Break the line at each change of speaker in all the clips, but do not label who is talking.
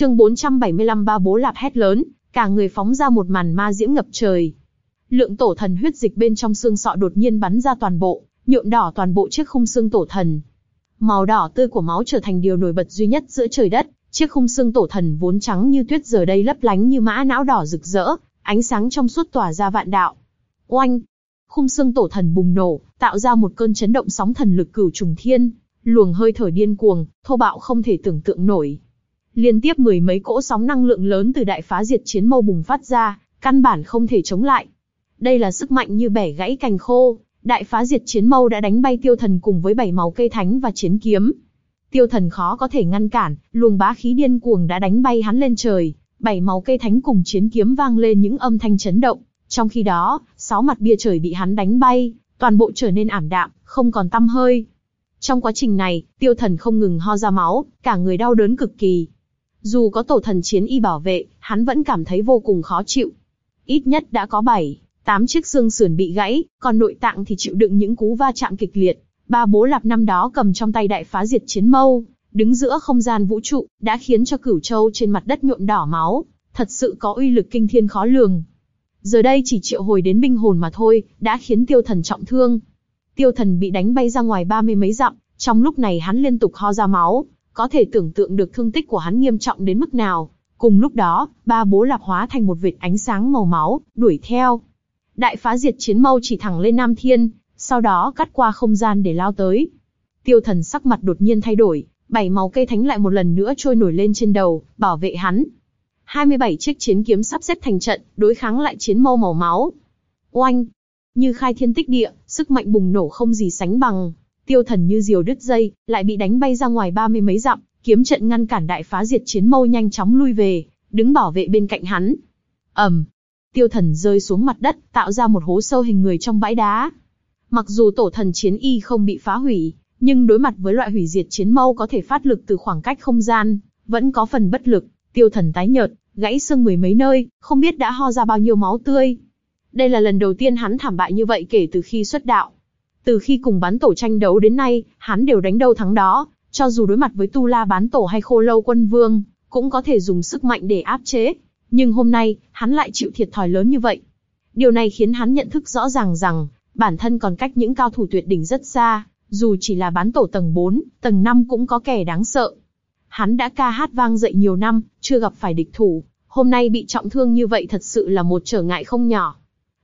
chương 475 ba bố lạp hét lớn, cả người phóng ra một màn ma diễm ngập trời. Lượng tổ thần huyết dịch bên trong xương sọ đột nhiên bắn ra toàn bộ, nhuộm đỏ toàn bộ chiếc khung xương tổ thần. Màu đỏ tươi của máu trở thành điều nổi bật duy nhất giữa trời đất, chiếc khung xương tổ thần vốn trắng như tuyết giờ đây lấp lánh như mã não đỏ rực rỡ, ánh sáng trong suốt tỏa ra vạn đạo. Oanh! Khung xương tổ thần bùng nổ, tạo ra một cơn chấn động sóng thần lực cửu trùng thiên, luồng hơi thở điên cuồng, thô bạo không thể tưởng tượng nổi. Liên tiếp mười mấy cỗ sóng năng lượng lớn từ đại phá diệt chiến mâu bùng phát ra, căn bản không thể chống lại. Đây là sức mạnh như bẻ gãy cành khô, đại phá diệt chiến mâu đã đánh bay tiêu thần cùng với bảy máu cây thánh và chiến kiếm. Tiêu thần khó có thể ngăn cản, luồng bá khí điên cuồng đã đánh bay hắn lên trời, bảy máu cây thánh cùng chiến kiếm vang lên những âm thanh chấn động. Trong khi đó, sáu mặt bia trời bị hắn đánh bay, toàn bộ trở nên ảm đạm, không còn tăm hơi. Trong quá trình này, tiêu thần không ngừng ho ra máu, cả người đau đớn cực kỳ. Dù có tổ thần chiến y bảo vệ, hắn vẫn cảm thấy vô cùng khó chịu. Ít nhất đã có 7, 8 chiếc xương sườn bị gãy, còn nội tạng thì chịu đựng những cú va chạm kịch liệt. Ba bố lạp năm đó cầm trong tay đại phá diệt chiến mâu, đứng giữa không gian vũ trụ, đã khiến cho cửu châu trên mặt đất nhuộm đỏ máu, thật sự có uy lực kinh thiên khó lường. Giờ đây chỉ triệu hồi đến binh hồn mà thôi, đã khiến tiêu thần trọng thương. Tiêu thần bị đánh bay ra ngoài ba mươi mấy dặm, trong lúc này hắn liên tục ho ra máu, có thể tưởng tượng được thương tích của hắn nghiêm trọng đến mức nào. Cùng lúc đó, ba bố lạp hóa thành một vệt ánh sáng màu máu, đuổi theo. Đại phá diệt chiến mâu chỉ thẳng lên Nam Thiên, sau đó cắt qua không gian để lao tới. Tiêu thần sắc mặt đột nhiên thay đổi, bảy màu cây thánh lại một lần nữa trôi nổi lên trên đầu, bảo vệ hắn. 27 chiếc chiến kiếm sắp xếp thành trận, đối kháng lại chiến mâu màu máu. Oanh! Như khai thiên tích địa, sức mạnh bùng nổ không gì sánh bằng. Tiêu thần như diều đứt dây, lại bị đánh bay ra ngoài ba mươi mấy dặm, kiếm trận ngăn cản đại phá diệt chiến mâu nhanh chóng lui về, đứng bảo vệ bên cạnh hắn. ầm, tiêu thần rơi xuống mặt đất, tạo ra một hố sâu hình người trong bãi đá. Mặc dù tổ thần chiến y không bị phá hủy, nhưng đối mặt với loại hủy diệt chiến mâu có thể phát lực từ khoảng cách không gian, vẫn có phần bất lực. Tiêu thần tái nhợt, gãy xương mười mấy nơi, không biết đã ho ra bao nhiêu máu tươi. Đây là lần đầu tiên hắn thảm bại như vậy kể từ khi xuất đạo. Từ khi cùng bán tổ tranh đấu đến nay, hắn đều đánh đâu thắng đó, cho dù đối mặt với Tu La bán tổ hay Khô Lâu quân vương, cũng có thể dùng sức mạnh để áp chế. Nhưng hôm nay, hắn lại chịu thiệt thòi lớn như vậy. Điều này khiến hắn nhận thức rõ ràng rằng, bản thân còn cách những cao thủ tuyệt đỉnh rất xa, dù chỉ là bán tổ tầng 4, tầng 5 cũng có kẻ đáng sợ. Hắn đã ca hát vang dậy nhiều năm, chưa gặp phải địch thủ, hôm nay bị trọng thương như vậy thật sự là một trở ngại không nhỏ.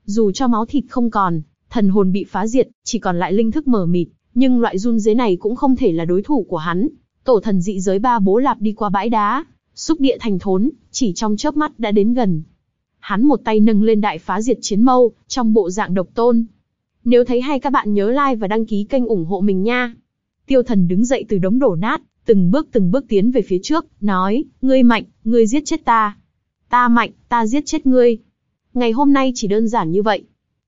Dù cho máu thịt không còn, thần hồn bị phá diệt, chỉ còn lại linh thức mờ mịt, nhưng loại run dế này cũng không thể là đối thủ của hắn. Tổ thần dị giới ba bố lạp đi qua bãi đá, xúc địa thành thốn, chỉ trong chớp mắt đã đến gần. Hắn một tay nâng lên đại phá diệt chiến mâu, trong bộ dạng độc tôn. Nếu thấy hay các bạn nhớ like và đăng ký kênh ủng hộ mình nha. Tiêu thần đứng dậy từ đống đổ nát, từng bước từng bước tiến về phía trước, nói, ngươi mạnh, ngươi giết chết ta. Ta mạnh, ta giết chết ngươi. Ngày hôm nay chỉ đơn giản như vậy.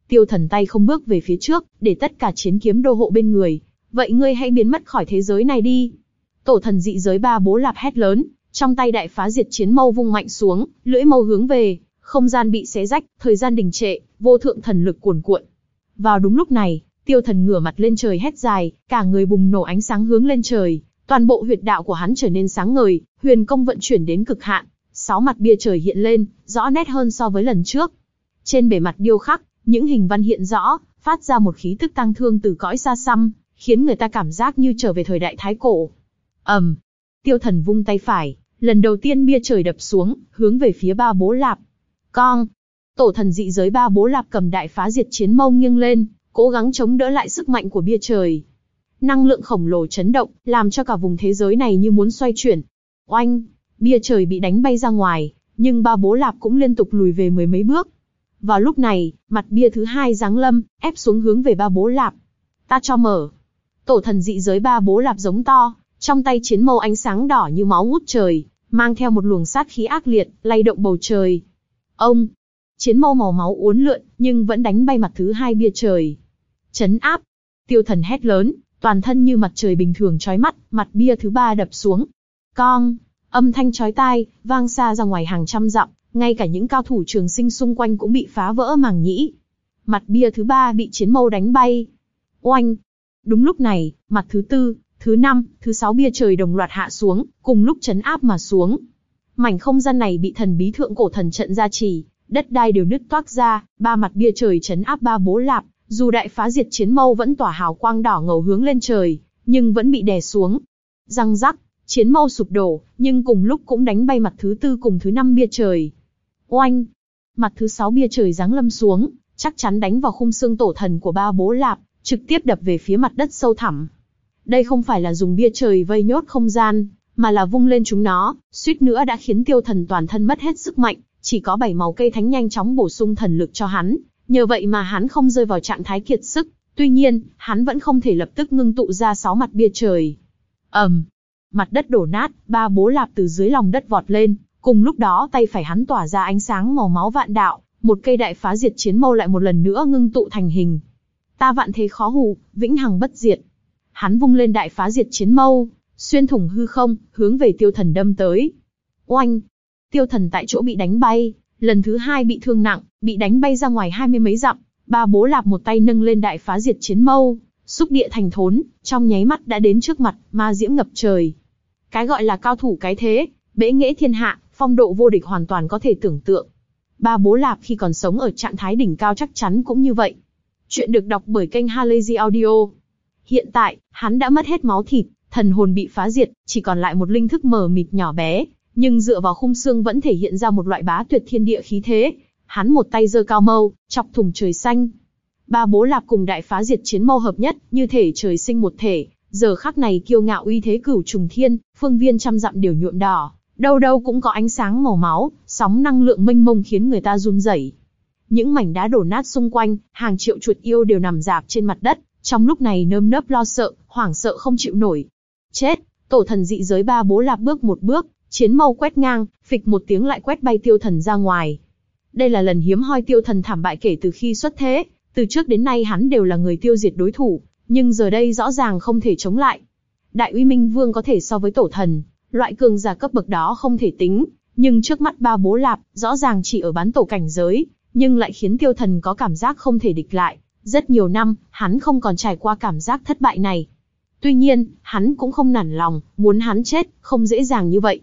Tiêu thần tay không bước về phía trước, để tất cả chiến kiếm đô hộ bên người. Vậy ngươi hãy biến mất khỏi thế giới này đi. Tổ thần dị giới ba bố lạp hét lớn, trong tay đại phá diệt chiến mâu vung mạnh xuống, lưỡi mâu hướng về, không gian bị xé rách, thời gian đình trệ, vô thượng thần lực cuồn cuộn. Vào đúng lúc này, tiêu thần ngửa mặt lên trời hét dài, cả người bùng nổ ánh sáng hướng lên trời, toàn bộ huyệt đạo của hắn trở nên sáng ngời, huyền công vận chuyển đến cực hạn, sáu mặt bia trời hiện lên, rõ nét hơn so với lần trước. Trên bề mặt điêu khắc, những hình văn hiện rõ, phát ra một khí tức tăng thương từ cõi xa xăm, khiến người ta cảm giác như trở về thời đại thái cổ. ầm, um, tiêu thần vung tay phải, lần đầu tiên bia trời đập xuống, hướng về phía ba bố lạp. Con, tổ thần dị giới ba bố lạp cầm đại phá diệt chiến mông nghiêng lên, cố gắng chống đỡ lại sức mạnh của bia trời. Năng lượng khổng lồ chấn động, làm cho cả vùng thế giới này như muốn xoay chuyển. Oanh, bia trời bị đánh bay ra ngoài, nhưng ba bố lạp cũng liên tục lùi về mười mấy bước. Vào lúc này, mặt bia thứ hai giáng lâm, ép xuống hướng về ba bố lạp. Ta cho mở. Tổ thần dị giới ba bố lạp giống to, trong tay chiến mâu ánh sáng đỏ như máu ngút trời, mang theo một luồng sát khí ác liệt, lay động bầu trời. Ông, chiến mâu màu máu uốn lượn, nhưng vẫn đánh bay mặt thứ hai bia trời. Chấn áp, tiêu thần hét lớn, toàn thân như mặt trời bình thường chói mắt, mặt bia thứ ba đập xuống. Con, âm thanh chói tai, vang xa ra ngoài hàng trăm dặm, ngay cả những cao thủ trường sinh xung quanh cũng bị phá vỡ màng nhĩ. Mặt bia thứ ba bị chiến mâu đánh bay. Oanh! Đúng lúc này, mặt thứ tư, thứ năm, thứ sáu bia trời đồng loạt hạ xuống, cùng lúc chấn áp mà xuống. Mảnh không gian này bị thần bí thượng cổ thần trận gia trì, đất đai đều nứt toác ra, ba mặt bia trời chấn áp ba bố lạp, dù đại phá diệt chiến mâu vẫn tỏa hào quang đỏ ngầu hướng lên trời, nhưng vẫn bị đè xuống. Răng rắc, chiến mâu sụp đổ, nhưng cùng lúc cũng đánh bay mặt thứ tư cùng thứ năm bia trời. Oanh! Mặt thứ sáu bia trời giáng lâm xuống, chắc chắn đánh vào khung xương tổ thần của ba bố lạp, trực tiếp đập về phía mặt đất sâu thẳm. Đây không phải là dùng bia trời vây nhốt không gian, mà là vung lên chúng nó, suýt nữa đã khiến tiêu thần toàn thân mất hết sức mạnh, chỉ có bảy màu cây thánh nhanh chóng bổ sung thần lực cho hắn, nhờ vậy mà hắn không rơi vào trạng thái kiệt sức, tuy nhiên, hắn vẫn không thể lập tức ngưng tụ ra sáu mặt bia trời. ầm, um, mặt đất đổ nát, ba bố lạp từ dưới lòng đất vọt lên, cùng lúc đó tay phải hắn tỏa ra ánh sáng màu máu vạn đạo, một cây đại phá diệt chiến mâu lại một lần nữa ngưng tụ thành hình. Ta vạn thế khó hù, vĩnh hằng bất diệt. Hắn vung lên đại phá diệt chiến mâu, xuyên thủng hư không, hướng về tiêu thần đâm tới. Oanh! Tiêu thần tại chỗ bị đánh bay, lần thứ hai bị thương nặng, bị đánh bay ra ngoài hai mươi mấy dặm. Ba bố lạp một tay nâng lên đại phá diệt chiến mâu, xúc địa thành thốn, trong nháy mắt đã đến trước mặt, ma diễm ngập trời. Cái gọi là cao thủ cái thế, bế nghệ thiên hạ, phong độ vô địch hoàn toàn có thể tưởng tượng. Ba bố lạp khi còn sống ở trạng thái đỉnh cao chắc chắn cũng như vậy. Chuyện được đọc bởi kênh Halazy Audio. Hiện tại, hắn đã mất hết máu thịt, thần hồn bị phá diệt, chỉ còn lại một linh thức mờ mịt nhỏ bé, nhưng dựa vào khung xương vẫn thể hiện ra một loại bá tuyệt thiên địa khí thế. Hắn một tay giơ cao mâu, chọc thủng trời xanh. Ba bố lạp cùng đại phá diệt chiến mâu hợp nhất, như thể trời sinh một thể, giờ khắc này kiêu ngạo uy thế cửu trùng thiên, phương viên trăm dặm đều nhuộm đỏ, đâu đâu cũng có ánh sáng màu máu, sóng năng lượng mênh mông khiến người ta run rẩy. Những mảnh đá đổ nát xung quanh, hàng triệu chuột yêu đều nằm rạp trên mặt đất, trong lúc này nơm nớp lo sợ, hoảng sợ không chịu nổi. Chết, tổ thần dị giới ba bố lạp bước một bước, chiến mâu quét ngang, phịch một tiếng lại quét bay tiêu thần ra ngoài. Đây là lần hiếm hoi tiêu thần thảm bại kể từ khi xuất thế, từ trước đến nay hắn đều là người tiêu diệt đối thủ, nhưng giờ đây rõ ràng không thể chống lại. Đại uy minh vương có thể so với tổ thần, loại cường giả cấp bậc đó không thể tính, nhưng trước mắt ba bố lạp, rõ ràng chỉ ở bán tổ cảnh giới, nhưng lại khiến tiêu thần có cảm giác không thể địch lại. Rất nhiều năm, hắn không còn trải qua cảm giác thất bại này. Tuy nhiên, hắn cũng không nản lòng, muốn hắn chết, không dễ dàng như vậy.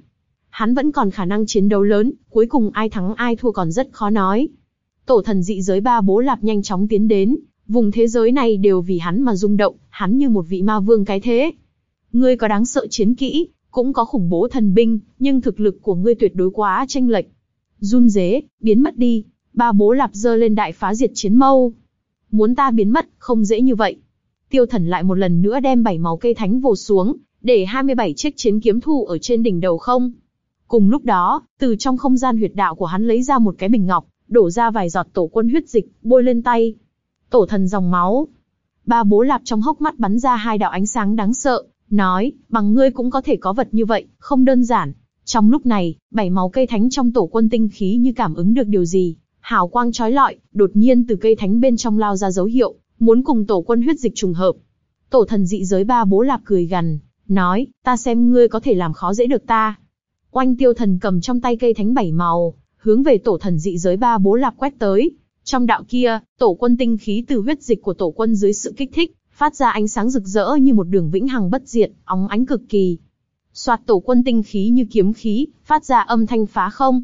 Hắn vẫn còn khả năng chiến đấu lớn, cuối cùng ai thắng ai thua còn rất khó nói. Tổ thần dị giới ba bố lạp nhanh chóng tiến đến, vùng thế giới này đều vì hắn mà rung động, hắn như một vị ma vương cái thế. Ngươi có đáng sợ chiến kỹ, cũng có khủng bố thần binh, nhưng thực lực của ngươi tuyệt đối quá tranh lệch. Run dế, biến mất đi, ba bố lạp dơ lên đại phá diệt chiến mâu. Muốn ta biến mất, không dễ như vậy. Tiêu thần lại một lần nữa đem bảy máu cây thánh vồ xuống, để 27 chiếc chiến kiếm thu ở trên đỉnh đầu không. Cùng lúc đó, từ trong không gian huyệt đạo của hắn lấy ra một cái bình ngọc, đổ ra vài giọt tổ quân huyết dịch, bôi lên tay. Tổ thần dòng máu. Ba bố lạp trong hốc mắt bắn ra hai đạo ánh sáng đáng sợ, nói, bằng ngươi cũng có thể có vật như vậy, không đơn giản. Trong lúc này, bảy máu cây thánh trong tổ quân tinh khí như cảm ứng được điều gì, hào quang chói lọi, đột nhiên từ cây thánh bên trong lao ra dấu hiệu, muốn cùng tổ quân huyết dịch trùng hợp. Tổ thần dị giới ba bố lạp cười gằn, nói, ta xem ngươi có thể làm khó dễ được ta. Oanh tiêu thần cầm trong tay cây thánh bảy màu, hướng về tổ thần dị giới ba bố lạp quét tới. Trong đạo kia, tổ quân tinh khí từ huyết dịch của tổ quân dưới sự kích thích, phát ra ánh sáng rực rỡ như một đường vĩnh hằng bất diệt, óng ánh cực kỳ. Soạt tổ quân tinh khí như kiếm khí, phát ra âm thanh phá không.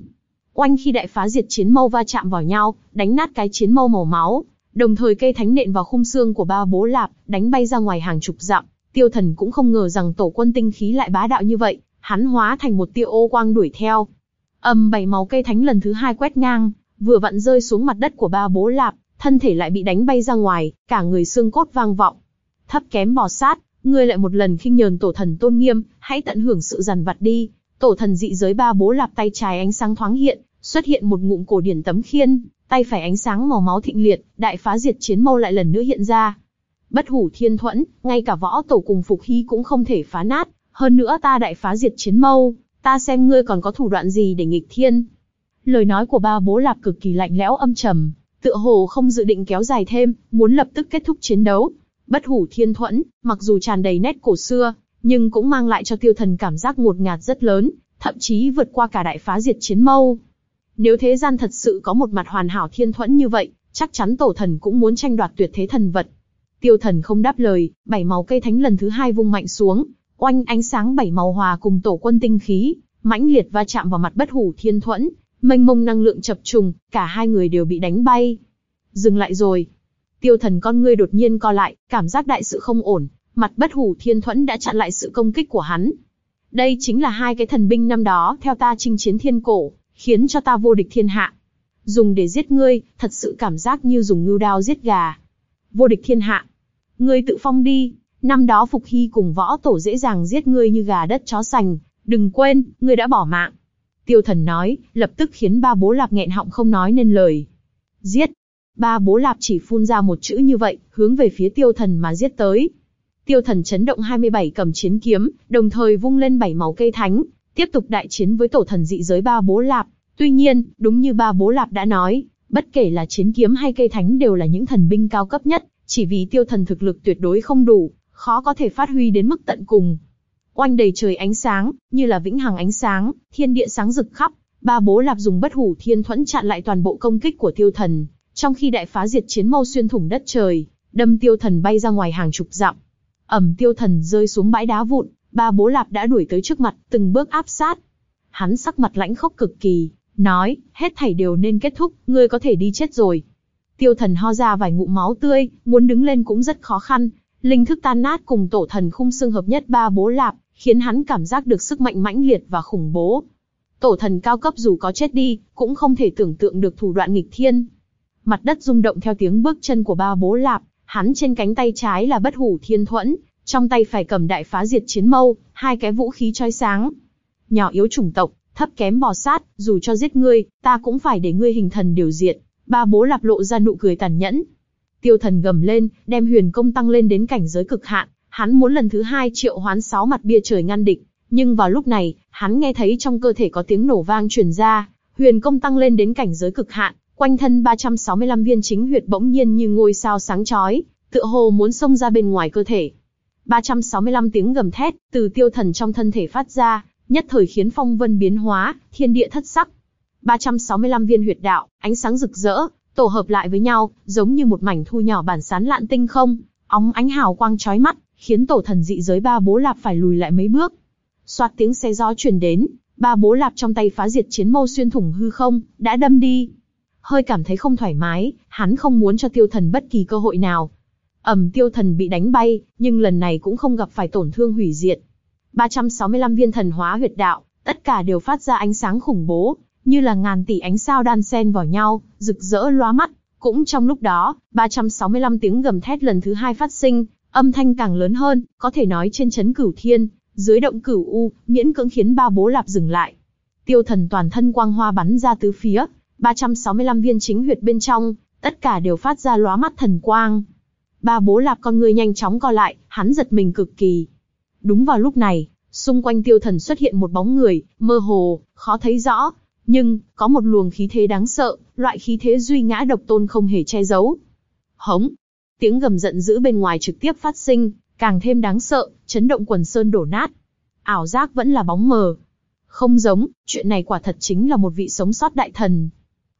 Oanh khi đại phá diệt chiến mâu va chạm vào nhau, đánh nát cái chiến mâu màu máu, đồng thời cây thánh nện vào khung xương của ba bố lạp, đánh bay ra ngoài hàng chục dặm. Tiêu thần cũng không ngờ rằng tổ quân tinh khí lại bá đạo như vậy, hắn hóa thành một tia ô quang đuổi theo. Âm bảy máu cây thánh lần thứ hai quét ngang, vừa vặn rơi xuống mặt đất của ba bố lạp, thân thể lại bị đánh bay ra ngoài, cả người xương cốt vang vọng. Thấp kém bò sát, ngươi lại một lần khinh nhờn tổ thần tôn nghiêm, hãy tận hưởng sự dằn vặt đi. Tổ thần dị giới ba bố lạp tay trái ánh sáng thoáng hiện, xuất hiện một ngụm cổ điển tấm khiên, tay phải ánh sáng màu máu thịnh liệt, đại phá diệt chiến mâu lại lần nữa hiện ra. Bất hủ thiên thuẫn, ngay cả võ tổ cùng phục hy cũng không thể phá nát, hơn nữa ta đại phá diệt chiến mâu, ta xem ngươi còn có thủ đoạn gì để nghịch thiên. Lời nói của ba bố lạp cực kỳ lạnh lẽo âm trầm, tựa hồ không dự định kéo dài thêm, muốn lập tức kết thúc chiến đấu. Bất hủ thiên thuẫn, mặc dù tràn đầy nét cổ xưa, nhưng cũng mang lại cho tiêu thần cảm giác ngột ngạt rất lớn, thậm chí vượt qua cả đại phá diệt chiến mâu. Nếu thế gian thật sự có một mặt hoàn hảo thiên thuẫn như vậy, chắc chắn tổ thần cũng muốn tranh đoạt tuyệt thế thần vật. Tiêu thần không đáp lời, bảy màu cây thánh lần thứ hai vung mạnh xuống, oanh ánh sáng bảy màu hòa cùng tổ quân tinh khí, mãnh liệt va chạm vào mặt bất hủ thiên thuẫn, mênh mông năng lượng chập trùng, cả hai người đều bị đánh bay. Dừng lại rồi. Tiêu thần con ngươi đột nhiên co lại, cảm giác đại sự không ổn, mặt bất hủ thiên thuẫn đã chặn lại sự công kích của hắn. Đây chính là hai cái thần binh năm đó theo ta chinh chiến thiên cổ, khiến cho ta vô địch thiên hạ. Dùng để giết ngươi, thật sự cảm giác như dùng ngưu đao giết gà. Vô địch thiên hạ. Ngươi tự phong đi, năm đó Phục Hy cùng võ tổ dễ dàng giết ngươi như gà đất chó sành, đừng quên, ngươi đã bỏ mạng. Tiêu thần nói, lập tức khiến ba bố lạp nghẹn họng không nói nên lời. Giết. Ba bố lạp chỉ phun ra một chữ như vậy, hướng về phía tiêu thần mà giết tới. Tiêu thần chấn động 27 cầm chiến kiếm, đồng thời vung lên bảy máu cây thánh, tiếp tục đại chiến với tổ thần dị giới ba bố lạp. Tuy nhiên, đúng như ba bố lạp đã nói, bất kể là chiến kiếm hay cây thánh đều là những thần binh cao cấp nhất, chỉ vì tiêu thần thực lực tuyệt đối không đủ, khó có thể phát huy đến mức tận cùng. Oanh đầy trời ánh sáng, như là vĩnh hằng ánh sáng, thiên địa sáng rực khắp, ba bố lạp dùng bất hủ thiên thuẫn chặn lại toàn bộ công kích của tiêu thần, trong khi đại phá diệt chiến mâu xuyên thủng đất trời, đâm tiêu thần bay ra ngoài hàng chục dặm. ẩm tiêu thần rơi xuống bãi đá vụn, ba bố lạp đã đuổi tới trước mặt, từng bước áp sát. Hắn sắc mặt lãnh khốc cực kỳ, nói, hết thảy đều nên kết thúc, ngươi có thể đi chết rồi. Tiêu thần ho ra vài ngụm máu tươi, muốn đứng lên cũng rất khó khăn, linh thức tan nát cùng tổ thần khung xương hợp nhất ba bố lạp, khiến hắn cảm giác được sức mạnh mãnh liệt và khủng bố. Tổ thần cao cấp dù có chết đi, cũng không thể tưởng tượng được thủ đoạn nghịch thiên. Mặt đất rung động theo tiếng bước chân của ba bố lạp, hắn trên cánh tay trái là bất hủ thiên thuẫn, trong tay phải cầm đại phá diệt chiến mâu, hai cái vũ khí chói sáng. Nhỏ yếu chủng tộc, thấp kém bò sát, dù cho giết ngươi, ta cũng phải để ngươi hình thần điều diện. Ba bố lạp lộ ra nụ cười tàn nhẫn. Tiêu thần gầm lên, đem huyền công tăng lên đến cảnh giới cực hạn, hắn muốn lần thứ hai triệu hoán sáu mặt bia trời ngăn địch. Nhưng vào lúc này, hắn nghe thấy trong cơ thể có tiếng nổ vang truyền ra, huyền công tăng lên đến cảnh giới cực hạn, quanh thân 365 viên chính huyệt bỗng nhiên như ngôi sao sáng chói, tựa hồ muốn xông ra bên ngoài cơ thể. 365 tiếng gầm thét từ tiêu thần trong thân thể phát ra, nhất thời khiến phong vân biến hóa, thiên địa thất sắc. 365 viên huyệt đạo, ánh sáng rực rỡ, tổ hợp lại với nhau, giống như một mảnh thu nhỏ bản sán lạn tinh không, óng ánh hào quang chói mắt, khiến tổ thần dị giới ba bố lạp phải lùi lại mấy bước. Xoát tiếng xe gió truyền đến, ba bố lạp trong tay phá diệt chiến mâu xuyên thủng hư không, đã đâm đi. Hơi cảm thấy không thoải mái, hắn không muốn cho tiêu thần bất kỳ cơ hội nào. Ẩm tiêu thần bị đánh bay, nhưng lần này cũng không gặp phải tổn thương hủy diệt. 365 viên thần hóa huyệt đạo, tất cả đều phát ra ánh sáng khủng bố, như là ngàn tỷ ánh sao đan xen vào nhau, rực rỡ lóa mắt. Cũng trong lúc đó, 365 tiếng gầm thét lần thứ hai phát sinh, âm thanh càng lớn hơn, có thể nói trên chấn cửu thiên, dưới động cửu u, miễn cưỡng khiến ba bố lạp dừng lại. Tiêu thần toàn thân quang hoa bắn ra tứ phía, 365 viên chính huyệt bên trong, tất cả đều phát ra lóa mắt thần quang. Ba bố lạp con người nhanh chóng co lại, hắn giật mình cực kỳ. Đúng vào lúc này, xung quanh tiêu thần xuất hiện một bóng người, mơ hồ, khó thấy rõ, nhưng, có một luồng khí thế đáng sợ, loại khí thế duy ngã độc tôn không hề che giấu. Hống! Tiếng gầm giận dữ bên ngoài trực tiếp phát sinh, càng thêm đáng sợ, chấn động quần sơn đổ nát. Ảo giác vẫn là bóng mờ. Không giống, chuyện này quả thật chính là một vị sống sót đại thần.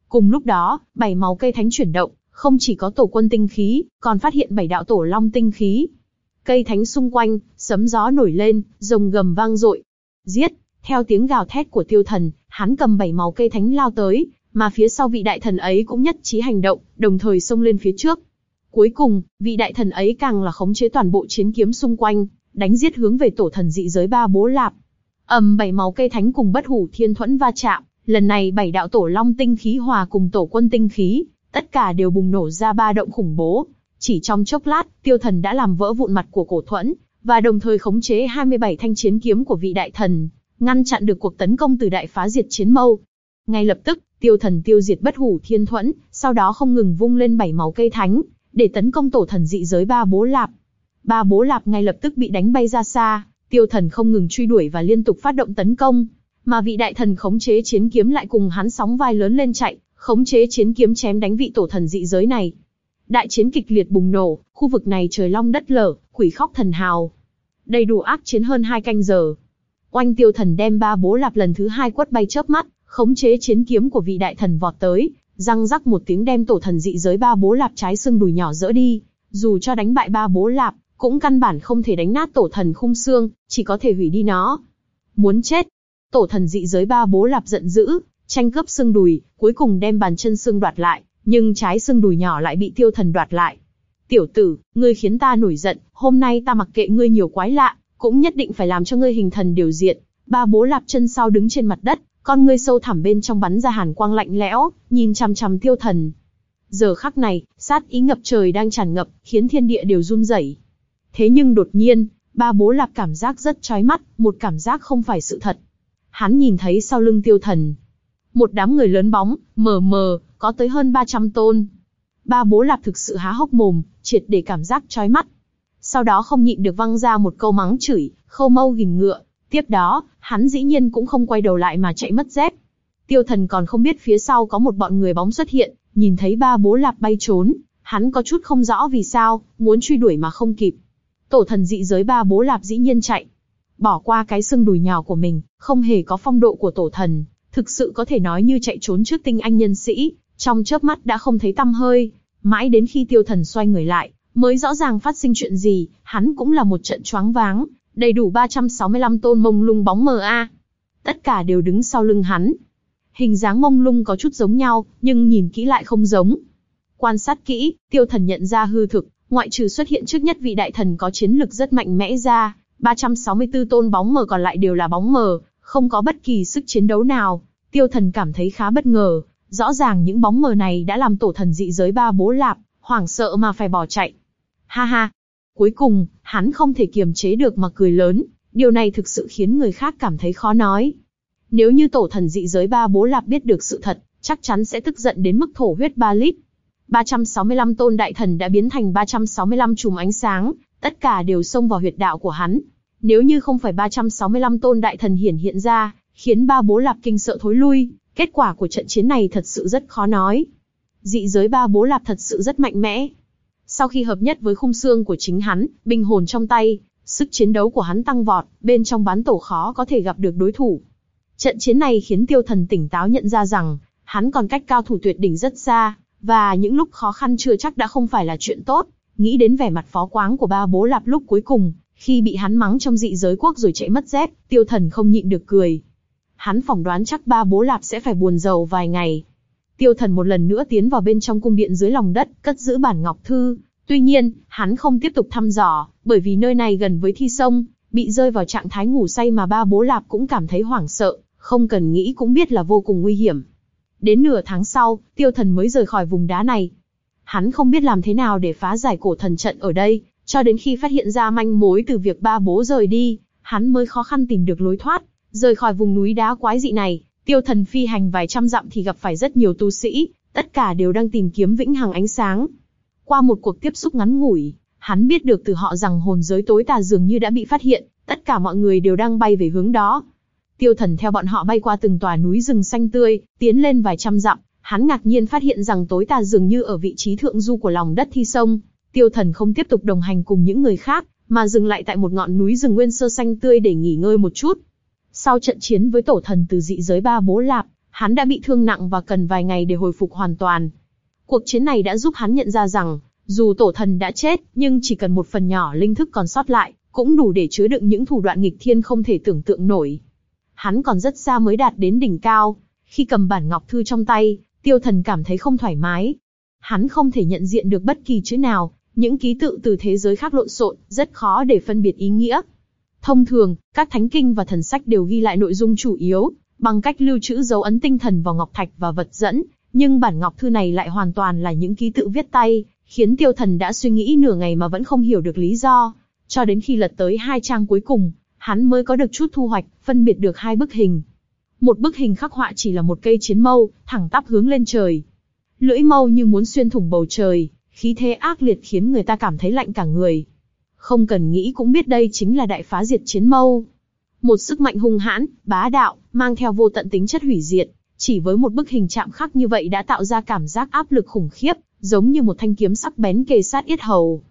Cùng lúc đó, bảy máu cây thánh chuyển động, không chỉ có tổ quân tinh khí, còn phát hiện bảy đạo tổ long tinh khí. Cây thánh xung quanh, sấm gió nổi lên, rồng gầm vang dội. Giết! Theo tiếng gào thét của tiêu thần, hắn cầm bảy máu cây thánh lao tới, mà phía sau vị đại thần ấy cũng nhất trí hành động, đồng thời xông lên phía trước. Cuối cùng, vị đại thần ấy càng là khống chế toàn bộ chiến kiếm xung quanh, đánh giết hướng về tổ thần dị giới ba bố lạp. ầm bảy máu cây thánh cùng bất hủ thiên thuẫn va chạm, lần này bảy đạo tổ long tinh khí hòa cùng tổ quân tinh khí, tất cả đều bùng nổ ra ba động khủng bố. Chỉ trong chốc lát, tiêu thần đã làm vỡ vụn mặt của cổ thuẫn, và đồng thời khống chế 27 thanh chiến kiếm của vị đại thần, ngăn chặn được cuộc tấn công từ đại phá diệt chiến mâu. Ngay lập tức, tiêu thần tiêu diệt bất hủ thiên thuẫn, sau đó không ngừng vung lên bảy máu cây thánh, để tấn công tổ thần dị giới ba bố lạp. Ba bố lạp ngay lập tức bị đánh bay ra xa, tiêu thần không ngừng truy đuổi và liên tục phát động tấn công, mà vị đại thần khống chế chiến kiếm lại cùng hắn sóng vai lớn lên chạy, khống chế chiến kiếm chém đánh vị tổ thần dị giới này. Đại chiến kịch liệt bùng nổ, khu vực này trời long đất lở, quỷ khóc thần hào. Đầy đủ ác chiến hơn hai canh giờ, Oanh tiêu thần đem ba bố lạp lần thứ hai quất bay chớp mắt, khống chế chiến kiếm của vị đại thần vọt tới, răng rắc một tiếng đem tổ thần dị giới ba bố lạp trái xương đùi nhỏ dỡ đi. Dù cho đánh bại ba bố lạp, cũng căn bản không thể đánh nát tổ thần khung xương, chỉ có thể hủy đi nó. Muốn chết. Tổ thần dị giới ba bố lạp giận dữ, tranh cướp xương đùi, cuối cùng đem bàn chân xương đoạt lại, nhưng trái xương đùi nhỏ lại bị tiêu thần đoạt lại. Tiểu tử, ngươi khiến ta nổi giận, hôm nay ta mặc kệ ngươi nhiều quái lạ, cũng nhất định phải làm cho ngươi hình thần điều diện. Ba bố lạp chân sau đứng trên mặt đất, con ngươi sâu thẳm bên trong bắn ra hàn quang lạnh lẽo, nhìn chằm chằm tiêu thần. Giờ khắc này, sát ý ngập trời đang tràn ngập, khiến thiên địa đều run rẩy. Thế nhưng đột nhiên, ba bố lạp cảm giác rất chói mắt, một cảm giác không phải sự thật. Hắn nhìn thấy sau lưng tiêu thần. Một đám người lớn bóng, mờ mờ, có tới hơn 300 tôn. Ba bố lạp thực sự há hốc mồm, triệt để cảm giác chói mắt. Sau đó không nhịn được văng ra một câu mắng chửi, khâu mâu gìn ngựa. Tiếp đó, hắn dĩ nhiên cũng không quay đầu lại mà chạy mất dép. Tiêu thần còn không biết phía sau có một bọn người bóng xuất hiện, nhìn thấy ba bố lạp bay trốn, hắn có chút không rõ vì sao, muốn truy đuổi mà không kịp. Tổ thần dị giới ba bố lạp dĩ nhiên chạy. Bỏ qua cái xương đùi nhỏ của mình, không hề có phong độ của tổ thần, thực sự có thể nói như chạy trốn trước tinh anh nhân sĩ, trong chớp mắt đã không thấy tăm hơi. Mãi đến khi tiêu thần xoay người lại, mới rõ ràng phát sinh chuyện gì, hắn cũng là một trận choáng váng, đầy đủ 365 tôn mông lung bóng mờ a. Tất cả đều đứng sau lưng hắn. Hình dáng mông lung có chút giống nhau, nhưng nhìn kỹ lại không giống. Quan sát kỹ, tiêu thần nhận ra hư thực, ngoại trừ xuất hiện trước nhất vị đại thần có chiến lực rất mạnh mẽ ra, 364 tôn bóng mờ còn lại đều là bóng mờ, không có bất kỳ sức chiến đấu nào. Tiêu thần cảm thấy khá bất ngờ, rõ ràng những bóng mờ này đã làm tổ thần dị giới ba bố lạp, hoảng sợ mà phải bỏ chạy. Ha ha! Cuối cùng, hắn không thể kiềm chế được mà cười lớn, điều này thực sự khiến người khác cảm thấy khó nói. Nếu như tổ thần dị giới ba bố lạp biết được sự thật, chắc chắn sẽ tức giận đến mức thổ huyết ba lít. 365 tôn đại thần đã biến thành 365 chùm ánh sáng, tất cả đều xông vào huyệt đạo của hắn. Nếu như không phải 365 tôn đại thần hiển hiện ra, khiến ba bố lạp kinh sợ thối lui, kết quả của trận chiến này thật sự rất khó nói. Dị giới ba bố lạp thật sự rất mạnh mẽ. Sau khi hợp nhất với khung xương của chính hắn, binh hồn trong tay, sức chiến đấu của hắn tăng vọt, bên trong bán tổ khó có thể gặp được đối thủ. Trận chiến này khiến tiêu thần tỉnh táo nhận ra rằng, hắn còn cách cao thủ tuyệt đỉnh rất xa, và những lúc khó khăn chưa chắc đã không phải là chuyện tốt. Nghĩ đến vẻ mặt phó quáng của ba bố lạp lúc cuối cùng, khi bị hắn mắng trong dị giới quốc rồi chạy mất dép, tiêu thần không nhịn được cười. Hắn phỏng đoán chắc ba bố lạp sẽ phải buồn giàu vài ngày. Tiêu thần một lần nữa tiến vào bên trong cung điện dưới lòng đất, cất giữ bản ngọc thư. Tuy nhiên, hắn không tiếp tục thăm dò, bởi vì nơi này gần với thi sông, bị rơi vào trạng thái ngủ say mà ba bố lạp cũng cảm thấy hoảng sợ, không cần nghĩ cũng biết là vô cùng nguy hiểm. Đến nửa tháng sau, tiêu thần mới rời khỏi vùng đá này. Hắn không biết làm thế nào để phá giải cổ thần trận ở đây, cho đến khi phát hiện ra manh mối từ việc ba bố rời đi, hắn mới khó khăn tìm được lối thoát, rời khỏi vùng núi đá quái dị này. Tiêu thần phi hành vài trăm dặm thì gặp phải rất nhiều tu sĩ, tất cả đều đang tìm kiếm vĩnh hằng ánh sáng. Qua một cuộc tiếp xúc ngắn ngủi, hắn biết được từ họ rằng hồn giới tối tà dường như đã bị phát hiện, tất cả mọi người đều đang bay về hướng đó. Tiêu thần theo bọn họ bay qua từng tòa núi rừng xanh tươi, tiến lên vài trăm dặm, hắn ngạc nhiên phát hiện rằng tối tà dường như ở vị trí thượng du của lòng đất thi sông. Tiêu thần không tiếp tục đồng hành cùng những người khác, mà dừng lại tại một ngọn núi rừng nguyên sơ xanh tươi để nghỉ ngơi một chút. Sau trận chiến với tổ thần từ dị giới ba bố lạp, hắn đã bị thương nặng và cần vài ngày để hồi phục hoàn toàn. Cuộc chiến này đã giúp hắn nhận ra rằng, dù tổ thần đã chết, nhưng chỉ cần một phần nhỏ linh thức còn sót lại, cũng đủ để chứa đựng những thủ đoạn nghịch thiên không thể tưởng tượng nổi hắn còn rất xa mới đạt đến đỉnh cao. Khi cầm bản ngọc thư trong tay, tiêu thần cảm thấy không thoải mái. Hắn không thể nhận diện được bất kỳ chữ nào, những ký tự từ thế giới khác lộn xộn, rất khó để phân biệt ý nghĩa. Thông thường, các thánh kinh và thần sách đều ghi lại nội dung chủ yếu, bằng cách lưu trữ dấu ấn tinh thần vào ngọc thạch và vật dẫn, nhưng bản ngọc thư này lại hoàn toàn là những ký tự viết tay, khiến tiêu thần đã suy nghĩ nửa ngày mà vẫn không hiểu được lý do. Cho đến khi lật tới hai trang cuối cùng, hắn mới có được chút thu hoạch, phân biệt được hai bức hình. Một bức hình khắc họa chỉ là một cây chiến mâu, thẳng tắp hướng lên trời. Lưỡi mâu như muốn xuyên thủng bầu trời, khí thế ác liệt khiến người ta cảm thấy lạnh cả người. Không cần nghĩ cũng biết đây chính là đại phá diệt chiến mâu. Một sức mạnh hung hãn, bá đạo, mang theo vô tận tính chất hủy diệt, chỉ với một bức hình chạm khắc như vậy đã tạo ra cảm giác áp lực khủng khiếp, giống như một thanh kiếm sắc bén kề sát yết hầu.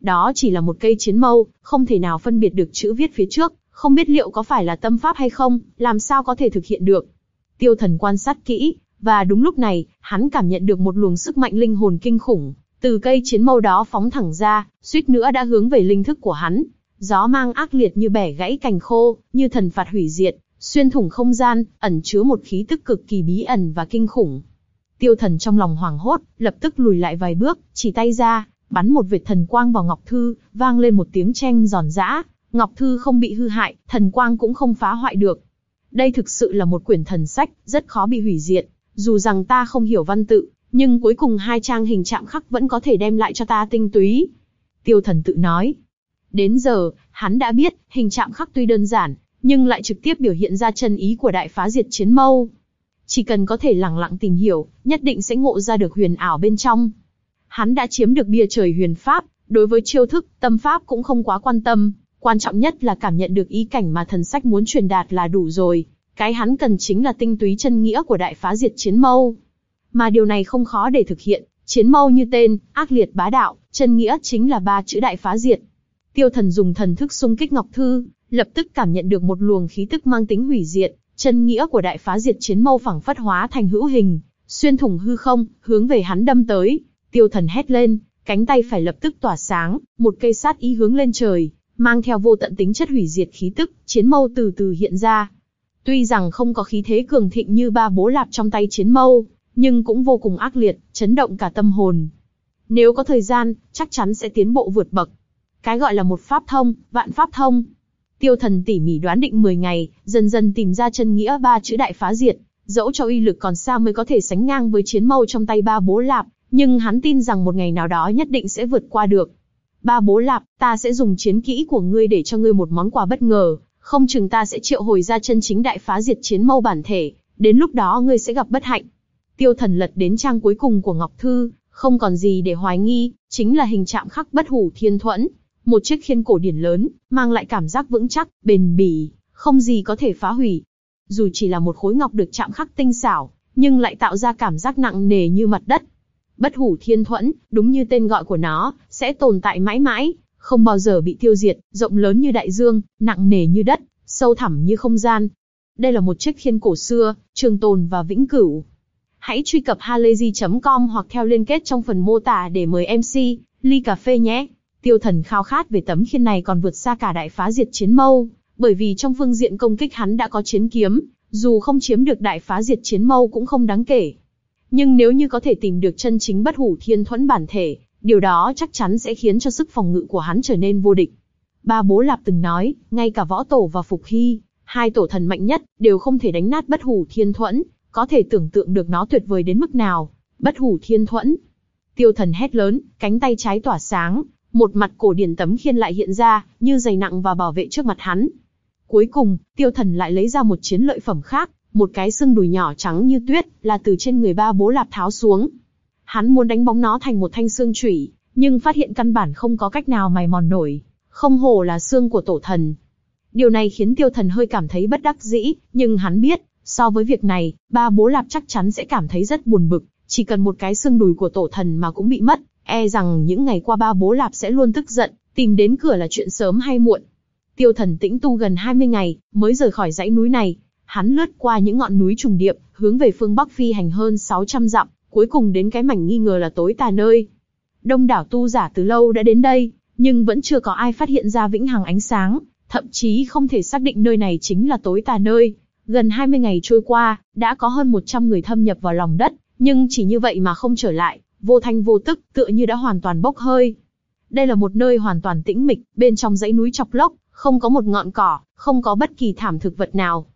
Đó chỉ là một cây chiến mâu, không thể nào phân biệt được chữ viết phía trước, không biết liệu có phải là tâm pháp hay không, làm sao có thể thực hiện được. Tiêu thần quan sát kỹ, và đúng lúc này, hắn cảm nhận được một luồng sức mạnh linh hồn kinh khủng, từ cây chiến mâu đó phóng thẳng ra, suýt nữa đã hướng về linh thức của hắn. Gió mang ác liệt như bẻ gãy cành khô, như thần phạt hủy diệt, xuyên thủng không gian, ẩn chứa một khí tức cực kỳ bí ẩn và kinh khủng. Tiêu thần trong lòng hoảng hốt, lập tức lùi lại vài bước, chỉ tay ra, bắn một vệt thần quang vào Ngọc Thư, vang lên một tiếng chen giòn giã. Ngọc Thư không bị hư hại, thần quang cũng không phá hoại được. Đây thực sự là một quyển thần sách, rất khó bị hủy diệt. Dù rằng ta không hiểu văn tự, nhưng cuối cùng hai trang hình chạm khắc vẫn có thể đem lại cho ta tinh túy. Tiêu thần tự nói. Đến giờ, hắn đã biết, hình chạm khắc tuy đơn giản, nhưng lại trực tiếp biểu hiện ra chân ý của đại phá diệt chiến mâu. Chỉ cần có thể lặng lặng tìm hiểu, nhất định sẽ ngộ ra được huyền ảo bên trong. Hắn đã chiếm được bia trời huyền pháp, đối với chiêu thức, tâm pháp cũng không quá quan tâm, quan trọng nhất là cảm nhận được ý cảnh mà thần sách muốn truyền đạt là đủ rồi. Cái hắn cần chính là tinh túy chân nghĩa của đại phá diệt chiến mâu. Mà điều này không khó để thực hiện, chiến mâu như tên, ác liệt bá đạo, chân nghĩa chính là ba chữ đại phá diệt. Tiêu thần dùng thần thức xung kích Ngọc Thư, lập tức cảm nhận được một luồng khí tức mang tính hủy diệt, chân nghĩa của đại phá diệt chiến mâu phẳng phất hóa thành hữu hình, xuyên thủng hư không, hướng về hắn đâm tới. Tiêu thần hét lên, cánh tay phải lập tức tỏa sáng, một cây sát ý hướng lên trời, mang theo vô tận tính chất hủy diệt khí tức, chiến mâu từ từ hiện ra. Tuy rằng không có khí thế cường thịnh như ba bố lạp trong tay chiến mâu, nhưng cũng vô cùng ác liệt, chấn động cả tâm hồn. Nếu có thời gian, chắc chắn sẽ tiến bộ vượt bậc. Cái gọi là một pháp thông, vạn pháp thông. Tiêu thần tỉ mỉ đoán định 10 ngày, dần dần tìm ra chân nghĩa ba chữ đại phá diệt, dẫu cho uy lực còn xa mới có thể sánh ngang với chiến mâu trong tay ba bố lạp, nhưng hắn tin rằng một ngày nào đó nhất định sẽ vượt qua được. Ba bố lạp, ta sẽ dùng chiến kỹ của ngươi để cho ngươi một món quà bất ngờ, không chừng ta sẽ triệu hồi ra chân chính đại phá diệt chiến mâu bản thể, đến lúc đó ngươi sẽ gặp bất hạnh. Tiêu thần lật đến trang cuối cùng của Ngọc Thư, không còn gì để hoài nghi, chính là hình chạm khắc bất hủ thiên thuẫn. Một chiếc khiên cổ điển lớn, mang lại cảm giác vững chắc, bền bỉ, không gì có thể phá hủy. Dù chỉ là một khối ngọc được chạm khắc tinh xảo, nhưng lại tạo ra cảm giác nặng nề như mặt đất. Bất hủ thiên thuẫn, đúng như tên gọi của nó, sẽ tồn tại mãi mãi, không bao giờ bị tiêu diệt, rộng lớn như đại dương, nặng nề như đất, sâu thẳm như không gian. Đây là một chiếc khiên cổ xưa, trường tồn và vĩnh cửu. Hãy truy cập halayzi.com hoặc theo liên kết trong phần mô tả để mời MC, ly cà phê nhé. Tiêu thần khao khát về tấm khiên này còn vượt xa cả đại phá diệt chiến mâu, bởi vì trong phương diện công kích hắn đã có chiến kiếm, dù không chiếm được đại phá diệt chiến mâu cũng không đáng kể. Nhưng nếu như có thể tìm được chân chính bất hủ thiên thuẫn bản thể, điều đó chắc chắn sẽ khiến cho sức phòng ngự của hắn trở nên vô địch. Ba bố lạp từng nói, ngay cả võ tổ và phục hy, hai tổ thần mạnh nhất, đều không thể đánh nát bất hủ thiên thuẫn, có thể tưởng tượng được nó tuyệt vời đến mức nào. Bất hủ thiên thuẫn. Tiêu thần hét lớn, cánh tay trái tỏa sáng, một mặt cổ điển tấm khiên lại hiện ra, như dày nặng và bảo vệ trước mặt hắn. Cuối cùng, tiêu thần lại lấy ra một chiến lợi phẩm khác, một cái xương đùi nhỏ trắng như tuyết, là từ trên người ba bố lạp tháo xuống. Hắn muốn đánh bóng nó thành một thanh xương chủy, nhưng phát hiện căn bản không có cách nào mài mòn nổi. Không hồ là xương của tổ thần. Điều này khiến tiêu thần hơi cảm thấy bất đắc dĩ, nhưng hắn biết, so với việc này, ba bố lạp chắc chắn sẽ cảm thấy rất buồn bực, chỉ cần một cái xương đùi của tổ thần mà cũng bị mất, e rằng những ngày qua ba bố lạp sẽ luôn tức giận, tìm đến cửa là chuyện sớm hay muộn. Tiêu thần tĩnh tu gần 20 ngày, mới rời khỏi dãy núi này, hắn lướt qua những ngọn núi trùng điệp, hướng về phương Bắc phi hành hơn 600 dặm, cuối cùng đến cái mảnh nghi ngờ là tối tà nơi. Đông đảo tu giả từ lâu đã đến đây, nhưng vẫn chưa có ai phát hiện ra vĩnh hằng ánh sáng, thậm chí không thể xác định nơi này chính là tối tà nơi. Gần 20 ngày trôi qua, đã có hơn 100 người thâm nhập vào lòng đất, nhưng chỉ như vậy mà không trở lại, vô thanh vô tức, tựa như đã hoàn toàn bốc hơi. Đây là một nơi hoàn toàn tĩnh mịch, bên trong dãy núi chọc lốc, không có một ngọn cỏ, không có bất kỳ thảm thực vật nào.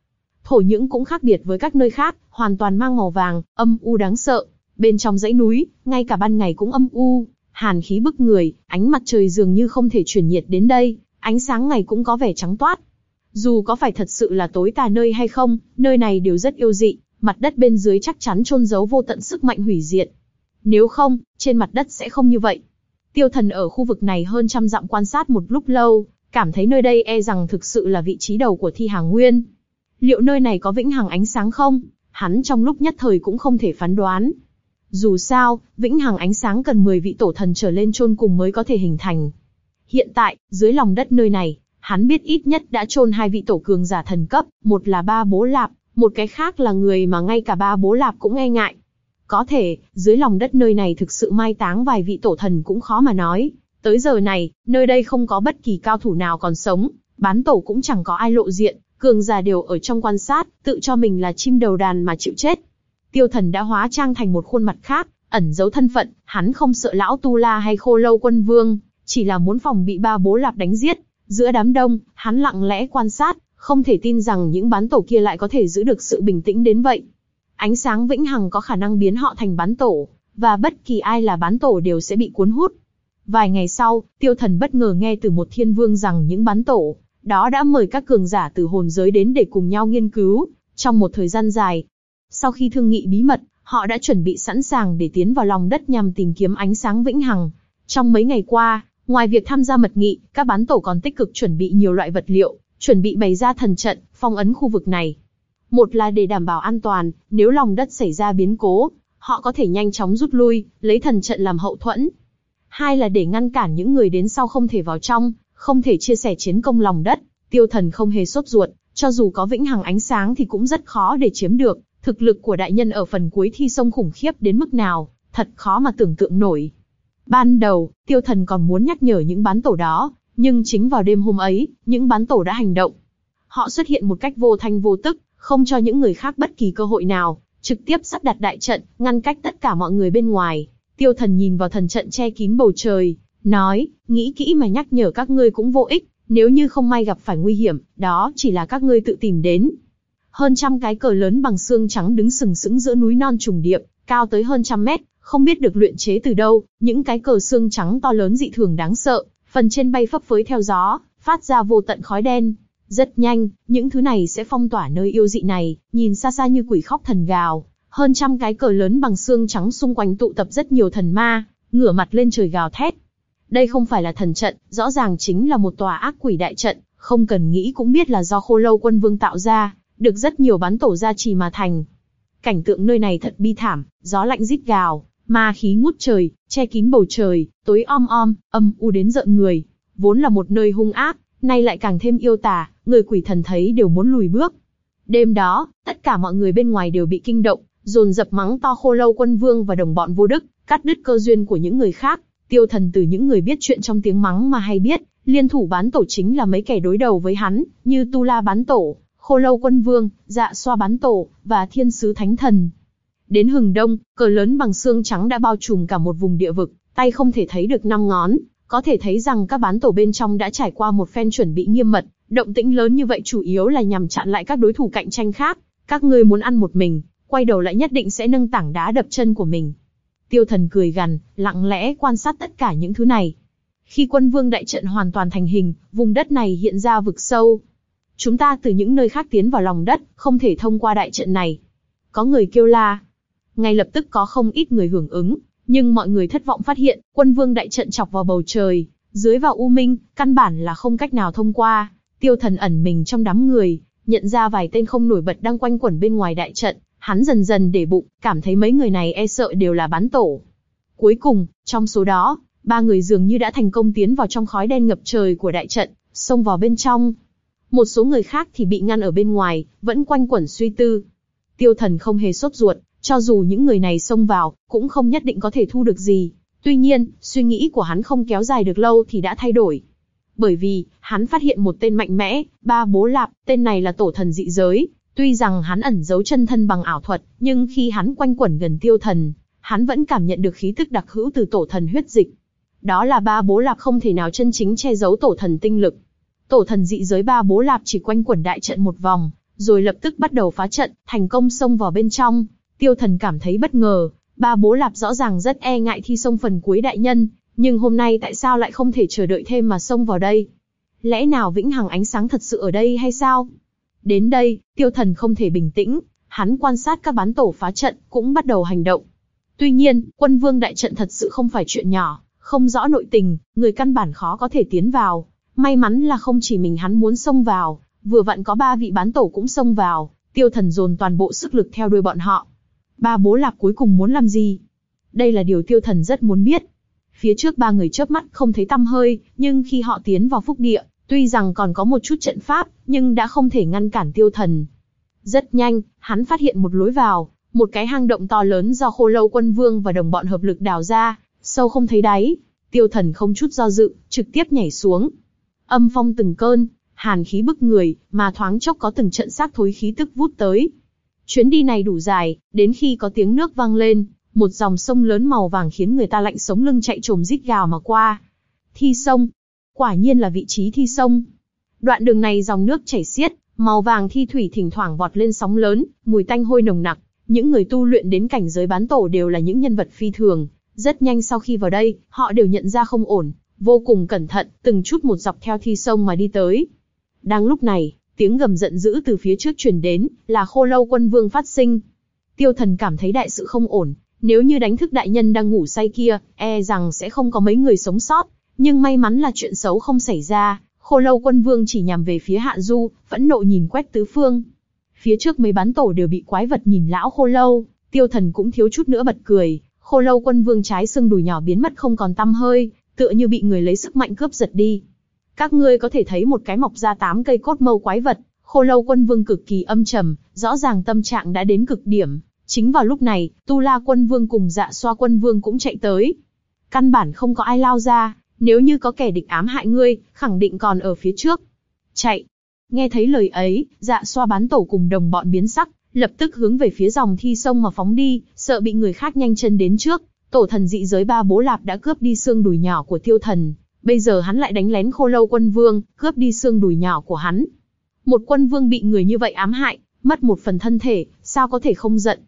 Thổ nhưỡng cũng khác biệt với các nơi khác, hoàn toàn mang màu vàng, âm u đáng sợ. Bên trong dãy núi, ngay cả ban ngày cũng âm u, hàn khí bức người, ánh mặt trời dường như không thể truyền nhiệt đến đây, ánh sáng ngày cũng có vẻ trắng toát. Dù có phải thật sự là tối tà nơi hay không, nơi này đều rất yêu dị, mặt đất bên dưới chắc chắn chôn giấu vô tận sức mạnh hủy diệt. Nếu không, trên mặt đất sẽ không như vậy. Tiêu thần ở khu vực này hơn trăm dặm quan sát một lúc lâu, cảm thấy nơi đây e rằng thực sự là vị trí đầu của thi hàng nguyên. Liệu nơi này có vĩnh hằng ánh sáng không? Hắn trong lúc nhất thời cũng không thể phán đoán. Dù sao, vĩnh hằng ánh sáng cần 10 vị tổ thần trở lên chôn cùng mới có thể hình thành. Hiện tại, dưới lòng đất nơi này, hắn biết ít nhất đã chôn hai vị tổ cường giả thần cấp, một là ba bố lạp, một cái khác là người mà ngay cả ba bố lạp cũng e ngại. Có thể, dưới lòng đất nơi này thực sự mai táng vài vị tổ thần cũng khó mà nói. Tới giờ này, nơi đây không có bất kỳ cao thủ nào còn sống, bán tổ cũng chẳng có ai lộ diện, cường giả đều ở trong quan sát, tự cho mình là chim đầu đàn mà chịu chết. Tiêu thần đã hóa trang thành một khuôn mặt khác, ẩn giấu thân phận, hắn không sợ lão Tu La hay khô lâu quân vương, chỉ là muốn phòng bị ba bố lạp đánh giết. Giữa đám đông, hắn lặng lẽ quan sát, không thể tin rằng những bán tổ kia lại có thể giữ được sự bình tĩnh đến vậy. Ánh sáng vĩnh hằng có khả năng biến họ thành bán tổ, và bất kỳ ai là bán tổ đều sẽ bị cuốn hút. Vài ngày sau, tiêu thần bất ngờ nghe từ một thiên vương rằng những bán tổ, đó đã mời các cường giả từ hồn giới đến để cùng nhau nghiên cứu, trong một thời gian dài. Sau khi thương nghị bí mật, họ đã chuẩn bị sẵn sàng để tiến vào lòng đất nhằm tìm kiếm ánh sáng vĩnh hằng. Trong mấy ngày qua, ngoài việc tham gia mật nghị, các bán tổ còn tích cực chuẩn bị nhiều loại vật liệu, chuẩn bị bày ra thần trận, phong ấn khu vực này. Một là để đảm bảo an toàn, nếu lòng đất xảy ra biến cố, họ có thể nhanh chóng rút lui, lấy thần trận làm hậu thuẫn. Hai là để ngăn cản những người đến sau không thể vào trong, không thể chia sẻ chiến công lòng đất. Tiêu thần không hề sốt ruột, cho dù có vĩnh hằng ánh sáng thì cũng rất khó để chiếm được. Thực lực của đại nhân ở phần cuối thi sông khủng khiếp đến mức nào, thật khó mà tưởng tượng nổi. Ban đầu, tiêu thần còn muốn nhắc nhở những bán tổ đó, nhưng chính vào đêm hôm ấy, những bán tổ đã hành động. Họ xuất hiện một cách vô thanh vô tức, không cho những người khác bất kỳ cơ hội nào, trực tiếp sắp đặt đại trận, ngăn cách tất cả mọi người bên ngoài. Tiêu thần nhìn vào thần trận che kín bầu trời, nói, nghĩ kỹ mà nhắc nhở các ngươi cũng vô ích, nếu như không may gặp phải nguy hiểm, đó chỉ là các ngươi tự tìm đến. Hơn trăm cái cờ lớn bằng xương trắng đứng sừng sững giữa núi non trùng điệp, cao tới hơn trăm mét, không biết được luyện chế từ đâu, những cái cờ xương trắng to lớn dị thường đáng sợ, phần trên bay phấp phới theo gió, phát ra vô tận khói đen. Rất nhanh, những thứ này sẽ phong tỏa nơi yêu dị này, nhìn xa xa như quỷ khóc thần gào. Hơn trăm cái cờ lớn bằng xương trắng xung quanh tụ tập rất nhiều thần ma, ngửa mặt lên trời gào thét. Đây không phải là thần trận, rõ ràng chính là một tòa ác quỷ đại trận, không cần nghĩ cũng biết là do khô lâu quân vương tạo ra, được rất nhiều bán tổ gia trì mà thành. Cảnh tượng nơi này thật bi thảm, gió lạnh rít gào, ma khí ngút trời, che kín bầu trời, tối om om, âm u đến giận người. Vốn là một nơi hung ác, nay lại càng thêm yêu tà, người quỷ thần thấy đều muốn lùi bước. Đêm đó, tất cả mọi người bên ngoài đều bị kinh động, dồn dập mắng to khô lâu quân vương và đồng bọn vô đức, cắt đứt cơ duyên của những người khác. Tiêu thần từ những người biết chuyện trong tiếng mắng mà hay biết, liên thủ bán tổ chính là mấy kẻ đối đầu với hắn, như Tu La bán tổ, khô lâu quân vương, dạ xoa bán tổ, và thiên sứ thánh thần. Đến hừng đông, cờ lớn bằng xương trắng đã bao trùm cả một vùng địa vực, tay không thể thấy được năm ngón, có thể thấy rằng các bán tổ bên trong đã trải qua một phen chuẩn bị nghiêm mật, động tĩnh lớn như vậy chủ yếu là nhằm chặn lại các đối thủ cạnh tranh khác. Các ngươi muốn ăn một mình, quay đầu lại nhất định sẽ nâng tảng đá đập chân của mình. Tiêu thần cười gằn, lặng lẽ quan sát tất cả những thứ này. Khi quân vương đại trận hoàn toàn thành hình, vùng đất này hiện ra vực sâu. Chúng ta từ những nơi khác tiến vào lòng đất, không thể thông qua đại trận này. Có người kêu la. Ngay lập tức có không ít người hưởng ứng, nhưng mọi người thất vọng phát hiện, quân vương đại trận chọc vào bầu trời, dưới vào u minh, căn bản là không cách nào thông qua. Tiêu thần ẩn mình trong đám người, nhận ra vài tên không nổi bật đang quanh quẩn bên ngoài đại trận, hắn dần dần để bụng, cảm thấy mấy người này e sợ đều là bán tổ. Cuối cùng, trong số đó, ba người dường như đã thành công tiến vào trong khói đen ngập trời của đại trận, xông vào bên trong. Một số người khác thì bị ngăn ở bên ngoài, vẫn quanh quẩn suy tư. Tiêu thần không hề sốt ruột, cho dù những người này xông vào, cũng không nhất định có thể thu được gì. Tuy nhiên, suy nghĩ của hắn không kéo dài được lâu thì đã thay đổi. Bởi vì, hắn phát hiện một tên mạnh mẽ, ba bố lạp, tên này là tổ thần dị giới. Tuy rằng hắn ẩn giấu chân thân bằng ảo thuật, nhưng khi hắn quanh quẩn gần tiêu thần, hắn vẫn cảm nhận được khí tức đặc hữu từ tổ thần huyết dịch. Đó là ba bố lạp không thể nào chân chính che giấu tổ thần tinh lực. Tổ thần dị giới ba bố lạp chỉ quanh quẩn đại trận một vòng, rồi lập tức bắt đầu phá trận, thành công xông vào bên trong. Tiêu thần cảm thấy bất ngờ, ba bố lạp rõ ràng rất e ngại thi sông phần cuối đại nhân, nhưng hôm nay tại sao lại không thể chờ đợi thêm mà xông vào đây? Lẽ nào vĩnh hằng ánh sáng thật sự ở đây hay sao? Đến đây, tiêu thần không thể bình tĩnh, hắn quan sát các bán tổ phá trận, cũng bắt đầu hành động. Tuy nhiên, quân vương đại trận thật sự không phải chuyện nhỏ, không rõ nội tình, người căn bản khó có thể tiến vào. May mắn là không chỉ mình hắn muốn xông vào, vừa vặn có ba vị bán tổ cũng xông vào, tiêu thần dồn toàn bộ sức lực theo đuôi bọn họ. Ba bố lạp cuối cùng muốn làm gì? Đây là điều tiêu thần rất muốn biết. Phía trước ba người chớp mắt không thấy tăm hơi, nhưng khi họ tiến vào phúc địa, tuy rằng còn có một chút trận pháp, nhưng đã không thể ngăn cản tiêu thần. Rất nhanh, hắn phát hiện một lối vào, một cái hang động to lớn do khô lâu quân vương và đồng bọn hợp lực đào ra, sâu không thấy đáy. Tiêu thần không chút do dự, trực tiếp nhảy xuống. Âm phong từng cơn, hàn khí bức người, mà thoáng chốc có từng trận xác thối khí tức vút tới. Chuyến đi này đủ dài, đến khi có tiếng nước vang lên, một dòng sông lớn màu vàng khiến người ta lạnh sống lưng chạy trồm rít gào mà qua. Thi sông. Quả nhiên là vị trí thi sông. Đoạn đường này dòng nước chảy xiết, màu vàng thi thủy thỉnh thoảng vọt lên sóng lớn, mùi tanh hôi nồng nặc. Những người tu luyện đến cảnh giới bán tổ đều là những nhân vật phi thường. Rất nhanh sau khi vào đây, họ đều nhận ra không ổn, vô cùng cẩn thận, từng chút một dọc theo thi sông mà đi tới. Đang lúc này, tiếng gầm giận dữ từ phía trước truyền đến, là khô lâu quân vương phát sinh. Tiêu thần cảm thấy đại sự không ổn, nếu như đánh thức đại nhân đang ngủ say kia, e rằng sẽ không có mấy người sống sót. Nhưng may mắn là chuyện xấu không xảy ra, khô lâu quân vương chỉ nhằm về phía hạ du, phẫn nộ nhìn quét tứ phương. Phía trước mấy bán tổ đều bị quái vật nhìn lão khô lâu, tiêu thần cũng thiếu chút nữa bật cười, khô lâu quân vương trái xương đùi nhỏ biến mất không còn tăm hơi, tựa như bị người lấy sức mạnh cướp giật đi. Các ngươi có thể thấy một cái mọc ra tám cây cốt mâu quái vật, khô lâu quân vương cực kỳ âm trầm, rõ ràng tâm trạng đã đến cực điểm. Chính vào lúc này, Tu La quân vương cùng dạ xoa quân vương cũng chạy tới. Căn bản không có ai lao ra, nếu như có kẻ địch ám hại ngươi, khẳng định còn ở phía trước. Chạy. Nghe thấy lời ấy, dạ xoa bán tổ cùng đồng bọn biến sắc, lập tức hướng về phía dòng thi sông mà phóng đi, sợ bị người khác nhanh chân đến trước. Tổ thần dị giới ba bố lạp đã cướp đi xương đùi nhỏ của tiêu thần, bây giờ hắn lại đánh lén khô lâu quân vương, cướp đi xương đùi nhỏ của hắn. Một quân vương bị người như vậy ám hại, mất một phần thân thể, sao có thể không giận.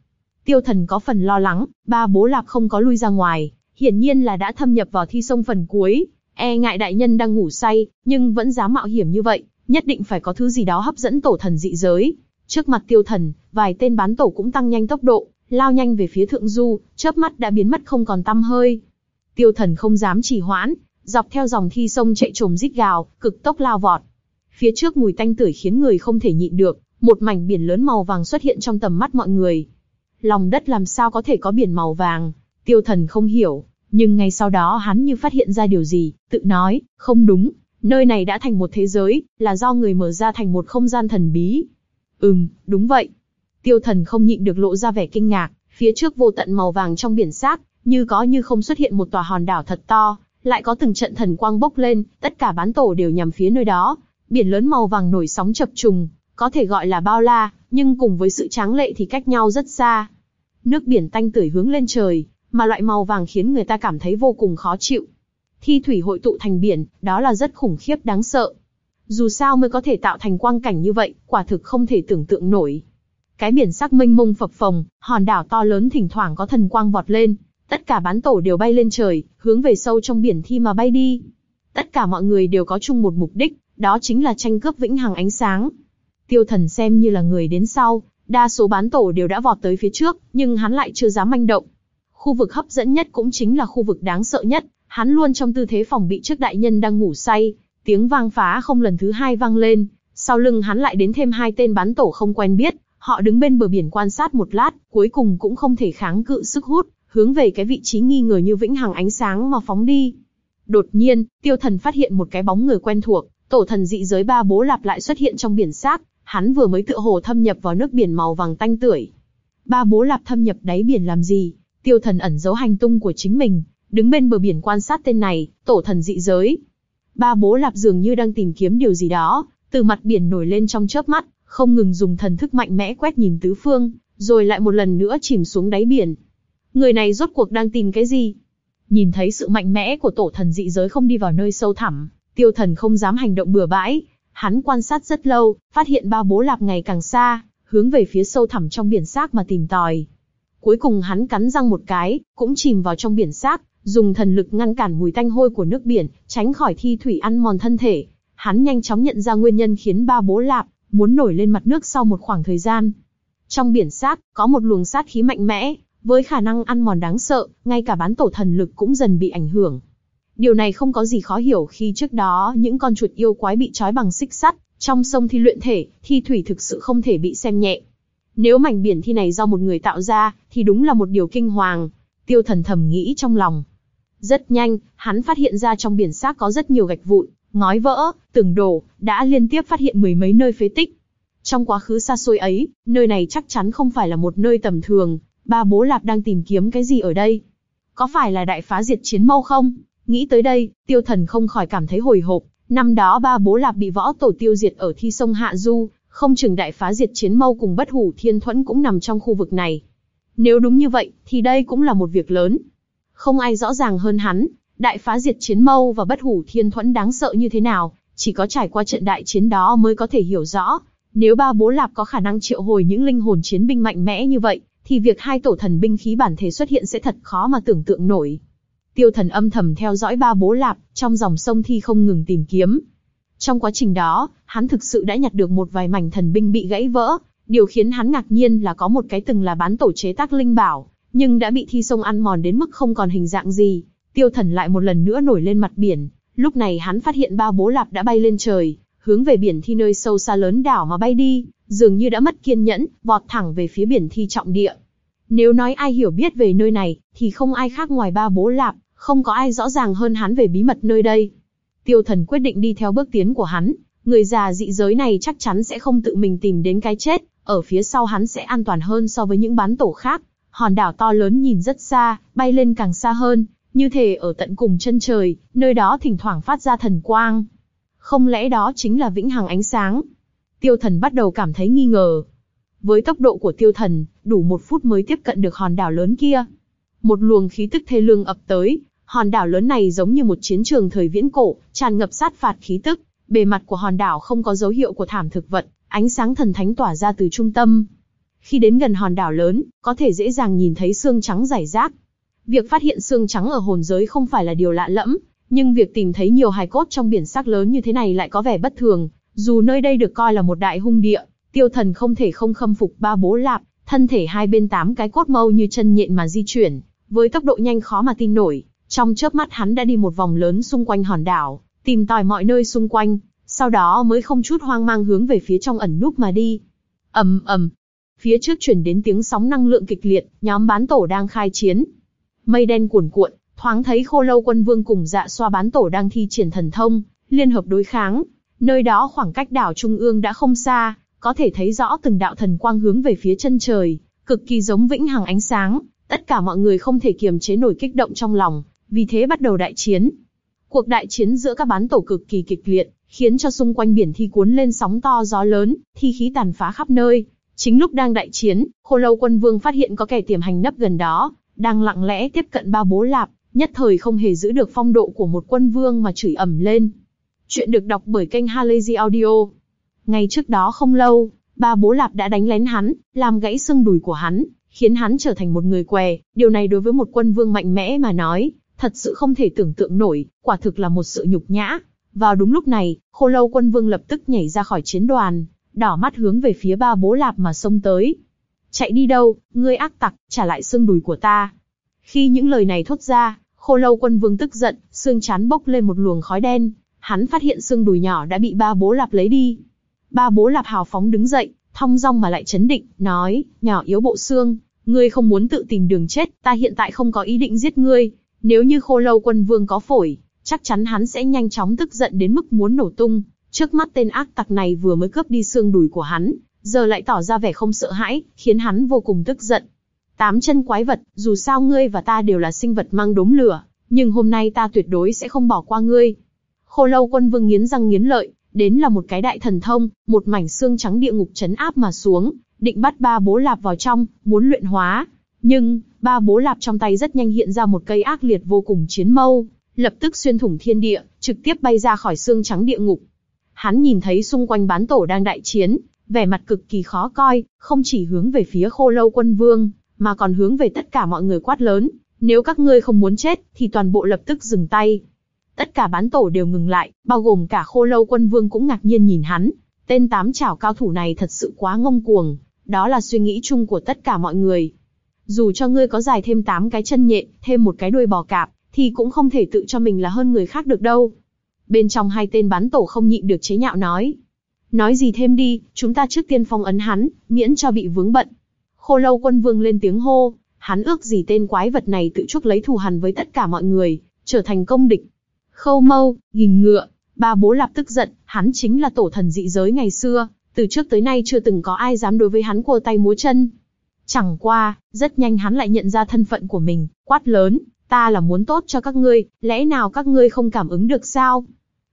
Tiêu thần có phần lo lắng, ba bố lạp không có lui ra ngoài, hiển nhiên là đã thâm nhập vào thi sông phần cuối, e ngại đại nhân đang ngủ say, nhưng vẫn dám mạo hiểm như vậy, nhất định phải có thứ gì đó hấp dẫn tổ thần dị giới. Trước mặt tiêu thần, vài tên bán tổ cũng tăng nhanh tốc độ, lao nhanh về phía thượng du, chớp mắt đã biến mất không còn tăm hơi. Tiêu thần không dám trì hoãn, dọc theo dòng thi sông chạy trồm rít gào, cực tốc lao vọt. Phía trước mùi tanh tưởi khiến người không thể nhịn được, một mảnh biển lớn màu vàng xuất hiện trong tầm mắt mọi người. Lòng đất làm sao có thể có biển màu vàng? Tiêu thần không hiểu, nhưng ngay sau đó hắn như phát hiện ra điều gì, tự nói, không đúng, nơi này đã thành một thế giới, là do người mở ra thành một không gian thần bí. Ừm, đúng vậy. Tiêu thần không nhịn được lộ ra vẻ kinh ngạc, phía trước vô tận màu vàng trong biển xác, như có như không xuất hiện một tòa hòn đảo thật to, lại có từng trận thần quang bốc lên, tất cả bán tổ đều nhằm phía nơi đó. Biển lớn màu vàng nổi sóng chập trùng, có thể gọi là bao la, nhưng cùng với sự tráng lệ thì cách nhau rất xa. Nước biển tanh tưởi hướng lên trời, mà loại màu vàng khiến người ta cảm thấy vô cùng khó chịu. Thi thủy hội tụ thành biển, đó là rất khủng khiếp đáng sợ. Dù sao mới có thể tạo thành quang cảnh như vậy, quả thực không thể tưởng tượng nổi. Cái biển sắc mênh mông phập phồng, hòn đảo to lớn thỉnh thoảng có thần quang vọt lên, tất cả bán tổ đều bay lên trời, hướng về sâu trong biển thi mà bay đi. Tất cả mọi người đều có chung một mục đích, đó chính là tranh cướp vĩnh hằng ánh sáng. Tiêu thần xem như là người đến sau, đa số bán tổ đều đã vọt tới phía trước, nhưng hắn lại chưa dám manh động. Khu vực hấp dẫn nhất cũng chính là khu vực đáng sợ nhất, hắn luôn trong tư thế phòng bị trước đại nhân đang ngủ say, tiếng vang phá không lần thứ hai vang lên, sau lưng hắn lại đến thêm hai tên bán tổ không quen biết, họ đứng bên bờ biển quan sát một lát, cuối cùng cũng không thể kháng cự sức hút, hướng về cái vị trí nghi ngờ như vĩnh hằng ánh sáng mà phóng đi. Đột nhiên, tiêu thần phát hiện một cái bóng người quen thuộc, tổ thần dị giới ba bố lạp lại xuất hiện trong biển xác, hắn vừa mới tựa hồ thâm nhập vào nước biển màu vàng tanh tưởi. Ba bố lạp thâm nhập đáy biển làm gì? Tiêu thần ẩn giấu hành tung của chính mình, đứng bên bờ biển quan sát tên này, tổ thần dị giới. Ba bố lạp dường như đang tìm kiếm điều gì đó, từ mặt biển nổi lên trong chớp mắt, không ngừng dùng thần thức mạnh mẽ quét nhìn tứ phương, rồi lại một lần nữa chìm xuống đáy biển. Người này rốt cuộc đang tìm cái gì? Nhìn thấy sự mạnh mẽ của tổ thần dị giới không đi vào nơi sâu thẳm, tiêu thần không dám hành động bừa bãi. Hắn quan sát rất lâu, phát hiện ba bố lạp ngày càng xa, hướng về phía sâu thẳm trong biển xác mà tìm tòi. Cuối cùng hắn cắn răng một cái, cũng chìm vào trong biển xác, dùng thần lực ngăn cản mùi tanh hôi của nước biển, tránh khỏi thi thủy ăn mòn thân thể. Hắn nhanh chóng nhận ra nguyên nhân khiến ba bố lạp muốn nổi lên mặt nước sau một khoảng thời gian. Trong biển xác có một luồng sát khí mạnh mẽ, với khả năng ăn mòn đáng sợ, ngay cả bán tổ thần lực cũng dần bị ảnh hưởng. Điều này không có gì khó hiểu khi trước đó những con chuột yêu quái bị trói bằng xích sắt, trong sông thi luyện thể, thi thủy thực sự không thể bị xem nhẹ. Nếu mảnh biển thi này do một người tạo ra, thì đúng là một điều kinh hoàng. Tiêu thần thầm nghĩ trong lòng. Rất nhanh, hắn phát hiện ra trong biển xác có rất nhiều gạch vụn, ngói vỡ, tường đổ, đã liên tiếp phát hiện mười mấy nơi phế tích. Trong quá khứ xa xôi ấy, nơi này chắc chắn không phải là một nơi tầm thường, ba bố lạp đang tìm kiếm cái gì ở đây? Có phải là đại phá diệt chiến mâu không? Nghĩ tới đây, tiêu thần không khỏi cảm thấy hồi hộp, Năm đó ba bố lạp bị võ tổ tiêu diệt ở thi sông Hạ Du, không chừng đại phá diệt chiến mâu cùng bất hủ thiên thuẫn cũng nằm trong khu vực này. Nếu đúng như vậy, thì đây cũng là một việc lớn. Không ai rõ ràng hơn hắn, đại phá diệt chiến mâu và bất hủ thiên thuẫn đáng sợ như thế nào, chỉ có trải qua trận đại chiến đó mới có thể hiểu rõ. Nếu ba bố lạp có khả năng triệu hồi những linh hồn chiến binh mạnh mẽ như vậy, thì việc hai tổ thần binh khí bản thể xuất hiện sẽ thật khó mà tưởng tượng nổi. Tiêu thần âm thầm theo dõi ba bố lạp, trong dòng sông thi không ngừng tìm kiếm. Trong quá trình đó, hắn thực sự đã nhặt được một vài mảnh thần binh bị gãy vỡ. Điều khiến hắn ngạc nhiên là có một cái từng là bán tổ chế tác linh bảo, nhưng đã bị thi sông ăn mòn đến mức không còn hình dạng gì. Tiêu thần lại một lần nữa nổi lên mặt biển. Lúc này hắn phát hiện ba bố lạp đã bay lên trời, hướng về biển thi nơi sâu xa lớn đảo mà bay đi, dường như đã mất kiên nhẫn, vọt thẳng về phía biển thi trọng địa. Nếu nói ai hiểu biết về nơi này, thì không ai khác ngoài ba bố lạp, không có ai rõ ràng hơn hắn về bí mật nơi đây. Tiêu thần quyết định đi theo bước tiến của hắn, người già dị giới này chắc chắn sẽ không tự mình tìm đến cái chết, ở phía sau hắn sẽ an toàn hơn so với những bán tổ khác. Hòn đảo to lớn nhìn rất xa, bay lên càng xa hơn, như thể ở tận cùng chân trời, nơi đó thỉnh thoảng phát ra thần quang. Không lẽ đó chính là vĩnh hằng ánh sáng? Tiêu thần bắt đầu cảm thấy nghi ngờ. Với tốc độ của tiêu thần, đủ một phút mới tiếp cận được hòn đảo lớn kia. Một luồng khí tức thê lương ập tới, hòn đảo lớn này giống như một chiến trường thời viễn cổ, tràn ngập sát phạt khí tức. Bề mặt của hòn đảo không có dấu hiệu của thảm thực vật, ánh sáng thần thánh tỏa ra từ trung tâm. Khi đến gần hòn đảo lớn, có thể dễ dàng nhìn thấy xương trắng rải rác. Việc phát hiện xương trắng ở hồn giới không phải là điều lạ lẫm, nhưng việc tìm thấy nhiều hài cốt trong biển sắc lớn như thế này lại có vẻ bất thường, dù nơi đây được coi là một đại hung địa, tiêu thần không thể không khâm phục ba bố lạp, thân thể hai bên tám cái cốt mâu như chân nhện mà di chuyển, với tốc độ nhanh khó mà tin nổi. Trong chớp mắt hắn đã đi một vòng lớn xung quanh hòn đảo, tìm tòi mọi nơi xung quanh, sau đó mới không chút hoang mang hướng về phía trong ẩn núp mà đi. ầm ầm, phía trước chuyển đến tiếng sóng năng lượng kịch liệt, nhóm bán tổ đang khai chiến. Mây đen cuồn cuộn, thoáng thấy khô lâu quân vương cùng dạ xoa bán tổ đang thi triển thần thông, liên hợp đối kháng. Nơi đó khoảng cách đảo trung ương đã không xa, có thể thấy rõ từng đạo thần quang hướng về phía chân trời, cực kỳ giống vĩnh hằng ánh sáng. Tất cả mọi người không thể kiềm chế nổi kích động trong lòng, vì thế bắt đầu đại chiến. Cuộc đại chiến giữa các bán tổ cực kỳ kịch liệt, khiến cho xung quanh biển thi cuốn lên sóng to gió lớn, thi khí tàn phá khắp nơi. Chính lúc đang đại chiến, khô lâu quân vương phát hiện có kẻ tiềm hành nấp gần đó, đang lặng lẽ tiếp cận ba bố lạp, nhất thời không hề giữ được phong độ của một quân vương mà chửi ẩm lên. Chuyện được đọc bởi kênh Halazy Audio. Ngay trước đó không lâu, ba bố lạp đã đánh lén hắn, làm gãy xương đùi của hắn, khiến hắn trở thành một người què. Điều này đối với một quân vương mạnh mẽ mà nói, thật sự không thể tưởng tượng nổi, quả thực là một sự nhục nhã. Vào đúng lúc này, khô lâu quân vương lập tức nhảy ra khỏi chiến đoàn, đỏ mắt hướng về phía ba bố lạp mà xông tới. Chạy đi đâu, ngươi ác tặc, trả lại xương đùi của ta. Khi những lời này thốt ra, khô lâu quân vương tức giận, xương chán bốc lên một luồng khói đen, hắn phát hiện xương đùi nhỏ đã bị ba bố lạp lấy đi. Ba bố lạp hào phóng đứng dậy, thong dong mà lại chấn định, nói, nhỏ yếu bộ xương, ngươi không muốn tự tìm đường chết, ta hiện tại không có ý định giết ngươi, nếu như khô lâu quân vương có phổi, chắc chắn hắn sẽ nhanh chóng tức giận đến mức muốn nổ tung. Trước mắt tên ác tặc này vừa mới cướp đi xương đùi của hắn, giờ lại tỏ ra vẻ không sợ hãi, khiến hắn vô cùng tức giận. Tám chân quái vật, dù sao ngươi và ta đều là sinh vật mang đốm lửa, nhưng hôm nay ta tuyệt đối sẽ không bỏ qua ngươi. Khô lâu quân vương nghiến răng nghiến lợi, đến là một cái đại thần thông, một mảnh xương trắng địa ngục chấn áp mà xuống, định bắt ba bố lạp vào trong, muốn luyện hóa. Nhưng, ba bố lạp trong tay rất nhanh hiện ra một cây ác liệt vô cùng chiến mâu, lập tức xuyên thủng thiên địa, trực tiếp bay ra khỏi xương trắng địa ngục. Hắn nhìn thấy xung quanh bán tổ đang đại chiến, vẻ mặt cực kỳ khó coi, không chỉ hướng về phía khô lâu quân vương, mà còn hướng về tất cả mọi người quát lớn, nếu các ngươi không muốn chết, thì toàn bộ lập tức dừng tay. Tất cả bán tổ đều ngừng lại, bao gồm cả khô lâu quân vương cũng ngạc nhiên nhìn hắn. Tên tám chảo cao thủ này thật sự quá ngông cuồng, đó là suy nghĩ chung của tất cả mọi người. Dù cho ngươi có dài thêm 8 cái chân nhện, thêm một cái đuôi bò cạp, thì cũng không thể tự cho mình là hơn người khác được đâu. Bên trong hai tên bán tổ không nhịn được chế nhạo nói. Nói gì thêm đi, chúng ta trước tiên phong ấn hắn, miễn cho bị vướng bận. Khô lâu quân vương lên tiếng hô, hắn ước gì tên quái vật này tự chuốc lấy thù hằn với tất cả mọi người, trở thành công địch. Khâu mâu, nghìn ngựa, ba bố lạp tức giận, hắn chính là tổ thần dị giới ngày xưa, từ trước tới nay chưa từng có ai dám đối với hắn cua tay múa chân. Chẳng qua, rất nhanh hắn lại nhận ra thân phận của mình, quát lớn, ta là muốn tốt cho các ngươi, lẽ nào các ngươi không cảm ứng được sao?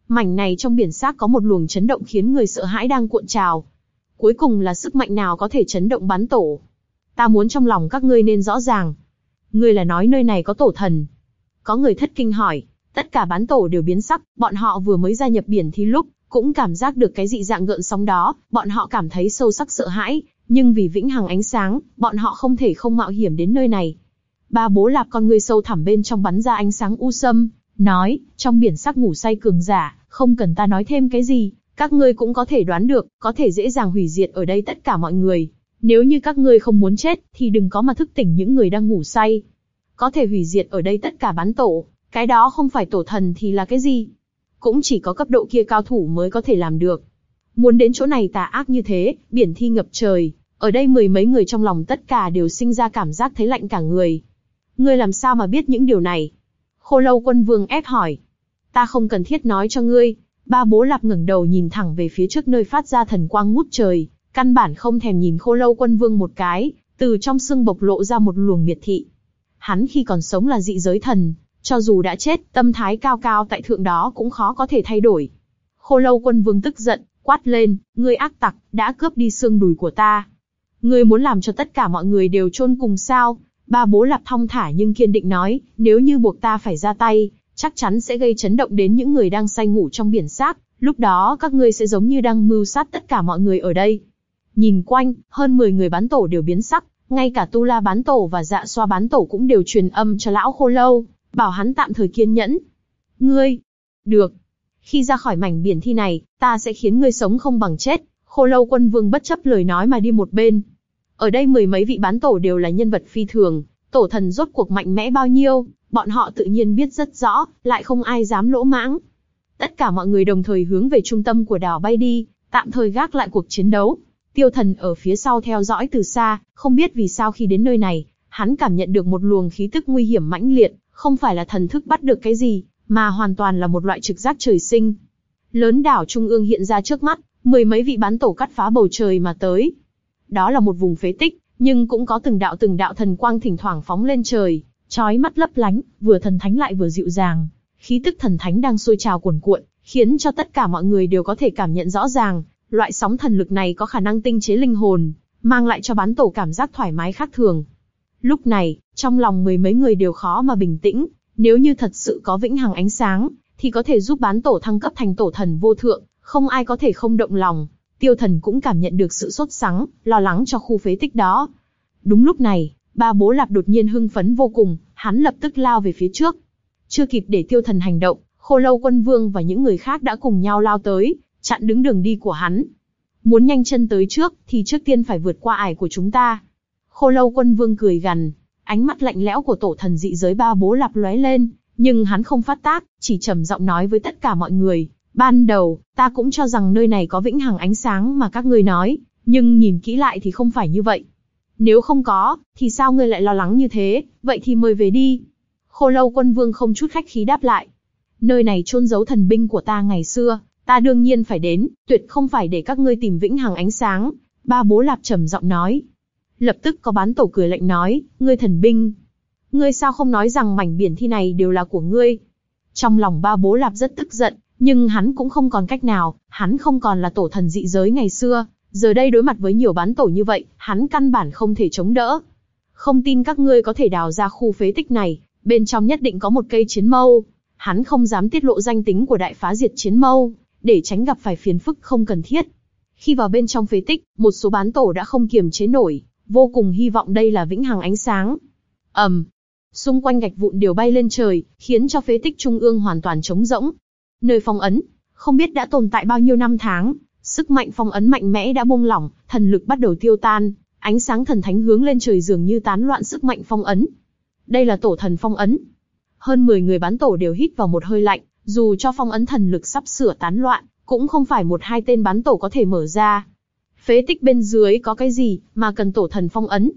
Mảnh này trong biển xác có một luồng chấn động khiến người sợ hãi đang cuộn trào. Cuối cùng là sức mạnh nào có thể chấn động bán tổ? Ta muốn trong lòng các ngươi nên rõ ràng. Ngươi là nói nơi này có tổ thần. Có người thất kinh hỏi, tất cả bán tổ đều biến sắc, bọn họ vừa mới gia nhập biển thì lúc, cũng cảm giác được cái dị dạng gợn sóng đó, bọn họ cảm thấy sâu sắc sợ hãi, nhưng vì vĩnh hằng ánh sáng, bọn họ không thể không mạo hiểm đến nơi này. Ba bố lạp con người sâu thẳm bên trong bắn ra ánh sáng u sâm, nói, trong biển sắc ngủ say cường giả, không cần ta nói thêm cái gì, các ngươi cũng có thể đoán được, có thể dễ dàng hủy diệt ở đây tất cả mọi người. Nếu như các ngươi không muốn chết, thì đừng có mà thức tỉnh những người đang ngủ say. Có thể hủy diệt ở đây tất cả bán tổ, cái đó không phải tổ thần thì là cái gì? Cũng chỉ có cấp độ kia cao thủ mới có thể làm được. Muốn đến chỗ này tà ác như thế, biển thi ngập trời, ở đây mười mấy người trong lòng tất cả đều sinh ra cảm giác thấy lạnh cả người. Ngươi làm sao mà biết những điều này? Khô lâu quân vương ép hỏi. Ta không cần thiết nói cho ngươi. Ba bố lạp ngẩng đầu nhìn thẳng về phía trước nơi phát ra thần quang ngút trời, căn bản không thèm nhìn khô lâu quân vương một cái, từ trong xương bộc lộ ra một luồng miệt thị. Hắn khi còn sống là dị giới thần, cho dù đã chết, tâm thái cao cao tại thượng đó cũng khó có thể thay đổi. Khô lâu quân vương tức giận, quát lên, ngươi ác tặc, đã cướp đi xương đùi của ta. Ngươi muốn làm cho tất cả mọi người đều chôn cùng sao? Ba bố lạp thong thả nhưng kiên định nói, nếu như buộc ta phải ra tay, chắc chắn sẽ gây chấn động đến những người đang say ngủ trong biển xác, lúc đó các ngươi sẽ giống như đang mưu sát tất cả mọi người ở đây. Nhìn quanh, hơn 10 người bán tổ đều biến sắc, ngay cả Tu La bán tổ và Dạ Xoa bán tổ cũng đều truyền âm cho lão Khô Lâu, bảo hắn tạm thời kiên nhẫn. Ngươi, được. Khi ra khỏi mảnh biển thi này, ta sẽ khiến ngươi sống không bằng chết. Khô Lâu Quân Vương bất chấp lời nói mà đi một bên. Ở đây mười mấy vị bán tổ đều là nhân vật phi thường, tổ thần rốt cuộc mạnh mẽ bao nhiêu, bọn họ tự nhiên biết rất rõ, lại không ai dám lỗ mãng. Tất cả mọi người đồng thời hướng về trung tâm của đảo bay đi, tạm thời gác lại cuộc chiến đấu. Tiêu thần ở phía sau theo dõi từ xa, không biết vì sao khi đến nơi này, hắn cảm nhận được một luồng khí tức nguy hiểm mãnh liệt, không phải là thần thức bắt được cái gì, mà hoàn toàn là một loại trực giác trời sinh. Lớn đảo trung ương hiện ra trước mắt, mười mấy vị bán tổ cắt phá bầu trời mà tới. Đó là một vùng phế tích, nhưng cũng có từng đạo từng đạo thần quang thỉnh thoảng phóng lên trời, chói mắt lấp lánh, vừa thần thánh lại vừa dịu dàng. Khí tức thần thánh đang sôi trào cuồn cuộn, khiến cho tất cả mọi người đều có thể cảm nhận rõ ràng, loại sóng thần lực này có khả năng tinh chế linh hồn, mang lại cho bán tổ cảm giác thoải mái khác thường. Lúc này, trong lòng mười mấy người đều khó mà bình tĩnh, nếu như thật sự có vĩnh hằng ánh sáng, thì có thể giúp bán tổ thăng cấp thành tổ thần vô thượng, không ai có thể không động lòng. Tiêu thần cũng cảm nhận được sự sốt sắng, lo lắng cho khu phế tích đó. Đúng lúc này, ba bố lạp đột nhiên hưng phấn vô cùng, hắn lập tức lao về phía trước. Chưa kịp để tiêu thần hành động, khô lâu quân vương và những người khác đã cùng nhau lao tới, chặn đứng đường đi của hắn. Muốn nhanh chân tới trước, thì trước tiên phải vượt qua ải của chúng ta. Khô lâu quân vương cười gằn, ánh mắt lạnh lẽo của tổ thần dị giới ba bố lạp lóe lên, nhưng hắn không phát tác, chỉ trầm giọng nói với tất cả mọi người. Ban đầu, ta cũng cho rằng nơi này có vĩnh hằng ánh sáng mà các ngươi nói, nhưng nhìn kỹ lại thì không phải như vậy. Nếu không có, thì sao ngươi lại lo lắng như thế, vậy thì mời về đi. Khô lâu quân vương không chút khách khí đáp lại. Nơi này chôn giấu thần binh của ta ngày xưa, ta đương nhiên phải đến, tuyệt không phải để các ngươi tìm vĩnh hằng ánh sáng. Ba bố lạp trầm giọng nói. Lập tức có bán tổ cười lạnh nói, ngươi thần binh. Ngươi sao không nói rằng mảnh biển thi này đều là của ngươi? Trong lòng ba bố lạp rất tức giận, nhưng hắn cũng không còn cách nào, hắn không còn là tổ thần dị giới ngày xưa, giờ đây đối mặt với nhiều bán tổ như vậy, hắn căn bản không thể chống đỡ. Không tin các ngươi có thể đào ra khu phế tích này, bên trong nhất định có một cây chiến mâu. Hắn không dám tiết lộ danh tính của đại phá diệt chiến mâu, để tránh gặp phải phiền phức không cần thiết. Khi vào bên trong phế tích, một số bán tổ đã không kiềm chế nổi, vô cùng hy vọng đây là vĩnh hằng ánh sáng. ầm, um, xung quanh gạch vụn đều bay lên trời, khiến cho phế tích trung ương hoàn toàn trống rỗng. Nơi phong ấn, không biết đã tồn tại bao nhiêu năm tháng, sức mạnh phong ấn mạnh mẽ đã buông lỏng, thần lực bắt đầu tiêu tan, ánh sáng thần thánh hướng lên trời dường như tán loạn sức mạnh phong ấn. Đây là tổ thần phong ấn. Hơn 10 người bán tổ đều hít vào một hơi lạnh, dù cho phong ấn thần lực sắp sửa tán loạn, cũng không phải một hai tên bán tổ có thể mở ra. Phế tích bên dưới có cái gì mà cần tổ thần phong ấn?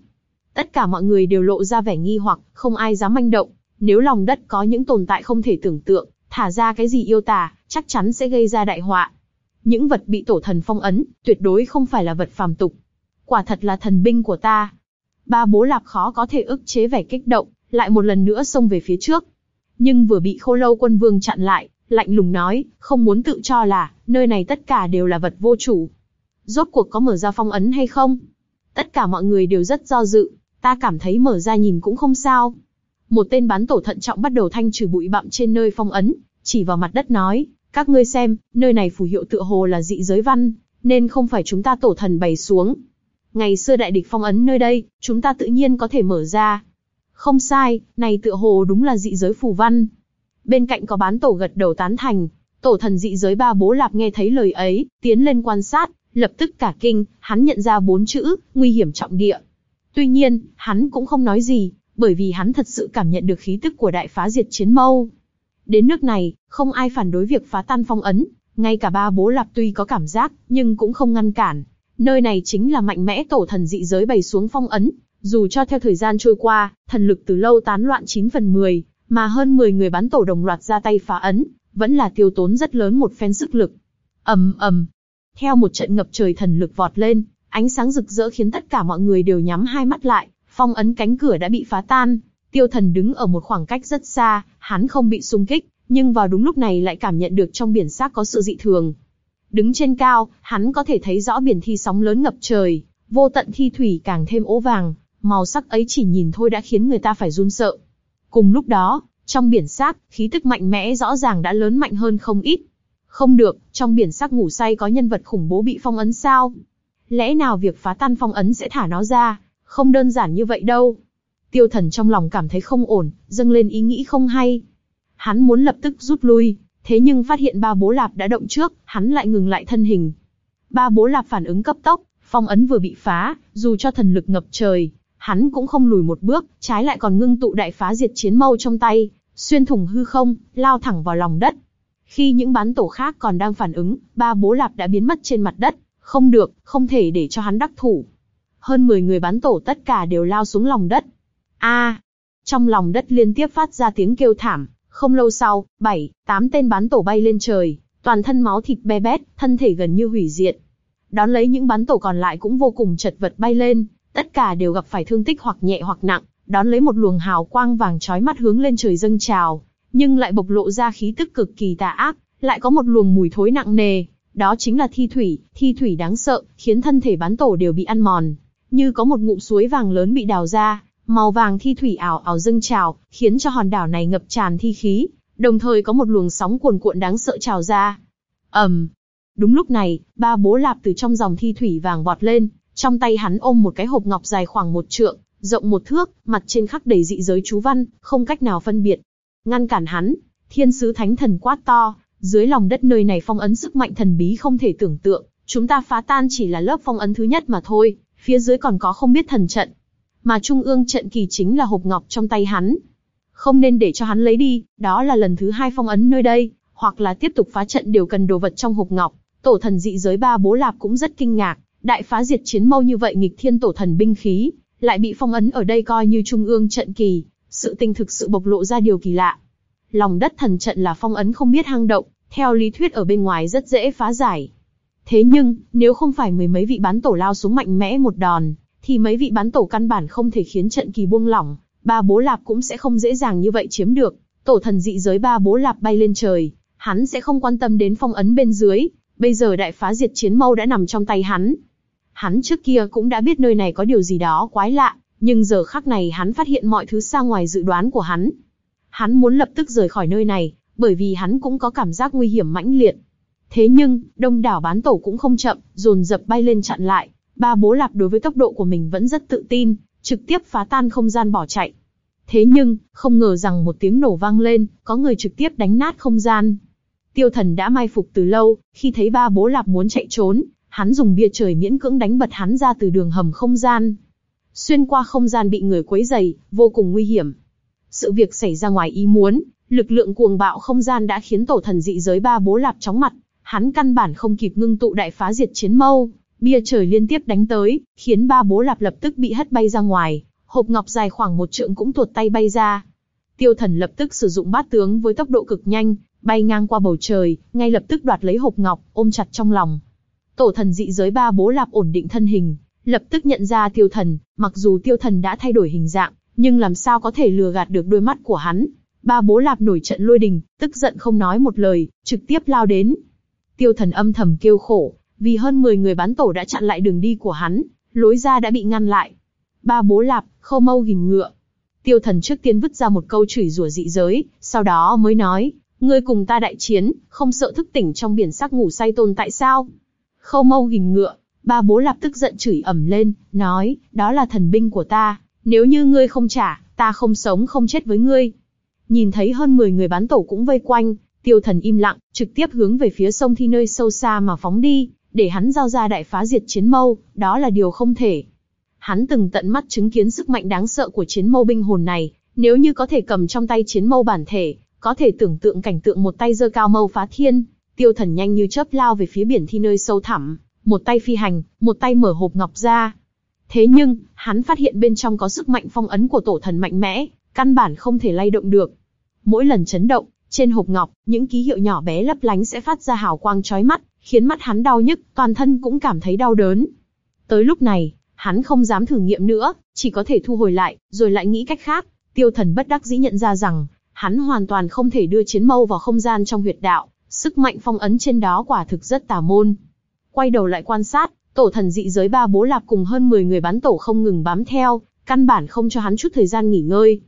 Tất cả mọi người đều lộ ra vẻ nghi hoặc, không ai dám manh động. Nếu lòng đất có những tồn tại không thể tưởng tượng, thả ra cái gì yêu tà, chắc chắn sẽ gây ra đại họa. Những vật bị tổ thần phong ấn, tuyệt đối không phải là vật phàm tục. Quả thật là thần binh của ta. Ba bố lạp khó có thể ức chế vẻ kích động, lại một lần nữa xông về phía trước. Nhưng vừa bị khô lâu quân vương chặn lại, lạnh lùng nói, không muốn tự cho là, nơi này tất cả đều là vật vô chủ. Rốt cuộc có mở ra phong ấn hay không? Tất cả mọi người đều rất do dự, ta cảm thấy mở ra nhìn cũng không sao. Một tên bán tổ thận trọng bắt đầu thanh trừ bụi bặm trên nơi phong ấn, chỉ vào mặt đất nói, các ngươi xem, nơi này phù hiệu tựa hồ là dị giới văn, nên không phải chúng ta tổ thần bày xuống. Ngày xưa đại địch phong ấn nơi đây, chúng ta tự nhiên có thể mở ra. Không sai, này tựa hồ đúng là dị giới phù văn. Bên cạnh có bán tổ gật đầu tán thành, tổ thần dị giới ba bố lạp nghe thấy lời ấy, tiến lên quan sát, lập tức cả kinh, hắn nhận ra bốn chữ, nguy hiểm trọng địa. Tuy nhiên, hắn cũng không nói gì, bởi vì hắn thật sự cảm nhận được khí tức của đại phá diệt chiến mâu. Đến nước này, không ai phản đối việc phá tan phong ấn, ngay cả ba bố lạp tuy có cảm giác, nhưng cũng không ngăn cản. Nơi này chính là mạnh mẽ tổ thần dị giới bày xuống phong ấn, dù cho theo thời gian trôi qua, thần lực từ lâu tán loạn 9 phần 10, mà hơn 10 người bán tổ đồng loạt ra tay phá ấn, vẫn là tiêu tốn rất lớn một phen sức lực. ầm ầm, theo một trận ngập trời thần lực vọt lên, ánh sáng rực rỡ khiến tất cả mọi người đều nhắm hai mắt lại, phong ấn cánh cửa đã bị phá tan. Tiêu thần đứng ở một khoảng cách rất xa, hắn không bị xung kích, nhưng vào đúng lúc này lại cảm nhận được trong biển xác có sự dị thường. Đứng trên cao, hắn có thể thấy rõ biển thi sóng lớn ngập trời, vô tận thi thủy càng thêm ố vàng, màu sắc ấy chỉ nhìn thôi đã khiến người ta phải run sợ. Cùng lúc đó, trong biển xác, khí tức mạnh mẽ rõ ràng đã lớn mạnh hơn không ít. Không được, trong biển xác ngủ say có nhân vật khủng bố bị phong ấn sao? Lẽ nào việc phá tan phong ấn sẽ thả nó ra? Không đơn giản như vậy đâu. Tiêu thần trong lòng cảm thấy không ổn, dâng lên ý nghĩ không hay. Hắn muốn lập tức rút lui, thế nhưng phát hiện ba bố lạp đã động trước, hắn lại ngừng lại thân hình. Ba bố lạp phản ứng cấp tốc, phong ấn vừa bị phá, dù cho thần lực ngập trời, hắn cũng không lùi một bước, trái lại còn ngưng tụ đại phá diệt chiến mâu trong tay, xuyên thủng hư không, lao thẳng vào lòng đất. Khi những bán tổ khác còn đang phản ứng, ba bố lạp đã biến mất trên mặt đất, không được, không thể để cho hắn đắc thủ. Hơn 10 người bán tổ tất cả đều lao xuống lòng đất. A! trong lòng đất liên tiếp phát ra tiếng kêu thảm, không lâu sau, bảy, tám tên bán tổ bay lên trời, toàn thân máu thịt be bét, thân thể gần như hủy diệt. Đón lấy những bán tổ còn lại cũng vô cùng chật vật bay lên, tất cả đều gặp phải thương tích hoặc nhẹ hoặc nặng, đón lấy một luồng hào quang vàng chói mắt hướng lên trời dâng trào, nhưng lại bộc lộ ra khí tức cực kỳ tà ác, lại có một luồng mùi thối nặng nề, đó chính là thi thủy, thi thủy đáng sợ, khiến thân thể bán tổ đều bị ăn mòn, như có một ngụm suối vàng lớn bị đào ra, màu vàng thi thủy ảo ảo dâng trào, khiến cho hòn đảo này ngập tràn thi khí, đồng thời có một luồng sóng cuồn cuộn đáng sợ trào ra. ầm, um. đúng lúc này, ba bố lạp từ trong dòng thi thủy vàng vọt lên, trong tay hắn ôm một cái hộp ngọc dài khoảng một trượng, rộng một thước, mặt trên khắc đầy dị giới chú văn, không cách nào phân biệt. Ngăn cản hắn, thiên sứ thánh thần quát to, dưới lòng đất nơi này phong ấn sức mạnh thần bí không thể tưởng tượng, chúng ta phá tan chỉ là lớp phong ấn thứ nhất mà thôi, phía dưới còn có không biết thần trận. Mà trung ương trận kỳ chính là hộp ngọc trong tay hắn. Không nên để cho hắn lấy đi, đó là lần thứ hai phong ấn nơi đây, hoặc là tiếp tục phá trận đều cần đồ vật trong hộp ngọc. Tổ thần dị giới ba bố lạp cũng rất kinh ngạc, đại phá diệt chiến mâu như vậy nghịch thiên tổ thần binh khí, lại bị phong ấn ở đây coi như trung ương trận kỳ, sự tình thực sự bộc lộ ra điều kỳ lạ. Lòng đất thần trận là phong ấn không biết hang động, theo lý thuyết ở bên ngoài rất dễ phá giải. Thế nhưng, nếu không phải mười mấy vị bán tổ lao xuống mạnh mẽ một đòn, thì mấy vị bán tổ căn bản không thể khiến trận kỳ buông lỏng, ba bố lạp cũng sẽ không dễ dàng như vậy chiếm được. Tổ thần dị giới ba bố lạp bay lên trời, hắn sẽ không quan tâm đến phong ấn bên dưới, bây giờ đại phá diệt chiến mâu đã nằm trong tay hắn, Hắn trước kia cũng đã biết nơi này có điều gì đó quái lạ, nhưng giờ khắc này hắn phát hiện mọi thứ xa ngoài dự đoán của hắn. Hắn muốn lập tức rời khỏi nơi này, bởi vì hắn cũng có cảm giác nguy hiểm mãnh liệt. Thế nhưng, đông đảo bán tổ cũng không chậm, dồn dập bay lên chặn lại. Ba bố lạp đối với tốc độ của mình vẫn rất tự tin, trực tiếp phá tan không gian bỏ chạy. Thế nhưng, không ngờ rằng một tiếng nổ vang lên, có người trực tiếp đánh nát không gian. Tiêu thần đã mai phục từ lâu, khi thấy ba bố lạp muốn chạy trốn, hắn dùng bia trời miễn cưỡng đánh bật hắn ra từ đường hầm không gian. Xuyên qua không gian bị người quấy dày, vô cùng nguy hiểm. Sự việc xảy ra ngoài ý muốn, lực lượng cuồng bạo không gian đã khiến tổ thần dị giới ba bố lạp chóng mặt, hắn căn bản không kịp ngưng tụ đại phá diệt chiến mâu, bia trời liên tiếp đánh tới, khiến ba bố lạp lập tức bị hất bay ra ngoài, hộp ngọc dài khoảng một trượng cũng tuột tay bay ra. Tiêu thần lập tức sử dụng bát tướng với tốc độ cực nhanh, bay ngang qua bầu trời, ngay lập tức đoạt lấy hộp ngọc, ôm chặt trong lòng, Tổ thần dị giới ba bố lạp ổn định thân hình, lập tức nhận ra tiêu thần, mặc dù tiêu thần đã thay đổi hình dạng, nhưng làm sao có thể lừa gạt được đôi mắt của hắn. Ba bố lạp nổi trận lôi đình, tức giận không nói một lời, trực tiếp lao đến. Tiêu thần âm thầm kêu khổ, vì hơn 10 người bán tổ đã chặn lại đường đi của hắn, lối ra đã bị ngăn lại. Ba bố lạp, khâu mâu gình ngựa. Tiêu thần trước tiên vứt ra một câu chửi rủa dị giới, sau đó mới nói, ngươi cùng ta đại chiến, không sợ thức tỉnh trong biển sắc ngủ say tồn tại sao? Khâu mâu gình ngựa, ba bố lạp tức giận chửi ẩm lên, nói, đó là thần binh của ta, nếu như ngươi không trả, ta không sống không chết với ngươi. Nhìn thấy hơn 10 người bán tổ cũng vây quanh, tiêu thần im lặng, trực tiếp hướng về phía sông thi nơi sâu xa mà phóng đi, để hắn giao ra đại phá diệt chiến mâu, đó là điều không thể. Hắn từng tận mắt chứng kiến sức mạnh đáng sợ của chiến mâu binh hồn này, nếu như có thể cầm trong tay chiến mâu bản thể, có thể tưởng tượng cảnh tượng một tay giơ cao mâu phá thiên, tiêu thần nhanh như chớp lao về phía biển thi nơi sâu thẳm, một tay phi hành, một tay mở hộp ngọc ra. Thế nhưng, hắn phát hiện bên trong có sức mạnh phong ấn của tổ thần mạnh mẽ, căn bản không thể lay động được. Mỗi lần chấn động, trên hộp ngọc, những ký hiệu nhỏ bé lấp lánh sẽ phát ra hào quang chói mắt, khiến mắt hắn đau nhức, toàn thân cũng cảm thấy đau đớn. Tới lúc này, hắn không dám thử nghiệm nữa, chỉ có thể thu hồi lại, rồi lại nghĩ cách khác. Tiêu thần bất đắc dĩ nhận ra rằng, hắn hoàn toàn không thể đưa chiến mâu vào không gian trong huyệt đạo, sức mạnh phong ấn trên đó quả thực rất tà môn. Quay đầu lại quan sát, tổ thần dị giới ba bố lạp cùng hơn 10 người bắn tổ không ngừng bám theo, căn bản không cho hắn chút thời gian nghỉ ngơi.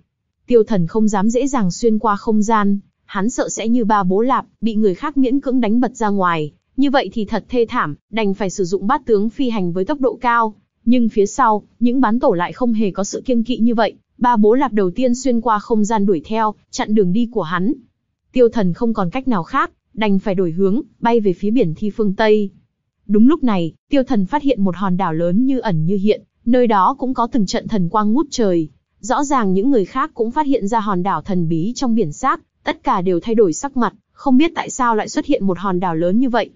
Tiêu thần không dám dễ dàng xuyên qua không gian, hắn sợ sẽ như ba bố lạp, bị người khác miễn cưỡng đánh bật ra ngoài, như vậy thì thật thê thảm, đành phải sử dụng bát tướng phi hành với tốc độ cao. Nhưng phía sau, những bán tổ lại không hề có sự kiêng kỵ như vậy, ba bố lạp đầu tiên xuyên qua không gian đuổi theo, chặn đường đi của hắn. Tiêu thần không còn cách nào khác, đành phải đổi hướng, bay về phía biển thi phương Tây. Đúng lúc này, tiêu thần phát hiện một hòn đảo lớn như ẩn như hiện, nơi đó cũng có từng trận thần quang ngút trời. Rõ ràng những người khác cũng phát hiện ra hòn đảo thần bí trong biển xác, tất cả đều thay đổi sắc mặt, không biết tại sao lại xuất hiện một hòn đảo lớn như vậy.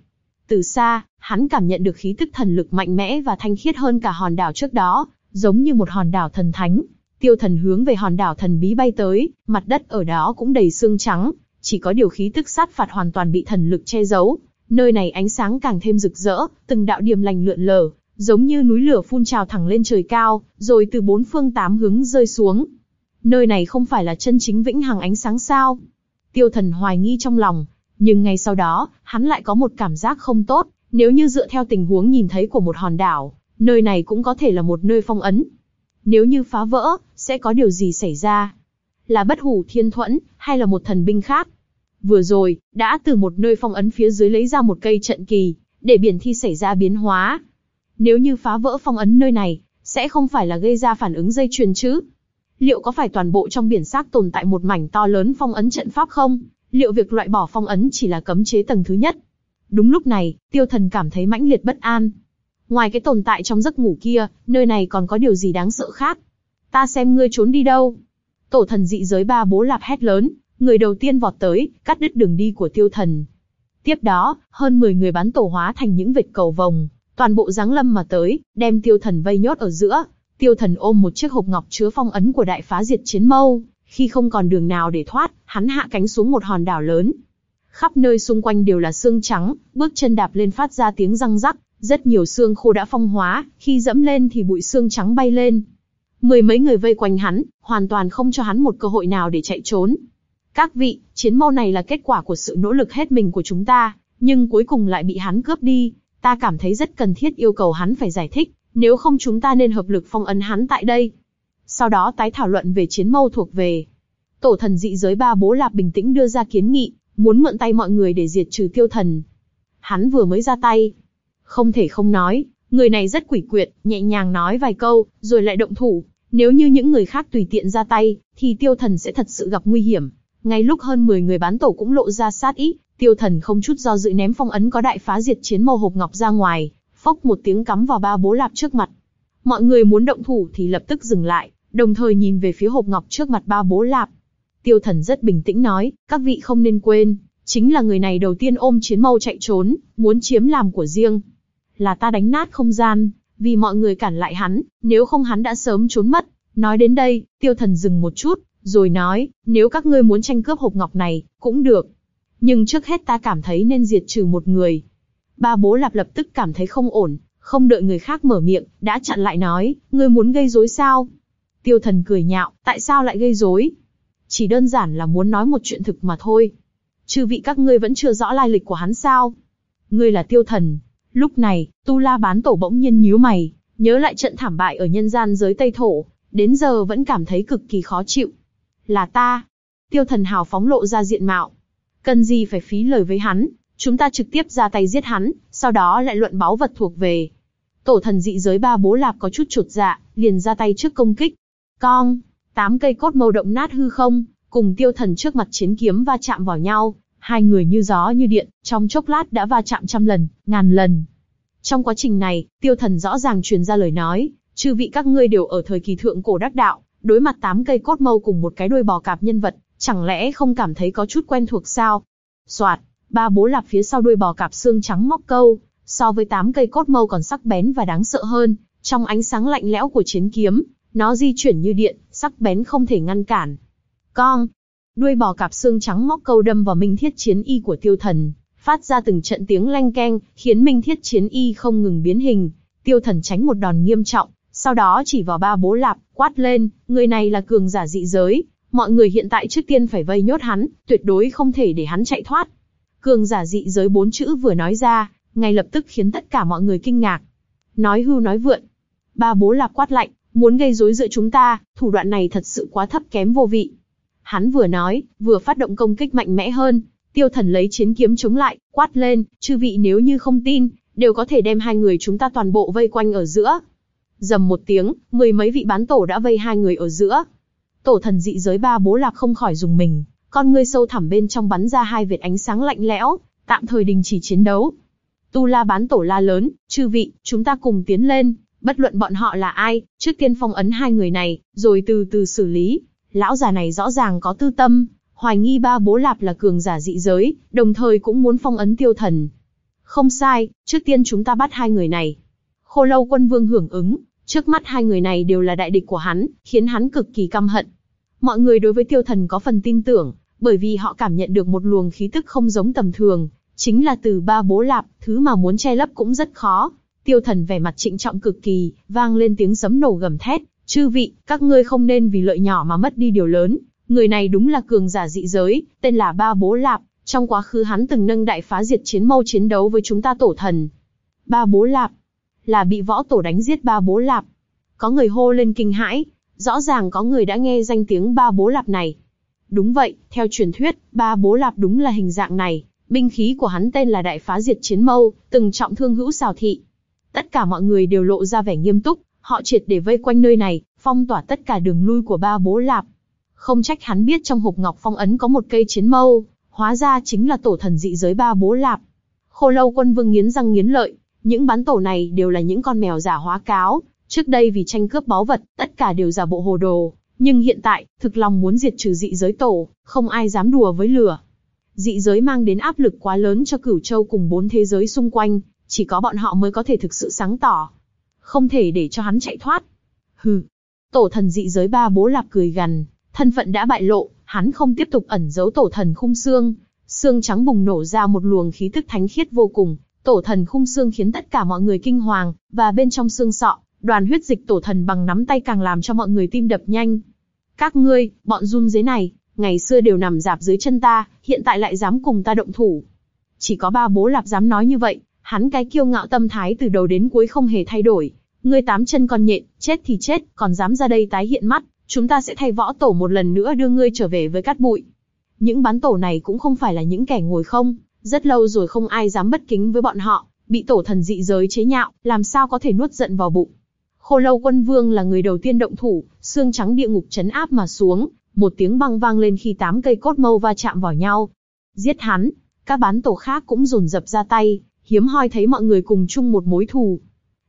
Từ xa, hắn cảm nhận được khí tức thần lực mạnh mẽ và thanh khiết hơn cả hòn đảo trước đó, giống như một hòn đảo thần thánh. Tiêu thần hướng về hòn đảo thần bí bay tới, mặt đất ở đó cũng đầy xương trắng, chỉ có điều khí tức sát phạt hoàn toàn bị thần lực che giấu. Nơi này ánh sáng càng thêm rực rỡ, từng đạo điềm lành lượn lờ, giống như núi lửa phun trào thẳng lên trời cao, rồi từ bốn phương tám hướng rơi xuống. Nơi này không phải là chân chính vĩnh hằng ánh sáng sao? Tiêu thần hoài nghi trong lòng, nhưng ngay sau đó, hắn lại có một cảm giác không tốt, nếu như dựa theo tình huống nhìn thấy của một hòn đảo, nơi này cũng có thể là một nơi phong ấn. Nếu như phá vỡ, sẽ có điều gì xảy ra? Là bất hủ thiên thuẫn, hay là một thần binh khác? Vừa rồi, đã từ một nơi phong ấn phía dưới lấy ra một cây trận kỳ, để biển thi xảy ra biến hóa. Nếu như phá vỡ phong ấn nơi này, sẽ không phải là gây ra phản ứng dây chuyền chứ? Liệu có phải toàn bộ trong biển xác tồn tại một mảnh to lớn phong ấn trận pháp không? liệu việc loại bỏ phong ấn chỉ là cấm chế tầng thứ nhất? Đúng lúc này, tiêu thần cảm thấy mãnh liệt bất an. Ngoài cái tồn tại trong giấc ngủ kia, nơi này còn có điều gì đáng sợ khác? Ta xem ngươi trốn đi đâu? Tổ thần dị giới ba bố lạp hét lớn, người đầu tiên vọt tới, cắt đứt đường đi của tiêu thần. Tiếp đó, hơn 10 người bắn tổ hóa thành những vệt cầu vòng, toàn bộ giáng lâm mà tới, đem tiêu thần vây nhốt ở giữa. Tiêu thần ôm một chiếc hộp ngọc chứa phong ấn của đại phá diệt chiến mâu, khi không còn đường nào để thoát, hắn hạ cánh xuống một hòn đảo lớn. Khắp nơi xung quanh đều là xương trắng, bước chân đạp lên phát ra tiếng răng rắc, rất nhiều xương khô đã phong hóa, khi dẫm lên thì bụi xương trắng bay lên. Mười mấy người vây quanh hắn, hoàn toàn không cho hắn một cơ hội nào để chạy trốn. Các vị, chiến mâu này là kết quả của sự nỗ lực hết mình của chúng ta, nhưng cuối cùng lại bị hắn cướp đi. Ta cảm thấy rất cần thiết yêu cầu hắn phải giải thích, nếu không chúng ta nên hợp lực phong ấn hắn tại đây sau đó tái thảo luận về chiến mâu thuộc về. Tổ thần dị giới ba bố lạp bình tĩnh đưa ra kiến nghị, muốn mượn tay mọi người để diệt trừ tiêu thần. Hắn vừa mới ra tay. Không thể không nói, người này rất quỷ quyệt, nhẹ nhàng nói vài câu, rồi lại động thủ. Nếu như những người khác tùy tiện ra tay, thì tiêu thần sẽ thật sự gặp nguy hiểm. Ngay lúc hơn 10 người bán tổ cũng lộ ra sát ý, tiêu thần không chút do dự ném phong ấn có đại phá diệt chiến mâu hộp ngọc ra ngoài, phốc một tiếng cắm vào ba bố lạp trước mặt. Mọi người muốn động thủ thì lập tức dừng lại, đồng thời nhìn về phía hộp ngọc trước mặt ba bố lạp. Tiêu thần rất bình tĩnh nói, các vị không nên quên, chính là người này đầu tiên ôm chiến mâu chạy trốn, muốn chiếm làm của riêng. Là ta đánh nát không gian, vì mọi người cản lại hắn, nếu không hắn đã sớm trốn mất. Nói đến đây, tiêu thần dừng một chút, rồi nói, nếu các ngươi muốn tranh cướp hộp ngọc này, cũng được. Nhưng trước hết ta cảm thấy nên diệt trừ một người. Ba bố lạp lập tức cảm thấy không ổn, không đợi người khác mở miệng, đã chặn lại nói, ngươi muốn gây rối sao? Tiêu thần cười nhạo, tại sao lại gây rối? Chỉ đơn giản là muốn nói một chuyện thực mà thôi. Chư vị các ngươi vẫn chưa rõ lai lịch của hắn sao? Ngươi là tiêu thần. Lúc này, Tu La bán tổ bỗng nhiên nhíu mày, nhớ lại trận thảm bại ở nhân gian giới Tây Thổ, đến giờ vẫn cảm thấy cực kỳ khó chịu. Là ta. Tiêu thần hào phóng lộ ra diện mạo. Cần gì phải phí lời với hắn, chúng ta trực tiếp ra tay giết hắn, sau đó lại luận báu vật thuộc về. Tổ thần dị giới ba bố lạp có chút chuột dạ, liền ra tay trước công kích. Cong, tám cây cốt màu động nát hư không, cùng tiêu thần trước mặt chiến kiếm va chạm vào nhau, hai người như gió như điện, trong chốc lát đã va chạm trăm lần, ngàn lần. Trong quá trình này, tiêu thần rõ ràng truyền ra lời nói, chư vị các ngươi đều ở thời kỳ thượng cổ đắc đạo, đối mặt tám cây cốt mâu cùng một cái đuôi bò cạp nhân vật, chẳng lẽ không cảm thấy có chút quen thuộc sao? Soạt, ba bố lạp phía sau đuôi bò cạp xương trắng móc câu, so với tám cây cốt mâu còn sắc bén và đáng sợ hơn, trong ánh sáng lạnh lẽo của chiến kiếm, nó di chuyển như điện, sắc bén không thể ngăn cản. Cong, đuôi bò cạp xương trắng móc câu đâm vào minh thiết chiến y của tiêu thần, phát ra từng trận tiếng leng keng, khiến minh thiết chiến y không ngừng biến hình. Tiêu thần tránh một đòn nghiêm trọng, sau đó chỉ vào ba bố lạp, quát lên, người này là cường giả dị giới, mọi người hiện tại trước tiên phải vây nhốt hắn, tuyệt đối không thể để hắn chạy thoát. Cường giả dị giới bốn chữ vừa nói ra, ngay lập tức khiến tất cả mọi người kinh ngạc. Nói hưu nói vượn. Ba bố lạp quát lạnh, muốn gây rối giữa chúng ta, thủ đoạn này thật sự quá thấp kém vô vị. Hắn vừa nói, vừa phát động công kích mạnh mẽ hơn, tiêu thần lấy chiến kiếm chống lại, quát lên, chư vị nếu như không tin, đều có thể đem hai người chúng ta toàn bộ vây quanh ở giữa. Dầm một tiếng, mười mấy vị bán tổ đã vây hai người ở giữa. Tổ thần dị giới ba bố lạc không khỏi dùng mình, con ngươi sâu thẳm bên trong bắn ra hai vệt ánh sáng lạnh lẽo, tạm thời đình chỉ chiến đấu. Tu La bán tổ la lớn, chư vị, chúng ta cùng tiến lên, bất luận bọn họ là ai, trước tiên phong ấn hai người này, rồi từ từ xử lý. Lão già này rõ ràng có tư tâm, hoài nghi ba bố lạp là cường giả dị giới, đồng thời cũng muốn phong ấn tiêu thần. Không sai, trước tiên chúng ta bắt hai người này. Khô lâu quân vương hưởng ứng, trước mắt hai người này đều là đại địch của hắn, khiến hắn cực kỳ căm hận. Mọi người đối với tiêu thần có phần tin tưởng, bởi vì họ cảm nhận được một luồng khí tức không giống tầm thường, chính là từ ba bố lạp, thứ mà muốn che lấp cũng rất khó. Tiêu thần vẻ mặt trịnh trọng cực kỳ, vang lên tiếng sấm nổ gầm thét, chư vị, các ngươi không nên vì lợi nhỏ mà mất đi điều lớn. Người này đúng là cường giả dị giới, tên là ba bố lạp, trong quá khứ hắn từng nâng đại phá diệt chiến mâu chiến đấu với chúng ta tổ thần. Ba bố lạp, là bị võ tổ đánh giết ba bố lạp. Có người hô lên kinh hãi, rõ ràng có người đã nghe danh tiếng ba bố lạp này. Đúng vậy, theo truyền thuyết, ba bố lạp đúng là hình dạng này, binh khí của hắn tên là đại phá diệt chiến mâu, từng trọng thương hữu xào thị. Tất cả mọi người đều lộ ra vẻ nghiêm túc, họ triệt để vây quanh nơi này, phong tỏa tất cả đường lui của ba bố lạp. Không trách hắn biết trong hộp ngọc phong ấn có một cây chiến mâu, hóa ra chính là tổ thần dị giới ba bố lạp. Khô lâu quân vương nghiến răng nghiến lợi, những bán tổ này đều là những con mèo giả hóa cáo, trước đây vì tranh cướp báu vật, tất cả đều giả bộ hồ đồ, nhưng hiện tại, thực lòng muốn diệt trừ dị giới tổ, không ai dám đùa với lửa. Dị giới mang đến áp lực quá lớn cho cửu châu cùng bốn thế giới xung quanh, chỉ có bọn họ mới có thể thực sự sáng tỏ. Không thể để cho hắn chạy thoát. Hừ. Tổ thần dị giới ba bố lạp cười gằn, thân phận đã bại lộ, hắn không tiếp tục ẩn giấu tổ thần khung xương. Xương trắng bùng nổ ra một luồng khí tức thánh khiết vô cùng, tổ thần khung xương khiến tất cả mọi người kinh hoàng, và bên trong xương sọ, đoàn huyết dịch tổ thần bằng nắm tay càng làm cho mọi người tim đập nhanh. Các ngươi, bọn run dế này, ngày xưa đều nằm dạp dưới chân ta, hiện tại lại dám cùng ta động thủ. Chỉ có ba bố lạp dám nói như vậy, hắn cái kiêu ngạo tâm thái từ đầu đến cuối không hề thay đổi. Ngươi tám chân con nhện, chết thì chết, còn dám ra đây tái hiện mắt, chúng ta sẽ thay võ tổ một lần nữa đưa ngươi trở về với cát bụi. Những bán tổ này cũng không phải là những kẻ ngồi không, rất lâu rồi không ai dám bất kính với bọn họ, bị tổ thần dị giới chế nhạo, làm sao có thể nuốt giận vào bụng. Khô lâu quân vương là người đầu tiên động thủ, xương trắng địa ngục chấn áp mà xuống, một tiếng băng vang lên khi tám cây cốt mâu va chạm vào nhau. Giết hắn, các bán tổ khác cũng rồn rập ra tay, hiếm hoi thấy mọi người cùng chung một mối thù.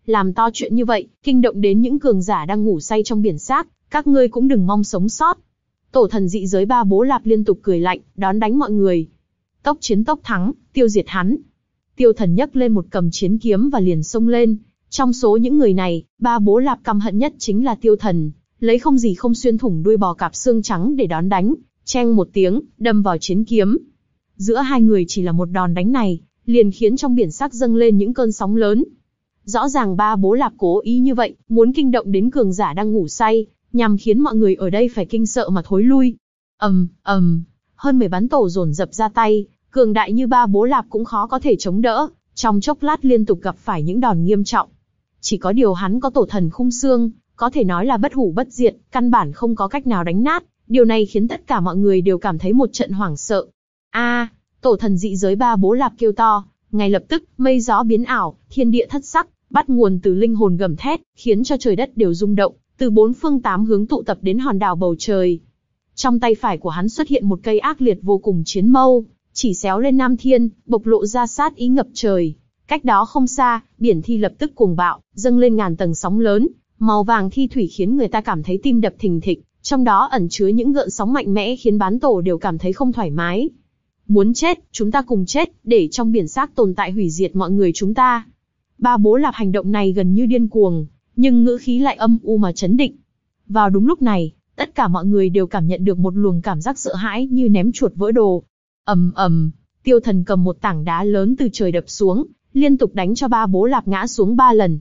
Làm to chuyện như vậy, kinh động đến những cường giả đang ngủ say trong biển xác, các ngươi cũng đừng mong sống sót. Tổ thần dị giới ba bố lạp liên tục cười lạnh, đón đánh mọi người. Tốc chiến tốc thắng, tiêu diệt hắn. Tiêu thần nhấc lên một cầm chiến kiếm và liền xông lên. Trong số những người này, ba bố lạp căm hận nhất chính là tiêu thần, lấy không gì không xuyên thủng đuôi bò cạp xương trắng để đón đánh, chen một tiếng, đâm vào chiến kiếm. Giữa hai người chỉ là một đòn đánh này, liền khiến trong biển sắc dâng lên những cơn sóng lớn. Rõ ràng ba bố lạp cố ý như vậy, muốn kinh động đến cường giả đang ngủ say, nhằm khiến mọi người ở đây phải kinh sợ mà thối lui. ầm ầm, hơn 10 bắn tổ dồn dập ra tay, cường đại như ba bố lạp cũng khó có thể chống đỡ, trong chốc lát liên tục gặp phải những đòn nghiêm trọng. Chỉ có điều hắn có tổ thần khung xương, có thể nói là bất hủ bất diệt, căn bản không có cách nào đánh nát, điều này khiến tất cả mọi người đều cảm thấy một trận hoảng sợ. A, tổ thần dị giới ba bố lạp kêu to, ngay lập tức, mây gió biến ảo, thiên địa thất sắc, bắt nguồn từ linh hồn gầm thét, khiến cho trời đất đều rung động, từ bốn phương tám hướng tụ tập đến hòn đảo bầu trời. Trong tay phải của hắn xuất hiện một cây ác liệt vô cùng chiến mâu, chỉ xéo lên Nam Thiên, bộc lộ ra sát ý ngập trời. Cách đó không xa, biển thi lập tức cuồng bạo, dâng lên ngàn tầng sóng lớn, màu vàng thi thủy khiến người ta cảm thấy tim đập thình thịch, trong đó ẩn chứa những gợn sóng mạnh mẽ khiến bán tổ đều cảm thấy không thoải mái. Muốn chết, chúng ta cùng chết, để trong biển xác tồn tại hủy diệt mọi người chúng ta. Ba bố lạp hành động này gần như điên cuồng, nhưng ngữ khí lại âm u mà chấn định. Vào đúng lúc này, tất cả mọi người đều cảm nhận được một luồng cảm giác sợ hãi như ném chuột vỡ đồ. ầm ầm, tiêu thần cầm một tảng đá lớn từ trời đập xuống, liên tục đánh cho ba bố lạp ngã xuống ba lần.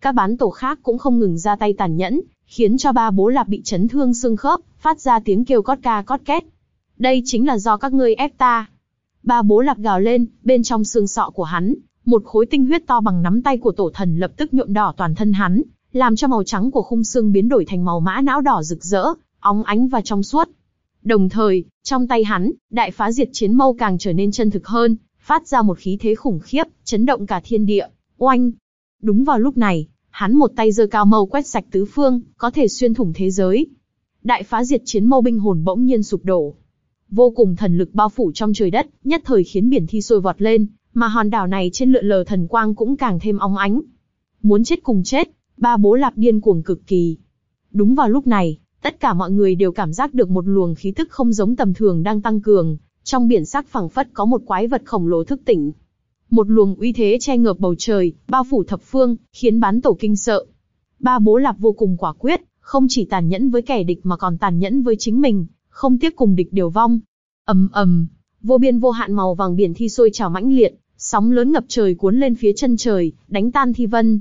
Các bán tổ khác cũng không ngừng ra tay tàn nhẫn, khiến cho ba bố lạp bị chấn thương xương khớp, phát ra tiếng kêu cót ca cót két. Đây chính là do các ngươi ép ta. Ba bố lạp gào lên, bên trong xương sọ của hắn, một khối tinh huyết to bằng nắm tay của tổ thần lập tức nhuộm đỏ toàn thân hắn, làm cho màu trắng của khung xương biến đổi thành màu mã não đỏ rực rỡ, óng ánh và trong suốt. Đồng thời, trong tay hắn, đại phá diệt chiến mâu càng trở nên chân thực hơn, phát ra một khí thế khủng khiếp, chấn động cả thiên địa. Oanh! Đúng vào lúc này, hắn một tay giơ cao mâu quét sạch tứ phương, có thể xuyên thủng thế giới. Đại phá diệt chiến mâu binh hồn bỗng nhiên sụp đổ. Vô cùng thần lực bao phủ trong trời đất, nhất thời khiến biển thi sôi vọt lên, mà hòn đảo này trên lượn lờ thần quang cũng càng thêm óng ánh. Muốn chết cùng chết, ba bố lạp điên cuồng cực kỳ. Đúng vào lúc này, tất cả mọi người đều cảm giác được một luồng khí tức không giống tầm thường đang tăng cường, trong biển sắc phẳng phất có một quái vật khổng lồ thức tỉnh. Một luồng uy thế che ngợp bầu trời, bao phủ thập phương, khiến bán tổ kinh sợ. Ba bố lạp vô cùng quả quyết, không chỉ tàn nhẫn với kẻ địch mà còn tàn nhẫn với chính mình, không tiếc cùng địch điều vong. ầm ầm, vô biên vô hạn màu vàng biển thi sôi trào mãnh liệt, sóng lớn ngập trời cuốn lên phía chân trời, đánh tan thi vân.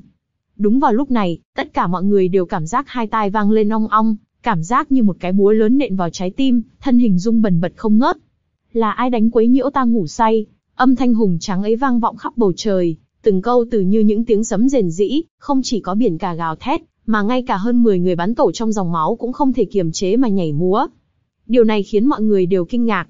Đúng vào lúc này, tất cả mọi người đều cảm giác hai tai vang lên ong ong, cảm giác như một cái búa lớn nện vào trái tim, thân hình rung bần bật không ngớt. Là ai đánh quấy nhiễu ta ngủ say? Âm thanh hùng trắng ấy vang vọng khắp bầu trời, từng câu từ như những tiếng sấm rền rĩ, không chỉ có biển cả gào thét, mà ngay cả hơn 10 người bắn tổ trong dòng máu cũng không thể kiềm chế mà nhảy múa. Điều này khiến mọi người đều kinh ngạc.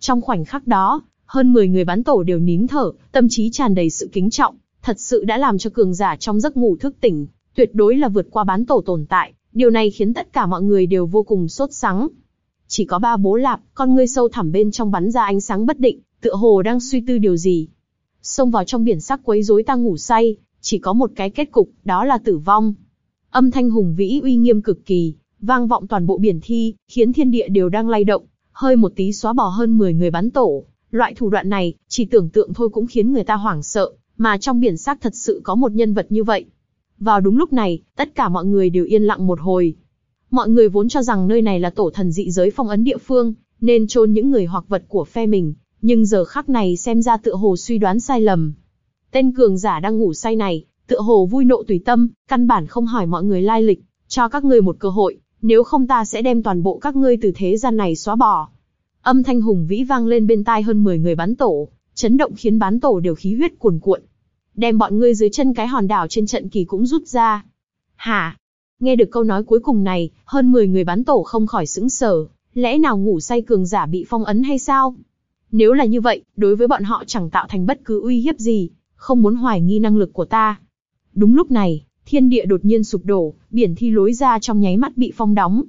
Trong khoảnh khắc đó, hơn 10 người bắn tổ đều nín thở, tâm trí tràn đầy sự kính trọng, thật sự đã làm cho cường giả trong giấc ngủ thức tỉnh, tuyệt đối là vượt qua bán tổ tồn tại, điều này khiến tất cả mọi người đều vô cùng sốt sắng. Chỉ có ba bố lạp, con ngươi sâu thẳm bên trong bắn ra ánh sáng bất định, tựa hồ đang suy tư điều gì. Xông vào trong biển sắc quấy rối ta ngủ say, chỉ có một cái kết cục, đó là tử vong. Âm thanh hùng vĩ uy nghiêm cực kỳ, vang vọng toàn bộ biển thi, khiến thiên địa đều đang lay động, hơi một tí xóa bỏ hơn 10 người bắn tổ. Loại thủ đoạn này, chỉ tưởng tượng thôi cũng khiến người ta hoảng sợ, mà trong biển xác thật sự có một nhân vật như vậy. Vào đúng lúc này, tất cả mọi người đều yên lặng một hồi. Mọi người vốn cho rằng nơi này là tổ thần dị giới phong ấn địa phương, nên chôn những người hoặc vật của phe mình, nhưng giờ khắc này xem ra tựa hồ suy đoán sai lầm. Tên cường giả đang ngủ say này, tựa hồ vui nộ tùy tâm, căn bản không hỏi mọi người lai lịch, cho các ngươi một cơ hội, nếu không ta sẽ đem toàn bộ các ngươi từ thế gian này xóa bỏ. Âm thanh hùng vĩ vang lên bên tai hơn 10 người bắn tổ, chấn động khiến bán tổ đều khí huyết cuồn cuộn. Đem bọn ngươi dưới chân cái hòn đảo trên trận kỳ cũng rút ra. Hả? Nghe được câu nói cuối cùng này, hơn 10 người bán tổ không khỏi sững sờ, lẽ nào ngủ say cường giả bị phong ấn hay sao? Nếu là như vậy, đối với bọn họ chẳng tạo thành bất cứ uy hiếp gì, không muốn hoài nghi năng lực của ta. Đúng lúc này, thiên địa đột nhiên sụp đổ, biển thi lối ra trong nháy mắt bị phong đóng.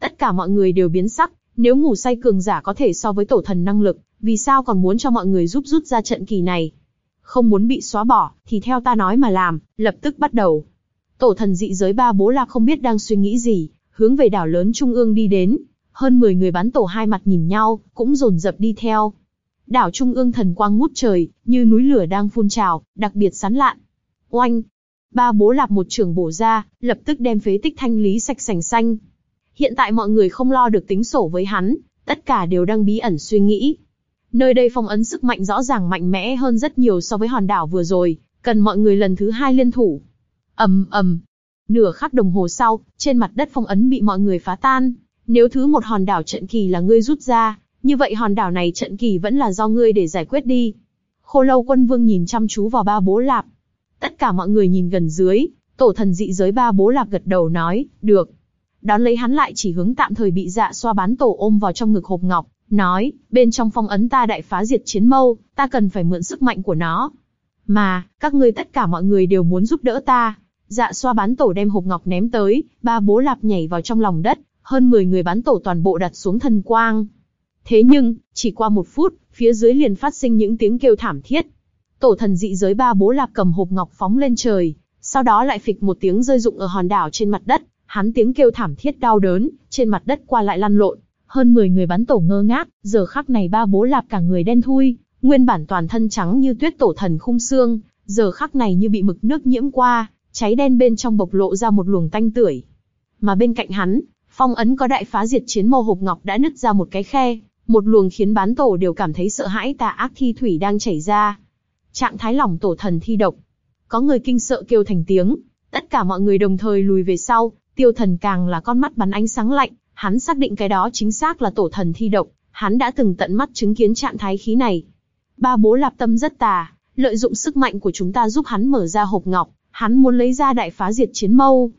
Tất cả mọi người đều biến sắc, nếu ngủ say cường giả có thể so với tổ thần năng lực, vì sao còn muốn cho mọi người giúp rút ra trận kỳ này? Không muốn bị xóa bỏ, thì theo ta nói mà làm, lập tức bắt đầu. Tổ thần dị giới ba bố la không biết đang suy nghĩ gì, hướng về đảo lớn trung ương đi đến. Hơn 10 người bắn tổ hai mặt nhìn nhau, cũng rồn dập đi theo. Đảo trung ương thần quang ngút trời, như núi lửa đang phun trào, đặc biệt sán lạn. Oanh! Ba bố lạp một trường bổ ra, lập tức đem phế tích thanh lý sạch sành xanh. Hiện tại mọi người không lo được tính sổ với hắn, tất cả đều đang bí ẩn suy nghĩ. Nơi đây phong ấn sức mạnh rõ ràng mạnh mẽ hơn rất nhiều so với hòn đảo vừa rồi, cần mọi người lần thứ hai liên thủ. ầm ầm, nửa khắc đồng hồ sau, trên mặt đất phong ấn bị mọi người phá tan, Nếu thứ một hòn đảo trận kỳ là ngươi rút ra, như vậy hòn đảo này trận kỳ vẫn là do ngươi để giải quyết đi. Khô lâu quân vương nhìn chăm chú vào ba bố lạp. Tất cả mọi người nhìn gần dưới, tổ thần dị giới ba bố lạp gật đầu nói, được. Đón lấy hắn lại chỉ hướng tạm thời bị dạ xoa bán tổ ôm vào trong ngực hộp ngọc, nói, bên trong phong ấn ta đại phá diệt chiến mâu, ta cần phải mượn sức mạnh của nó. Mà, các ngươi tất cả mọi người đều muốn giúp đỡ ta. Dạ xoa bán tổ đem hộp ngọc ném tới, ba bố lạp nhảy vào trong lòng đất, hơn 10 người bán tổ toàn bộ đặt xuống thần quang. Thế nhưng, chỉ qua một phút, phía dưới liền phát sinh những tiếng kêu thảm thiết. Tổ thần dị giới ba bố lạp cầm hộp ngọc phóng lên trời, sau đó lại phịch một tiếng rơi rụng ở hòn đảo trên mặt đất, hắn tiếng kêu thảm thiết đau đớn, trên mặt đất qua lại lăn lộn. Hơn 10 người bắn tổ ngơ ngác, giờ khắc này ba bố lạp cả người đen thui, nguyên bản toàn thân trắng như tuyết tổ thần khung xương, giờ khắc này như bị mực nước nhiễm qua, cháy đen bên trong bộc lộ ra một luồng tanh tưởi. Mà bên cạnh hắn, phong ấn có đại phá diệt chiến mô hộp ngọc đã nứt ra một cái khe, một luồng khiến bán tổ đều cảm thấy sợ hãi tà ác thi thủy đang chảy ra. Trạng thái lòng tổ thần thi độc. Có người kinh sợ kêu thành tiếng, tất cả mọi người đồng thời lùi về sau, tiêu thần càng là con mắt bắn ánh sáng lạnh, hắn xác định cái đó chính xác là tổ thần thi độc, hắn đã từng tận mắt chứng kiến trạng thái khí này. Ba bố lạp tâm rất tà, lợi dụng sức mạnh của chúng ta giúp hắn mở ra hộp ngọc, hắn muốn lấy ra đại phá diệt chiến mâu.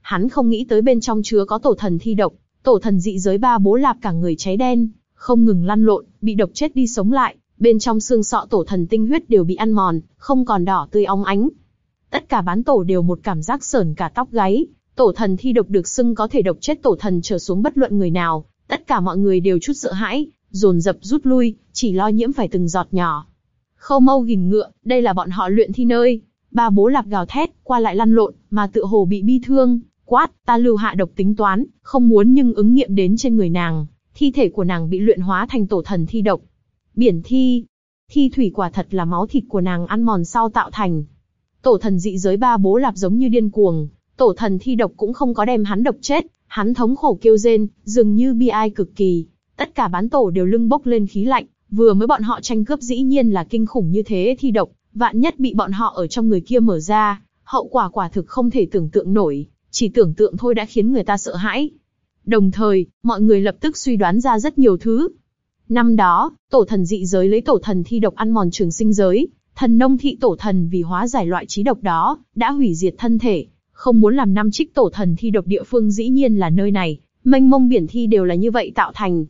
Hắn không nghĩ tới bên trong chứa có tổ thần thi độc, tổ thần dị giới ba bố lạp cả người cháy đen, không ngừng lăn lộn, bị độc chết đi sống lại, bên trong xương sọ tổ thần tinh huyết đều bị ăn mòn, không còn đỏ tươi óng ánh. Tất cả bán tổ đều một cảm giác sởn cả tóc gáy, tổ thần thi độc được xưng có thể độc chết tổ thần trở xuống bất luận người nào, tất cả mọi người đều chút sợ hãi, dồn dập rút lui, chỉ lo nhiễm phải từng giọt nhỏ. Khâu mâu gìn ngựa, đây là bọn họ luyện thi nơi. Ba bố lạp gào thét, qua lại lăn lộn, mà tựa hồ bị bi thương, quát, ta lưu hạ độc tính toán, không muốn nhưng ứng nghiệm đến trên người nàng. Thi thể của nàng bị luyện hóa thành tổ thần thi độc. Biển thi. Thi thủy quả thật là máu thịt của nàng ăn mòn sau tạo thành. Tổ thần dị giới ba bố lạp giống như điên cuồng, tổ thần thi độc cũng không có đem hắn độc chết, hắn thống khổ kêu rên, dường như bi ai cực kỳ. Tất cả bán tổ đều lưng bốc lên khí lạnh, vừa mới bọn họ tranh cướp dĩ nhiên là kinh khủng như thế thi độc, vạn nhất bị bọn họ ở trong người kia mở ra, hậu quả quả thực không thể tưởng tượng nổi, chỉ tưởng tượng thôi đã khiến người ta sợ hãi. Đồng thời, mọi người lập tức suy đoán ra rất nhiều thứ. Năm đó, tổ thần dị giới lấy tổ thần thi độc ăn mòn trường sinh giới, thần nông thị tổ thần vì hóa giải loại trí độc đó, đã hủy diệt thân thể, không muốn làm năm trích tổ thần thi độc địa phương dĩ nhiên là nơi này, mênh mông biển thi đều là như vậy tạo thành.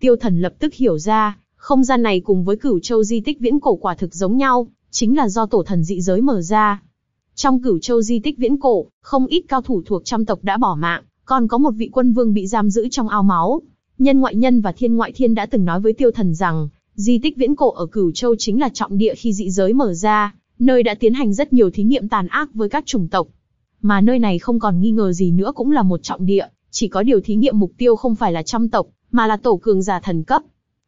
Tiêu thần lập tức hiểu ra, không gian này cùng với cửu châu di tích viễn cổ quả thực giống nhau, chính là do tổ thần dị giới mở ra. Trong cửu châu di tích viễn cổ, không ít cao thủ thuộc trăm tộc đã bỏ mạng, còn có một vị quân vương bị giam giữ trong ao máu. Nhân ngoại nhân và thiên ngoại thiên đã từng nói với tiêu thần rằng, di tích viễn cổ ở cửu châu chính là trọng địa khi dị giới mở ra, nơi đã tiến hành rất nhiều thí nghiệm tàn ác với các chủng tộc. Mà nơi này không còn nghi ngờ gì nữa cũng là một trọng địa, chỉ có điều thí nghiệm mục tiêu không phải là trăm tộc, mà là tổ cường giả thần cấp.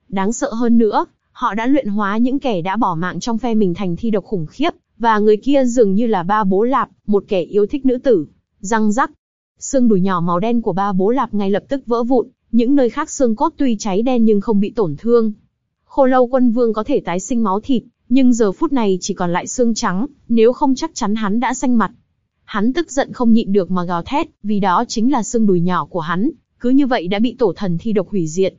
Đáng sợ hơn nữa, họ đã luyện hóa những kẻ đã bỏ mạng trong phe mình thành thi độc khủng khiếp, và người kia dường như là ba bố lạp, một kẻ yêu thích nữ tử. Răng rắc, xương đùi nhỏ màu đen của ba bố lạp ngay lập tức vỡ vụn, những nơi khác xương cốt tuy cháy đen nhưng không bị tổn thương. Khô lâu quân vương có thể tái sinh máu thịt, nhưng giờ phút này chỉ còn lại xương trắng, nếu không chắc chắn hắn đã xanh mặt. Hắn tức giận không nhịn được mà gào thét, vì đó chính là xương đùi nhỏ của hắn, cứ như vậy đã bị tổ thần thi độc hủy diệt.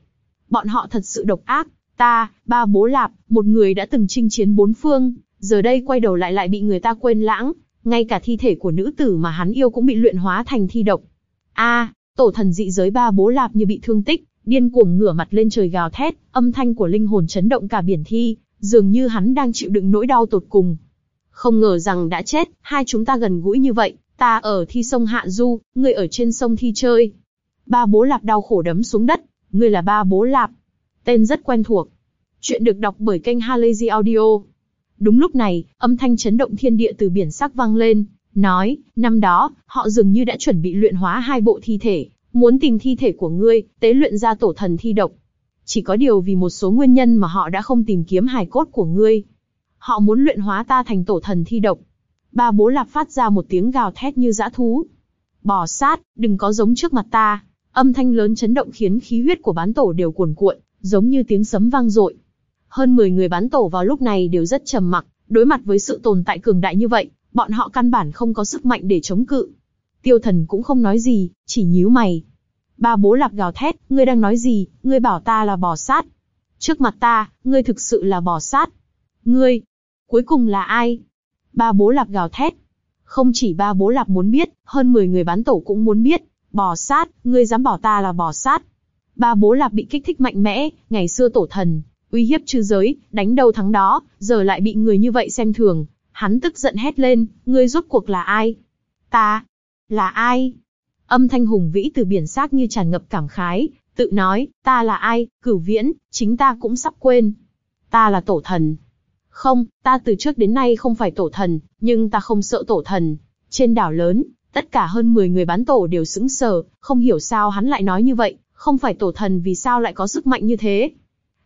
Bọn họ thật sự độc ác, ta, ba bố lạp, một người đã từng chinh chiến bốn phương, giờ đây quay đầu lại lại bị người ta quên lãng, ngay cả thi thể của nữ tử mà hắn yêu cũng bị luyện hóa thành thi độc. A, tổ thần dị giới ba bố lạp như bị thương tích, điên cuồng ngửa mặt lên trời gào thét, âm thanh của linh hồn chấn động cả biển thi, dường như hắn đang chịu đựng nỗi đau tột cùng. Không ngờ rằng đã chết, hai chúng ta gần gũi như vậy, ta ở thi sông Hạ Du, người ở trên sông thi chơi. Ba bố lạp đau khổ đấm xuống đất, người là ba bố lạp. Tên rất quen thuộc. Chuyện được đọc bởi kênh Halazy Audio. Đúng lúc này, âm thanh chấn động thiên địa từ biển sắc vang lên, nói, năm đó, họ dường như đã chuẩn bị luyện hóa hai bộ thi thể, muốn tìm thi thể của ngươi, tế luyện ra tổ thần thi độc. Chỉ có điều vì một số nguyên nhân mà họ đã không tìm kiếm hài cốt của ngươi. Họ muốn luyện hóa ta thành tổ thần thi độc. Ba bố lạp phát ra một tiếng gào thét như dã thú. Bò sát, đừng có giống trước mặt ta. Âm thanh lớn chấn động khiến khí huyết của bán tổ đều cuồn cuộn, giống như tiếng sấm vang dội. Hơn 10 người bán tổ vào lúc này đều rất trầm mặc, đối mặt với sự tồn tại cường đại như vậy, bọn họ căn bản không có sức mạnh để chống cự. Tiêu thần cũng không nói gì, chỉ nhíu mày. Ba bố lạp gào thét, ngươi đang nói gì, ngươi bảo ta là bò sát. Trước mặt ta, ngươi thực sự là bò sát. Ngươi, cuối cùng là ai? Ba bố lạp gào thét. Không chỉ ba bố lạp muốn biết, hơn 10 người bán tổ cũng muốn biết. Bò sát, ngươi dám bảo ta là bò sát. Ba bố lạp bị kích thích mạnh mẽ, ngày xưa tổ thần, uy hiếp chư giới, đánh đầu thắng đó, giờ lại bị người như vậy xem thường. Hắn tức giận hét lên, ngươi rốt cuộc là ai? Ta? Là ai? Âm thanh hùng vĩ từ biển xác như tràn ngập cảm khái, tự nói, ta là ai, cửu viễn, chính ta cũng sắp quên. Ta là tổ thần. Không, ta từ trước đến nay không phải tổ thần, nhưng ta không sợ tổ thần. Trên đảo lớn, tất cả hơn 10 người bán tổ đều sững sờ, không hiểu sao hắn lại nói như vậy, không phải tổ thần vì sao lại có sức mạnh như thế.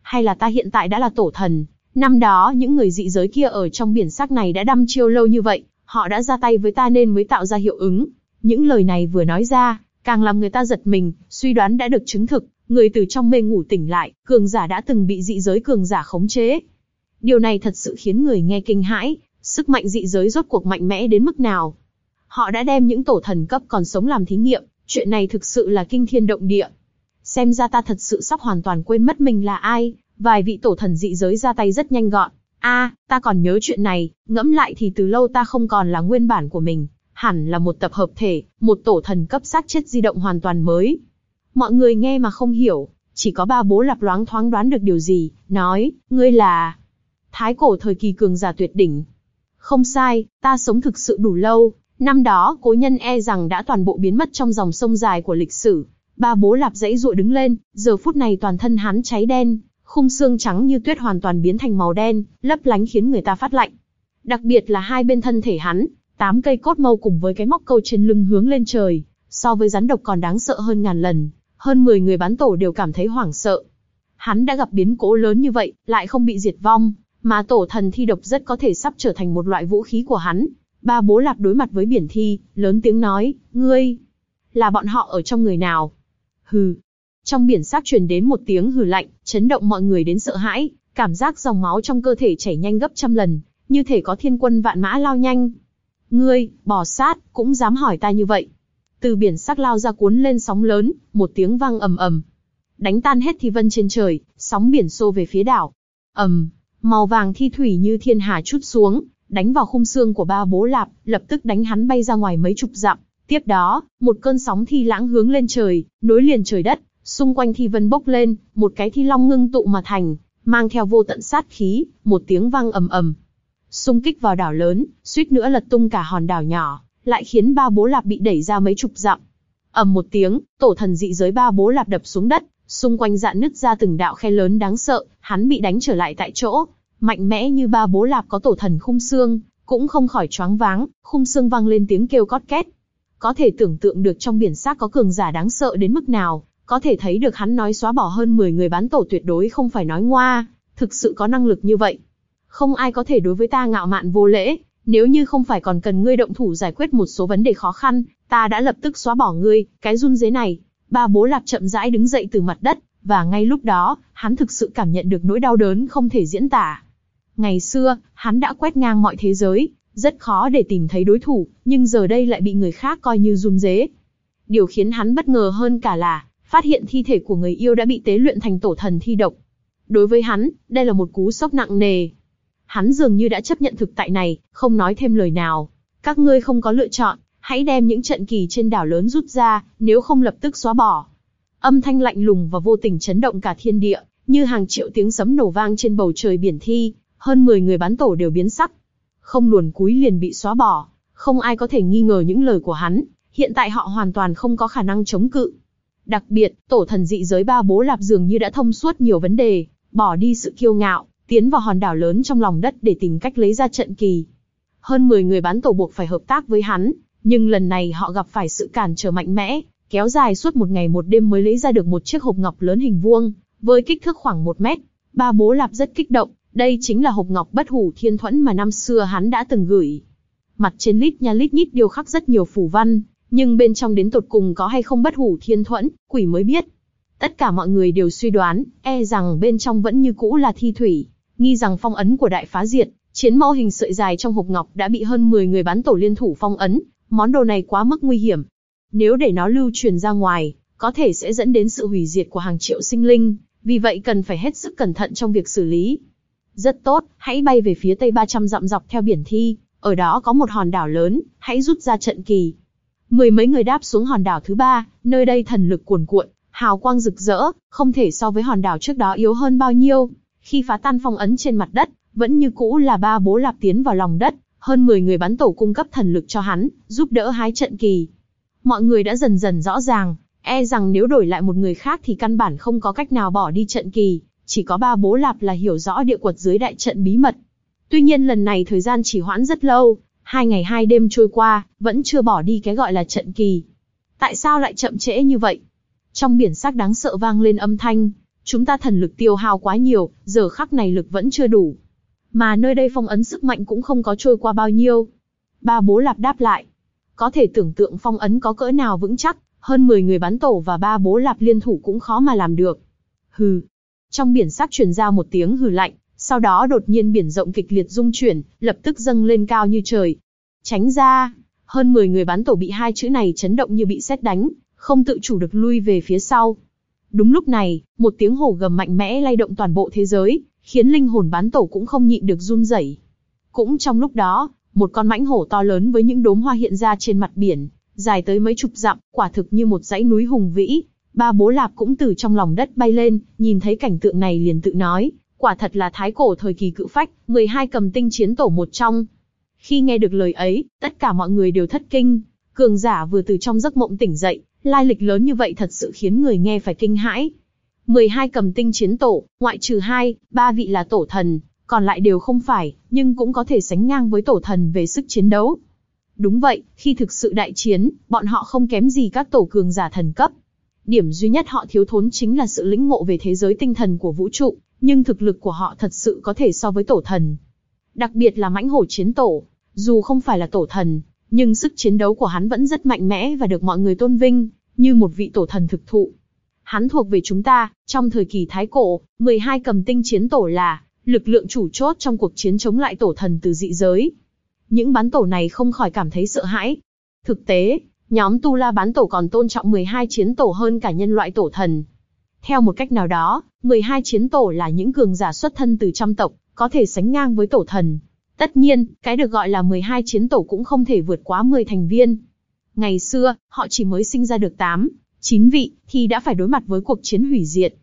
Hay là ta hiện tại đã là tổ thần, năm đó những người dị giới kia ở trong biển xác này đã đăm chiêu lâu như vậy, họ đã ra tay với ta nên mới tạo ra hiệu ứng. Những lời này vừa nói ra, càng làm người ta giật mình, suy đoán đã được chứng thực, người từ trong mê ngủ tỉnh lại, cường giả đã từng bị dị giới cường giả khống chế. Điều này thật sự khiến người nghe kinh hãi, sức mạnh dị giới rốt cuộc mạnh mẽ đến mức nào. Họ đã đem những tổ thần cấp còn sống làm thí nghiệm, chuyện này thực sự là kinh thiên động địa. Xem ra ta thật sự sắp hoàn toàn quên mất mình là ai, vài vị tổ thần dị giới ra tay rất nhanh gọn. A, ta còn nhớ chuyện này, ngẫm lại thì từ lâu ta không còn là nguyên bản của mình, hẳn là một tập hợp thể, một tổ thần cấp xác chết di động hoàn toàn mới. Mọi người nghe mà không hiểu, chỉ có ba bố lạp loáng thoáng đoán được điều gì, nói, ngươi là thái cổ thời kỳ cường giả tuyệt đỉnh. Không sai, ta sống thực sự đủ lâu, năm đó cố nhân e rằng đã toàn bộ biến mất trong dòng sông dài của lịch sử. Ba bố lạp dãy ruội đứng lên, giờ phút này toàn thân hắn cháy đen, khung xương trắng như tuyết hoàn toàn biến thành màu đen, lấp lánh khiến người ta phát lạnh. Đặc biệt là hai bên thân thể hắn, tám cây cốt mâu cùng với cái móc câu trên lưng hướng lên trời, so với rắn độc còn đáng sợ hơn ngàn lần, hơn 10 người bán tổ đều cảm thấy hoảng sợ. Hắn đã gặp biến cố lớn như vậy, lại không bị diệt vong, mà tổ thần thi độc rất có thể sắp trở thành một loại vũ khí của hắn. Ba bố lạc đối mặt với biển thi, lớn tiếng nói, ngươi, là bọn họ ở trong người nào? Hừ. Trong biển xác truyền đến một tiếng hừ lạnh, chấn động mọi người đến sợ hãi, cảm giác dòng máu trong cơ thể chảy nhanh gấp trăm lần, như thể có thiên quân vạn mã lao nhanh. Ngươi, bò sát, cũng dám hỏi ta như vậy. Từ biển sắc lao ra cuốn lên sóng lớn, một tiếng vang ầm ầm. Đánh tan hết thi vân trên trời, sóng biển xô về phía đảo. ầm, màu vàng thi thủy như thiên hà chút xuống, đánh vào khung xương của ba bố lạp, lập tức đánh hắn bay ra ngoài mấy chục dặm. Tiếp đó, một cơn sóng thi lãng hướng lên trời, nối liền trời đất, xung quanh thi vân bốc lên, một cái thi long ngưng tụ mà thành, mang theo vô tận sát khí, một tiếng vang ầm ầm. Xung kích vào đảo lớn, suýt nữa lật tung cả hòn đảo nhỏ, lại khiến ba bố lạp bị đẩy ra mấy chục dặm. ầm một tiếng, tổ thần dị giới ba bố lạp đập xuống đất, xung quanh dạn nứt ra từng đạo khe lớn đáng sợ, hắn bị đánh trở lại tại chỗ, mạnh mẽ như ba bố lạp có tổ thần khung xương, cũng không khỏi choáng váng, khung xương vang lên tiếng kêu cót két. Có thể tưởng tượng được trong biển xác có cường giả đáng sợ đến mức nào, có thể thấy được hắn nói xóa bỏ hơn 10 người bán tổ tuyệt đối không phải nói ngoa, thực sự có năng lực như vậy. Không ai có thể đối với ta ngạo mạn vô lễ, nếu như không phải còn cần ngươi động thủ giải quyết một số vấn đề khó khăn, ta đã lập tức xóa bỏ ngươi, cái run dế này. Ba bố lạp chậm rãi đứng dậy từ mặt đất, và ngay lúc đó, hắn thực sự cảm nhận được nỗi đau đớn không thể diễn tả. Ngày xưa, hắn đã quét ngang mọi thế giới, rất khó để tìm thấy đối thủ, nhưng giờ đây lại bị người khác coi như run dế. Điều khiến hắn bất ngờ hơn cả là, phát hiện thi thể của người yêu đã bị tế luyện thành tổ thần thi độc. Đối với hắn, đây là một cú sốc nặng nề. Hắn dường như đã chấp nhận thực tại này, không nói thêm lời nào. Các ngươi không có lựa chọn, hãy đem những trận kỳ trên đảo lớn rút ra, nếu không lập tức xóa bỏ. Âm thanh lạnh lùng và vô tình chấn động cả thiên địa, như hàng triệu tiếng sấm nổ vang trên bầu trời biển thi, hơn 10 người bán tổ đều biến sắc. Không luồn cúi liền bị xóa bỏ, không ai có thể nghi ngờ những lời của hắn, hiện tại họ hoàn toàn không có khả năng chống cự. Đặc biệt, tổ thần dị giới ba bố lạp dường như đã thông suốt nhiều vấn đề, bỏ đi sự kiêu ngạo, tiến vào hòn đảo lớn trong lòng đất để tìm cách lấy ra trận kỳ. Hơn 10 người bán tổ buộc phải hợp tác với hắn, nhưng lần này họ gặp phải sự cản trở mạnh mẽ, kéo dài suốt một ngày một đêm mới lấy ra được một chiếc hộp ngọc lớn hình vuông, với kích thước khoảng một mét. Ba bố lạp rất kích động, đây chính là hộp ngọc bất hủ thiên thuẫn mà năm xưa hắn đã từng gửi. Mặt trên lít nha lít nhít điêu khắc rất nhiều phù văn, nhưng bên trong đến tột cùng có hay không bất hủ thiên thuẫn, quỷ mới biết. Tất cả mọi người đều suy đoán, e rằng bên trong vẫn như cũ là thi thủy, nghi rằng phong ấn của đại phá diệt, chiến mẫu hình sợi dài trong hộp ngọc đã bị hơn 10 người bán tổ liên thủ phong ấn, món đồ này quá mức nguy hiểm. Nếu để nó lưu truyền ra ngoài, có thể sẽ dẫn đến sự hủy diệt của hàng triệu sinh linh, vì vậy cần phải hết sức cẩn thận trong việc xử lý. Rất tốt, hãy bay về phía tây 300 dặm dọc theo biển thi, ở đó có một hòn đảo lớn, hãy rút ra trận kỳ. Mười mấy người đáp xuống hòn đảo thứ ba, nơi đây thần lực cuồn cuộn, hào quang rực rỡ, không thể so với hòn đảo trước đó yếu hơn bao nhiêu. Khi phá tan phong ấn trên mặt đất, vẫn như cũ là ba bố lạp tiến vào lòng đất, hơn 10 người bắn tổ cung cấp thần lực cho hắn, giúp đỡ hái trận kỳ. Mọi người đã dần dần rõ ràng, e rằng nếu đổi lại một người khác thì căn bản không có cách nào bỏ đi trận kỳ, chỉ có ba bố lạp là hiểu rõ địa quật dưới đại trận bí mật. Tuy nhiên lần này thời gian chỉ hoãn rất lâu, hai ngày hai đêm trôi qua, vẫn chưa bỏ đi cái gọi là trận kỳ. Tại sao lại chậm trễ như vậy? Trong biển sắc đáng sợ vang lên âm thanh, chúng ta thần lực tiêu hao quá nhiều, giờ khắc này lực vẫn chưa đủ. Mà nơi đây phong ấn sức mạnh cũng không có trôi qua bao nhiêu. Ba bố lạp đáp lại. Có thể tưởng tượng phong ấn có cỡ nào vững chắc, hơn 10 người bắn tổ và ba bố lạp liên thủ cũng khó mà làm được. Hừ. Trong biển sắc truyền ra một tiếng hừ lạnh, sau đó đột nhiên biển rộng kịch liệt rung chuyển, lập tức dâng lên cao như trời. Tránh ra, hơn 10 người bắn tổ bị hai chữ này chấn động như bị sét đánh, không tự chủ được lui về phía sau. Đúng lúc này, một tiếng hổ gầm mạnh mẽ lay động toàn bộ thế giới, khiến linh hồn bán tổ cũng không nhịn được run rẩy. Cũng trong lúc đó, một con mãnh hổ to lớn với những đốm hoa hiện ra trên mặt biển, dài tới mấy chục dặm, quả thực như một dãy núi hùng vĩ. Ba bố lạp cũng từ trong lòng đất bay lên, nhìn thấy cảnh tượng này liền tự nói, quả thật là thái cổ thời kỳ cự phách, 12 cầm tinh chiến tổ một trong. Khi nghe được lời ấy, tất cả mọi người đều thất kinh, cường giả vừa từ trong giấc mộng tỉnh dậy, lai lịch lớn như vậy thật sự khiến người nghe phải kinh hãi. 12 cầm tinh chiến tổ, ngoại trừ hai, ba vị là tổ thần, còn lại đều không phải, nhưng cũng có thể sánh ngang với tổ thần về sức chiến đấu. Đúng vậy, khi thực sự đại chiến, bọn họ không kém gì các tổ cường giả thần cấp. Điểm duy nhất họ thiếu thốn chính là sự lĩnh ngộ về thế giới tinh thần của vũ trụ, nhưng thực lực của họ thật sự có thể so với tổ thần. Đặc biệt là mãnh hổ chiến tổ, dù không phải là tổ thần, nhưng sức chiến đấu của hắn vẫn rất mạnh mẽ và được mọi người tôn vinh, như một vị tổ thần thực thụ. Hắn thuộc về chúng ta, trong thời kỳ Thái Cổ, 12 cầm tinh chiến tổ là lực lượng chủ chốt trong cuộc chiến chống lại tổ thần từ dị giới. Những bán tổ này không khỏi cảm thấy sợ hãi. Thực tế, nhóm Tu La bán tổ còn tôn trọng 12 chiến tổ hơn cả nhân loại tổ thần. Theo một cách nào đó, 12 chiến tổ là những cường giả xuất thân từ trăm tộc, có thể sánh ngang với tổ thần. Tất nhiên, cái được gọi là 12 chiến tổ cũng không thể vượt quá 10 thành viên. Ngày xưa, họ chỉ mới sinh ra được 8, chín vị, thì đã phải đối mặt với cuộc chiến hủy diệt.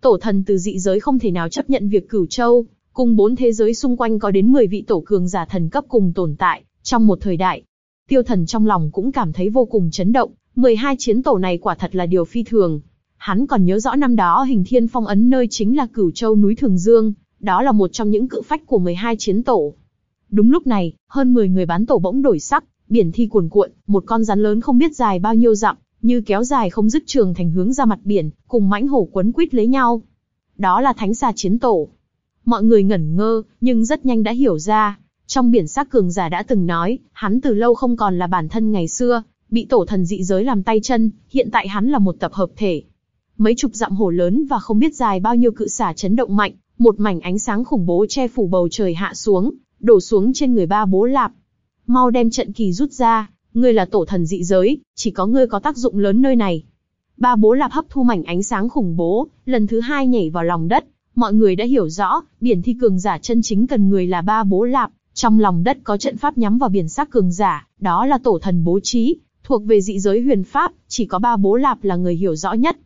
Tổ thần từ dị giới không thể nào chấp nhận việc cửu châu, cùng bốn thế giới xung quanh có đến 10 vị tổ cường giả thần cấp cùng tồn tại, trong một thời đại. Tiêu thần trong lòng cũng cảm thấy vô cùng chấn động, 12 chiến tổ này quả thật là điều phi thường. Hắn còn nhớ rõ năm đó hình thiên phong ấn nơi chính là cửu châu núi Thường Dương, đó là một trong những cự phách của 12 chiến tổ. Đúng lúc này, hơn 10 người bán tổ bỗng đổi sắc, biển thi cuồn cuộn, một con rắn lớn không biết dài bao nhiêu dặm, như kéo dài không dứt trường thành hướng ra mặt biển, cùng mãnh hổ quấn quýt lấy nhau. Đó là thánh xà chiến tổ. Mọi người ngẩn ngơ, nhưng rất nhanh đã hiểu ra. Trong biển xác cường giả đã từng nói, hắn từ lâu không còn là bản thân ngày xưa, bị tổ thần dị giới làm tay chân, hiện tại hắn là một tập hợp thể. Mấy chục dặm hổ lớn và không biết dài bao nhiêu cự xả chấn động mạnh, một mảnh ánh sáng khủng bố che phủ bầu trời hạ xuống, đổ xuống trên người ba bố lạp. Mau đem trận kỳ rút ra, ngươi là tổ thần dị giới, chỉ có ngươi có tác dụng lớn nơi này. Ba bố lạp hấp thu mảnh ánh sáng khủng bố, lần thứ hai nhảy vào lòng đất. Mọi người đã hiểu rõ, biển thi cường giả chân chính cần người là ba bố lạp. Trong lòng đất có trận pháp nhắm vào biển sắc cường giả, đó là tổ thần bố trí, thuộc về dị giới huyền pháp, chỉ có ba bố lạp là người hiểu rõ nhất.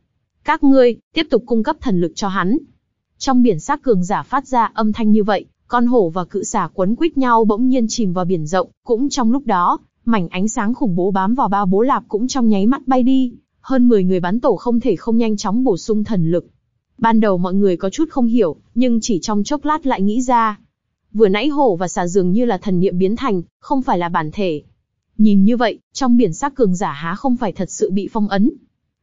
Các ngươi, tiếp tục cung cấp thần lực cho hắn. Trong biển sắc cường giả phát ra âm thanh như vậy, con hổ và cự xả quấn quýt nhau bỗng nhiên chìm vào biển rộng, cũng trong lúc đó, mảnh ánh sáng khủng bố bám vào ba bố lạp cũng trong nháy mắt bay đi, hơn 10 người bắn tổ không thể không nhanh chóng bổ sung thần lực. Ban đầu mọi người có chút không hiểu, nhưng chỉ trong chốc lát lại nghĩ ra. Vừa nãy hổ và xà dường như là thần niệm biến thành, không phải là bản thể. Nhìn như vậy, trong biển sắc cường giả há không phải thật sự bị phong ấn.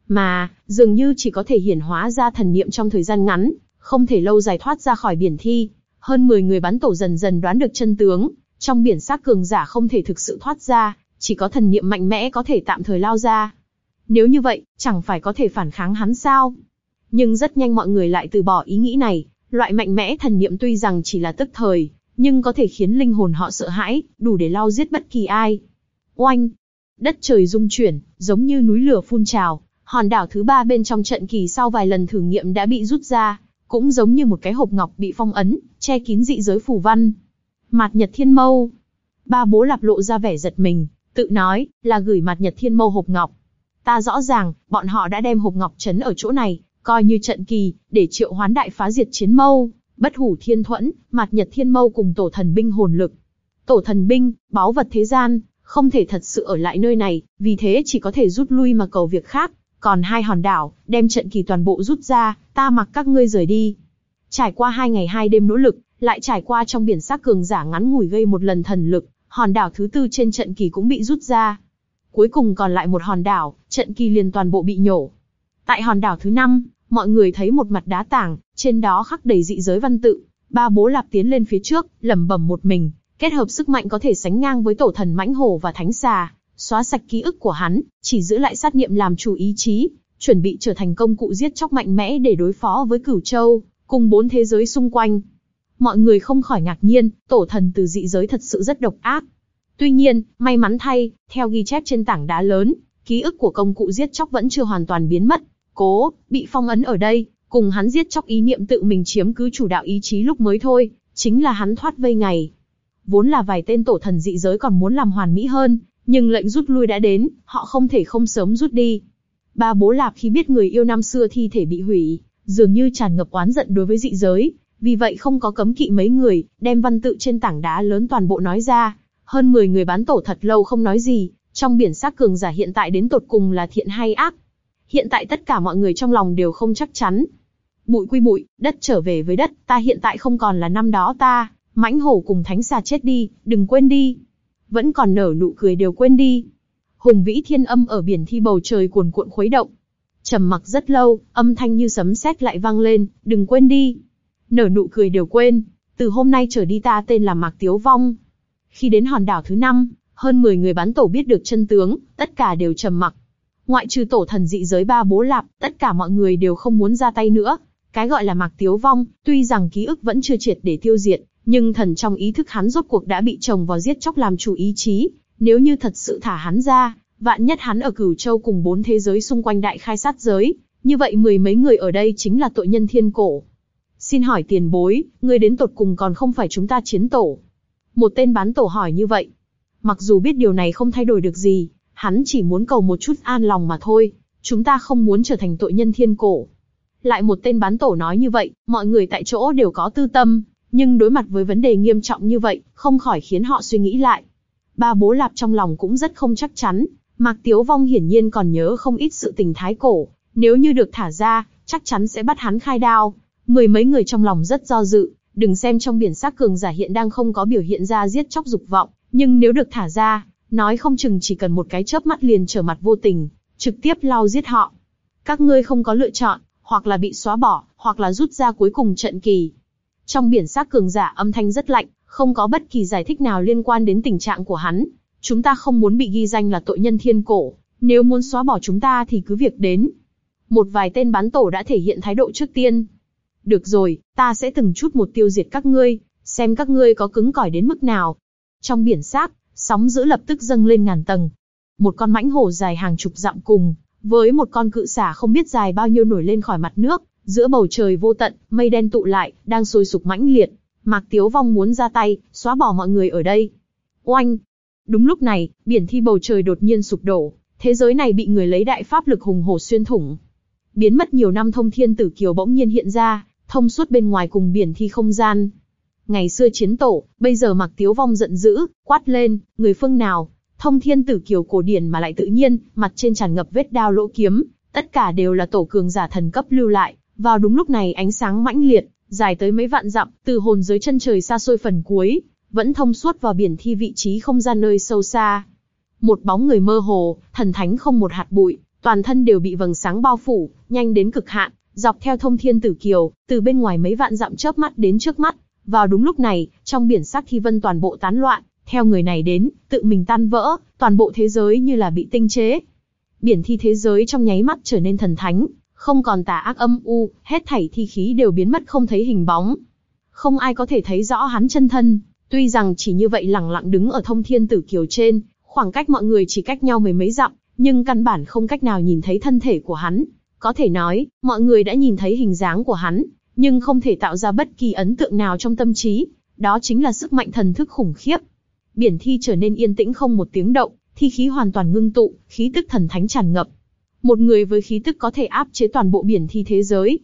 Mà, dường như chỉ có thể hiển hóa ra thần niệm trong thời gian ngắn, không thể lâu dài thoát ra khỏi biển thi. Hơn 10 người bắn tổ dần dần đoán được chân tướng, trong biển xác cường giả không thể thực sự thoát ra, chỉ có thần niệm mạnh mẽ có thể tạm thời lao ra. Nếu như vậy, chẳng phải có thể phản kháng hắn sao? Nhưng rất nhanh mọi người lại từ bỏ ý nghĩ này, loại mạnh mẽ thần niệm tuy rằng chỉ là tức thời, nhưng có thể khiến linh hồn họ sợ hãi, đủ để lao giết bất kỳ ai. Oanh! Đất trời rung chuyển, giống như núi lửa phun trào, Hòn đảo thứ ba bên trong trận kỳ sau vài lần thử nghiệm đã bị rút ra, cũng giống như một cái hộp ngọc bị phong ấn, che kín dị giới phù văn. Mạt Nhật Thiên Mâu. Ba bố lạp lộ ra vẻ giật mình, tự nói, là gửi Mạt Nhật Thiên Mâu hộp ngọc. Ta rõ ràng, bọn họ đã đem hộp ngọc trấn ở chỗ này, coi như trận kỳ, để triệu hoán đại phá diệt chiến mâu, bất hủ thiên thuẫn, Mạt Nhật Thiên Mâu cùng tổ thần binh hồn lực. Tổ thần binh, báu vật thế gian, không thể thật sự ở lại nơi này, vì thế chỉ có thể rút lui mà cầu việc khác. Còn hai hòn đảo, đem trận kỳ toàn bộ rút ra, ta mặc các ngươi rời đi. Trải qua hai ngày hai đêm nỗ lực, lại trải qua trong biển xác cường giả ngắn ngủi gây một lần thần lực, hòn đảo thứ tư trên trận kỳ cũng bị rút ra. Cuối cùng còn lại một hòn đảo, trận kỳ liền toàn bộ bị nhổ. Tại hòn đảo thứ năm, mọi người thấy một mặt đá tảng, trên đó khắc đầy dị giới văn tự. Ba bố lạp tiến lên phía trước, lẩm bẩm một mình, kết hợp sức mạnh có thể sánh ngang với tổ thần mãnh hổ và thánh xà, xóa sạch ký ức của hắn, chỉ giữ lại sát niệm làm chủ ý chí, chuẩn bị trở thành công cụ giết chóc mạnh mẽ để đối phó với cửu châu, cùng bốn thế giới xung quanh. Mọi người không khỏi ngạc nhiên, tổ thần từ dị giới thật sự rất độc ác. Tuy nhiên, may mắn thay, theo ghi chép trên tảng đá lớn, ký ức của công cụ giết chóc vẫn chưa hoàn toàn biến mất. Cố, bị phong ấn ở đây, cùng hắn giết chóc ý niệm tự mình chiếm cứ chủ đạo ý chí lúc mới thôi, chính là hắn thoát vây ngày. Vốn là vài tên tổ thần dị giới còn muốn làm hoàn mỹ hơn, nhưng lệnh rút lui đã đến, họ không thể không sớm rút đi. Ba bố lạp khi biết người yêu năm xưa thi thể bị hủy, dường như tràn ngập oán giận đối với dị giới, vì vậy không có cấm kỵ mấy người, đem văn tự trên tảng đá lớn toàn bộ nói ra. Hơn 10 người bán tổ thật lâu không nói gì, trong biển xác cường giả hiện tại đến tột cùng là thiện hay ác. Hiện tại tất cả mọi người trong lòng đều không chắc chắn. Bụi quy bụi, đất trở về với đất, ta hiện tại không còn là năm đó ta, mãnh hổ cùng thánh xà chết đi, đừng quên đi. Vẫn còn nở nụ cười đều quên đi. Hùng vĩ thiên âm ở biển thi bầu trời cuồn cuộn khuấy động. trầm mặc rất lâu, âm thanh như sấm sét lại vang lên, đừng quên đi nở nụ cười đều quên. Từ hôm nay trở đi ta tên là Mạc Tiếu Vong. Khi đến hòn đảo thứ năm, hơn 10 người bán tổ biết được chân tướng, tất cả đều trầm mặc. Ngoại trừ tổ thần dị giới ba bố lạp, tất cả mọi người đều không muốn ra tay nữa. Cái gọi là Mạc Tiếu Vong, tuy rằng ký ức vẫn chưa triệt để tiêu diệt, nhưng thần trong ý thức hắn rốt cuộc đã bị chồng vào giết chóc làm chủ ý chí. Nếu như thật sự thả hắn ra, vạn nhất hắn ở cửu châu cùng bốn thế giới xung quanh đại khai sát giới, như vậy mười mấy người ở đây chính là tội nhân thiên cổ. Xin hỏi tiền bối, người đến tột cùng còn không phải chúng ta chiến tổ. Một tên bán tổ hỏi như vậy. Mặc dù biết điều này không thay đổi được gì, hắn chỉ muốn cầu một chút an lòng mà thôi. Chúng ta không muốn trở thành tội nhân thiên cổ. Lại một tên bán tổ nói như vậy, mọi người tại chỗ đều có tư tâm, nhưng đối mặt với vấn đề nghiêm trọng như vậy, không khỏi khiến họ suy nghĩ lại. Ba bố lạp trong lòng cũng rất không chắc chắn, Mạc Tiếu Vong hiển nhiên còn nhớ không ít sự tình thái cổ, nếu như được thả ra, chắc chắn sẽ bắt hắn khai đao. Mười mấy người trong lòng rất do dự, đừng xem trong biển xác cường giả hiện đang không có biểu hiện ra giết chóc dục vọng, nhưng nếu được thả ra, nói không chừng chỉ cần một cái chớp mắt liền trở mặt vô tình, trực tiếp lao giết họ. Các ngươi không có lựa chọn, hoặc là bị xóa bỏ, hoặc là rút ra cuối cùng trận kỳ. Trong biển xác cường giả âm thanh rất lạnh, không có bất kỳ giải thích nào liên quan đến tình trạng của hắn. Chúng ta không muốn bị ghi danh là tội nhân thiên cổ, nếu muốn xóa bỏ chúng ta thì cứ việc đến. Một vài tên bán tổ đã thể hiện thái độ trước tiên, được rồi, ta sẽ từng chút một tiêu diệt các ngươi, xem các ngươi có cứng cỏi đến mức nào. Trong biển sát sóng dữ lập tức dâng lên ngàn tầng. Một con mãnh hổ dài hàng chục dặm cùng, với một con cự xả không biết dài bao nhiêu nổi lên khỏi mặt nước, giữa bầu trời vô tận, mây đen tụ lại, đang sôi sục mãnh liệt. Mạc Tiếu Vong muốn ra tay, xóa bỏ mọi người ở đây. Oanh! Đúng lúc này, biển thi bầu trời đột nhiên sụp đổ, thế giới này bị người lấy đại pháp lực hùng hổ xuyên thủng. Biến mất nhiều năm thông thiên tử kiều bỗng nhiên hiện ra, thông suốt bên ngoài cùng biển thi không gian. Ngày xưa chiến tổ, bây giờ mặc tiếu vong giận dữ, quát lên, người phương nào, thông thiên tử kiều cổ điển mà lại tự nhiên, mặt trên tràn ngập vết đao lỗ kiếm, tất cả đều là tổ cường giả thần cấp lưu lại, vào đúng lúc này ánh sáng mãnh liệt, dài tới mấy vạn dặm, từ hồn dưới chân trời xa xôi phần cuối, vẫn thông suốt vào biển thi vị trí không gian nơi sâu xa. Một bóng người mơ hồ, thần thánh không một hạt bụi, toàn thân đều bị vầng sáng bao phủ, nhanh đến cực hạn, Dọc theo thông thiên tử kiều, từ bên ngoài mấy vạn dặm chớp mắt đến trước mắt, vào đúng lúc này, trong biển sắc thi vân toàn bộ tán loạn, theo người này đến, tự mình tan vỡ, toàn bộ thế giới như là bị tinh chế. Biển thi thế giới trong nháy mắt trở nên thần thánh, không còn tà ác âm u, hết thảy thi khí đều biến mất không thấy hình bóng. Không ai có thể thấy rõ hắn chân thân, tuy rằng chỉ như vậy lẳng lặng đứng ở thông thiên tử kiều trên, khoảng cách mọi người chỉ cách nhau mấy mấy dặm, nhưng căn bản không cách nào nhìn thấy thân thể của hắn. Có thể nói, mọi người đã nhìn thấy hình dáng của hắn, nhưng không thể tạo ra bất kỳ ấn tượng nào trong tâm trí. Đó chính là sức mạnh thần thức khủng khiếp. Biển thi trở nên yên tĩnh không một tiếng động, thi khí hoàn toàn ngưng tụ, khí tức thần thánh tràn ngập. Một người với khí tức có thể áp chế toàn bộ biển thi thế giới.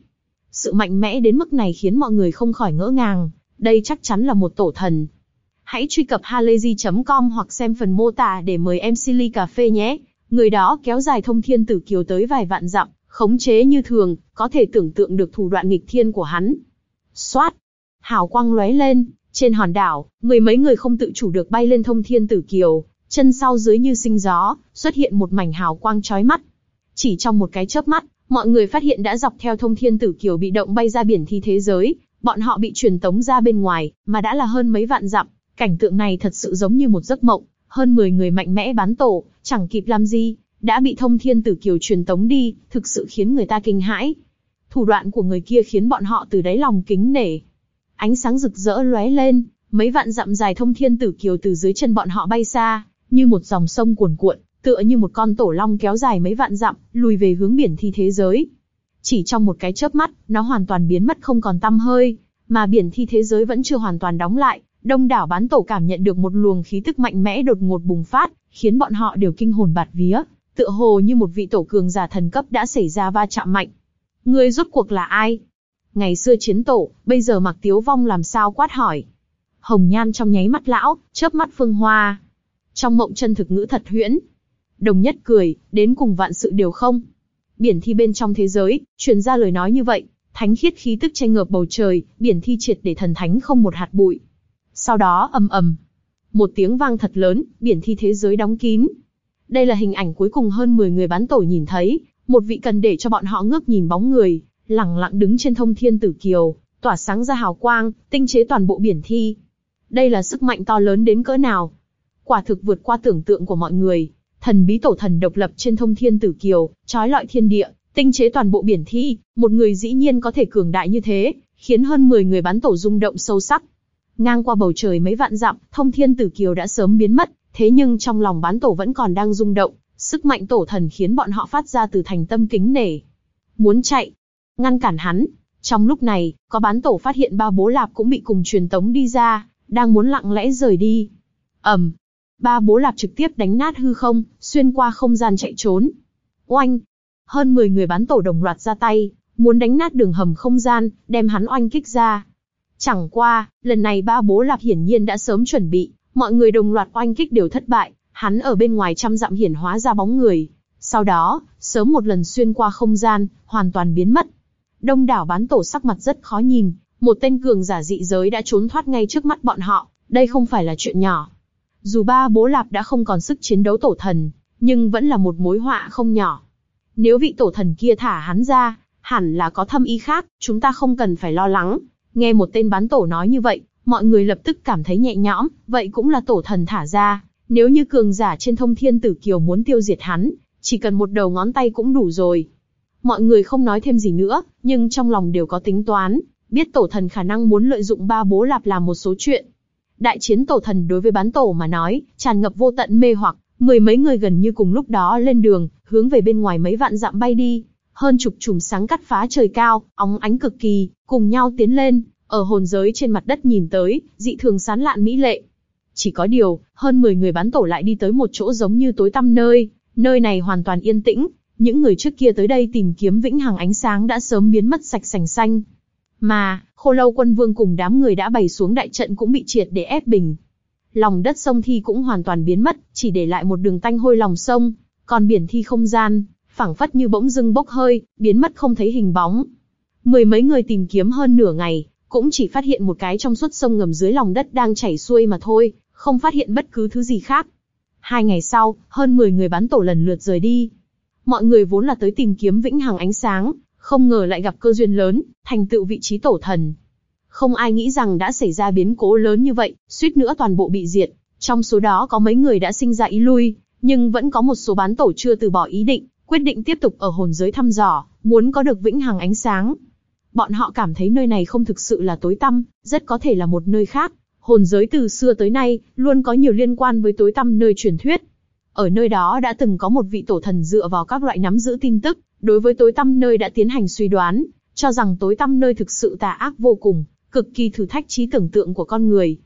Sự mạnh mẽ đến mức này khiến mọi người không khỏi ngỡ ngàng, đây chắc chắn là một tổ thần. Hãy truy cập halayzi.com hoặc xem phần mô tả để mời em Silly Cà Phê nhé. Người đó kéo dài thông thiên tử kiều tới vài vạn dặm, khống chế như thường, có thể tưởng tượng được thủ đoạn nghịch thiên của hắn. Xoát! Hào quang lóe lên, trên hòn đảo, mười mấy người không tự chủ được bay lên thông thiên tử kiều, chân sau dưới như sinh gió, xuất hiện một mảnh hào quang chói mắt. Chỉ trong một cái chớp mắt, mọi người phát hiện đã dọc theo thông thiên tử kiều bị động bay ra biển thi thế giới, bọn họ bị truyền tống ra bên ngoài, mà đã là hơn mấy vạn dặm. Cảnh tượng này thật sự giống như một giấc mộng, hơn 10 người mạnh mẽ bán tổ, chẳng kịp làm gì, đã bị thông thiên tử kiều truyền tống đi, thực sự khiến người ta kinh hãi. Thủ đoạn của người kia khiến bọn họ từ đáy lòng kính nể. Ánh sáng rực rỡ lóe lên, mấy vạn dặm dài thông thiên tử kiều từ dưới chân bọn họ bay xa, như một dòng sông cuồn cuộn, tựa như một con tổ long kéo dài mấy vạn dặm, lùi về hướng biển thi thế giới. Chỉ trong một cái chớp mắt, nó hoàn toàn biến mất không còn tăm hơi, mà biển thi thế giới vẫn chưa hoàn toàn đóng lại. Đông đảo bán tổ cảm nhận được một luồng khí tức mạnh mẽ đột ngột bùng phát, khiến bọn họ đều kinh hồn bạt vía, tựa hồ như một vị tổ cường giả thần cấp đã xảy ra va chạm mạnh. Người rốt cuộc là ai? Ngày xưa chiến tổ, bây giờ mặc tiếu vong làm sao quát hỏi. Hồng nhan trong nháy mắt lão, chớp mắt phương hoa. Trong mộng chân thực ngữ thật huyễn. Đồng nhất cười, đến cùng vạn sự đều không. Biển thi bên trong thế giới, truyền ra lời nói như vậy, thánh khiết khí tức tranh ngợp bầu trời, biển thi triệt để thần thánh không một hạt bụi. Sau đó ầm ầm, một tiếng vang thật lớn, biển thi thế giới đóng kín. Đây là hình ảnh cuối cùng hơn 10 người bán tổ nhìn thấy, một vị cần để cho bọn họ ngước nhìn bóng người, lặng lặng đứng trên thông thiên tử kiều, tỏa sáng ra hào quang, tinh chế toàn bộ biển thi. Đây là sức mạnh to lớn đến cỡ nào? Quả thực vượt qua tưởng tượng của mọi người. Thần bí tổ thần độc lập trên thông thiên tử kiều, trói lọi thiên địa, tinh chế toàn bộ biển thi, một người dĩ nhiên có thể cường đại như thế, khiến hơn 10 người bán tổ rung động sâu sắc. Ngang qua bầu trời mấy vạn dặm, thông thiên tử kiều đã sớm biến mất, thế nhưng trong lòng bán tổ vẫn còn đang rung động, sức mạnh tổ thần khiến bọn họ phát ra từ thành tâm kính nể. Muốn chạy, ngăn cản hắn. Trong lúc này, có bán tổ phát hiện ba bố lạp cũng bị cùng truyền tống đi ra, đang muốn lặng lẽ rời đi. ầm, ba bố lạp trực tiếp đánh nát hư không, xuyên qua không gian chạy trốn. Oanh, hơn 10 người bán tổ đồng loạt ra tay, muốn đánh nát đường hầm không gian, đem hắn oanh kích ra. Chẳng qua, lần này ba bố lạp hiển nhiên đã sớm chuẩn bị, mọi người đồng loạt oanh kích đều thất bại, hắn ở bên ngoài trăm dặm hiển hóa ra bóng người. Sau đó, sớm một lần xuyên qua không gian, hoàn toàn biến mất. Đông đảo bán tổ sắc mặt rất khó nhìn, một tên cường giả dị giới đã trốn thoát ngay trước mắt bọn họ, đây không phải là chuyện nhỏ. Dù ba bố lạp đã không còn sức chiến đấu tổ thần, nhưng vẫn là một mối họa không nhỏ. Nếu vị tổ thần kia thả hắn ra, hẳn là có thâm ý khác, chúng ta không cần phải lo lắng. Nghe một tên bán tổ nói như vậy, mọi người lập tức cảm thấy nhẹ nhõm, vậy cũng là tổ thần thả ra. Nếu như cường giả trên thông thiên tử kiều muốn tiêu diệt hắn, chỉ cần một đầu ngón tay cũng đủ rồi. Mọi người không nói thêm gì nữa, nhưng trong lòng đều có tính toán, biết tổ thần khả năng muốn lợi dụng ba bố lạp làm một số chuyện. Đại chiến tổ thần đối với bán tổ mà nói, tràn ngập vô tận mê hoặc, mười mấy người gần như cùng lúc đó lên đường, hướng về bên ngoài mấy vạn dặm bay đi. Hơn chục chùm sáng cắt phá trời cao, óng ánh cực kỳ, cùng nhau tiến lên, ở hồn giới trên mặt đất nhìn tới, dị thường sán lạn mỹ lệ. Chỉ có điều, hơn 10 người bán tổ lại đi tới một chỗ giống như tối tăm nơi, nơi này hoàn toàn yên tĩnh, những người trước kia tới đây tìm kiếm vĩnh hằng ánh sáng đã sớm biến mất sạch sành xanh. Mà, khô lâu quân vương cùng đám người đã bày xuống đại trận cũng bị triệt để ép bình. Lòng đất sông thi cũng hoàn toàn biến mất, chỉ để lại một đường tanh hôi lòng sông, còn biển thi không gian, phảng phất như bỗng dưng bốc hơi, biến mất không thấy hình bóng. Mười mấy người tìm kiếm hơn nửa ngày, cũng chỉ phát hiện một cái trong suốt sông ngầm dưới lòng đất đang chảy xuôi mà thôi, không phát hiện bất cứ thứ gì khác. Hai ngày sau, hơn 10 người bán tổ lần lượt rời đi. Mọi người vốn là tới tìm kiếm vĩnh hằng ánh sáng, không ngờ lại gặp cơ duyên lớn, thành tựu vị trí tổ thần. Không ai nghĩ rằng đã xảy ra biến cố lớn như vậy, suýt nữa toàn bộ bị diệt. Trong số đó có mấy người đã sinh ra ý lui, nhưng vẫn có một số bán tổ chưa từ bỏ ý định, quyết định tiếp tục ở hồn giới thăm dò, muốn có được vĩnh hằng ánh sáng. Bọn họ cảm thấy nơi này không thực sự là tối tăm, rất có thể là một nơi khác. Hồn giới từ xưa tới nay, luôn có nhiều liên quan với tối tăm nơi truyền thuyết. ở nơi đó đã từng có một vị tổ thần dựa vào các loại nắm giữ tin tức, đối với tối tăm nơi đã tiến hành suy đoán, cho rằng tối tăm nơi thực sự tà ác vô cùng, cực kỳ thử thách trí tưởng tượng của con người.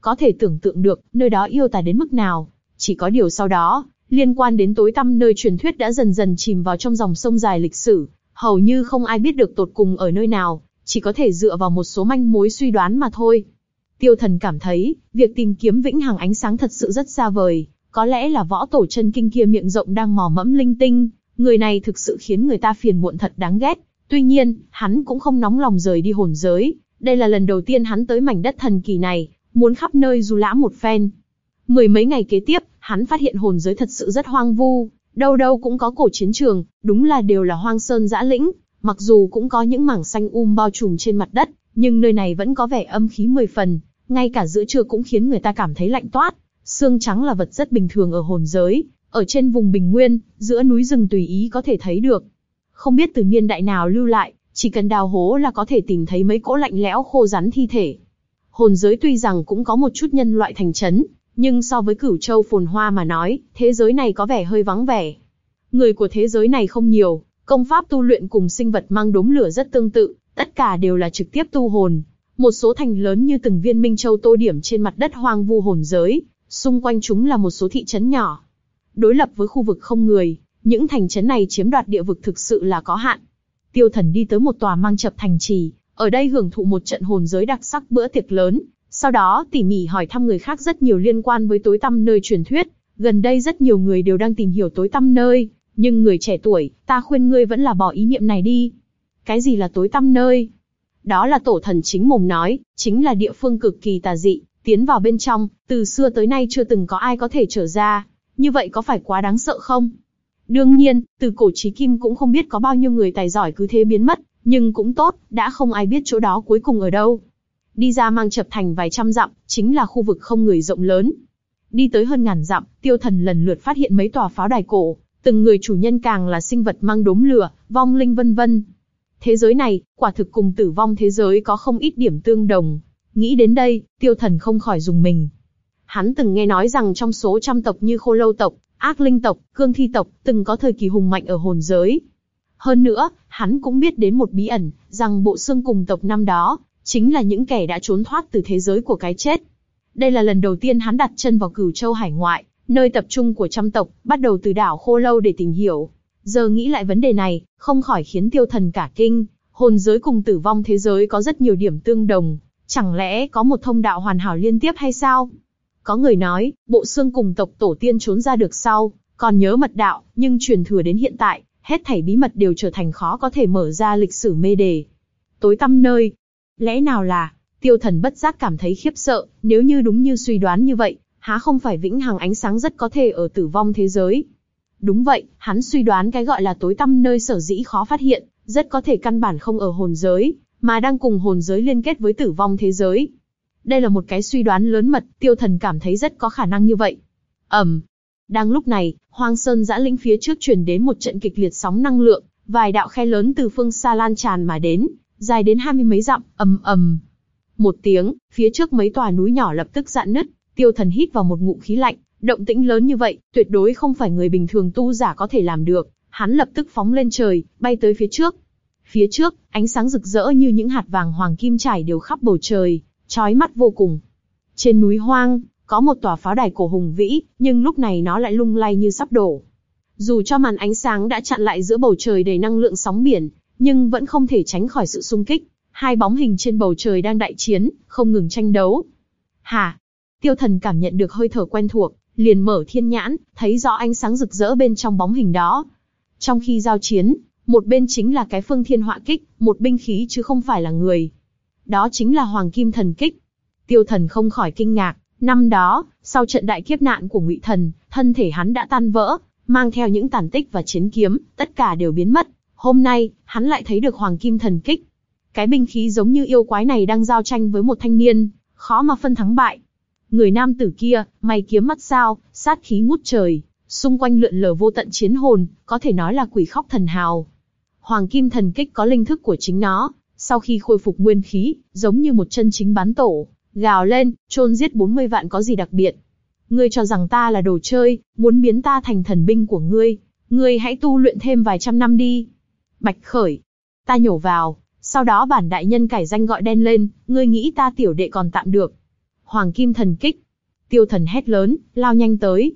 Có thể tưởng tượng được, nơi đó yêu tà đến mức nào. Chỉ có điều sau đó, liên quan đến tối tăm nơi truyền thuyết đã dần dần chìm vào trong dòng sông dài lịch sử, hầu như không ai biết được tột cùng ở nơi nào, chỉ có thể dựa vào một số manh mối suy đoán mà thôi. Tiêu thần cảm thấy, việc tìm kiếm vĩnh hằng ánh sáng thật sự rất xa vời, có lẽ là võ tổ chân kinh kia miệng rộng đang mò mẫm linh tinh, người này thực sự khiến người ta phiền muộn thật đáng ghét. Tuy nhiên, hắn cũng không nóng lòng rời đi hồn giới, đây là lần đầu tiên hắn tới mảnh đất thần kỳ này, muốn khắp nơi du lãm một phen. Mười mấy ngày kế tiếp, hắn phát hiện hồn giới thật sự rất hoang vu, đâu đâu cũng có cổ chiến trường, đúng là đều là hoang sơn dã lĩnh, mặc dù cũng có những mảng xanh um bao trùm trên mặt đất, nhưng nơi này vẫn có vẻ âm khí mười phần, ngay cả giữa trưa cũng khiến người ta cảm thấy lạnh toát. Xương trắng là vật rất bình thường ở hồn giới, ở trên vùng bình nguyên, giữa núi rừng tùy ý có thể thấy được. Không biết từ niên đại nào lưu lại, chỉ cần đào hố là có thể tìm thấy mấy cỗ lạnh lẽo khô rắn thi thể. Hồn giới tuy rằng cũng có một chút nhân loại thành trấn, nhưng so với cửu châu phồn hoa mà nói, thế giới này có vẻ hơi vắng vẻ. Người của thế giới này không nhiều, công pháp tu luyện cùng sinh vật mang đốm lửa rất tương tự, tất cả đều là trực tiếp tu hồn. Một số thành lớn như từng viên minh châu tô điểm trên mặt đất hoang vu hồn giới, xung quanh chúng là một số thị trấn nhỏ. Đối lập với khu vực không người, những thành trấn này chiếm đoạt địa vực thực sự là có hạn. Tiêu thần đi tới một tòa mang chập thành trì, ở đây hưởng thụ một trận hồn giới đặc sắc bữa tiệc lớn, sau đó tỉ mỉ hỏi thăm người khác rất nhiều liên quan với tối tăm nơi truyền thuyết. Gần đây rất nhiều người đều đang tìm hiểu tối tăm nơi, nhưng người trẻ tuổi, ta khuyên ngươi vẫn là bỏ ý niệm này đi. Cái gì là tối tăm nơi? Đó là tổ thần chính mồm nói, chính là địa phương cực kỳ tà dị, tiến vào bên trong, từ xưa tới nay chưa từng có ai có thể trở ra. Như vậy có phải quá đáng sợ không? Đương nhiên, từ cổ chí kim cũng không biết có bao nhiêu người tài giỏi cứ thế biến mất, nhưng cũng tốt, đã không ai biết chỗ đó cuối cùng ở đâu. Đi ra mang chập thành vài trăm dặm, chính là khu vực không người rộng lớn. Đi tới hơn ngàn dặm, tiêu thần lần lượt phát hiện mấy tòa pháo đài cổ, từng người chủ nhân càng là sinh vật mang đốm lửa, vong linh vân vân. Thế giới này, quả thực cùng tử vong thế giới có không ít điểm tương đồng. Nghĩ đến đây, tiêu thần không khỏi dùng mình. Hắn từng nghe nói rằng trong số trăm tộc như khô lâu tộc, ác linh tộc, cương thi tộc, từng có thời kỳ hùng mạnh ở hồn giới. Hơn nữa, hắn cũng biết đến một bí ẩn, rằng bộ xương cùng tộc năm đó, chính là những kẻ đã trốn thoát từ thế giới của cái chết. Đây là lần đầu tiên hắn đặt chân vào cửu châu hải ngoại, nơi tập trung của trăm tộc, bắt đầu từ đảo Khô Lâu để tìm hiểu. Giờ nghĩ lại vấn đề này, không khỏi khiến tiêu thần cả kinh, hồn giới cùng tử vong thế giới có rất nhiều điểm tương đồng, chẳng lẽ có một thông đạo hoàn hảo liên tiếp hay sao? Có người nói, bộ xương cùng tộc tổ tiên trốn ra được sau, còn nhớ mật đạo, nhưng truyền thừa đến hiện tại, hết thảy bí mật đều trở thành khó có thể mở ra lịch sử mê đề. Tối tăm nơi, Lẽ nào là, tiêu thần bất giác cảm thấy khiếp sợ, nếu như đúng như suy đoán như vậy, há không phải vĩnh hằng ánh sáng rất có thể ở tử vong thế giới. Đúng vậy, hắn suy đoán cái gọi là tối tăm nơi sở dĩ khó phát hiện, rất có thể căn bản không ở hồn giới, mà đang cùng hồn giới liên kết với tử vong thế giới. Đây là một cái suy đoán lớn mật, tiêu thần cảm thấy rất có khả năng như vậy. Ẩm. um, đang lúc này, hoang sơn giã lĩnh phía trước truyền đến một trận kịch liệt sóng năng lượng, vài đạo khe lớn từ phương xa lan tràn mà đến, dài đến hai mươi mấy dặm, ầm ầm. Một tiếng, phía trước mấy tòa núi nhỏ lập tức dạn nứt, tiêu thần hít vào một ngụm khí lạnh, động tĩnh lớn như vậy, tuyệt đối không phải người bình thường tu giả có thể làm được, hắn lập tức phóng lên trời, bay tới phía trước. Phía trước, ánh sáng rực rỡ như những hạt vàng hoàng kim trải đều khắp bầu trời, chói mắt vô cùng. Trên núi hoang, có một tòa pháo đài cổ hùng vĩ, nhưng lúc này nó lại lung lay như sắp đổ. Dù cho màn ánh sáng đã chặn lại giữa bầu trời đầy năng lượng sóng biển, nhưng vẫn không thể tránh khỏi sự xung kích. Hai bóng hình trên bầu trời đang đại chiến, không ngừng tranh đấu. Hả? Tiêu thần cảm nhận được hơi thở quen thuộc, liền mở thiên nhãn, thấy rõ ánh sáng rực rỡ bên trong bóng hình đó. Trong khi giao chiến, một bên chính là cái phương thiên họa kích, một binh khí chứ không phải là người. Đó chính là hoàng kim thần kích. Tiêu thần không khỏi kinh ngạc, năm đó, sau trận đại kiếp nạn của ngụy thần, thân thể hắn đã tan vỡ, mang theo những tàn tích và chiến kiếm, tất cả đều biến mất. Hôm nay, hắn lại thấy được hoàng kim thần kích. Cái binh khí giống như yêu quái này đang giao tranh với một thanh niên, khó mà phân thắng bại. Người nam tử kia, mày kiếm mắt sao, sát khí ngút trời, xung quanh lượn lờ vô tận chiến hồn, có thể nói là quỷ khóc thần hào. Hoàng kim thần kích có linh thức của chính nó, sau khi khôi phục nguyên khí, giống như một chân chính bán tổ, gào lên, chôn giết 40 vạn có gì đặc biệt. Ngươi cho rằng ta là đồ chơi, muốn biến ta thành thần binh của ngươi, ngươi hãy tu luyện thêm vài trăm năm đi. Bạch khởi, ta nhổ vào, sau đó bản đại nhân cải danh gọi đen lên, ngươi nghĩ ta tiểu đệ còn tạm được. Hoàng kim thần kích. Tiêu thần hét lớn, lao nhanh tới.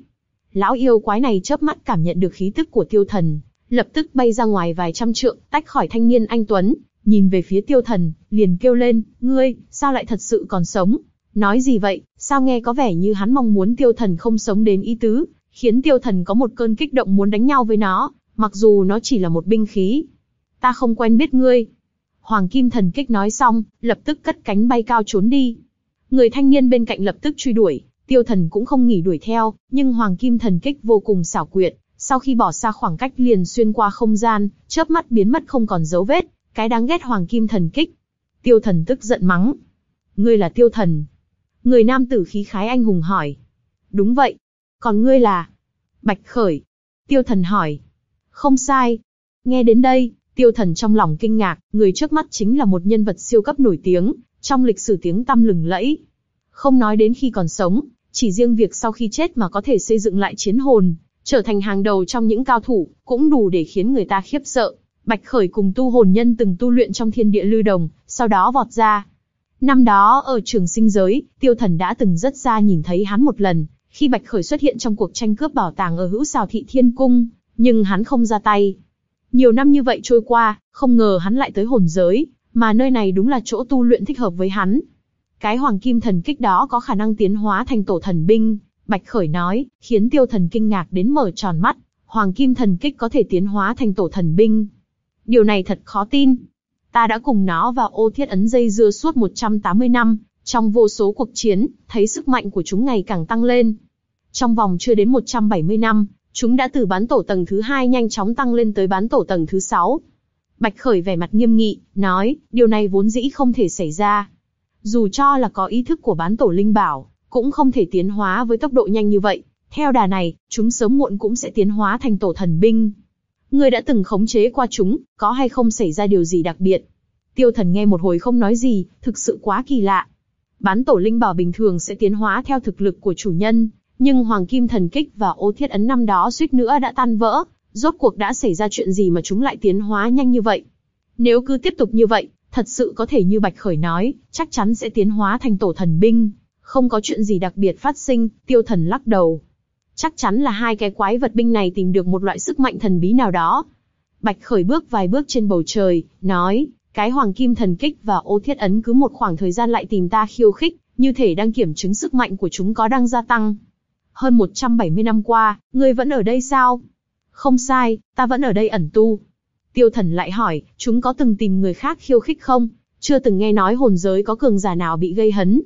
Lão yêu quái này chớp mắt cảm nhận được khí tức của tiêu thần, lập tức bay ra ngoài vài trăm trượng, tách khỏi thanh niên anh Tuấn, nhìn về phía tiêu thần, liền kêu lên, ngươi, sao lại thật sự còn sống? Nói gì vậy, sao nghe có vẻ như hắn mong muốn tiêu thần không sống đến ý tứ, khiến tiêu thần có một cơn kích động muốn đánh nhau với nó, mặc dù nó chỉ là một binh khí. Ta không quen biết ngươi. Hoàng Kim Thần Kích nói xong, lập tức cất cánh bay cao trốn đi. Người thanh niên bên cạnh lập tức truy đuổi, tiêu thần cũng không nghỉ đuổi theo, nhưng Hoàng Kim Thần Kích vô cùng xảo quyệt, sau khi bỏ xa khoảng cách liền xuyên qua không gian, chớp mắt biến mất không còn dấu vết, cái đáng ghét Hoàng Kim Thần Kích. Tiêu thần tức giận mắng. Ngươi là tiêu thần. Người nam tử khí khái anh hùng hỏi. Đúng vậy. Còn ngươi là? Bạch Khởi. Tiêu thần hỏi. Không sai. Nghe đến đây, tiêu thần trong lòng kinh ngạc, người trước mắt chính là một nhân vật siêu cấp nổi tiếng, trong lịch sử tiếng tăm lừng lẫy. Không nói đến khi còn sống, chỉ riêng việc sau khi chết mà có thể xây dựng lại chiến hồn, trở thành hàng đầu trong những cao thủ, cũng đủ để khiến người ta khiếp sợ. Bạch Khởi cùng tu hồn nhân từng tu luyện trong thiên địa lưu đồng, sau đó vọt ra. Năm đó ở trường sinh giới, tiêu thần đã từng rất xa nhìn thấy hắn một lần, khi Bạch Khởi xuất hiện trong cuộc tranh cướp bảo tàng ở hữu xào thị thiên cung, nhưng hắn không ra tay. Nhiều năm như vậy trôi qua, không ngờ hắn lại tới hồn giới, mà nơi này đúng là chỗ tu luyện thích hợp với hắn. Cái hoàng kim thần kích đó có khả năng tiến hóa thành tổ thần binh, Bạch Khởi nói, khiến tiêu thần kinh ngạc đến mở tròn mắt, hoàng kim thần kích có thể tiến hóa thành tổ thần binh. Điều này thật khó tin. Ta đã cùng nó và ô thiết ấn dây dưa suốt 180 năm, trong vô số cuộc chiến, thấy sức mạnh của chúng ngày càng tăng lên. Trong vòng chưa đến 170 năm, chúng đã từ bán tổ tầng thứ hai nhanh chóng tăng lên tới bán tổ tầng thứ sáu. Bạch Khởi vẻ mặt nghiêm nghị, nói, điều này vốn dĩ không thể xảy ra. Dù cho là có ý thức của bán tổ linh bảo, cũng không thể tiến hóa với tốc độ nhanh như vậy. Theo đà này, chúng sớm muộn cũng sẽ tiến hóa thành tổ thần binh. Ngươi đã từng khống chế qua chúng, có hay không xảy ra điều gì đặc biệt? Tiêu thần nghe một hồi không nói gì, thực sự quá kỳ lạ. Bán tổ linh bảo bình thường sẽ tiến hóa theo thực lực của chủ nhân, nhưng Hoàng Kim Thần Kích và Ô Thiết Ấn năm đó suýt nữa đã tan vỡ, rốt cuộc đã xảy ra chuyện gì mà chúng lại tiến hóa nhanh như vậy? Nếu cứ tiếp tục như vậy, thật sự có thể như Bạch Khởi nói, chắc chắn sẽ tiến hóa thành tổ thần binh. Không có chuyện gì đặc biệt phát sinh, tiêu thần lắc đầu. Chắc chắn là hai cái quái vật binh này tìm được một loại sức mạnh thần bí nào đó. Bạch Khởi bước vài bước trên bầu trời, nói, cái hoàng kim thần kích và ô thiết ấn cứ một khoảng thời gian lại tìm ta khiêu khích, như thể đang kiểm chứng sức mạnh của chúng có đang gia tăng. Hơn 170 năm qua, ngươi vẫn ở đây sao? Không sai, ta vẫn ở đây ẩn tu. Tiêu thần lại hỏi, chúng có từng tìm người khác khiêu khích không? Chưa từng nghe nói hồn giới có cường giả nào bị gây hấn.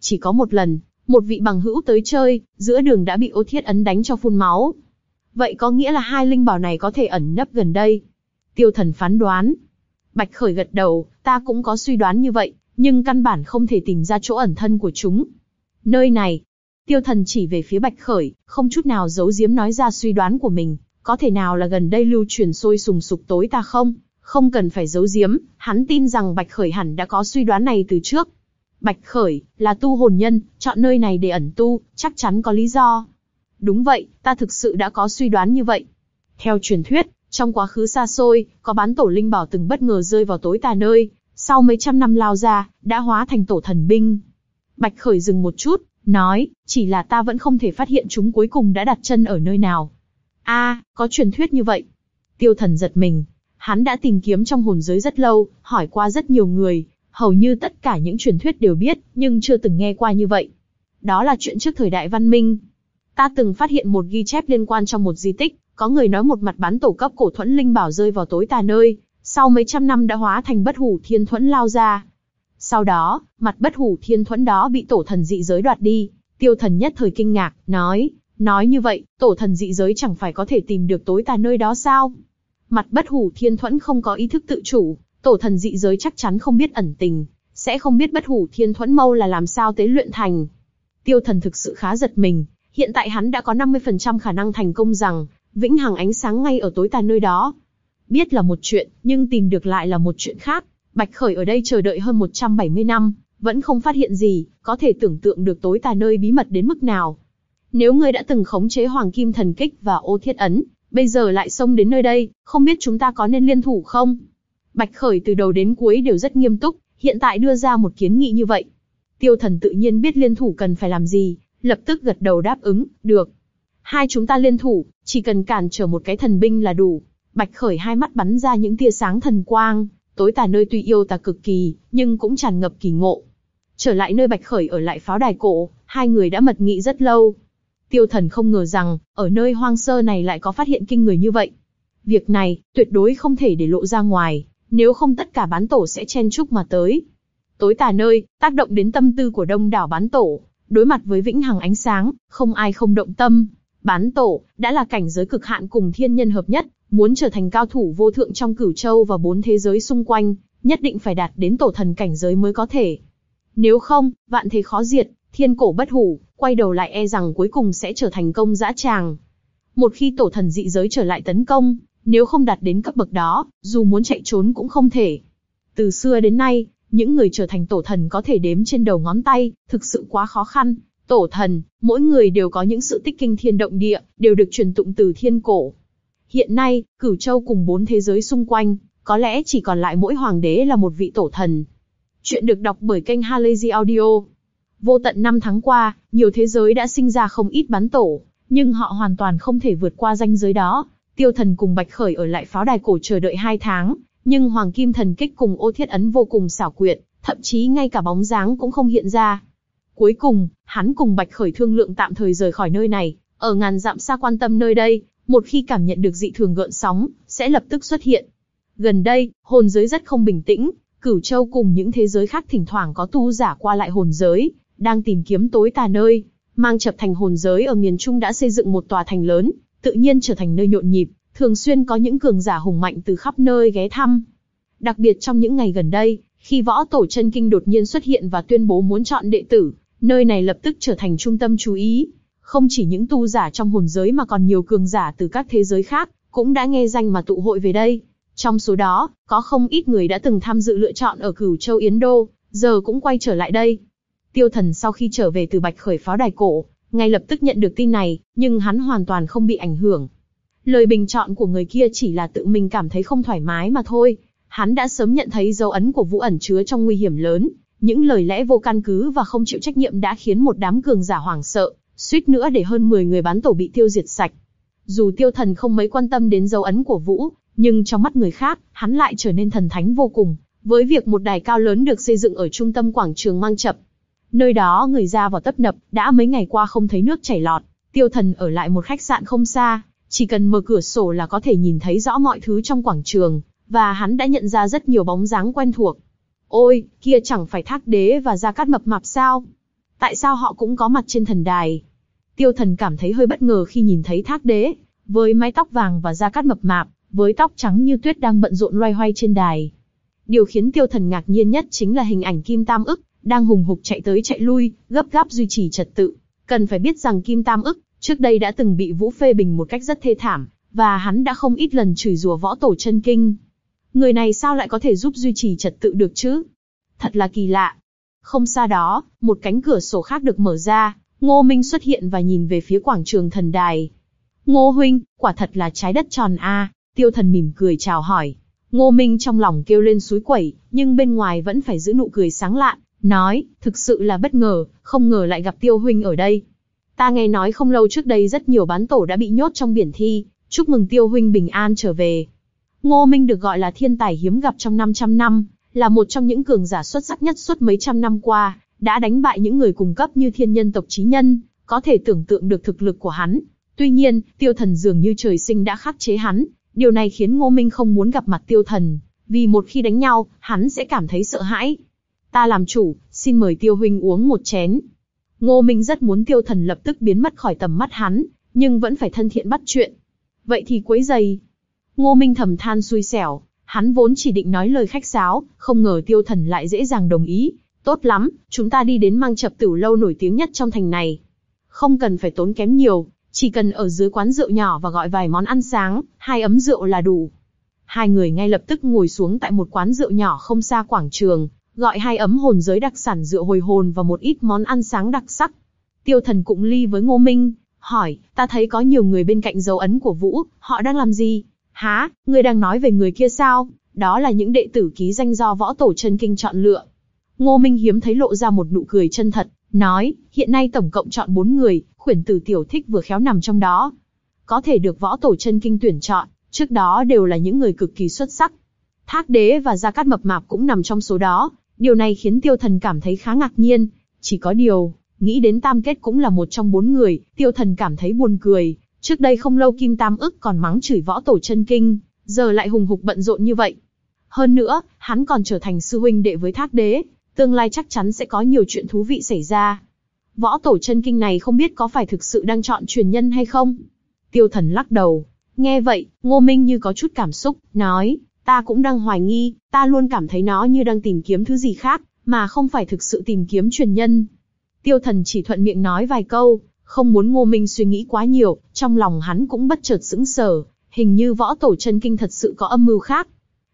Chỉ có một lần, một vị bằng hữu tới chơi, giữa đường đã bị ô thiết ấn đánh cho phun máu. Vậy có nghĩa là hai linh bảo này có thể ẩn nấp gần đây. Tiêu thần phán đoán. Bạch khởi gật đầu, ta cũng có suy đoán như vậy, nhưng căn bản không thể tìm ra chỗ ẩn thân của chúng. Nơi này, tiêu thần chỉ về phía bạch khởi, không chút nào giấu giếm nói ra suy đoán của mình, có thể nào là gần đây lưu truyền sôi sùng sục tối ta không? Không cần phải giấu giếm, hắn tin rằng bạch khởi hẳn đã có suy đoán này từ trước. Bạch Khởi, là tu hồn nhân, chọn nơi này để ẩn tu, chắc chắn có lý do. Đúng vậy, ta thực sự đã có suy đoán như vậy. Theo truyền thuyết, trong quá khứ xa xôi, có bán tổ linh bảo từng bất ngờ rơi vào tối tà nơi, sau mấy trăm năm lao ra, đã hóa thành tổ thần binh. Bạch Khởi dừng một chút, nói, chỉ là ta vẫn không thể phát hiện chúng cuối cùng đã đặt chân ở nơi nào. A, có truyền thuyết như vậy. Tiêu thần giật mình. Hắn đã tìm kiếm trong hồn giới rất lâu, hỏi qua rất nhiều người, hầu như tất cả những truyền thuyết đều biết, nhưng chưa từng nghe qua như vậy. Đó là chuyện trước thời đại văn minh. Ta từng phát hiện một ghi chép liên quan trong một di tích, có người nói một mặt bán tổ cấp cổ thuẫn linh bảo rơi vào tối tà nơi, sau mấy trăm năm đã hóa thành bất hủ thiên thuẫn lao ra. Sau đó, mặt bất hủ thiên thuẫn đó bị tổ thần dị giới đoạt đi, tiêu thần nhất thời kinh ngạc, nói, nói như vậy, tổ thần dị giới chẳng phải có thể tìm được tối tà nơi đó sao? Mặt bất hủ thiên thuẫn không có ý thức tự chủ, Tổ thần dị giới chắc chắn không biết ẩn tình, sẽ không biết bất hủ thiên thuẫn mâu là làm sao tế luyện thành. Tiêu thần thực sự khá giật mình, hiện tại hắn đã có 50% khả năng thành công rằng, vĩnh hằng ánh sáng ngay ở tối tà nơi đó. Biết là một chuyện, nhưng tìm được lại là một chuyện khác. Bạch Khởi ở đây chờ đợi hơn 170 năm, vẫn không phát hiện gì, có thể tưởng tượng được tối tà nơi bí mật đến mức nào. Nếu ngươi đã từng khống chế Hoàng Kim Thần Kích và Ô Thiết Ấn, bây giờ lại xông đến nơi đây, không biết chúng ta có nên liên thủ không? Bạch Khởi từ đầu đến cuối đều rất nghiêm túc, hiện tại đưa ra một kiến nghị như vậy. Tiêu thần tự nhiên biết liên thủ cần phải làm gì, lập tức gật đầu đáp ứng, được. Hai chúng ta liên thủ, chỉ cần cản trở một cái thần binh là đủ. Bạch Khởi hai mắt bắn ra những tia sáng thần quang, tối tà nơi tuy yêu tà cực kỳ, nhưng cũng tràn ngập kỳ ngộ. Trở lại nơi Bạch Khởi ở lại pháo đài cổ, hai người đã mật nghị rất lâu. Tiêu thần không ngờ rằng, ở nơi hoang sơ này lại có phát hiện kinh người như vậy. Việc này, tuyệt đối không thể để lộ ra ngoài, nếu không tất cả bán tổ sẽ chen chúc mà tới. Tối tà nơi, tác động đến tâm tư của đông đảo bán tổ, đối mặt với vĩnh hằng ánh sáng, không ai không động tâm. Bán tổ, đã là cảnh giới cực hạn cùng thiên nhân hợp nhất, muốn trở thành cao thủ vô thượng trong cửu châu và bốn thế giới xung quanh, nhất định phải đạt đến tổ thần cảnh giới mới có thể. Nếu không, vạn thế khó diệt, thiên cổ bất hủ, quay đầu lại e rằng cuối cùng sẽ trở thành công dã tràng. Một khi tổ thần dị giới trở lại tấn công, nếu không đạt đến cấp bậc đó, dù muốn chạy trốn cũng không thể. Từ xưa đến nay, những người trở thành tổ thần có thể đếm trên đầu ngón tay, thực sự quá khó khăn. Tổ thần, mỗi người đều có những sự tích kinh thiên động địa, đều được truyền tụng từ thiên cổ. Hiện nay, cửu châu cùng bốn thế giới xung quanh, có lẽ chỉ còn lại mỗi hoàng đế là một vị tổ thần. Chuyện được đọc bởi kênh Halazy Audio. Vô tận năm tháng qua, nhiều thế giới đã sinh ra không ít bán tổ, nhưng họ hoàn toàn không thể vượt qua ranh giới đó. Tiêu thần cùng Bạch Khởi ở lại pháo đài cổ chờ đợi hai tháng, nhưng Hoàng Kim Thần Kích cùng ô thiết ấn vô cùng xảo quyệt, thậm chí ngay cả bóng dáng cũng không hiện ra. Cuối cùng, hắn cùng Bạch Khởi thương lượng tạm thời rời khỏi nơi này, ở ngàn dặm xa quan tâm nơi đây, một khi cảm nhận được dị thường gợn sóng, sẽ lập tức xuất hiện. Gần đây, hồn giới rất không bình tĩnh, Cửu Châu cùng những thế giới khác thỉnh thoảng có tu giả qua lại hồn giới, đang tìm kiếm tối tà nơi. Mang chập thành hồn giới ở miền Trung đã xây dựng một tòa thành lớn, tự nhiên trở thành nơi nhộn nhịp, thường xuyên có những cường giả hùng mạnh từ khắp nơi ghé thăm. Đặc biệt trong những ngày gần đây, khi võ tổ chân kinh đột nhiên xuất hiện và tuyên bố muốn chọn đệ tử, nơi này lập tức trở thành trung tâm chú ý. Không chỉ những tu giả trong hồn giới mà còn nhiều cường giả từ các thế giới khác, cũng đã nghe danh mà tụ hội về đây. Trong số đó, có không ít người đã từng tham dự lựa chọn ở cửu châu Yến Đô, giờ cũng quay trở lại đây. Tiêu thần sau khi trở về từ bạch khởi pháo đài cổ, ngay lập tức nhận được tin này, nhưng hắn hoàn toàn không bị ảnh hưởng. Lời bình chọn của người kia chỉ là tự mình cảm thấy không thoải mái mà thôi. Hắn đã sớm nhận thấy dấu ấn của Vũ ẩn chứa trong nguy hiểm lớn, những lời lẽ vô căn cứ và không chịu trách nhiệm đã khiến một đám cường giả hoảng sợ, suýt nữa để hơn 10 người bán tổ bị tiêu diệt sạch. Dù tiêu thần không mấy quan tâm đến dấu ấn của Vũ, nhưng trong mắt người khác, hắn lại trở nên thần thánh vô cùng, với việc một đài cao lớn được xây dựng ở trung tâm quảng trường mang chập. Nơi đó người ra vào tấp nập, đã mấy ngày qua không thấy nước chảy lọt, tiêu thần ở lại một khách sạn không xa, chỉ cần mở cửa sổ là có thể nhìn thấy rõ mọi thứ trong quảng trường, và hắn đã nhận ra rất nhiều bóng dáng quen thuộc. Ôi, kia chẳng phải thác đế và gia cát mập mạp sao? Tại sao họ cũng có mặt trên thần đài? Tiêu thần cảm thấy hơi bất ngờ khi nhìn thấy thác đế, với mái tóc vàng và da cát mập mạp, với tóc trắng như tuyết đang bận rộn loay hoay trên đài. Điều khiến tiêu thần ngạc nhiên nhất chính là hình ảnh Kim Tam ức, đang hùng hục chạy tới chạy lui, gấp gáp duy trì trật tự. Cần phải biết rằng Kim Tam ức, trước đây đã từng bị Vũ phê bình một cách rất thê thảm, và hắn đã không ít lần chửi rủa võ tổ chân kinh. Người này sao lại có thể giúp duy trì trật tự được chứ? Thật là kỳ lạ. Không xa đó, một cánh cửa sổ khác được mở ra, Ngô Minh xuất hiện và nhìn về phía quảng trường thần đài. Ngô huynh, quả thật là trái đất tròn a. Tiêu thần mỉm cười chào hỏi. Ngô Minh trong lòng kêu lên suối quẩy, nhưng bên ngoài vẫn phải giữ nụ cười sáng lạn, nói, thực sự là bất ngờ, không ngờ lại gặp Tiêu huynh ở đây. Ta nghe nói không lâu trước đây rất nhiều bán tổ đã bị nhốt trong biển thi, chúc mừng Tiêu huynh bình an trở về. Ngô Minh được gọi là thiên tài hiếm gặp trong 500 năm, là một trong những cường giả xuất sắc nhất suốt mấy trăm năm qua, đã đánh bại những người cùng cấp như thiên nhân tộc trí nhân, có thể tưởng tượng được thực lực của hắn. Tuy nhiên, tiêu thần dường như trời sinh đã khắc chế hắn, điều này khiến Ngô Minh không muốn gặp mặt tiêu thần, vì một khi đánh nhau, hắn sẽ cảm thấy sợ hãi. Ta làm chủ, xin mời tiêu huynh uống một chén. Ngô Minh rất muốn tiêu thần lập tức biến mất khỏi tầm mắt hắn, nhưng vẫn phải thân thiện bắt chuyện. Vậy thì quấy giày. Ngô Minh thầm than xui xẻo, hắn vốn chỉ định nói lời khách sáo, không ngờ tiêu thần lại dễ dàng đồng ý. Tốt lắm, chúng ta đi đến mang chập tử lâu nổi tiếng nhất trong thành này. Không cần phải tốn kém nhiều, chỉ cần ở dưới quán rượu nhỏ và gọi vài món ăn sáng, hai ấm rượu là đủ. Hai người ngay lập tức ngồi xuống tại một quán rượu nhỏ không xa quảng trường, gọi hai ấm hồn giới đặc sản rượu hồi hồn và một ít món ăn sáng đặc sắc. Tiêu thần cũng ly với Ngô Minh, hỏi, ta thấy có nhiều người bên cạnh dấu ấn của Vũ, họ đang làm gì? Há, ngươi đang nói về người kia sao? Đó là những đệ tử ký danh do võ tổ chân kinh chọn lựa. Ngô Minh hiếm thấy lộ ra một nụ cười chân thật, nói, hiện nay tổng cộng chọn bốn người, khuyển tử tiểu thích vừa khéo nằm trong đó. Có thể được võ tổ chân kinh tuyển chọn, trước đó đều là những người cực kỳ xuất sắc. Thác đế và Gia Cát Mập Mạp cũng nằm trong số đó, điều này khiến tiêu thần cảm thấy khá ngạc nhiên. Chỉ có điều, nghĩ đến tam kết cũng là một trong bốn người, tiêu thần cảm thấy buồn cười. Trước đây không lâu Kim Tam ức còn mắng chửi võ tổ chân kinh, giờ lại hùng hục bận rộn như vậy. Hơn nữa, hắn còn trở thành sư huynh đệ với thác đế, tương lai chắc chắn sẽ có nhiều chuyện thú vị xảy ra. Võ tổ chân kinh này không biết có phải thực sự đang chọn truyền nhân hay không? Tiêu thần lắc đầu. Nghe vậy, Ngô Minh như có chút cảm xúc, nói, ta cũng đang hoài nghi, ta luôn cảm thấy nó như đang tìm kiếm thứ gì khác, mà không phải thực sự tìm kiếm truyền nhân. Tiêu thần chỉ thuận miệng nói vài câu, không muốn Ngô Minh suy nghĩ quá nhiều, trong lòng hắn cũng bất chợt sững sờ, hình như võ tổ chân kinh thật sự có âm mưu khác.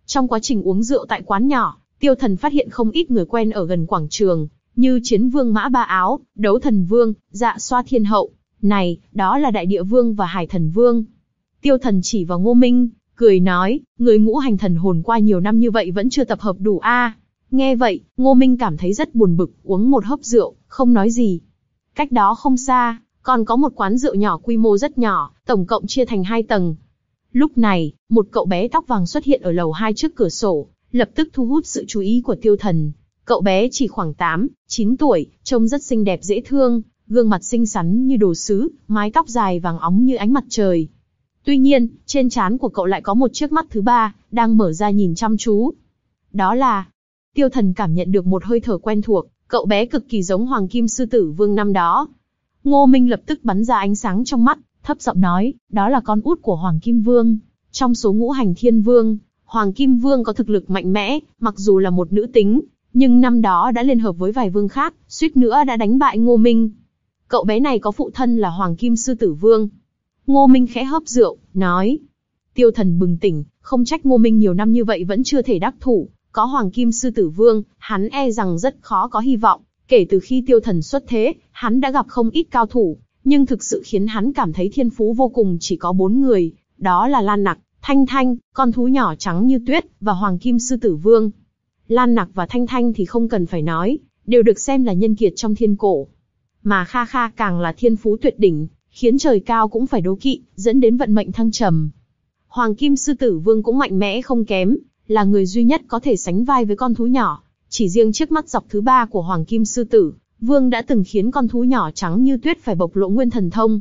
Trong quá trình uống rượu tại quán nhỏ, tiêu thần phát hiện không ít người quen ở gần quảng trường, như chiến vương mã ba áo, đấu thần vương, dạ xoa thiên hậu. Này, đó là đại địa vương và hải thần vương. Tiêu thần chỉ vào ngô minh, cười nói, người ngũ hành thần hồn qua nhiều năm như vậy vẫn chưa tập hợp đủ a. Nghe vậy, ngô minh cảm thấy rất buồn bực, uống một hớp rượu, không nói gì. Cách đó không xa, còn có một quán rượu nhỏ quy mô rất nhỏ, tổng cộng chia thành hai tầng. Lúc này, một cậu bé tóc vàng xuất hiện ở lầu hai trước cửa sổ, lập tức thu hút sự chú ý của tiêu thần. Cậu bé chỉ khoảng 8, 9 tuổi, trông rất xinh đẹp dễ thương, gương mặt xinh xắn như đồ sứ, mái tóc dài vàng óng như ánh mặt trời. Tuy nhiên, trên trán của cậu lại có một chiếc mắt thứ ba, đang mở ra nhìn chăm chú. Đó là... Tiêu thần cảm nhận được một hơi thở quen thuộc, cậu bé cực kỳ giống Hoàng Kim Sư Tử Vương năm đó. Ngô Minh lập tức bắn ra ánh sáng trong mắt, thấp giọng nói, đó là con út của Hoàng Kim Vương. Trong số ngũ hành thiên vương, Hoàng Kim Vương có thực lực mạnh mẽ, mặc dù là một nữ tính, nhưng năm đó đã liên hợp với vài vương khác, suýt nữa đã đánh bại Ngô Minh. Cậu bé này có phụ thân là Hoàng Kim Sư Tử Vương. Ngô Minh khẽ hớp rượu, nói. Tiêu thần bừng tỉnh, không trách Ngô Minh nhiều năm như vậy vẫn chưa thể đắc thủ, có Hoàng Kim Sư Tử Vương, hắn e rằng rất khó có hy vọng. Kể từ khi tiêu thần xuất thế, hắn đã gặp không ít cao thủ, nhưng thực sự khiến hắn cảm thấy thiên phú vô cùng chỉ có bốn người, đó là Lan Nặc, Thanh Thanh, con thú nhỏ trắng như tuyết, và Hoàng Kim Sư Tử Vương. Lan Nặc và Thanh Thanh thì không cần phải nói, đều được xem là nhân kiệt trong thiên cổ. Mà Kha Kha càng là thiên phú tuyệt đỉnh, khiến trời cao cũng phải đố kỵ, dẫn đến vận mệnh thăng trầm. Hoàng Kim Sư Tử Vương cũng mạnh mẽ không kém, là người duy nhất có thể sánh vai với con thú nhỏ. Chỉ riêng chiếc mắt dọc thứ ba của Hoàng Kim Sư Tử, Vương đã từng khiến con thú nhỏ trắng như tuyết phải bộc lộ nguyên thần thông.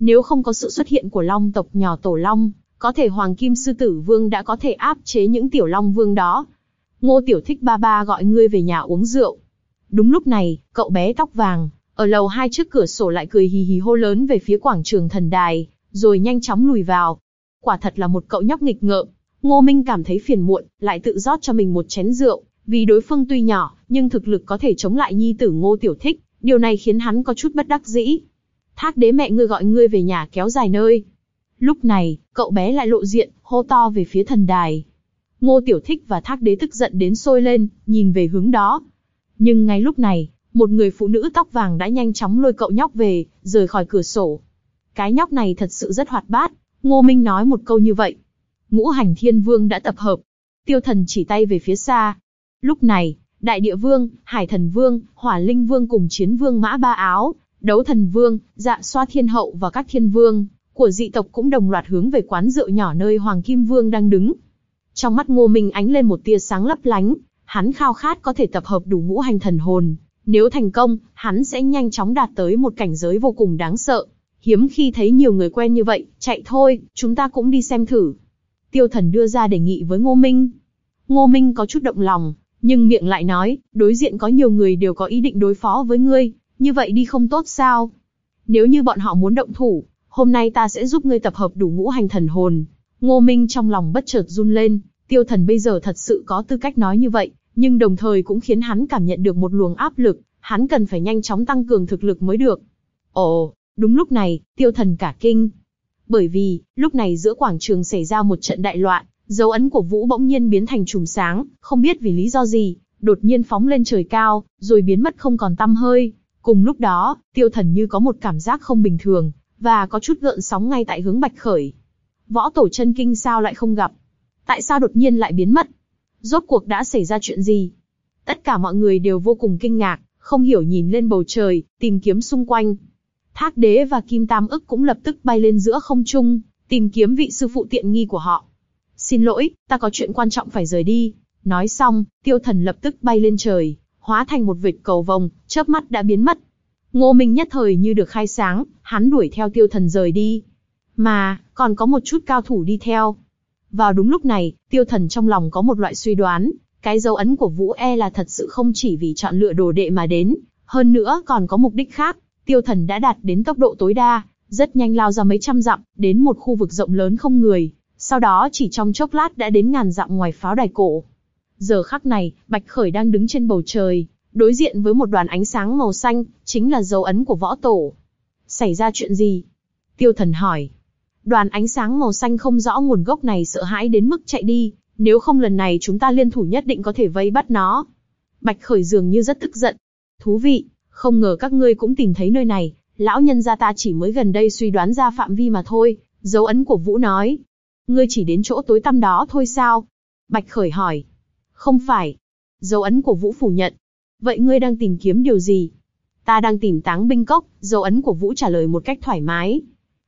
Nếu không có sự xuất hiện của long tộc nhỏ Tổ Long, có thể Hoàng Kim Sư Tử Vương đã có thể áp chế những tiểu long vương đó. Ngô Tiểu Thích ba ba gọi ngươi về nhà uống rượu. Đúng lúc này, cậu bé tóc vàng, ở lầu hai trước cửa sổ lại cười hì hì hô lớn về phía quảng trường thần đài, rồi nhanh chóng lùi vào. Quả thật là một cậu nhóc nghịch ngợm. Ngô Minh cảm thấy phiền muộn, lại tự rót cho mình một chén rượu, vì đối phương tuy nhỏ, nhưng thực lực có thể chống lại nhi tử Ngô Tiểu Thích, điều này khiến hắn có chút bất đắc dĩ. Thác đế mẹ ngươi gọi ngươi về nhà kéo dài nơi. Lúc này, cậu bé lại lộ diện, hô to về phía thần đài. Ngô Tiểu Thích và Thác đế tức giận đến sôi lên, nhìn về hướng đó. Nhưng ngay lúc này, một người phụ nữ tóc vàng đã nhanh chóng lôi cậu nhóc về, rời khỏi cửa sổ. Cái nhóc này thật sự rất hoạt bát, Ngô Minh nói một câu như vậy. Ngũ hành thiên vương đã tập hợp. Tiêu thần chỉ tay về phía xa. Lúc này, Đại Địa Vương, Hải Thần Vương, Hỏa Linh Vương cùng Chiến Vương Mã Ba Áo, Đấu Thần Vương, Dạ Xoa Thiên Hậu và các thiên vương của dị tộc cũng đồng loạt hướng về quán rượu nhỏ nơi Hoàng Kim Vương đang đứng. Trong mắt Ngô Minh ánh lên một tia sáng lấp lánh, hắn khao khát có thể tập hợp đủ ngũ hành thần hồn, nếu thành công, hắn sẽ nhanh chóng đạt tới một cảnh giới vô cùng đáng sợ. Hiếm khi thấy nhiều người quen như vậy, chạy thôi, chúng ta cũng đi xem thử. Tiêu thần đưa ra đề nghị với Ngô Minh. Ngô Minh có chút động lòng, nhưng miệng lại nói, đối diện có nhiều người đều có ý định đối phó với ngươi, như vậy đi không tốt sao? Nếu như bọn họ muốn động thủ, hôm nay ta sẽ giúp ngươi tập hợp đủ ngũ hành thần hồn. Ngô Minh trong lòng bất chợt run lên, tiêu thần bây giờ thật sự có tư cách nói như vậy, nhưng đồng thời cũng khiến hắn cảm nhận được một luồng áp lực, hắn cần phải nhanh chóng tăng cường thực lực mới được. Ồ, đúng lúc này, tiêu thần cả kinh. Bởi vì, lúc này giữa quảng trường xảy ra một trận đại loạn, dấu ấn của Vũ bỗng nhiên biến thành chùm sáng, không biết vì lý do gì, đột nhiên phóng lên trời cao, rồi biến mất không còn tăm hơi. Cùng lúc đó, tiêu thần như có một cảm giác không bình thường, và có chút gợn sóng ngay tại hướng bạch khởi. Võ tổ chân kinh sao lại không gặp? Tại sao đột nhiên lại biến mất? Rốt cuộc đã xảy ra chuyện gì? Tất cả mọi người đều vô cùng kinh ngạc, không hiểu nhìn lên bầu trời, tìm kiếm xung quanh. Thác đế và Kim Tam ức cũng lập tức bay lên giữa không trung, tìm kiếm vị sư phụ tiện nghi của họ. Xin lỗi, ta có chuyện quan trọng phải rời đi. Nói xong, tiêu thần lập tức bay lên trời, hóa thành một vệt cầu vồng, chớp mắt đã biến mất. Ngô Minh nhất thời như được khai sáng, hắn đuổi theo tiêu thần rời đi. Mà, còn có một chút cao thủ đi theo. Vào đúng lúc này, tiêu thần trong lòng có một loại suy đoán, cái dấu ấn của Vũ E là thật sự không chỉ vì chọn lựa đồ đệ mà đến, hơn nữa còn có mục đích khác. Tiêu thần đã đạt đến tốc độ tối đa, rất nhanh lao ra mấy trăm dặm, đến một khu vực rộng lớn không người, sau đó chỉ trong chốc lát đã đến ngàn dặm ngoài pháo đài cổ. Giờ khắc này, Bạch Khởi đang đứng trên bầu trời, đối diện với một đoàn ánh sáng màu xanh, chính là dấu ấn của võ tổ. Xảy ra chuyện gì? Tiêu thần hỏi. Đoàn ánh sáng màu xanh không rõ nguồn gốc này sợ hãi đến mức chạy đi, nếu không lần này chúng ta liên thủ nhất định có thể vây bắt nó. Bạch Khởi dường như rất tức giận. Thú vị, không ngờ các ngươi cũng tìm thấy nơi này, lão nhân gia ta chỉ mới gần đây suy đoán ra phạm vi mà thôi, dấu ấn của Vũ nói. Ngươi chỉ đến chỗ tối tăm đó thôi sao? Bạch Khởi hỏi. Không phải. Dấu ấn của Vũ phủ nhận. Vậy ngươi đang tìm kiếm điều gì? Ta đang tìm táng binh cốc, dấu ấn của Vũ trả lời một cách thoải mái.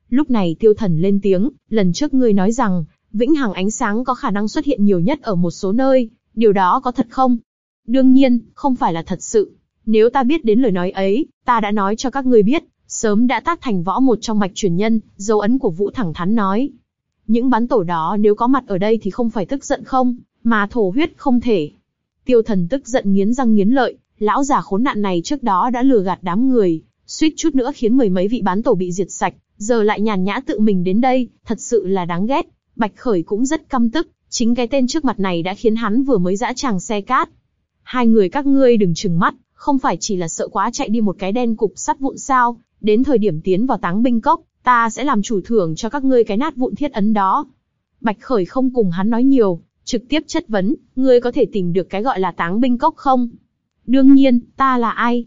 Lúc này tiêu thần lên tiếng, lần trước ngươi nói rằng, vĩnh hằng ánh sáng có khả năng xuất hiện nhiều nhất ở một số nơi, điều đó có thật không? Đương nhiên, không phải là thật sự. Nếu ta biết đến lời nói ấy, ta đã nói cho các ngươi biết, sớm đã tác thành võ một trong mạch truyền nhân, dấu ấn của Vũ thẳng thắn nói. Những bán tổ đó nếu có mặt ở đây thì không phải tức giận không, mà thổ huyết không thể. Tiêu thần tức giận nghiến răng nghiến lợi, lão già khốn nạn này trước đó đã lừa gạt đám người, suýt chút nữa khiến mười mấy vị bán tổ bị diệt sạch, giờ lại nhàn nhã tự mình đến đây, thật sự là đáng ghét. Bạch Khởi cũng rất căm tức, chính cái tên trước mặt này đã khiến hắn vừa mới dã tràng xe cát. Hai người các ngươi đừng chừng mắt, không phải chỉ là sợ quá chạy đi một cái đen cục sắt vụn sao, đến thời điểm tiến vào táng binh cốc, ta sẽ làm chủ thưởng cho các ngươi cái nát vụn thiết ấn đó. Bạch Khởi không cùng hắn nói nhiều, trực tiếp chất vấn, ngươi có thể tìm được cái gọi là táng binh cốc không? Đương nhiên, ta là ai?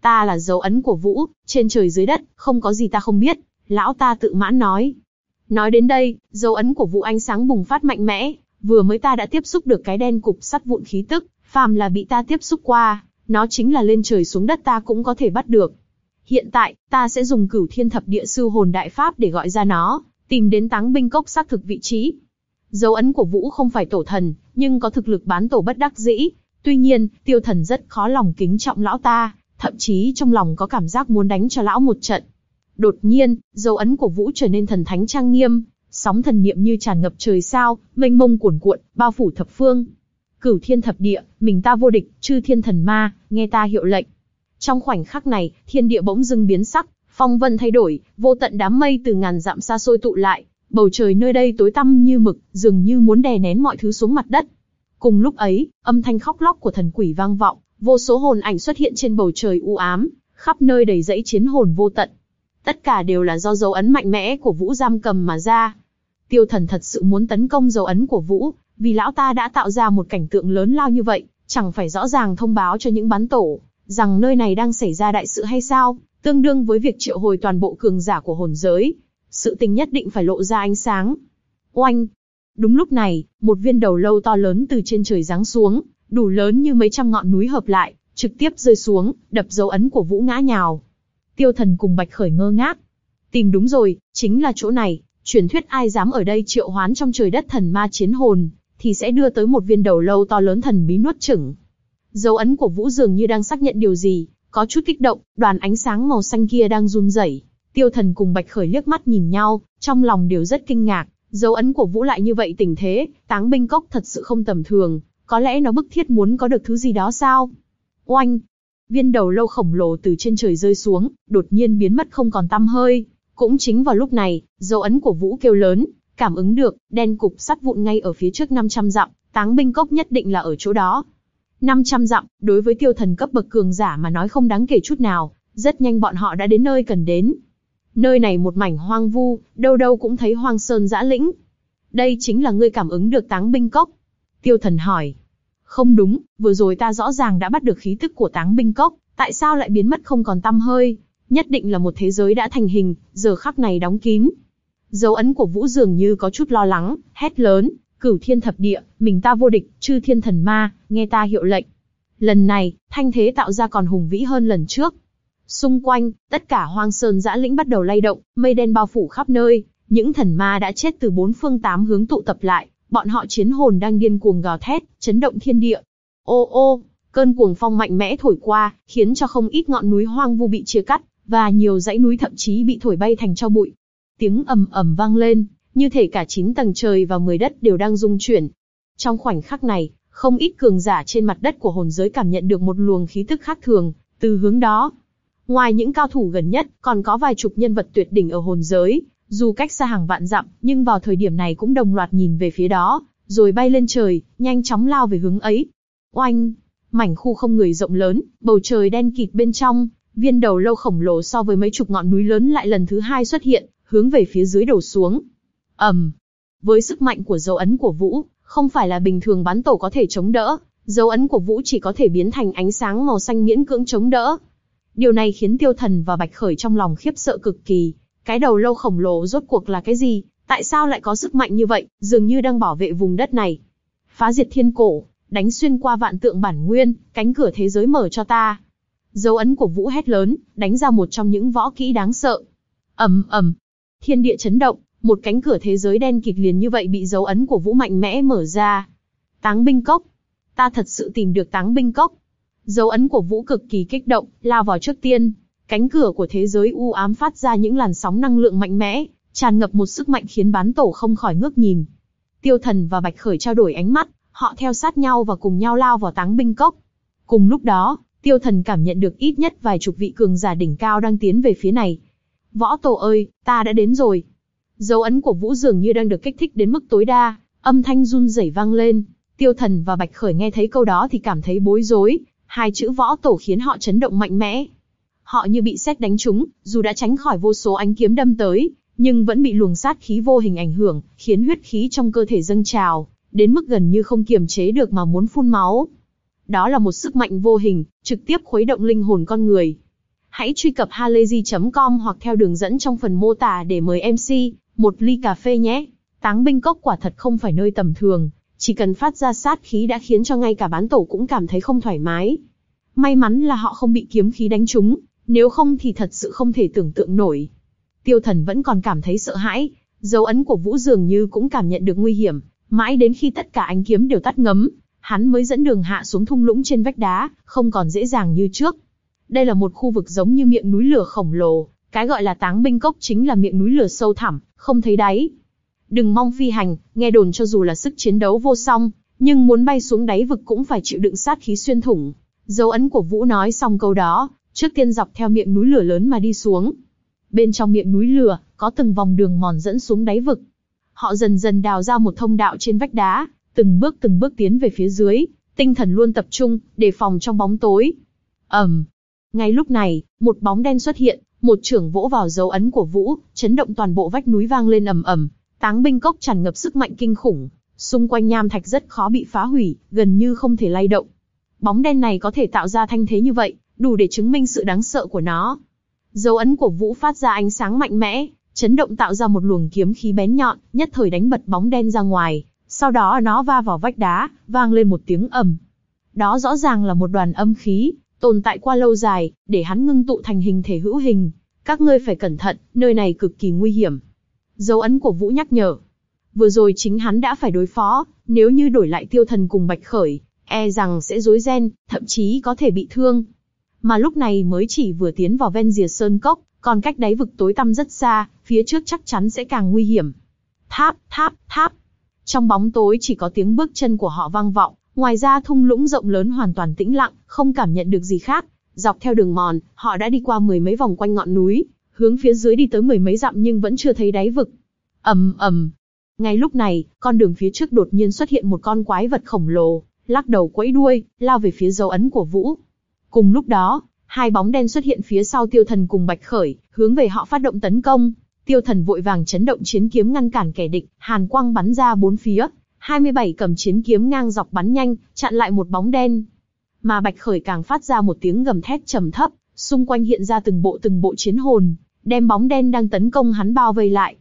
Ta là dấu ấn của Vũ, trên trời dưới đất, không có gì ta không biết, lão ta tự mãn nói. Nói đến đây, dấu ấn của Vũ ánh sáng bùng phát mạnh mẽ, vừa mới ta đã tiếp xúc được cái đen cục sắt vụn khí tức, phàm là bị ta tiếp xúc qua, nó chính là lên trời xuống đất ta cũng có thể bắt được. Hiện tại, ta sẽ dùng cửu thiên thập địa sư hồn đại pháp để gọi ra nó, tìm đến táng binh cốc xác thực vị trí. Dấu ấn của Vũ không phải tổ thần, nhưng có thực lực bán tổ bất đắc dĩ. Tuy nhiên, tiêu thần rất khó lòng kính trọng lão ta, thậm chí trong lòng có cảm giác muốn đánh cho lão một trận. Đột nhiên, dấu ấn của Vũ trở nên thần thánh trang nghiêm, sóng thần niệm như tràn ngập trời sao, mênh mông cuồn cuộn, bao phủ thập phương. Cửu thiên thập địa, mình ta vô địch, chư thiên thần ma, nghe ta hiệu lệnh. Trong khoảnh khắc này, thiên địa bỗng dưng biến sắc, phong vân thay đổi, vô tận đám mây từ ngàn dặm xa xôi tụ lại, bầu trời nơi đây tối tăm như mực, dường như muốn đè nén mọi thứ xuống mặt đất. Cùng lúc ấy, âm thanh khóc lóc của thần quỷ vang vọng, vô số hồn ảnh xuất hiện trên bầu trời u ám, khắp nơi đầy dẫy chiến hồn vô tận. Tất cả đều là do dấu ấn mạnh mẽ của Vũ giam cầm mà ra. Tiêu thần thật sự muốn tấn công dấu ấn của Vũ, vì lão ta đã tạo ra một cảnh tượng lớn lao như vậy, chẳng phải rõ ràng thông báo cho những bán tổ, rằng nơi này đang xảy ra đại sự hay sao, tương đương với việc triệu hồi toàn bộ cường giả của hồn giới. Sự tình nhất định phải lộ ra ánh sáng. Oanh! Đúng lúc này, một viên đầu lâu to lớn từ trên trời giáng xuống, đủ lớn như mấy trăm ngọn núi hợp lại, trực tiếp rơi xuống, đập dấu ấn của Vũ ngã nhào. Tiêu thần cùng Bạch Khởi ngơ ngác. Tìm đúng rồi, chính là chỗ này, truyền thuyết ai dám ở đây triệu hoán trong trời đất thần ma chiến hồn, thì sẽ đưa tới một viên đầu lâu to lớn thần bí nuốt chửng. Dấu ấn của Vũ dường như đang xác nhận điều gì, có chút kích động, đoàn ánh sáng màu xanh kia đang run rẩy. Tiêu thần cùng Bạch Khởi liếc mắt nhìn nhau, trong lòng đều rất kinh ngạc, dấu ấn của Vũ lại như vậy tình thế, táng binh cốc thật sự không tầm thường, có lẽ nó bức thiết muốn có được thứ gì đó sao? Oanh! Viên đầu lâu khổng lồ từ trên trời rơi xuống, đột nhiên biến mất không còn tăm hơi. Cũng chính vào lúc này, dấu ấn của Vũ kêu lớn, cảm ứng được, đen cục sắt vụn ngay ở phía trước 500 dặm, táng binh cốc nhất định là ở chỗ đó. 500 dặm, đối với tiêu thần cấp bậc cường giả mà nói không đáng kể chút nào, rất nhanh bọn họ đã đến nơi cần đến. Nơi này một mảnh hoang vu, đâu đâu cũng thấy hoang sơn dã lĩnh. Đây chính là ngươi cảm ứng được táng binh cốc. Tiêu thần hỏi. Không đúng, vừa rồi ta rõ ràng đã bắt được khí tức của táng binh cốc, tại sao lại biến mất không còn tăm hơi? Nhất định là một thế giới đã thành hình, giờ khắc này đóng kín. Dấu ấn của Vũ dường như có chút lo lắng, hét lớn, cửu thiên thập địa, mình ta vô địch, chư thiên thần ma, nghe ta hiệu lệnh. Lần này, thanh thế tạo ra còn hùng vĩ hơn lần trước. Xung quanh, tất cả hoang sơn dã lĩnh bắt đầu lay động, mây đen bao phủ khắp nơi, những thần ma đã chết từ bốn phương tám hướng tụ tập lại, bọn họ chiến hồn đang điên cuồng gào thét, chấn động thiên địa. Ô ô, cơn cuồng phong mạnh mẽ thổi qua, khiến cho không ít ngọn núi hoang vu bị chia cắt, và nhiều dãy núi thậm chí bị thổi bay thành cho bụi. Tiếng ầm ầm vang lên, như thể cả chín tầng trời và mười đất đều đang rung chuyển. Trong khoảnh khắc này, không ít cường giả trên mặt đất của hồn giới cảm nhận được một luồng khí tức khác thường, từ hướng đó. Ngoài những cao thủ gần nhất, còn có vài chục nhân vật tuyệt đỉnh ở hồn giới, dù cách xa hàng vạn dặm, nhưng vào thời điểm này cũng đồng loạt nhìn về phía đó, rồi bay lên trời, nhanh chóng lao về hướng ấy. Oanh! Mảnh khu không người rộng lớn, bầu trời đen kịt bên trong, viên đầu lâu khổng lồ so với mấy chục ngọn núi lớn lại lần thứ hai xuất hiện, hướng về phía dưới đổ xuống. ầm, um, với sức mạnh của dấu ấn của Vũ, không phải là bình thường bán tổ có thể chống đỡ, dấu ấn của Vũ chỉ có thể biến thành ánh sáng màu xanh miễn cưỡng chống đỡ. Điều này khiến Tiêu Thần và Bạch Khởi trong lòng khiếp sợ cực kỳ. Cái đầu lâu khổng lồ rốt cuộc là cái gì? Tại sao lại có sức mạnh như vậy, dường như đang bảo vệ vùng đất này? Phá diệt thiên cổ, đánh xuyên qua vạn tượng bản nguyên, cánh cửa thế giới mở cho ta. Dấu ấn của Vũ hét lớn, đánh ra một trong những võ kỹ đáng sợ. ầm ầm, thiên địa chấn động, một cánh cửa thế giới đen kịt liền như vậy bị dấu ấn của Vũ mạnh mẽ mở ra. Táng binh cốc, ta thật sự tìm được táng binh cốc. Dấu ấn của Vũ cực kỳ kích động, lao vào trước tiên. Cánh cửa của thế giới u ám phát ra những làn sóng năng lượng mạnh mẽ, tràn ngập một sức mạnh khiến bán tổ không khỏi ngước nhìn. Tiêu Thần và Bạch Khởi trao đổi ánh mắt, họ theo sát nhau và cùng nhau lao vào táng binh cốc. Cùng lúc đó, Tiêu Thần cảm nhận được ít nhất vài chục vị cường giả đỉnh cao đang tiến về phía này. Võ Tổ ơi, ta đã đến rồi. Dấu ấn của Vũ dường như đang được kích thích đến mức tối đa, âm thanh run rẩy vang lên. Tiêu Thần và Bạch Khởi nghe thấy câu đó thì cảm thấy bối rối, hai chữ Võ Tổ khiến họ chấn động mạnh mẽ. Họ như bị xét đánh trúng, dù đã tránh khỏi vô số ánh kiếm đâm tới, nhưng vẫn bị luồng sát khí vô hình ảnh hưởng, khiến huyết khí trong cơ thể dâng trào, đến mức gần như không kiềm chế được mà muốn phun máu. Đó là một sức mạnh vô hình, trực tiếp khuấy động linh hồn con người. Hãy truy cập halayzi.com hoặc theo đường dẫn trong phần mô tả để mời MC, một ly cà phê nhé. Táng binh cốc quả thật không phải nơi tầm thường, chỉ cần phát ra sát khí đã khiến cho ngay cả bán tổ cũng cảm thấy không thoải mái. May mắn là họ không bị kiếm khí đánh trúng, nếu không thì thật sự không thể tưởng tượng nổi. Tiêu thần vẫn còn cảm thấy sợ hãi, dấu ấn của Vũ dường như cũng cảm nhận được nguy hiểm, mãi đến khi tất cả ánh kiếm đều tắt ngấm, hắn mới dẫn đường hạ xuống thung lũng trên vách đá, không còn dễ dàng như trước. Đây là một khu vực giống như miệng núi lửa khổng lồ, cái gọi là táng binh cốc chính là miệng núi lửa sâu thẳm, không thấy đáy. Đừng mong phi hành, nghe đồn cho dù là sức chiến đấu vô song, nhưng muốn bay xuống đáy vực cũng phải chịu đựng sát khí xuyên thủng. Dấu ấn của Vũ nói xong câu đó, trước tiên dọc theo miệng núi lửa lớn mà đi xuống. Bên trong miệng núi lửa, có từng vòng đường mòn dẫn xuống đáy vực. Họ dần dần đào ra một thông đạo trên vách đá, từng bước từng bước tiến về phía dưới, tinh thần luôn tập trung, đề phòng trong bóng tối. ầm, um. ngay lúc này, một bóng đen xuất hiện, một trưởng vỗ vào dấu ấn của Vũ, chấn động toàn bộ vách núi vang lên ầm ầm. Táng binh cốc tràn ngập sức mạnh kinh khủng, xung quanh nham thạch rất khó bị phá hủy, gần như không thể lay động. Bóng đen này có thể tạo ra thanh thế như vậy, đủ để chứng minh sự đáng sợ của nó. Dấu ấn của Vũ phát ra ánh sáng mạnh mẽ, chấn động tạo ra một luồng kiếm khí bén nhọn, nhất thời đánh bật bóng đen ra ngoài, sau đó nó va vào vách đá, vang lên một tiếng ầm. Đó rõ ràng là một đoàn âm khí, tồn tại qua lâu dài, để hắn ngưng tụ thành hình thể hữu hình. Các ngươi phải cẩn thận, nơi này cực kỳ nguy hiểm. Dấu ấn của Vũ nhắc nhở. Vừa rồi chính hắn đã phải đối phó, nếu như đổi lại tiêu thần cùng Bạch Khởi, e rằng sẽ rối ren, thậm chí có thể bị thương. Mà lúc này mới chỉ vừa tiến vào ven rìa sơn cốc, còn cách đáy vực tối tăm rất xa, phía trước chắc chắn sẽ càng nguy hiểm. Tháp, tháp, tháp. Trong bóng tối chỉ có tiếng bước chân của họ vang vọng, ngoài ra thung lũng rộng lớn hoàn toàn tĩnh lặng, không cảm nhận được gì khác. Dọc theo đường mòn, họ đã đi qua mười mấy vòng quanh ngọn núi, hướng phía dưới đi tới mười mấy dặm nhưng vẫn chưa thấy đáy vực. ầm ầm. Ngay lúc này, con đường phía trước đột nhiên xuất hiện một con quái vật khổng lồ, lắc đầu quẫy đuôi, lao về phía dấu ấn của Vũ. Cùng lúc đó, hai bóng đen xuất hiện phía sau Tiêu Thần cùng Bạch Khởi, hướng về họ phát động tấn công. Tiêu Thần vội vàng chấn động chiến kiếm ngăn cản kẻ địch, hàn quang bắn ra bốn phía, 27 cầm chiến kiếm ngang dọc bắn nhanh, chặn lại một bóng đen. Mà Bạch Khởi càng phát ra một tiếng gầm thét trầm thấp, xung quanh hiện ra từng bộ từng bộ chiến hồn, đem bóng đen đang tấn công hắn bao vây lại.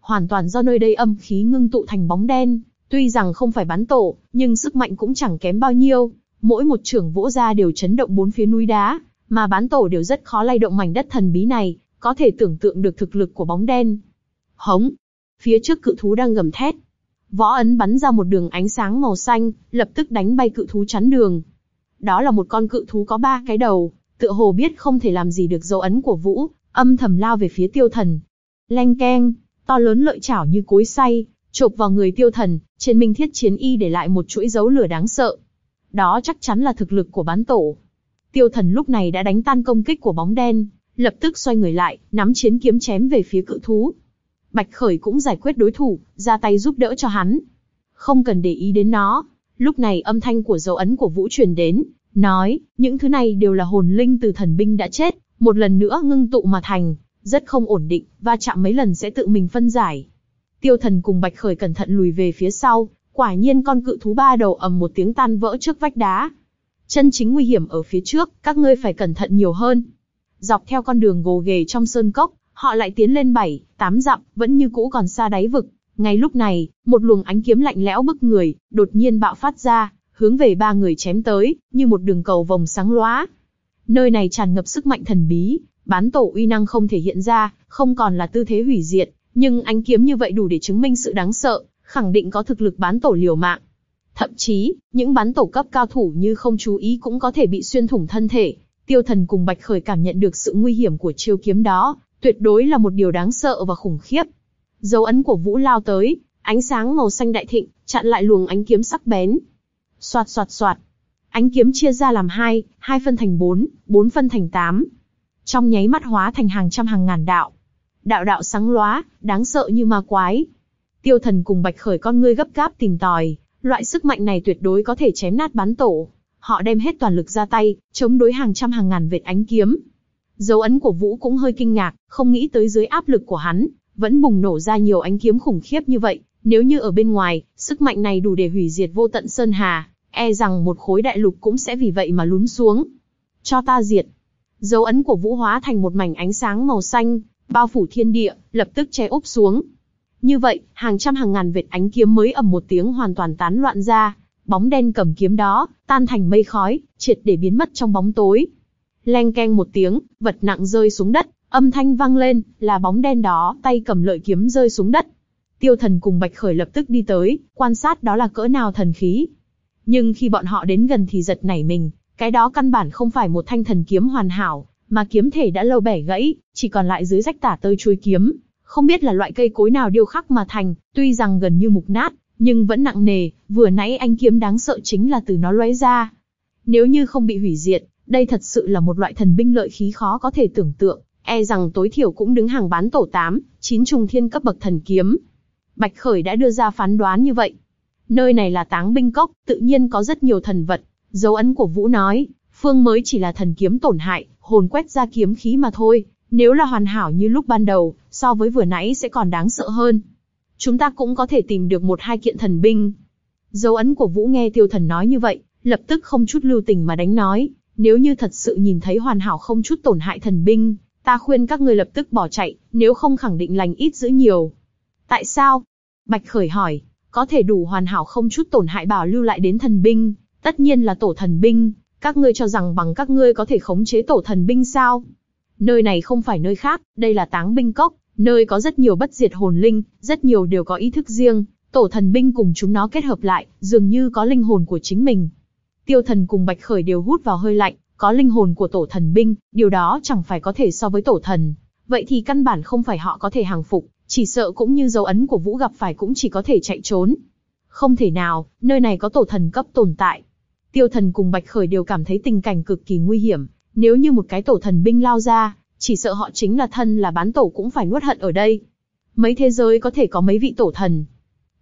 Hoàn toàn do nơi đây âm khí ngưng tụ thành bóng đen, tuy rằng không phải bắn tổ, nhưng sức mạnh cũng chẳng kém bao nhiêu, mỗi một trưởng vỗ ra đều chấn động bốn phía núi đá, mà bán tổ đều rất khó lay động mảnh đất thần bí này, có thể tưởng tượng được thực lực của bóng đen. Hống! Phía trước cự thú đang gầm thét. Võ ấn bắn ra một đường ánh sáng màu xanh, lập tức đánh bay cự thú chắn đường. Đó là một con cự thú có ba cái đầu, tựa hồ biết không thể làm gì được dấu ấn của Vũ, âm thầm lao về phía tiêu thần. Leng keng, to lớn lợi chảo như cối xay, chộp vào người tiêu thần, trên minh thiết chiến y để lại một chuỗi dấu lửa đáng sợ. Đó chắc chắn là thực lực của bán tổ. Tiêu thần lúc này đã đánh tan công kích của bóng đen, lập tức xoay người lại, nắm chiến kiếm chém về phía cự thú. Bạch Khởi cũng giải quyết đối thủ, ra tay giúp đỡ cho hắn. Không cần để ý đến nó. Lúc này âm thanh của dấu ấn của Vũ truyền đến, nói, những thứ này đều là hồn linh từ thần binh đã chết, một lần nữa ngưng tụ mà thành, rất không ổn định, va chạm mấy lần sẽ tự mình phân giải. Tiêu thần cùng Bạch Khởi cẩn thận lùi về phía sau, quả nhiên con cự thú ba đầu ầm một tiếng tan vỡ trước vách đá. Chân chính nguy hiểm ở phía trước, các ngươi phải cẩn thận nhiều hơn. Dọc theo con đường gồ ghề trong sơn cốc, họ lại tiến lên bảy, tám dặm, vẫn như cũ còn xa đáy vực. Ngay lúc này, một luồng ánh kiếm lạnh lẽo bức người, đột nhiên bạo phát ra, hướng về ba người chém tới, như một đường cầu vòng sáng lóa. Nơi này tràn ngập sức mạnh thần bí, bán tổ uy năng không thể hiện ra, không còn là tư thế hủy diệt, nhưng ánh kiếm như vậy đủ để chứng minh sự đáng sợ, khẳng định có thực lực bán tổ liều mạng. Thậm chí, những bán tổ cấp cao thủ như không chú ý cũng có thể bị xuyên thủng thân thể. Tiêu thần cùng Bạch Khởi cảm nhận được sự nguy hiểm của chiêu kiếm đó, tuyệt đối là một điều đáng sợ và khủng khiếp. Dấu ấn của Vũ lao tới, ánh sáng màu xanh đại thịnh, chặn lại luồng ánh kiếm sắc bén. Soạt soạt soạt. Ánh kiếm chia ra làm hai, hai phân thành bốn, bốn phân thành tám. Trong nháy mắt hóa thành hàng trăm hàng ngàn đạo. Đạo đạo sáng lóa, đáng sợ như ma quái. Tiêu thần cùng bạch khởi con ngươi gấp gáp tìm tòi, loại sức mạnh này tuyệt đối có thể chém nát bán tổ. Họ đem hết toàn lực ra tay, chống đối hàng trăm hàng ngàn vệt ánh kiếm. Dấu ấn của Vũ cũng hơi kinh ngạc, không nghĩ tới dưới áp lực của hắn, vẫn bùng nổ ra nhiều ánh kiếm khủng khiếp như vậy. Nếu như ở bên ngoài, sức mạnh này đủ để hủy diệt vô tận sơn hà, e rằng một khối đại lục cũng sẽ vì vậy mà lún xuống. Cho ta diệt. Dấu ấn của Vũ hóa thành một mảnh ánh sáng màu xanh, bao phủ thiên địa, lập tức che úp xuống. Như vậy, hàng trăm hàng ngàn vệt ánh kiếm mới ầm một tiếng hoàn toàn tán loạn ra, bóng đen cầm kiếm đó, tan thành mây khói, triệt để biến mất trong bóng tối. Leng keng một tiếng, vật nặng rơi xuống đất, âm thanh vang lên, là bóng đen đó, tay cầm lợi kiếm rơi xuống đất. Tiêu thần cùng Bạch Khởi lập tức đi tới, quan sát đó là cỡ nào thần khí. Nhưng khi bọn họ đến gần thì giật nảy mình, cái đó căn bản không phải một thanh thần kiếm hoàn hảo, mà kiếm thể đã lâu bẻ gãy, chỉ còn lại dưới rách tả tơi chuôi kiếm, không biết là loại cây cối nào điêu khắc mà thành, tuy rằng gần như mục nát, nhưng vẫn nặng nề, vừa nãy anh kiếm đáng sợ chính là từ nó lóe ra. Nếu như không bị hủy diệt, đây thật sự là một loại thần binh lợi khí khó có thể tưởng tượng, e rằng tối thiểu cũng đứng hàng bán tổ 8, 9 trùng thiên cấp bậc thần kiếm. Bạch Khởi đã đưa ra phán đoán như vậy. Nơi này là táng binh cốc, tự nhiên có rất nhiều thần vật. Dấu ấn của Vũ nói, phương mới chỉ là thần kiếm tổn hại, hồn quét ra kiếm khí mà thôi. Nếu là hoàn hảo như lúc ban đầu, so với vừa nãy sẽ còn đáng sợ hơn. Chúng ta cũng có thể tìm được một hai kiện thần binh. Dấu ấn của Vũ nghe tiêu thần nói như vậy, lập tức không chút lưu tình mà đánh nói, nếu như thật sự nhìn thấy hoàn hảo không chút tổn hại thần binh, ta khuyên các ngươi lập tức bỏ chạy, nếu không khẳng định lành ít giữ nhiều. Tại sao? Bạch Khởi hỏi, có thể đủ hoàn hảo không chút tổn hại bảo lưu lại đến thần binh, tất nhiên là tổ thần binh, các ngươi cho rằng bằng các ngươi có thể khống chế tổ thần binh sao? Nơi này không phải nơi khác, đây là táng binh cốc, nơi có rất nhiều bất diệt hồn linh, rất nhiều đều có ý thức riêng, tổ thần binh cùng chúng nó kết hợp lại, dường như có linh hồn của chính mình. Tiêu thần cùng Bạch Khởi đều hút vào hơi lạnh, có linh hồn của tổ thần binh, điều đó chẳng phải có thể so với tổ thần. Vậy thì căn bản không phải họ có thể hàng phục, chỉ sợ cũng như dấu ấn của Vũ gặp phải cũng chỉ có thể chạy trốn. Không thể nào, nơi này có tổ thần cấp tồn tại. Tiêu thần cùng Bạch Khởi đều cảm thấy tình cảnh cực kỳ nguy hiểm, nếu như một cái tổ thần binh lao ra, chỉ sợ họ chính là thân là bán tổ cũng phải nuốt hận ở đây. Mấy thế giới có thể có mấy vị tổ thần.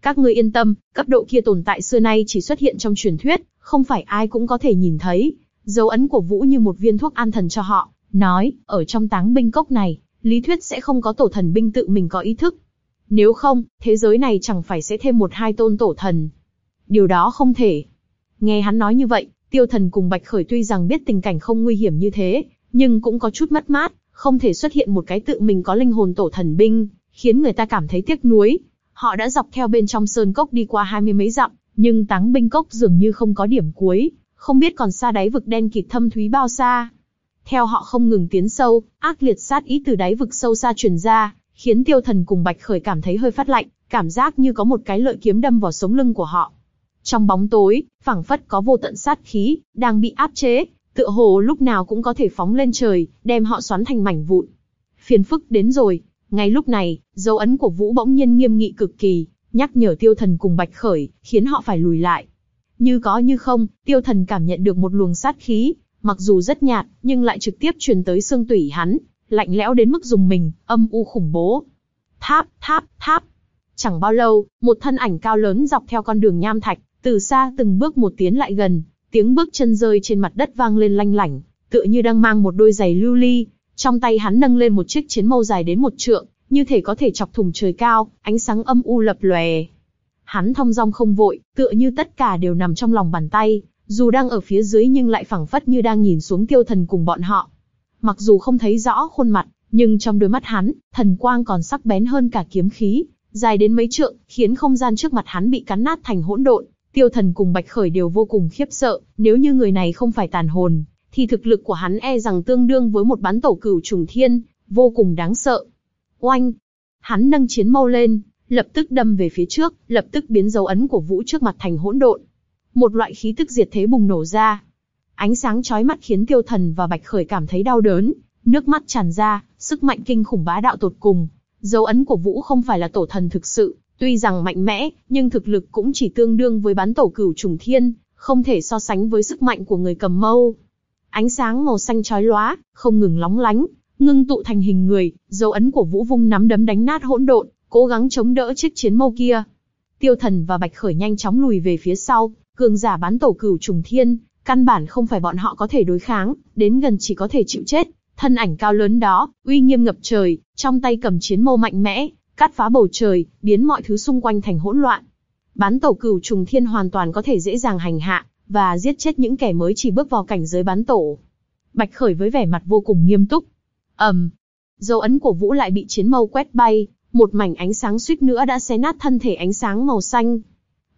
Các ngươi yên tâm, cấp độ kia tồn tại xưa nay chỉ xuất hiện trong truyền thuyết, không phải ai cũng có thể nhìn thấy. Dấu ấn của Vũ như một viên thuốc an thần cho họ, nói, ở trong táng binh cốc này, lý thuyết sẽ không có tổ thần binh tự mình có ý thức. Nếu không, thế giới này chẳng phải sẽ thêm một hai tôn tổ thần. điều đó không thể. Nghe hắn nói như vậy, tiêu thần cùng Bạch Khởi tuy rằng biết tình cảnh không nguy hiểm như thế, nhưng cũng có chút mất mát, không thể xuất hiện một cái tự mình có linh hồn tổ thần binh, khiến người ta cảm thấy tiếc nuối. Họ đã dọc theo bên trong sơn cốc đi qua hai mươi mấy dặm, nhưng táng binh cốc dường như không có điểm cuối, không biết còn xa đáy vực đen kịt thâm thúy bao xa. Theo họ không ngừng tiến sâu, ác liệt sát ý từ đáy vực sâu xa truyền ra, khiến tiêu thần cùng Bạch Khởi cảm thấy hơi phát lạnh, cảm giác như có một cái lợi kiếm đâm vào sống lưng của họ. Trong bóng tối, phảng phất có vô tận sát khí, đang bị áp chế, tựa hồ lúc nào cũng có thể phóng lên trời, đem họ xoắn thành mảnh vụn. Phiền phức đến rồi, ngay lúc này, dấu ấn của Vũ bỗng nhiên nghiêm nghị cực kỳ, nhắc nhở tiêu thần cùng Bạch Khởi, khiến họ phải lùi lại. Như có như không, tiêu thần cảm nhận được một luồng sát khí, mặc dù rất nhạt, nhưng lại trực tiếp truyền tới xương tủy hắn, lạnh lẽo đến mức dùng mình, âm u khủng bố. Tháp, tháp, tháp. Chẳng bao lâu, một thân ảnh cao lớn dọc theo con đường nham thạch, từ xa từng bước một tiến lại gần, tiếng bước chân rơi trên mặt đất vang lên lanh lảnh, tựa như đang mang một đôi giày lưu ly. Trong tay hắn nâng lên một chiếc chiến mâu dài đến một trượng, như thể có thể chọc thủng trời cao, ánh sáng âm u lập lòe. Hắn thong dong không vội, tựa như tất cả đều nằm trong lòng bàn tay, dù đang ở phía dưới nhưng lại phẳng phất như đang nhìn xuống tiêu thần cùng bọn họ. Mặc dù không thấy rõ khuôn mặt, nhưng trong đôi mắt hắn, thần quang còn sắc bén hơn cả kiếm khí, dài đến mấy trượng, khiến không gian trước mặt hắn bị cắn nát thành hỗn độn. Tiêu thần cùng Bạch Khởi đều vô cùng khiếp sợ, nếu như người này không phải tàn hồn, thì thực lực của hắn e rằng tương đương với một bán tổ cửu trùng thiên, vô cùng đáng sợ. Oanh! Hắn nâng chiến mâu lên, lập tức đâm về phía trước, lập tức biến dấu ấn của vũ trước mặt thành hỗn độn. Một loại khí tức diệt thế bùng nổ ra. Ánh sáng chói mắt khiến tiêu thần và bạch khởi cảm thấy đau đớn, nước mắt tràn ra, sức mạnh kinh khủng bá đạo tột cùng. Dấu ấn của vũ không phải là tổ thần thực sự, tuy rằng mạnh mẽ, nhưng thực lực cũng chỉ tương đương với bán tổ cửu trùng thiên, không thể so sánh với sức mạnh của người cầm mâu. Ánh sáng màu xanh chói lóa, không ngừng lóng lánh, ngưng tụ thành hình người, dấu ấn của Vũ Vung nắm đấm đánh nát hỗn độn, cố gắng chống đỡ chiếc chiến mâu kia. Tiêu Thần và Bạch Khởi nhanh chóng lùi về phía sau, cường giả bán tổ cửu trùng thiên, căn bản không phải bọn họ có thể đối kháng, đến gần chỉ có thể chịu chết. Thân ảnh cao lớn đó, uy nghiêm ngập trời, trong tay cầm chiến mâu mạnh mẽ, cắt phá bầu trời, biến mọi thứ xung quanh thành hỗn loạn. Bán tổ cửu trùng thiên hoàn toàn có thể dễ dàng hành hạ, và giết chết những kẻ mới chỉ bước vào cảnh giới bán tổ. Bạch Khởi với vẻ mặt vô cùng nghiêm túc, ầm, dấu ấn của Vũ lại bị chiến mâu quét bay, một mảnh ánh sáng suýt nữa đã xé nát thân thể ánh sáng màu xanh.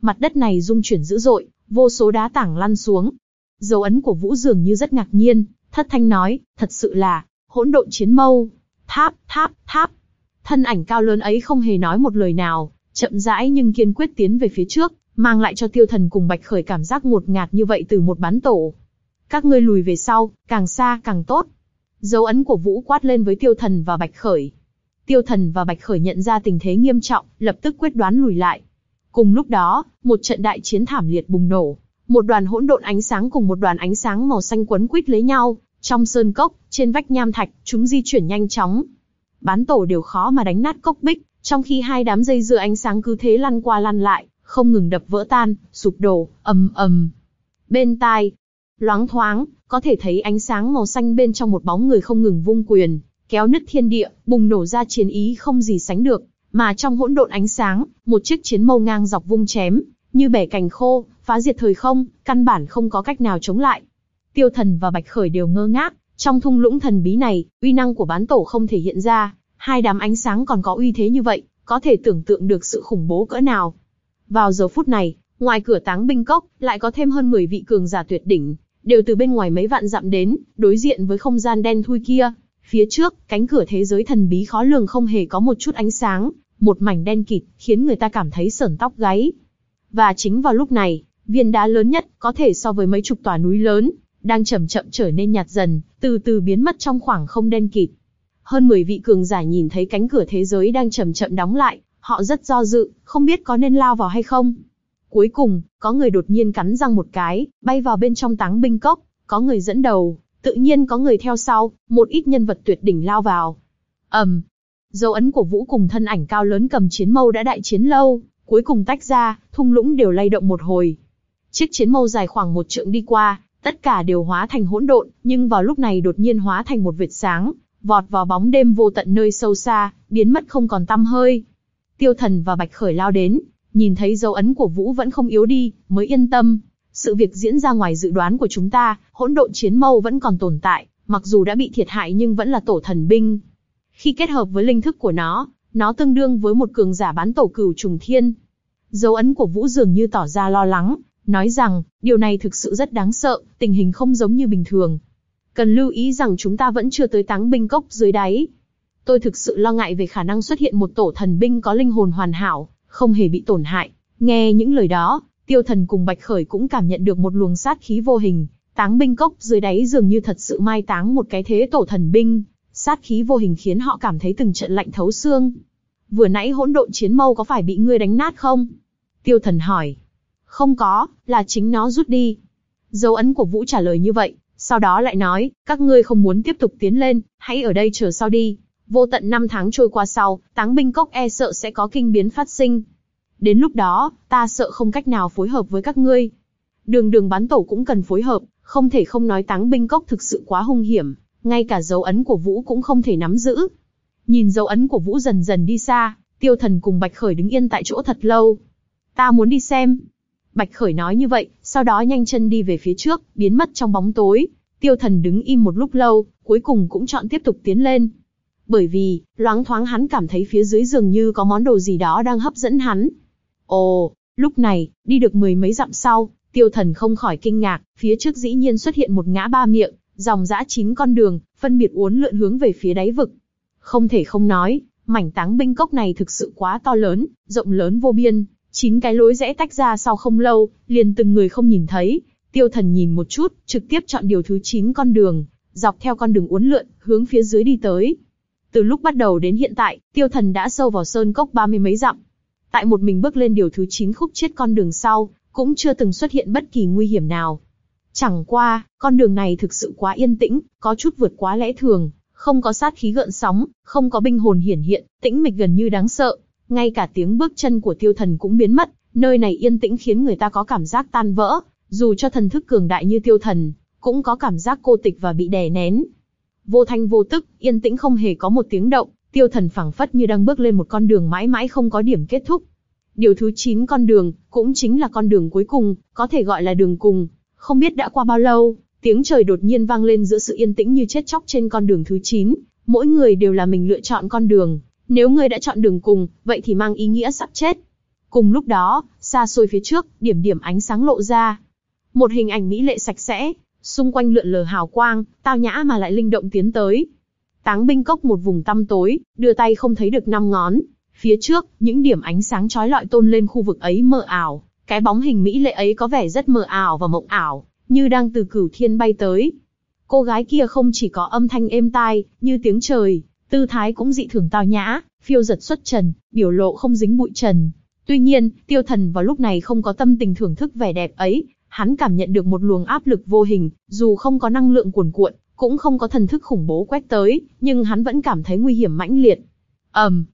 Mặt đất này rung chuyển dữ dội, vô số đá tảng lăn xuống. Dấu ấn của Vũ dường như rất ngạc nhiên, thất thanh nói, thật sự là, hỗn độn chiến mâu. Tháp, tháp, tháp. Thân ảnh cao lớn ấy không hề nói một lời nào, chậm rãi nhưng kiên quyết tiến về phía trước, mang lại cho tiêu thần cùng bạch khởi cảm giác ngột ngạt như vậy từ một bán tổ. Các ngươi lùi về sau, càng xa càng tốt. Dấu ấn của Vũ quát lên với Tiêu Thần và Bạch Khởi. Tiêu Thần và Bạch Khởi nhận ra tình thế nghiêm trọng, lập tức quyết đoán lùi lại. Cùng lúc đó, một trận đại chiến thảm liệt bùng nổ. Một đoàn hỗn độn ánh sáng cùng một đoàn ánh sáng màu xanh quấn quýt lấy nhau, trong sơn cốc, trên vách nham thạch, chúng di chuyển nhanh chóng. Bán tổ đều khó mà đánh nát cốc bích, trong khi hai đám dây dưa ánh sáng cứ thế lăn qua lăn lại, không ngừng đập vỡ tan, sụp đổ, ầm ầm. Bên tai, loáng thoáng, có thể thấy ánh sáng màu xanh bên trong một bóng người không ngừng vung quyền, kéo nứt thiên địa, bùng nổ ra chiến ý không gì sánh được, mà trong hỗn độn ánh sáng, một chiếc chiến mâu ngang dọc vung chém, như bẻ cành khô, phá diệt thời không, căn bản không có cách nào chống lại. Tiêu Thần và Bạch Khởi đều ngơ ngác, trong thung lũng thần bí này, uy năng của bán tổ không thể hiện ra, hai đám ánh sáng còn có uy thế như vậy, có thể tưởng tượng được sự khủng bố cỡ nào. Vào giờ phút này, ngoài cửa táng binh cốc, lại có thêm hơn 10 vị cường giả tuyệt đỉnh, đều từ bên ngoài mấy vạn dặm đến, đối diện với không gian đen thui kia. Phía trước, cánh cửa thế giới thần bí khó lường không hề có một chút ánh sáng, một mảnh đen kịt, khiến người ta cảm thấy sởn tóc gáy. Và chính vào lúc này, viên đá lớn nhất, có thể so với mấy chục tòa núi lớn, đang chậm chậm trở nên nhạt dần, từ từ biến mất trong khoảng không đen kịt. Hơn 10 vị cường giả nhìn thấy cánh cửa thế giới đang chậm chậm đóng lại, họ rất do dự, không biết có nên lao vào hay không. Cuối cùng, có người đột nhiên cắn răng một cái, bay vào bên trong táng binh cốc, có người dẫn đầu, tự nhiên có người theo sau, một ít nhân vật tuyệt đỉnh lao vào. ầm, um, dấu ấn của Vũ cùng thân ảnh cao lớn cầm chiến mâu đã đại chiến lâu, cuối cùng tách ra, thung lũng đều lay động một hồi. Chiếc chiến mâu dài khoảng một trượng đi qua, tất cả đều hóa thành hỗn độn, nhưng vào lúc này đột nhiên hóa thành một vệt sáng, vọt vào bóng đêm vô tận nơi sâu xa, biến mất không còn tăm hơi. Tiêu Thần và Bạch Khởi lao đến, Nhìn thấy dấu ấn của Vũ vẫn không yếu đi, mới yên tâm. Sự việc diễn ra ngoài dự đoán của chúng ta, hỗn độn chiến mâu vẫn còn tồn tại, mặc dù đã bị thiệt hại nhưng vẫn là tổ thần binh. Khi kết hợp với linh thức của nó, nó tương đương với một cường giả bán tổ cửu trùng thiên. Dấu ấn của Vũ dường như tỏ ra lo lắng, nói rằng, điều này thực sự rất đáng sợ, tình hình không giống như bình thường. Cần lưu ý rằng chúng ta vẫn chưa tới táng binh cốc dưới đáy. Tôi thực sự lo ngại về khả năng xuất hiện một tổ thần binh có linh hồn hoàn hảo, không hề bị tổn hại. Nghe những lời đó, tiêu thần cùng Bạch Khởi cũng cảm nhận được một luồng sát khí vô hình. Táng binh cốc dưới đáy dường như thật sự mai táng một cái thế tổ thần binh. Sát khí vô hình khiến họ cảm thấy từng trận lạnh thấu xương. Vừa nãy hỗn độn chiến mâu có phải bị ngươi đánh nát không? Tiêu thần hỏi. Không có, là chính nó rút đi. Dấu ấn của Vũ trả lời như vậy, sau đó lại nói, các ngươi không muốn tiếp tục tiến lên, hãy ở đây chờ sau đi. Vô tận năm tháng trôi qua sau, táng binh cốc e sợ sẽ có kinh biến phát sinh. Đến lúc đó, ta sợ không cách nào phối hợp với các ngươi. Đường đường bán tổ cũng cần phối hợp, không thể không nói táng binh cốc thực sự quá hung hiểm, ngay cả dấu ấn của Vũ cũng không thể nắm giữ. Nhìn dấu ấn của Vũ dần dần đi xa, tiêu thần cùng Bạch Khởi đứng yên tại chỗ thật lâu. Ta muốn đi xem. Bạch Khởi nói như vậy, sau đó nhanh chân đi về phía trước, biến mất trong bóng tối. Tiêu thần đứng im một lúc lâu, cuối cùng cũng chọn tiếp tục tiến lên. Bởi vì, loáng thoáng hắn cảm thấy phía dưới dường như có món đồ gì đó đang hấp dẫn hắn. Ồ, lúc này, đi được mười mấy dặm sau, tiêu thần không khỏi kinh ngạc, phía trước dĩ nhiên xuất hiện một ngã ba miệng, dòng dã chín con đường, phân biệt uốn lượn hướng về phía đáy vực. Không thể không nói, mảnh táng binh cốc này thực sự quá to lớn, rộng lớn vô biên, chín cái lối rẽ tách ra sau không lâu, liền từng người không nhìn thấy. Tiêu thần nhìn một chút, trực tiếp chọn điều thứ 9 con đường, dọc theo con đường uốn lượn, hướng phía dưới đi tới. Từ lúc bắt đầu đến hiện tại, tiêu thần đã sâu vào sơn cốc ba mươi mấy dặm. Tại một mình bước lên điều thứ 9 khúc chết con đường sau, cũng chưa từng xuất hiện bất kỳ nguy hiểm nào. Chẳng qua, con đường này thực sự quá yên tĩnh, có chút vượt quá lẽ thường, không có sát khí gợn sóng, không có binh hồn hiển hiện, tĩnh mịch gần như đáng sợ. Ngay cả tiếng bước chân của tiêu thần cũng biến mất, nơi này yên tĩnh khiến người ta có cảm giác tan vỡ, dù cho thần thức cường đại như tiêu thần, cũng có cảm giác cô tịch và bị đè nén. Vô thanh vô tức, yên tĩnh không hề có một tiếng động, tiêu thần phảng phất như đang bước lên một con đường mãi mãi không có điểm kết thúc. Điều thứ 9 con đường, cũng chính là con đường cuối cùng, có thể gọi là đường cùng. Không biết đã qua bao lâu, tiếng trời đột nhiên vang lên giữa sự yên tĩnh như chết chóc trên con đường thứ 9. Mỗi người đều là mình lựa chọn con đường. Nếu ngươi đã chọn đường cùng, vậy thì mang ý nghĩa sắp chết. Cùng lúc đó, xa xôi phía trước, điểm điểm ánh sáng lộ ra. Một hình ảnh mỹ lệ sạch sẽ, xung quanh lượn lờ hào quang, tao nhã mà lại linh động tiến tới. Táng binh cốc một vùng tăm tối, đưa tay không thấy được năm ngón. Phía trước, những điểm ánh sáng chói lọi tôn lên khu vực ấy mờ ảo. Cái bóng hình mỹ lệ ấy có vẻ rất mờ ảo và mộng ảo, như đang từ cửu thiên bay tới. Cô gái kia không chỉ có âm thanh êm tai, như tiếng trời, tư thái cũng dị thường tao nhã, phiêu giật xuất trần, biểu lộ không dính bụi trần. Tuy nhiên, tiêu thần vào lúc này không có tâm tình thưởng thức vẻ đẹp ấy, hắn cảm nhận được một luồng áp lực vô hình, dù không có năng lượng cuồn cuộn, cũng không có thần thức khủng bố quét tới, nhưng hắn vẫn cảm thấy nguy hiểm mãnh liệt. ầm, um,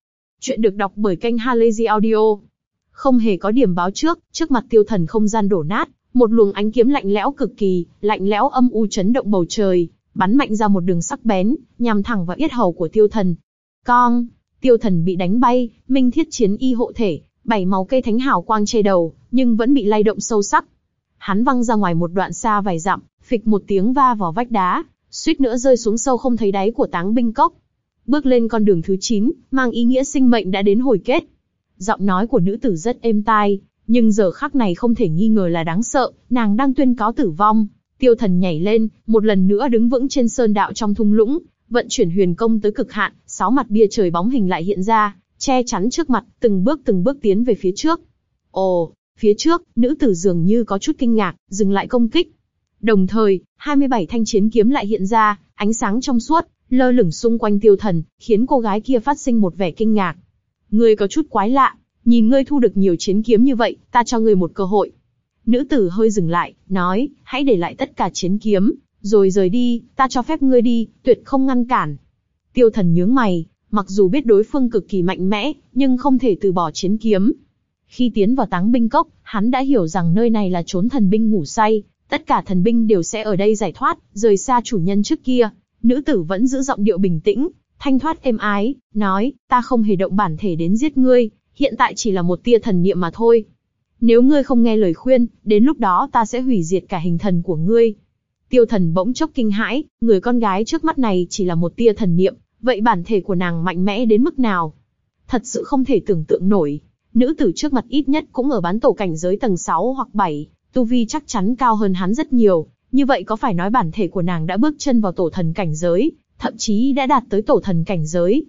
chuyện được đọc bởi kênh Halazy Audio. Không hề có điểm báo trước, trước mặt tiêu thần không gian đổ nát, một luồng ánh kiếm lạnh lẽo cực kỳ, lạnh lẽo âm u chấn động bầu trời, bắn mạnh ra một đường sắc bén, nhằm thẳng vào yết hầu của tiêu thần. Con, tiêu thần bị đánh bay, minh thiết chiến y hộ thể, bảy màu cây thánh hào quang che đầu, nhưng vẫn bị lay động sâu sắc. Hắn văng ra ngoài một đoạn xa vài dặm, phịch một tiếng va vào vách đá, suýt nữa rơi xuống sâu không thấy đáy của táng binh cốc. Bước lên con đường thứ 9, mang ý nghĩa sinh mệnh đã đến hồi kết. Giọng nói của nữ tử rất êm tai, nhưng giờ khắc này không thể nghi ngờ là đáng sợ, nàng đang tuyên cáo tử vong. Tiêu thần nhảy lên, một lần nữa đứng vững trên sơn đạo trong thung lũng, vận chuyển huyền công tới cực hạn, sáu mặt bia trời bóng hình lại hiện ra, che chắn trước mặt, từng bước từng bước tiến về phía trước. Ồ, phía trước, nữ tử dường như có chút kinh ngạc, dừng lại công kích. Đồng thời, 27 thanh chiến kiếm lại hiện ra, ánh sáng trong suốt, lơ lửng xung quanh tiêu thần, khiến cô gái kia phát sinh một vẻ kinh ngạc. Ngươi có chút quái lạ, nhìn ngươi thu được nhiều chiến kiếm như vậy, ta cho ngươi một cơ hội. Nữ tử hơi dừng lại, nói, hãy để lại tất cả chiến kiếm, rồi rời đi, ta cho phép ngươi đi, tuyệt không ngăn cản. Tiêu thần nhướng mày, mặc dù biết đối phương cực kỳ mạnh mẽ, nhưng không thể từ bỏ chiến kiếm. Khi tiến vào táng binh cốc, hắn đã hiểu rằng nơi này là trốn thần binh ngủ say, tất cả thần binh đều sẽ ở đây giải thoát, rời xa chủ nhân trước kia. Nữ tử vẫn giữ giọng điệu bình tĩnh, thanh thoát êm ái, nói, ta không hề động bản thể đến giết ngươi, hiện tại chỉ là một tia thần niệm mà thôi. Nếu ngươi không nghe lời khuyên, đến lúc đó ta sẽ hủy diệt cả hình thần của ngươi. Tiêu thần bỗng chốc kinh hãi, người con gái trước mắt này chỉ là một tia thần niệm, vậy bản thể của nàng mạnh mẽ đến mức nào? Thật sự không thể tưởng tượng nổi. Nữ tử trước mặt ít nhất cũng ở bán tổ cảnh giới tầng 6 hoặc 7, tu vi chắc chắn cao hơn hắn rất nhiều. Như vậy có phải nói bản thể của nàng đã bước chân vào tổ thần cảnh giới, thậm chí đã đạt tới tổ thần cảnh giới.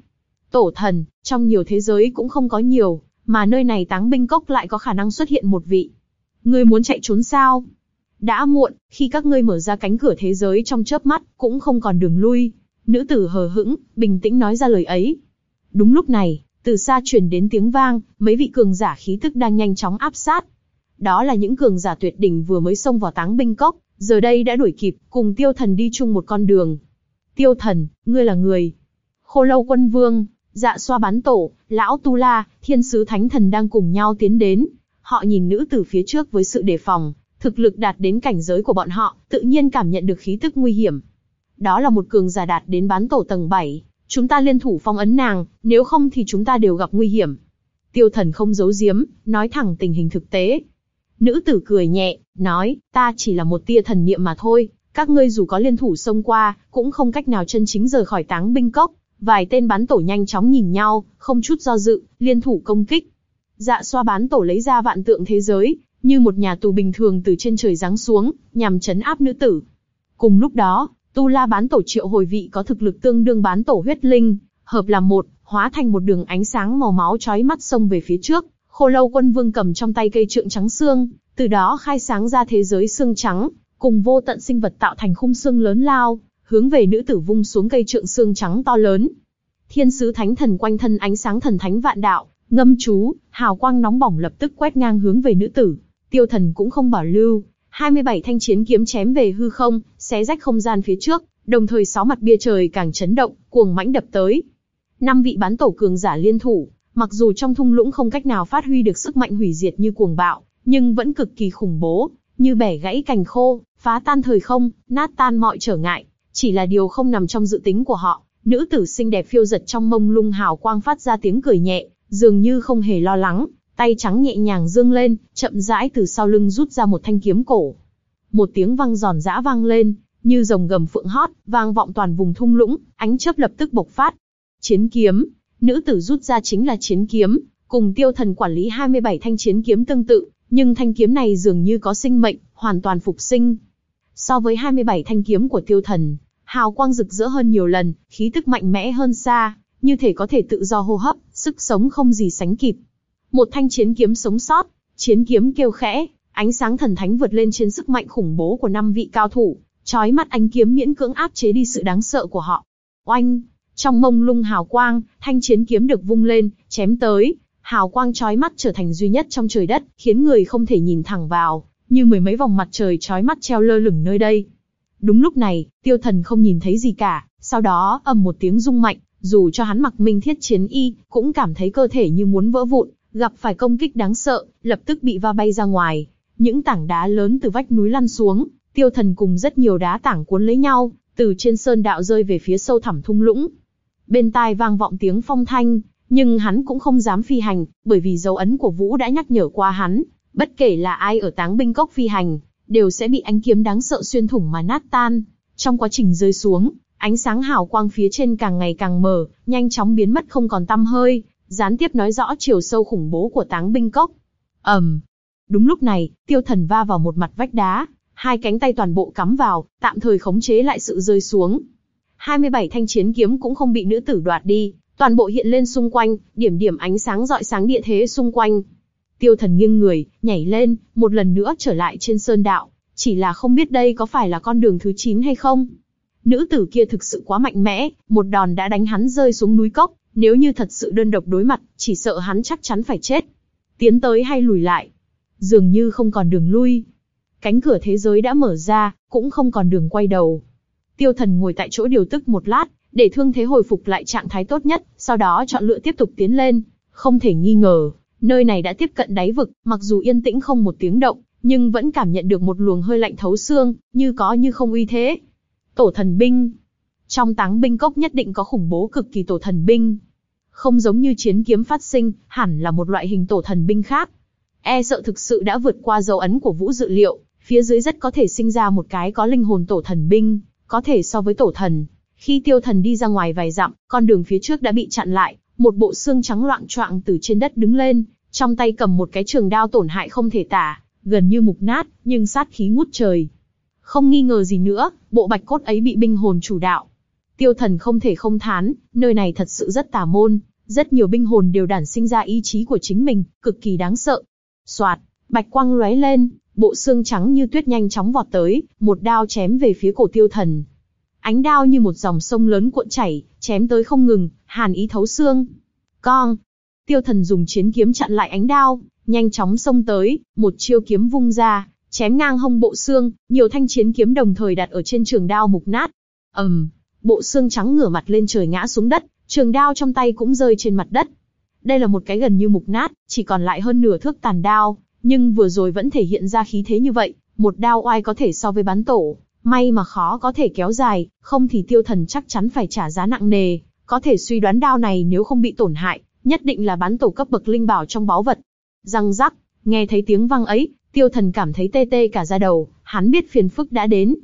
Tổ thần, trong nhiều thế giới cũng không có nhiều, mà nơi này táng binh cốc lại có khả năng xuất hiện một vị. Ngươi muốn chạy trốn sao? Đã muộn, khi các ngươi mở ra cánh cửa thế giới trong chớp mắt, cũng không còn đường lui. Nữ tử hờ hững, bình tĩnh nói ra lời ấy. Đúng lúc này, từ xa truyền đến tiếng vang, mấy vị cường giả khí tức đang nhanh chóng áp sát. Đó là những cường giả tuyệt đỉnh vừa mới xông vào táng binh cốc, giờ đây đã đuổi kịp, cùng tiêu thần đi chung một con đường. Tiêu thần, ngươi là người. Khô lâu quân vương, dạ xoa bán tổ, lão tu la, thiên sứ thánh thần đang cùng nhau tiến đến. Họ nhìn nữ từ phía trước với sự đề phòng, thực lực đạt đến cảnh giới của bọn họ, tự nhiên cảm nhận được khí tức nguy hiểm. Đó là một cường giả đạt đến bán tổ tầng 7, chúng ta liên thủ phong ấn nàng, nếu không thì chúng ta đều gặp nguy hiểm. Tiêu thần không giấu giếm, nói thẳng tình hình thực tế. Nữ tử cười nhẹ, nói, ta chỉ là một tia thần niệm mà thôi, các ngươi dù có liên thủ xông qua, cũng không cách nào chân chính rời khỏi táng binh cốc. Vài tên bán tổ nhanh chóng nhìn nhau, không chút do dự, liên thủ công kích. Dạ xoa bán tổ lấy ra vạn tượng thế giới, như một nhà tù bình thường từ trên trời giáng xuống, nhằm chấn áp nữ tử. Cùng lúc đó, Tu La bán tổ triệu hồi vị có thực lực tương đương bán tổ huyết linh, hợp làm một, hóa thành một đường ánh sáng màu máu chói mắt xông về phía trước. Khô lâu quân vương cầm trong tay cây trượng trắng xương, từ đó khai sáng ra thế giới xương trắng, cùng vô tận sinh vật tạo thành khung xương lớn lao, hướng về nữ tử vung xuống cây trượng xương trắng to lớn. Thiên sứ thánh thần quanh thân ánh sáng thần thánh vạn đạo, ngâm chú, hào quang nóng bỏng lập tức quét ngang hướng về nữ tử. Tiêu thần cũng không bảo lưu, 27 thanh chiến kiếm chém về hư không, xé rách không gian phía trước, đồng thời sáu mặt bia trời càng chấn động, cuồng mãnh đập tới. Năm vị bán tổ cường giả liên thủ, mặc dù trong thung lũng không cách nào phát huy được sức mạnh hủy diệt như cuồng bạo, nhưng vẫn cực kỳ khủng bố, như bẻ gãy cành khô, phá tan thời không, nát tan mọi trở ngại, chỉ là điều không nằm trong dự tính của họ. Nữ tử xinh đẹp phiêu giật trong mông lung hào quang phát ra tiếng cười nhẹ, dường như không hề lo lắng, tay trắng nhẹ nhàng dương lên, chậm rãi từ sau lưng rút ra một thanh kiếm cổ. Một tiếng vang giòn giã vang lên, như rồng gầm phượng hót, vang vọng toàn vùng thung lũng, ánh chớp lập tức bộc phát. Chiến kiếm, nữ tử rút ra chính là chiến kiếm, cùng tiêu thần quản lý 27 thanh chiến kiếm tương tự, nhưng thanh kiếm này dường như có sinh mệnh, hoàn toàn phục sinh. So với 27 thanh kiếm của tiêu thần, hào quang rực rỡ hơn nhiều lần, khí tức mạnh mẽ hơn xa, như thể có thể tự do hô hấp, sức sống không gì sánh kịp. Một thanh chiến kiếm sống sót, chiến kiếm kêu khẽ, ánh sáng thần thánh vượt lên trên sức mạnh khủng bố của năm vị cao thủ, chói mắt ánh kiếm miễn cưỡng áp chế đi sự đáng sợ của họ. Oanh! Trong mông lung hào quang, thanh chiến kiếm được vung lên, chém tới, hào quang chói mắt trở thành duy nhất trong trời đất, khiến người không thể nhìn thẳng vào, như mười mấy vòng mặt trời chói mắt treo lơ lửng nơi đây. Đúng lúc này, tiêu thần không nhìn thấy gì cả, sau đó ầm một tiếng rung mạnh, dù cho hắn mặc minh thiết chiến y, cũng cảm thấy cơ thể như muốn vỡ vụn, gặp phải công kích đáng sợ, lập tức bị va bay ra ngoài. Những tảng đá lớn từ vách núi lăn xuống, tiêu thần cùng rất nhiều đá tảng cuốn lấy nhau, từ trên sơn đạo rơi về phía sâu thẳm thung lũng. Bên tai vang vọng tiếng phong thanh, nhưng hắn cũng không dám phi hành, bởi vì dấu ấn của Vũ đã nhắc nhở qua hắn, bất kể là ai ở táng binh cốc phi hành, đều sẽ bị ánh kiếm đáng sợ xuyên thủng mà nát tan. Trong quá trình rơi xuống, ánh sáng hào quang phía trên càng ngày càng mờ, nhanh chóng biến mất không còn tăm hơi, gián tiếp nói rõ chiều sâu khủng bố của táng binh cốc. ầm, um. đúng lúc này, tiêu thần va vào một mặt vách đá, hai cánh tay toàn bộ cắm vào, tạm thời khống chế lại sự rơi xuống. 27 thanh chiến kiếm cũng không bị nữ tử đoạt đi, toàn bộ hiện lên xung quanh, điểm điểm ánh sáng rọi sáng địa thế xung quanh. Tiêu thần nghiêng người, nhảy lên, một lần nữa trở lại trên sơn đạo, chỉ là không biết đây có phải là con đường thứ 9 hay không. Nữ tử kia thực sự quá mạnh mẽ, một đòn đã đánh hắn rơi xuống núi cốc, nếu như thật sự đơn độc đối mặt, chỉ sợ hắn chắc chắn phải chết. Tiến tới hay lùi lại, dường như không còn đường lui. Cánh cửa thế giới đã mở ra, cũng không còn đường quay đầu. Tiêu thần ngồi tại chỗ điều tức một lát, để thương thế hồi phục lại trạng thái tốt nhất, sau đó chọn lựa tiếp tục tiến lên. Không thể nghi ngờ, nơi này đã tiếp cận đáy vực, mặc dù yên tĩnh không một tiếng động, nhưng vẫn cảm nhận được một luồng hơi lạnh thấu xương, như có như không uy thế. Tổ thần binh. Trong táng binh cốc nhất định có khủng bố cực kỳ tổ thần binh. Không giống như chiến kiếm phát sinh, hẳn là một loại hình tổ thần binh khác. E sợ thực sự đã vượt qua dấu ấn của vũ dự liệu, phía dưới rất có thể sinh ra một cái có linh hồn tổ thần binh, có thể so với tổ thần. Khi tiêu thần đi ra ngoài vài dặm, con đường phía trước đã bị chặn lại, một bộ xương trắng loạn choạng từ trên đất đứng lên, trong tay cầm một cái trường đao tổn hại không thể tả, gần như mục nát, nhưng sát khí ngút trời. Không nghi ngờ gì nữa, bộ bạch cốt ấy bị binh hồn chủ đạo. Tiêu thần không thể không thán, nơi này thật sự rất tà môn, rất nhiều binh hồn đều đản sinh ra ý chí của chính mình, cực kỳ đáng sợ. Soạt, bạch quang lóe lên, bộ xương trắng như tuyết nhanh chóng vọt tới, một đao chém về phía cổ tiêu thần. Ánh đao như một dòng sông lớn cuộn chảy, chém tới không ngừng, hàn ý thấu xương. Con! Tiêu thần dùng chiến kiếm chặn lại ánh đao, nhanh chóng xông tới, một chiêu kiếm vung ra, chém ngang hông bộ xương, nhiều thanh chiến kiếm đồng thời đặt ở trên trường đao mục nát. ầm, um, bộ xương trắng ngửa mặt lên trời ngã xuống đất, trường đao trong tay cũng rơi trên mặt đất. Đây là một cái gần như mục nát, chỉ còn lại hơn nửa thước tàn đao, nhưng vừa rồi vẫn thể hiện ra khí thế như vậy, một đao oai có thể so với bán tổ, may mà khó có thể kéo dài, không thì tiêu thần chắc chắn phải trả giá nặng nề, có thể suy đoán đao này nếu không bị tổn hại, nhất định là bán tổ cấp bậc linh bảo trong báu vật. Răng rắc, nghe thấy tiếng vang ấy, tiêu thần cảm thấy tê tê cả da đầu, hắn biết phiền phức đã đến.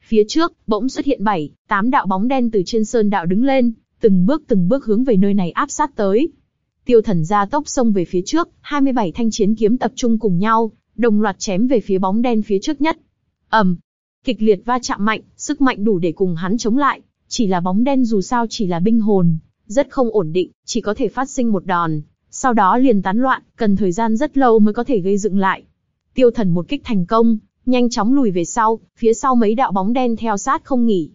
Phía trước, bỗng xuất hiện bảy, tám đạo bóng đen từ trên sơn đạo đứng lên, từng bước từng bước hướng về nơi này áp sát tới. Tiêu thần ra tốc xông về phía trước, 27 thanh chiến kiếm tập trung cùng nhau, đồng loạt chém về phía bóng đen phía trước nhất. ầm, kịch liệt va chạm mạnh, sức mạnh đủ để cùng hắn chống lại. Chỉ là bóng đen dù sao chỉ là binh hồn, rất không ổn định, chỉ có thể phát sinh một đòn, sau đó liền tán loạn, cần thời gian rất lâu mới có thể gây dựng lại. Tiêu thần một kích thành công, nhanh chóng lùi về sau, phía sau mấy đạo bóng đen theo sát không nghỉ.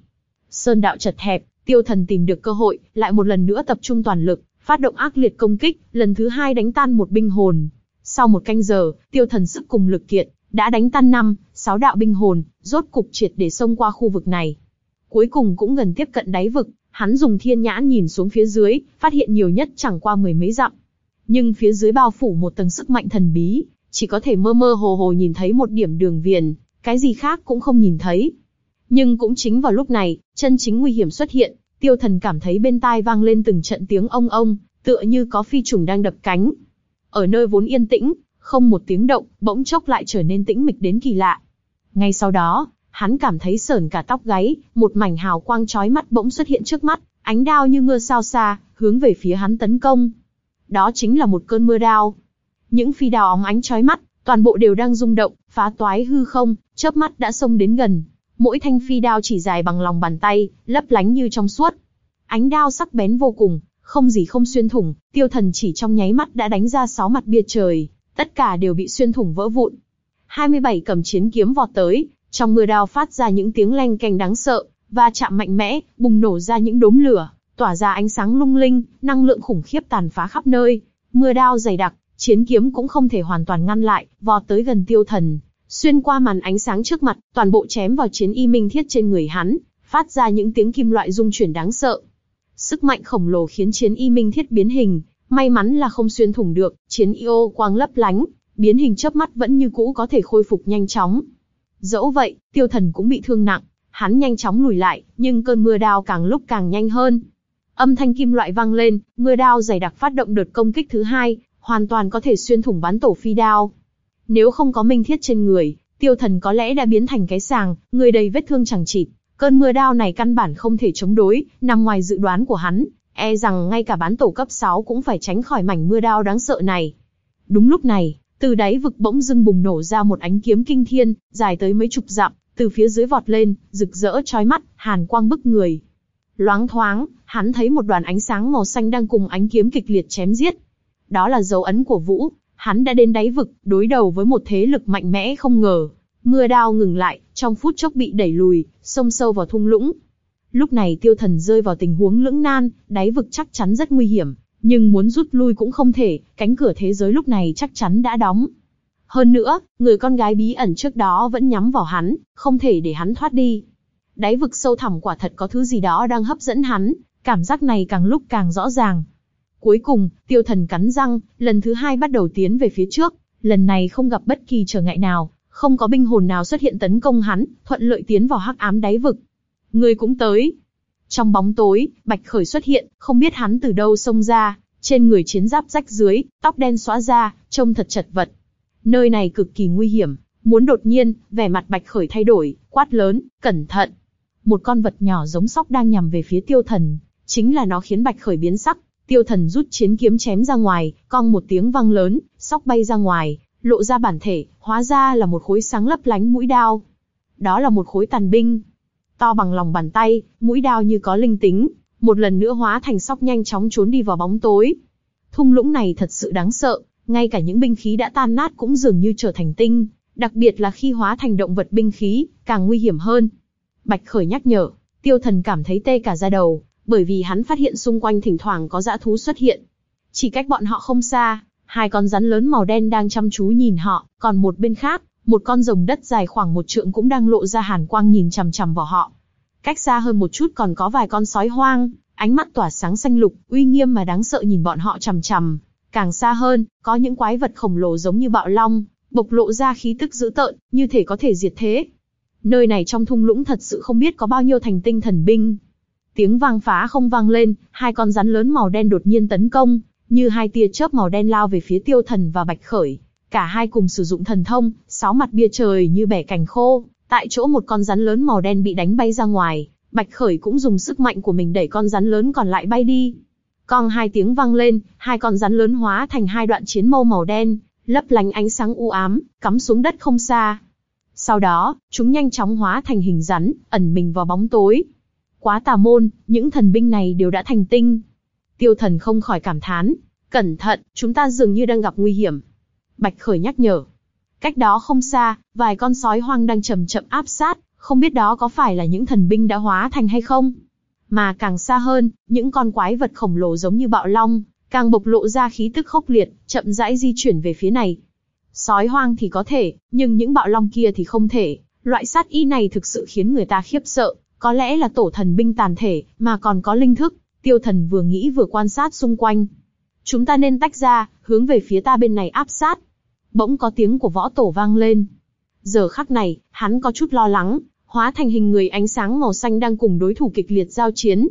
Sơn đạo chật hẹp, tiêu thần tìm được cơ hội, lại một lần nữa tập trung toàn lực, phát động ác liệt công kích, lần thứ hai đánh tan một binh hồn. Sau một canh giờ, tiêu thần sức cùng lực kiện, đã đánh tan năm, sáu đạo binh hồn, rốt cục triệt để xông qua khu vực này. Cuối cùng cũng gần tiếp cận đáy vực, hắn dùng thiên nhãn nhìn xuống phía dưới, phát hiện nhiều nhất chẳng qua mười mấy dặm. Nhưng phía dưới bao phủ một tầng sức mạnh thần bí, chỉ có thể mơ mơ hồ hồ nhìn thấy một điểm đường viền, cái gì khác cũng không nhìn thấy. Nhưng cũng chính vào lúc này, chân chính nguy hiểm xuất hiện, tiêu thần cảm thấy bên tai vang lên từng trận tiếng ông ông, tựa như có phi trùng đang đập cánh. Ở nơi vốn yên tĩnh, không một tiếng động, bỗng chốc lại trở nên tĩnh mịch đến kỳ lạ. Ngay sau đó, hắn cảm thấy sờn cả tóc gáy, một mảnh hào quang chói mắt bỗng xuất hiện trước mắt, ánh đao như mưa sao xa, hướng về phía hắn tấn công. Đó chính là một cơn mưa đao. Những phi đao óng ánh chói mắt, toàn bộ đều đang rung động, phá toái hư không, chớp mắt đã xông đến gần. Mỗi thanh phi đao chỉ dài bằng lòng bàn tay, lấp lánh như trong suốt. Ánh đao sắc bén vô cùng, không gì không xuyên thủng, tiêu thần chỉ trong nháy mắt đã đánh ra sáu mặt bia trời, tất cả đều bị xuyên thủng vỡ vụn. 27 cầm chiến kiếm vọt tới, trong mưa đao phát ra những tiếng leng keng đáng sợ, và chạm mạnh mẽ, bùng nổ ra những đốm lửa, tỏa ra ánh sáng lung linh, năng lượng khủng khiếp tàn phá khắp nơi. Mưa đao dày đặc, chiến kiếm cũng không thể hoàn toàn ngăn lại, vọt tới gần tiêu thần, xuyên qua màn ánh sáng trước mặt, toàn bộ chém vào chiến y minh thiết trên người hắn, phát ra những tiếng kim loại rung chuyển đáng sợ. Sức mạnh khổng lồ khiến chiến y minh thiết biến hình, may mắn là không xuyên thủng được, chiến y ô quang lấp lánh, biến hình chớp mắt vẫn như cũ có thể khôi phục nhanh chóng. Dẫu vậy, tiêu thần cũng bị thương nặng, hắn nhanh chóng lùi lại, nhưng cơn mưa đao càng lúc càng nhanh hơn. Âm thanh kim loại vang lên, mưa đao dày đặc phát động đợt công kích thứ hai, hoàn toàn có thể xuyên thủng bán tổ phi đao. Nếu không có minh thiết trên người, tiêu thần có lẽ đã biến thành cái sàng, người đầy vết thương chẳng chịt. Cơn mưa đao này căn bản không thể chống đối, nằm ngoài dự đoán của hắn, e rằng ngay cả bán tổ cấp 6 cũng phải tránh khỏi mảnh mưa đao đáng sợ này. Đúng lúc này, từ đáy vực bỗng dưng bùng nổ ra một ánh kiếm kinh thiên, dài tới mấy chục dặm, từ phía dưới vọt lên, rực rỡ chói mắt, hàn quang bức người. Loáng thoáng, hắn thấy một đoàn ánh sáng màu xanh đang cùng ánh kiếm kịch liệt chém giết. Đó là dấu ấn của Vũ, hắn đã đến đáy vực, đối đầu với một thế lực mạnh mẽ không ngờ. Mưa đao ngừng lại, trong phút chốc bị đẩy lùi, xông sâu vào thung lũng. Lúc này tiêu thần rơi vào tình huống lưỡng nan, đáy vực chắc chắn rất nguy hiểm, nhưng muốn rút lui cũng không thể, cánh cửa thế giới lúc này chắc chắn đã đóng. Hơn nữa, người con gái bí ẩn trước đó vẫn nhắm vào hắn, không thể để hắn thoát đi. Đáy vực sâu thẳm quả thật có thứ gì đó đang hấp dẫn hắn, cảm giác này càng lúc càng rõ ràng. Cuối cùng, tiêu thần cắn răng, lần thứ hai bắt đầu tiến về phía trước, lần này không gặp bất kỳ trở ngại nào, không có binh hồn nào xuất hiện tấn công hắn, thuận lợi tiến vào hắc ám đáy vực. Người cũng tới. Trong bóng tối, Bạch Khởi xuất hiện, không biết hắn từ đâu xông ra, trên người chiến giáp rách dưới, tóc đen xóa ra, trông thật chật vật. Nơi này cực kỳ nguy hiểm, muốn đột nhiên, vẻ mặt Bạch Khởi thay đổi, quát lớn, cẩn thận. Một con vật nhỏ giống sóc đang nhằm về phía tiêu thần, chính là nó khiến Bạch Khởi biến sắc. Tiêu thần rút chiến kiếm chém ra ngoài, cong một tiếng vang lớn, sóc bay ra ngoài, lộ ra bản thể, hóa ra là một khối sáng lấp lánh mũi đao. Đó là một khối tàn binh, to bằng lòng bàn tay, mũi đao như có linh tính, một lần nữa hóa thành sóc nhanh chóng trốn đi vào bóng tối. Thung lũng này thật sự đáng sợ, ngay cả những binh khí đã tan nát cũng dường như trở thành tinh, đặc biệt là khi hóa thành động vật binh khí, càng nguy hiểm hơn. Bạch Khởi nhắc nhở, tiêu thần cảm thấy tê cả da đầu, bởi vì hắn phát hiện xung quanh thỉnh thoảng có dã thú xuất hiện. Chỉ cách bọn họ không xa, hai con rắn lớn màu đen đang chăm chú nhìn họ, còn một bên khác, một con rồng đất dài khoảng một trượng cũng đang lộ ra hàn quang nhìn chằm chằm vào họ. Cách xa hơn một chút còn có vài con sói hoang, ánh mắt tỏa sáng xanh lục, uy nghiêm mà đáng sợ nhìn bọn họ chằm chằm. Càng xa hơn, có những quái vật khổng lồ giống như bạo long, bộc lộ ra khí tức dữ tợn, như thể có thể diệt thế. Nơi này trong thung lũng thật sự không biết có bao nhiêu thành tinh thần binh. Tiếng vang phá không vang lên, hai con rắn lớn màu đen đột nhiên tấn công, như hai tia chớp màu đen lao về phía tiêu thần và bạch khởi. Cả hai cùng sử dụng thần thông, sáu mặt bia trời như bẻ cành khô, tại chỗ một con rắn lớn màu đen bị đánh bay ra ngoài, Bạch Khởi cũng dùng sức mạnh của mình đẩy con rắn lớn còn lại bay đi. Cong hai tiếng vang lên, hai con rắn lớn hóa thành hai đoạn chiến mâu màu đen, lấp lánh ánh sáng u ám, cắm xuống đất không xa. Sau đó, chúng nhanh chóng hóa thành hình rắn, ẩn mình vào bóng tối. Quá tà môn, những thần binh này đều đã thành tinh. Tiêu thần không khỏi cảm thán. Cẩn thận, chúng ta dường như đang gặp nguy hiểm. Bạch Khởi nhắc nhở. Cách đó không xa, vài con sói hoang đang chậm chậm áp sát, không biết đó có phải là những thần binh đã hóa thành hay không. Mà càng xa hơn, những con quái vật khổng lồ giống như bạo long, càng bộc lộ ra khí tức khốc liệt, chậm rãi di chuyển về phía này. Sói hoang thì có thể, nhưng những bạo long kia thì không thể. Loại sát y này thực sự khiến người ta khiếp sợ, có lẽ là tổ thần binh tàn thể, mà còn có linh thức. Tiêu thần vừa nghĩ vừa quan sát xung quanh. Chúng ta nên tách ra, hướng về phía ta bên này áp sát. Bỗng có tiếng của võ tổ vang lên. Giờ khắc này, hắn có chút lo lắng, hóa thành hình người ánh sáng màu xanh đang cùng đối thủ kịch liệt giao chiến.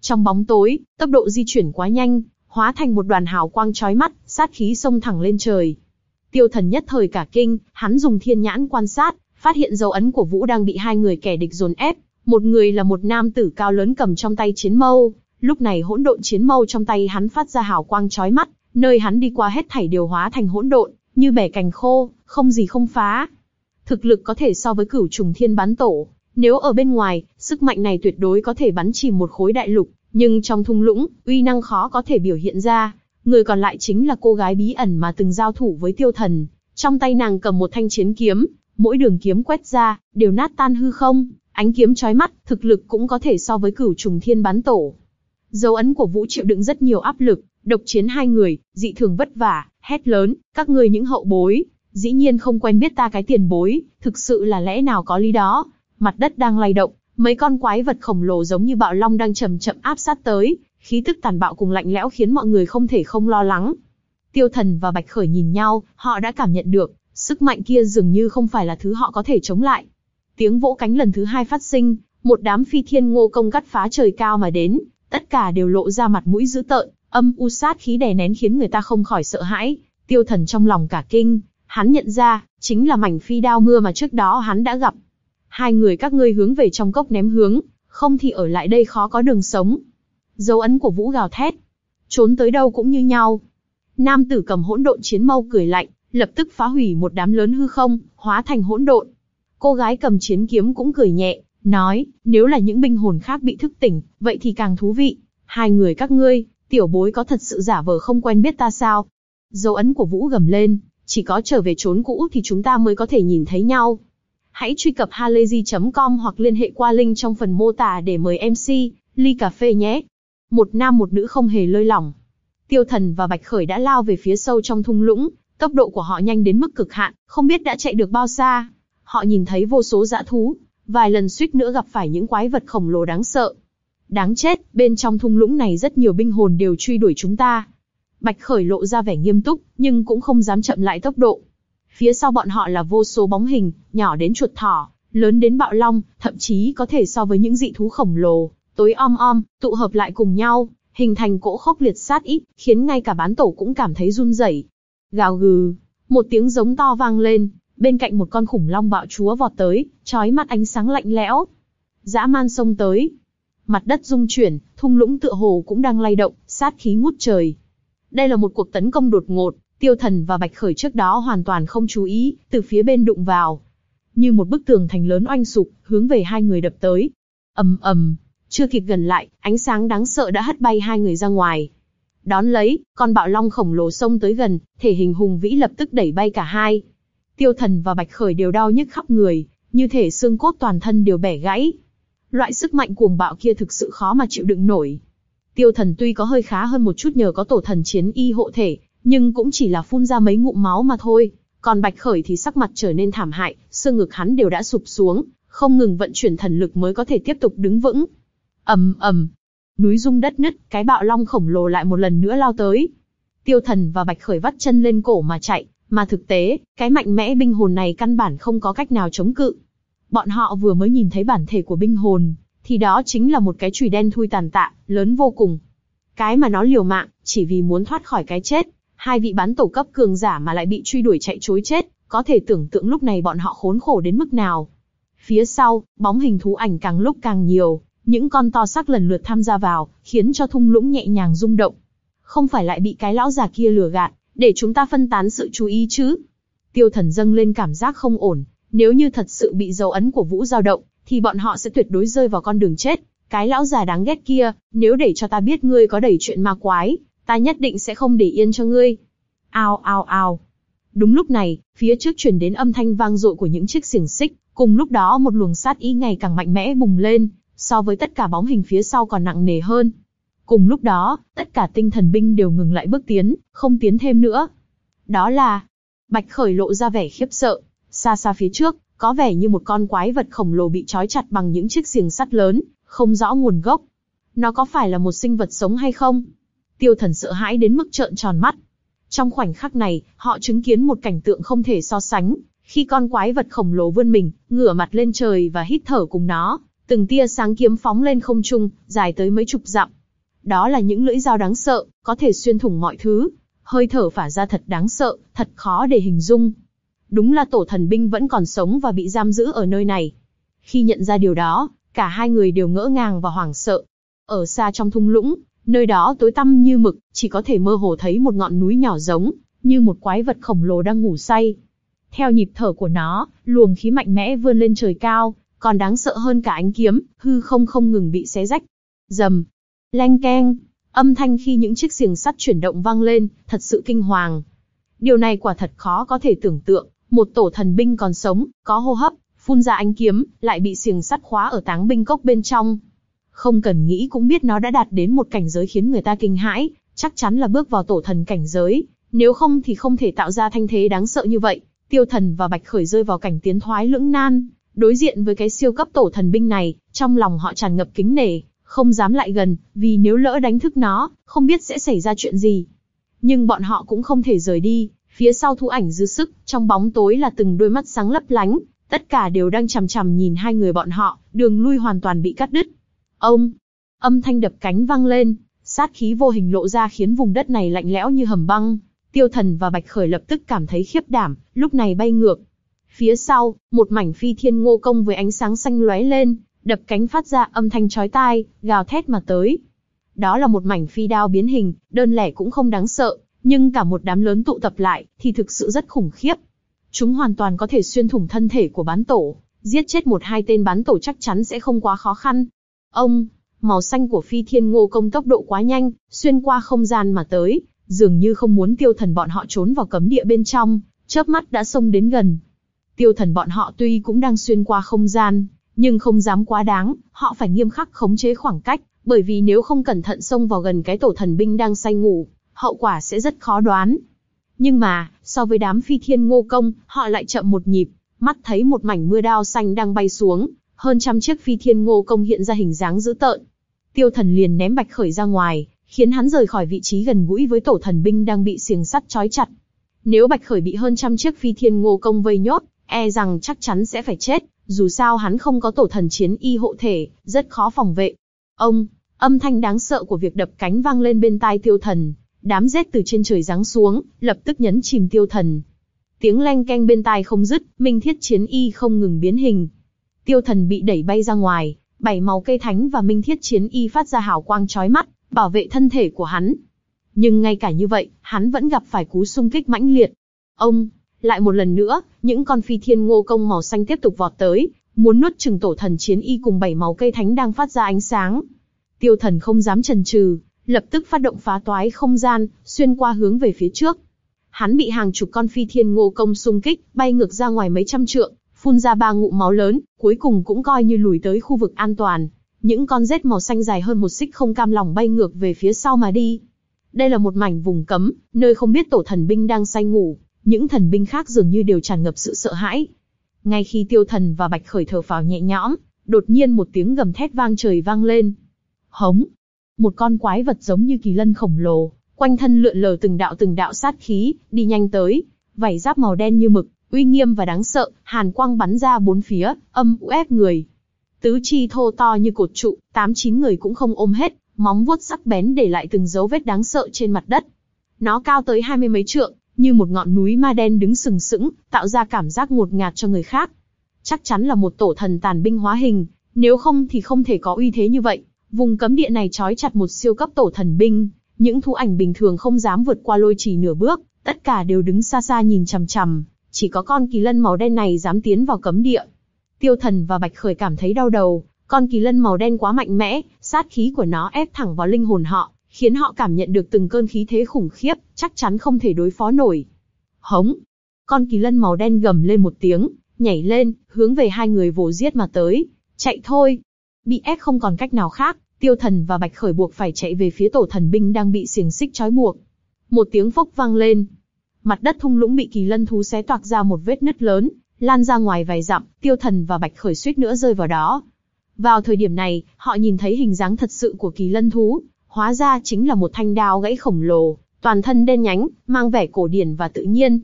Trong bóng tối, tốc độ di chuyển quá nhanh, hóa thành một đoàn hào quang chói mắt, sát khí xông thẳng lên trời. Tiêu thần nhất thời cả kinh, hắn dùng thiên nhãn quan sát, phát hiện dấu ấn của Vũ đang bị hai người kẻ địch dồn ép. Một người là một nam tử cao lớn cầm trong tay chiến mâu, lúc này hỗn độn chiến mâu trong tay hắn phát ra hào quang chói mắt, nơi hắn đi qua hết thảy điều hóa thành hỗn độn, như bẻ cành khô, không gì không phá. Thực lực có thể so với cửu trùng thiên bán tổ, nếu ở bên ngoài, sức mạnh này tuyệt đối có thể bắn chìm một khối đại lục, nhưng trong thung lũng, uy năng khó có thể biểu hiện ra. Người còn lại chính là cô gái bí ẩn mà từng giao thủ với tiêu thần, trong tay nàng cầm một thanh chiến kiếm, mỗi đường kiếm quét ra, đều nát tan hư không, ánh kiếm chói mắt, thực lực cũng có thể so với cửu trùng thiên bán tổ. Dấu ấn của Vũ chịu đựng rất nhiều áp lực, độc chiến hai người, dị thường vất vả, hét lớn, các ngươi những hậu bối, dĩ nhiên không quen biết ta cái tiền bối, thực sự là lẽ nào có lý đó. Mặt đất đang lay động, mấy con quái vật khổng lồ giống như bạo long đang chậm chậm áp sát tới, khí tức tàn bạo cùng lạnh lẽo khiến mọi người không thể không lo lắng. Tiêu thần và Bạch Khởi nhìn nhau, họ đã cảm nhận được, sức mạnh kia dường như không phải là thứ họ có thể chống lại. Tiếng vỗ cánh lần thứ hai phát sinh, một đám phi thiên ngô công cắt phá trời cao mà đến, tất cả đều lộ ra mặt mũi dữ tợn, âm u sát khí đè nén khiến người ta không khỏi sợ hãi. Tiêu thần trong lòng cả kinh, hắn nhận ra, chính là mảnh phi đao mưa mà trước đó hắn đã gặp. Hai người các ngươi hướng về trong cốc ném hướng, không thì ở lại đây khó có đường sống. Dấu ấn của Vũ gào thét. Trốn tới đâu cũng như nhau. Nam tử cầm hỗn độn chiến mâu cười lạnh, lập tức phá hủy một đám lớn hư không, hóa thành hỗn độn. Cô gái cầm chiến kiếm cũng cười nhẹ, nói, nếu là những binh hồn khác bị thức tỉnh, vậy thì càng thú vị. Hai người các ngươi, tiểu bối có thật sự giả vờ không quen biết ta sao? Dấu ấn của Vũ gầm lên, chỉ có trở về trốn cũ thì chúng ta mới có thể nhìn thấy nhau. Hãy truy cập halayzi.com hoặc liên hệ qua link trong phần mô tả để mời MC, ly cà phê nhé. Một nam một nữ không hề lơi lỏng. Tiêu thần và Bạch Khởi đã lao về phía sâu trong thung lũng, tốc độ của họ nhanh đến mức cực hạn, không biết đã chạy được bao xa. Họ nhìn thấy vô số dã thú, vài lần suýt nữa gặp phải những quái vật khổng lồ đáng sợ. Đáng chết, bên trong thung lũng này rất nhiều binh hồn đều truy đuổi chúng ta. Bạch Khởi lộ ra vẻ nghiêm túc, nhưng cũng không dám chậm lại tốc độ. Phía sau bọn họ là vô số bóng hình, nhỏ đến chuột thỏ, lớn đến bạo long, thậm chí có thể so với những dị thú khổng lồ, tối om om, tụ hợp lại cùng nhau, hình thành cỗ khốc liệt sát ý, khiến ngay cả bán tổ cũng cảm thấy run rẩy. Gào gừ, một tiếng giống to vang lên, bên cạnh một con khủng long bạo chúa vọt tới, chói mắt ánh sáng lạnh lẽo. Dã man xông tới. Mặt đất rung chuyển, thung lũng tựa hồ cũng đang lay động, sát khí ngút trời. Đây là một cuộc tấn công đột ngột, tiêu thần và bạch khởi trước đó hoàn toàn không chú ý, từ phía bên đụng vào. Như một bức tường thành lớn oanh sụp, hướng về hai người đập tới. ầm ầm, chưa kịp gần lại, ánh sáng đáng sợ đã hất bay hai người ra ngoài. Đón lấy, con bạo long khổng lồ xông tới gần, thể hình hùng vĩ lập tức đẩy bay cả hai. Tiêu thần và bạch khởi đều đau nhức khắp người, như thể xương cốt toàn thân đều bẻ gãy. Loại sức mạnh cuồng bạo kia thực sự khó mà chịu đựng nổi. Tiêu thần tuy có hơi khá hơn một chút nhờ có tổ thần chiến y hộ thể, nhưng cũng chỉ là phun ra mấy ngụm máu mà thôi. Còn bạch khởi thì sắc mặt trở nên thảm hại, xương ngực hắn đều đã sụp xuống, không ngừng vận chuyển thần lực mới có thể tiếp tục đứng vững ầm ầm, núi rung đất nứt, cái bạo long khổng lồ lại một lần nữa lao tới. Tiêu Thần và Bạch Khởi vắt chân lên cổ mà chạy, mà thực tế, cái mạnh mẽ binh hồn này căn bản không có cách nào chống cự. Bọn họ vừa mới nhìn thấy bản thể của binh hồn, thì đó chính là một cái chùy đen thui tàn tạ, lớn vô cùng. Cái mà nó liều mạng, chỉ vì muốn thoát khỏi cái chết, hai vị bán tổ cấp cường giả mà lại bị truy đuổi chạy chối chết, có thể tưởng tượng lúc này bọn họ khốn khổ đến mức nào. Phía sau, bóng hình thú ảnh càng lúc càng nhiều, những con to sắc lần lượt tham gia vào, khiến cho thung lũng nhẹ nhàng rung động. Không phải lại bị cái lão già kia lừa gạt, để chúng ta phân tán sự chú ý chứ? Tiêu thần dâng lên cảm giác không ổn, nếu như thật sự bị dấu ấn của vũ dao động, thì bọn họ sẽ tuyệt đối rơi vào con đường chết. Cái lão già đáng ghét kia, nếu để cho ta biết ngươi có đẩy chuyện ma quái, ta nhất định sẽ không để yên cho ngươi. Ao ao ao. Đúng lúc này, phía trước truyền đến âm thanh vang dội của những chiếc xiềng xích, cùng lúc đó một luồng sát ý ngày càng mạnh mẽ bùng lên, so với tất cả bóng hình phía sau còn nặng nề hơn. Cùng lúc đó, tất cả tinh thần binh đều ngừng lại bước tiến, không tiến thêm nữa. Đó là, Bạch Khởi lộ ra vẻ khiếp sợ, xa xa phía trước, có vẻ như một con quái vật khổng lồ bị trói chặt bằng những chiếc xiềng sắt lớn, không rõ nguồn gốc. Nó có phải là một sinh vật sống hay không? Tiêu thần sợ hãi đến mức trợn tròn mắt. Trong khoảnh khắc này, họ chứng kiến một cảnh tượng không thể so sánh, khi con quái vật khổng lồ vươn mình, ngửa mặt lên trời và hít thở cùng nó, Từng tia sáng kiếm phóng lên không trung, dài tới mấy chục dặm. Đó là những lưỡi dao đáng sợ, có thể xuyên thủng mọi thứ. Hơi thở phả ra thật đáng sợ, thật khó để hình dung. Đúng là tổ thần binh vẫn còn sống và bị giam giữ ở nơi này. Khi nhận ra điều đó, cả hai người đều ngỡ ngàng và hoảng sợ. Ở xa trong thung lũng, nơi đó tối tăm như mực, chỉ có thể mơ hồ thấy một ngọn núi nhỏ giống, như một quái vật khổng lồ đang ngủ say. Theo nhịp thở của nó, luồng khí mạnh mẽ vươn lên trời cao, còn đáng sợ hơn cả ánh kiếm, hư không không ngừng bị xé rách. Dầm, leng keng, âm thanh khi những chiếc xiềng sắt chuyển động vang lên, thật sự kinh hoàng. Điều này quả thật khó có thể tưởng tượng, một tổ thần binh còn sống, có hô hấp, phun ra ánh kiếm, lại bị xiềng sắt khóa ở táng binh cốc bên trong. Không cần nghĩ cũng biết nó đã đạt đến một cảnh giới khiến người ta kinh hãi, chắc chắn là bước vào tổ thần cảnh giới, nếu không thì không thể tạo ra thanh thế đáng sợ như vậy. Tiêu thần và Bạch Khởi rơi vào cảnh tiến thoái lưỡng nan. Đối diện với cái siêu cấp tổ thần binh này, trong lòng họ tràn ngập kính nể, không dám lại gần, vì nếu lỡ đánh thức nó, không biết sẽ xảy ra chuyện gì. Nhưng bọn họ cũng không thể rời đi, phía sau thu ảnh dư sức, trong bóng tối là từng đôi mắt sáng lấp lánh, tất cả đều đang chằm chằm nhìn hai người bọn họ, đường lui hoàn toàn bị cắt đứt. Ông, âm thanh đập cánh vang lên, sát khí vô hình lộ ra khiến vùng đất này lạnh lẽo như hầm băng. Tiêu thần và Bạch Khởi lập tức cảm thấy khiếp đảm, lúc này bay ngược, Phía sau, một mảnh phi thiên ngô công với ánh sáng xanh lóe lên, đập cánh phát ra âm thanh chói tai, gào thét mà tới. Đó là một mảnh phi đao biến hình, đơn lẻ cũng không đáng sợ, nhưng cả một đám lớn tụ tập lại, thì thực sự rất khủng khiếp. Chúng hoàn toàn có thể xuyên thủng thân thể của bán tổ, giết chết một hai tên bán tổ chắc chắn sẽ không quá khó khăn. Ông, màu xanh của phi thiên ngô công tốc độ quá nhanh, xuyên qua không gian mà tới, dường như không muốn tiêu thần bọn họ trốn vào cấm địa bên trong, chớp mắt đã xông đến gần, Tiêu thần bọn họ tuy cũng đang xuyên qua không gian, nhưng không dám quá đáng, họ phải nghiêm khắc khống chế khoảng cách, bởi vì nếu không cẩn thận xông vào gần cái tổ thần binh đang say ngủ, hậu quả sẽ rất khó đoán. Nhưng mà, so với đám phi thiên ngô công, họ lại chậm một nhịp, mắt thấy một mảnh mưa đao xanh đang bay xuống, hơn trăm chiếc phi thiên ngô công hiện ra hình dáng dữ tợn. Tiêu thần liền ném bạch khởi ra ngoài, khiến hắn rời khỏi vị trí gần gũi với tổ thần binh đang bị xiềng sắt trói chặt. Nếu bạch khởi bị hơn trăm chiếc phi thiên ngô công vây nhốt, e rằng chắc chắn sẽ phải chết, dù sao hắn không có tổ thần chiến y hộ thể, rất khó phòng vệ. Ông, âm thanh đáng sợ của việc đập cánh vang lên bên tai tiêu thần, đám rét từ trên trời giáng xuống, lập tức nhấn chìm tiêu thần. Tiếng leng keng bên tai không dứt, minh thiết chiến y không ngừng biến hình. Tiêu thần bị đẩy bay ra ngoài, bảy màu cây thánh và minh thiết chiến y phát ra hào quang chói mắt, bảo vệ thân thể của hắn. Nhưng ngay cả như vậy, hắn vẫn gặp phải cú xung kích mãnh liệt. Ông, lại một lần nữa, những con phi thiên ngô công màu xanh tiếp tục vọt tới, muốn nuốt chừng tổ thần chiến y cùng bảy màu cây thánh đang phát ra ánh sáng. Tiêu thần không dám chần chừ, lập tức phát động phá toái không gian, xuyên qua hướng về phía trước. Hắn bị hàng chục con phi thiên ngô công xung kích, bay ngược ra ngoài mấy trăm trượng, phun ra ba ngụm máu lớn, cuối cùng cũng coi như lùi tới khu vực an toàn. Những con rết màu xanh dài hơn một xích không cam lòng bay ngược về phía sau mà đi. Đây là một mảnh vùng cấm, nơi không biết tổ thần binh đang say ngủ, những thần binh khác dường như đều tràn ngập sự sợ hãi. Ngay khi tiêu thần và bạch khởi thở phào nhẹ nhõm, đột nhiên một tiếng gầm thét vang trời vang lên. Hống! Một con quái vật giống như kỳ lân khổng lồ, quanh thân lượn lờ từng đạo từng đạo sát khí, đi nhanh tới, vảy giáp màu đen như mực, uy nghiêm và đáng sợ, hàn quang bắn ra bốn phía, âm u ép người. Tứ chi thô to như cột trụ, tám chín người cũng không ôm hết, móng vuốt sắc bén để lại từng dấu vết đáng sợ trên mặt đất. Nó cao tới hai mươi mấy trượng, như một ngọn núi ma đen đứng sừng sững, tạo ra cảm giác ngột ngạt cho người khác. Chắc chắn là một tổ thần tàn binh hóa hình, nếu không thì không thể có uy thế như vậy. Vùng cấm địa này trói chặt một siêu cấp tổ thần binh, những thú ảnh bình thường không dám vượt qua lôi chỉ nửa bước, tất cả đều đứng xa xa nhìn chằm chằm, chỉ có con kỳ lân màu đen này dám tiến vào cấm địa. Tiêu thần và Bạch Khởi cảm thấy đau đầu, con kỳ lân màu đen quá mạnh mẽ, sát khí của nó ép thẳng vào linh hồn họ, khiến họ cảm nhận được từng cơn khí thế khủng khiếp, chắc chắn không thể đối phó nổi. Hống! Con kỳ lân màu đen gầm lên một tiếng, nhảy lên, hướng về hai người vồ giết mà tới. Chạy thôi! Bị ép không còn cách nào khác, tiêu thần và bạch khởi buộc phải chạy về phía tổ thần binh đang bị xiềng xích trói buộc. Một tiếng phốc vang lên. Mặt đất thung lũng bị kỳ lân thú xé toạc ra một vết nứt lớn, lan ra ngoài vài dặm, tiêu thần và bạch khởi suýt nữa rơi vào đó. Vào thời điểm này, họ nhìn thấy hình dáng thật sự của kỳ lân thú, hóa ra chính là một thanh đao gãy khổng lồ, toàn thân đen nhánh, mang vẻ cổ điển và tự nhiên.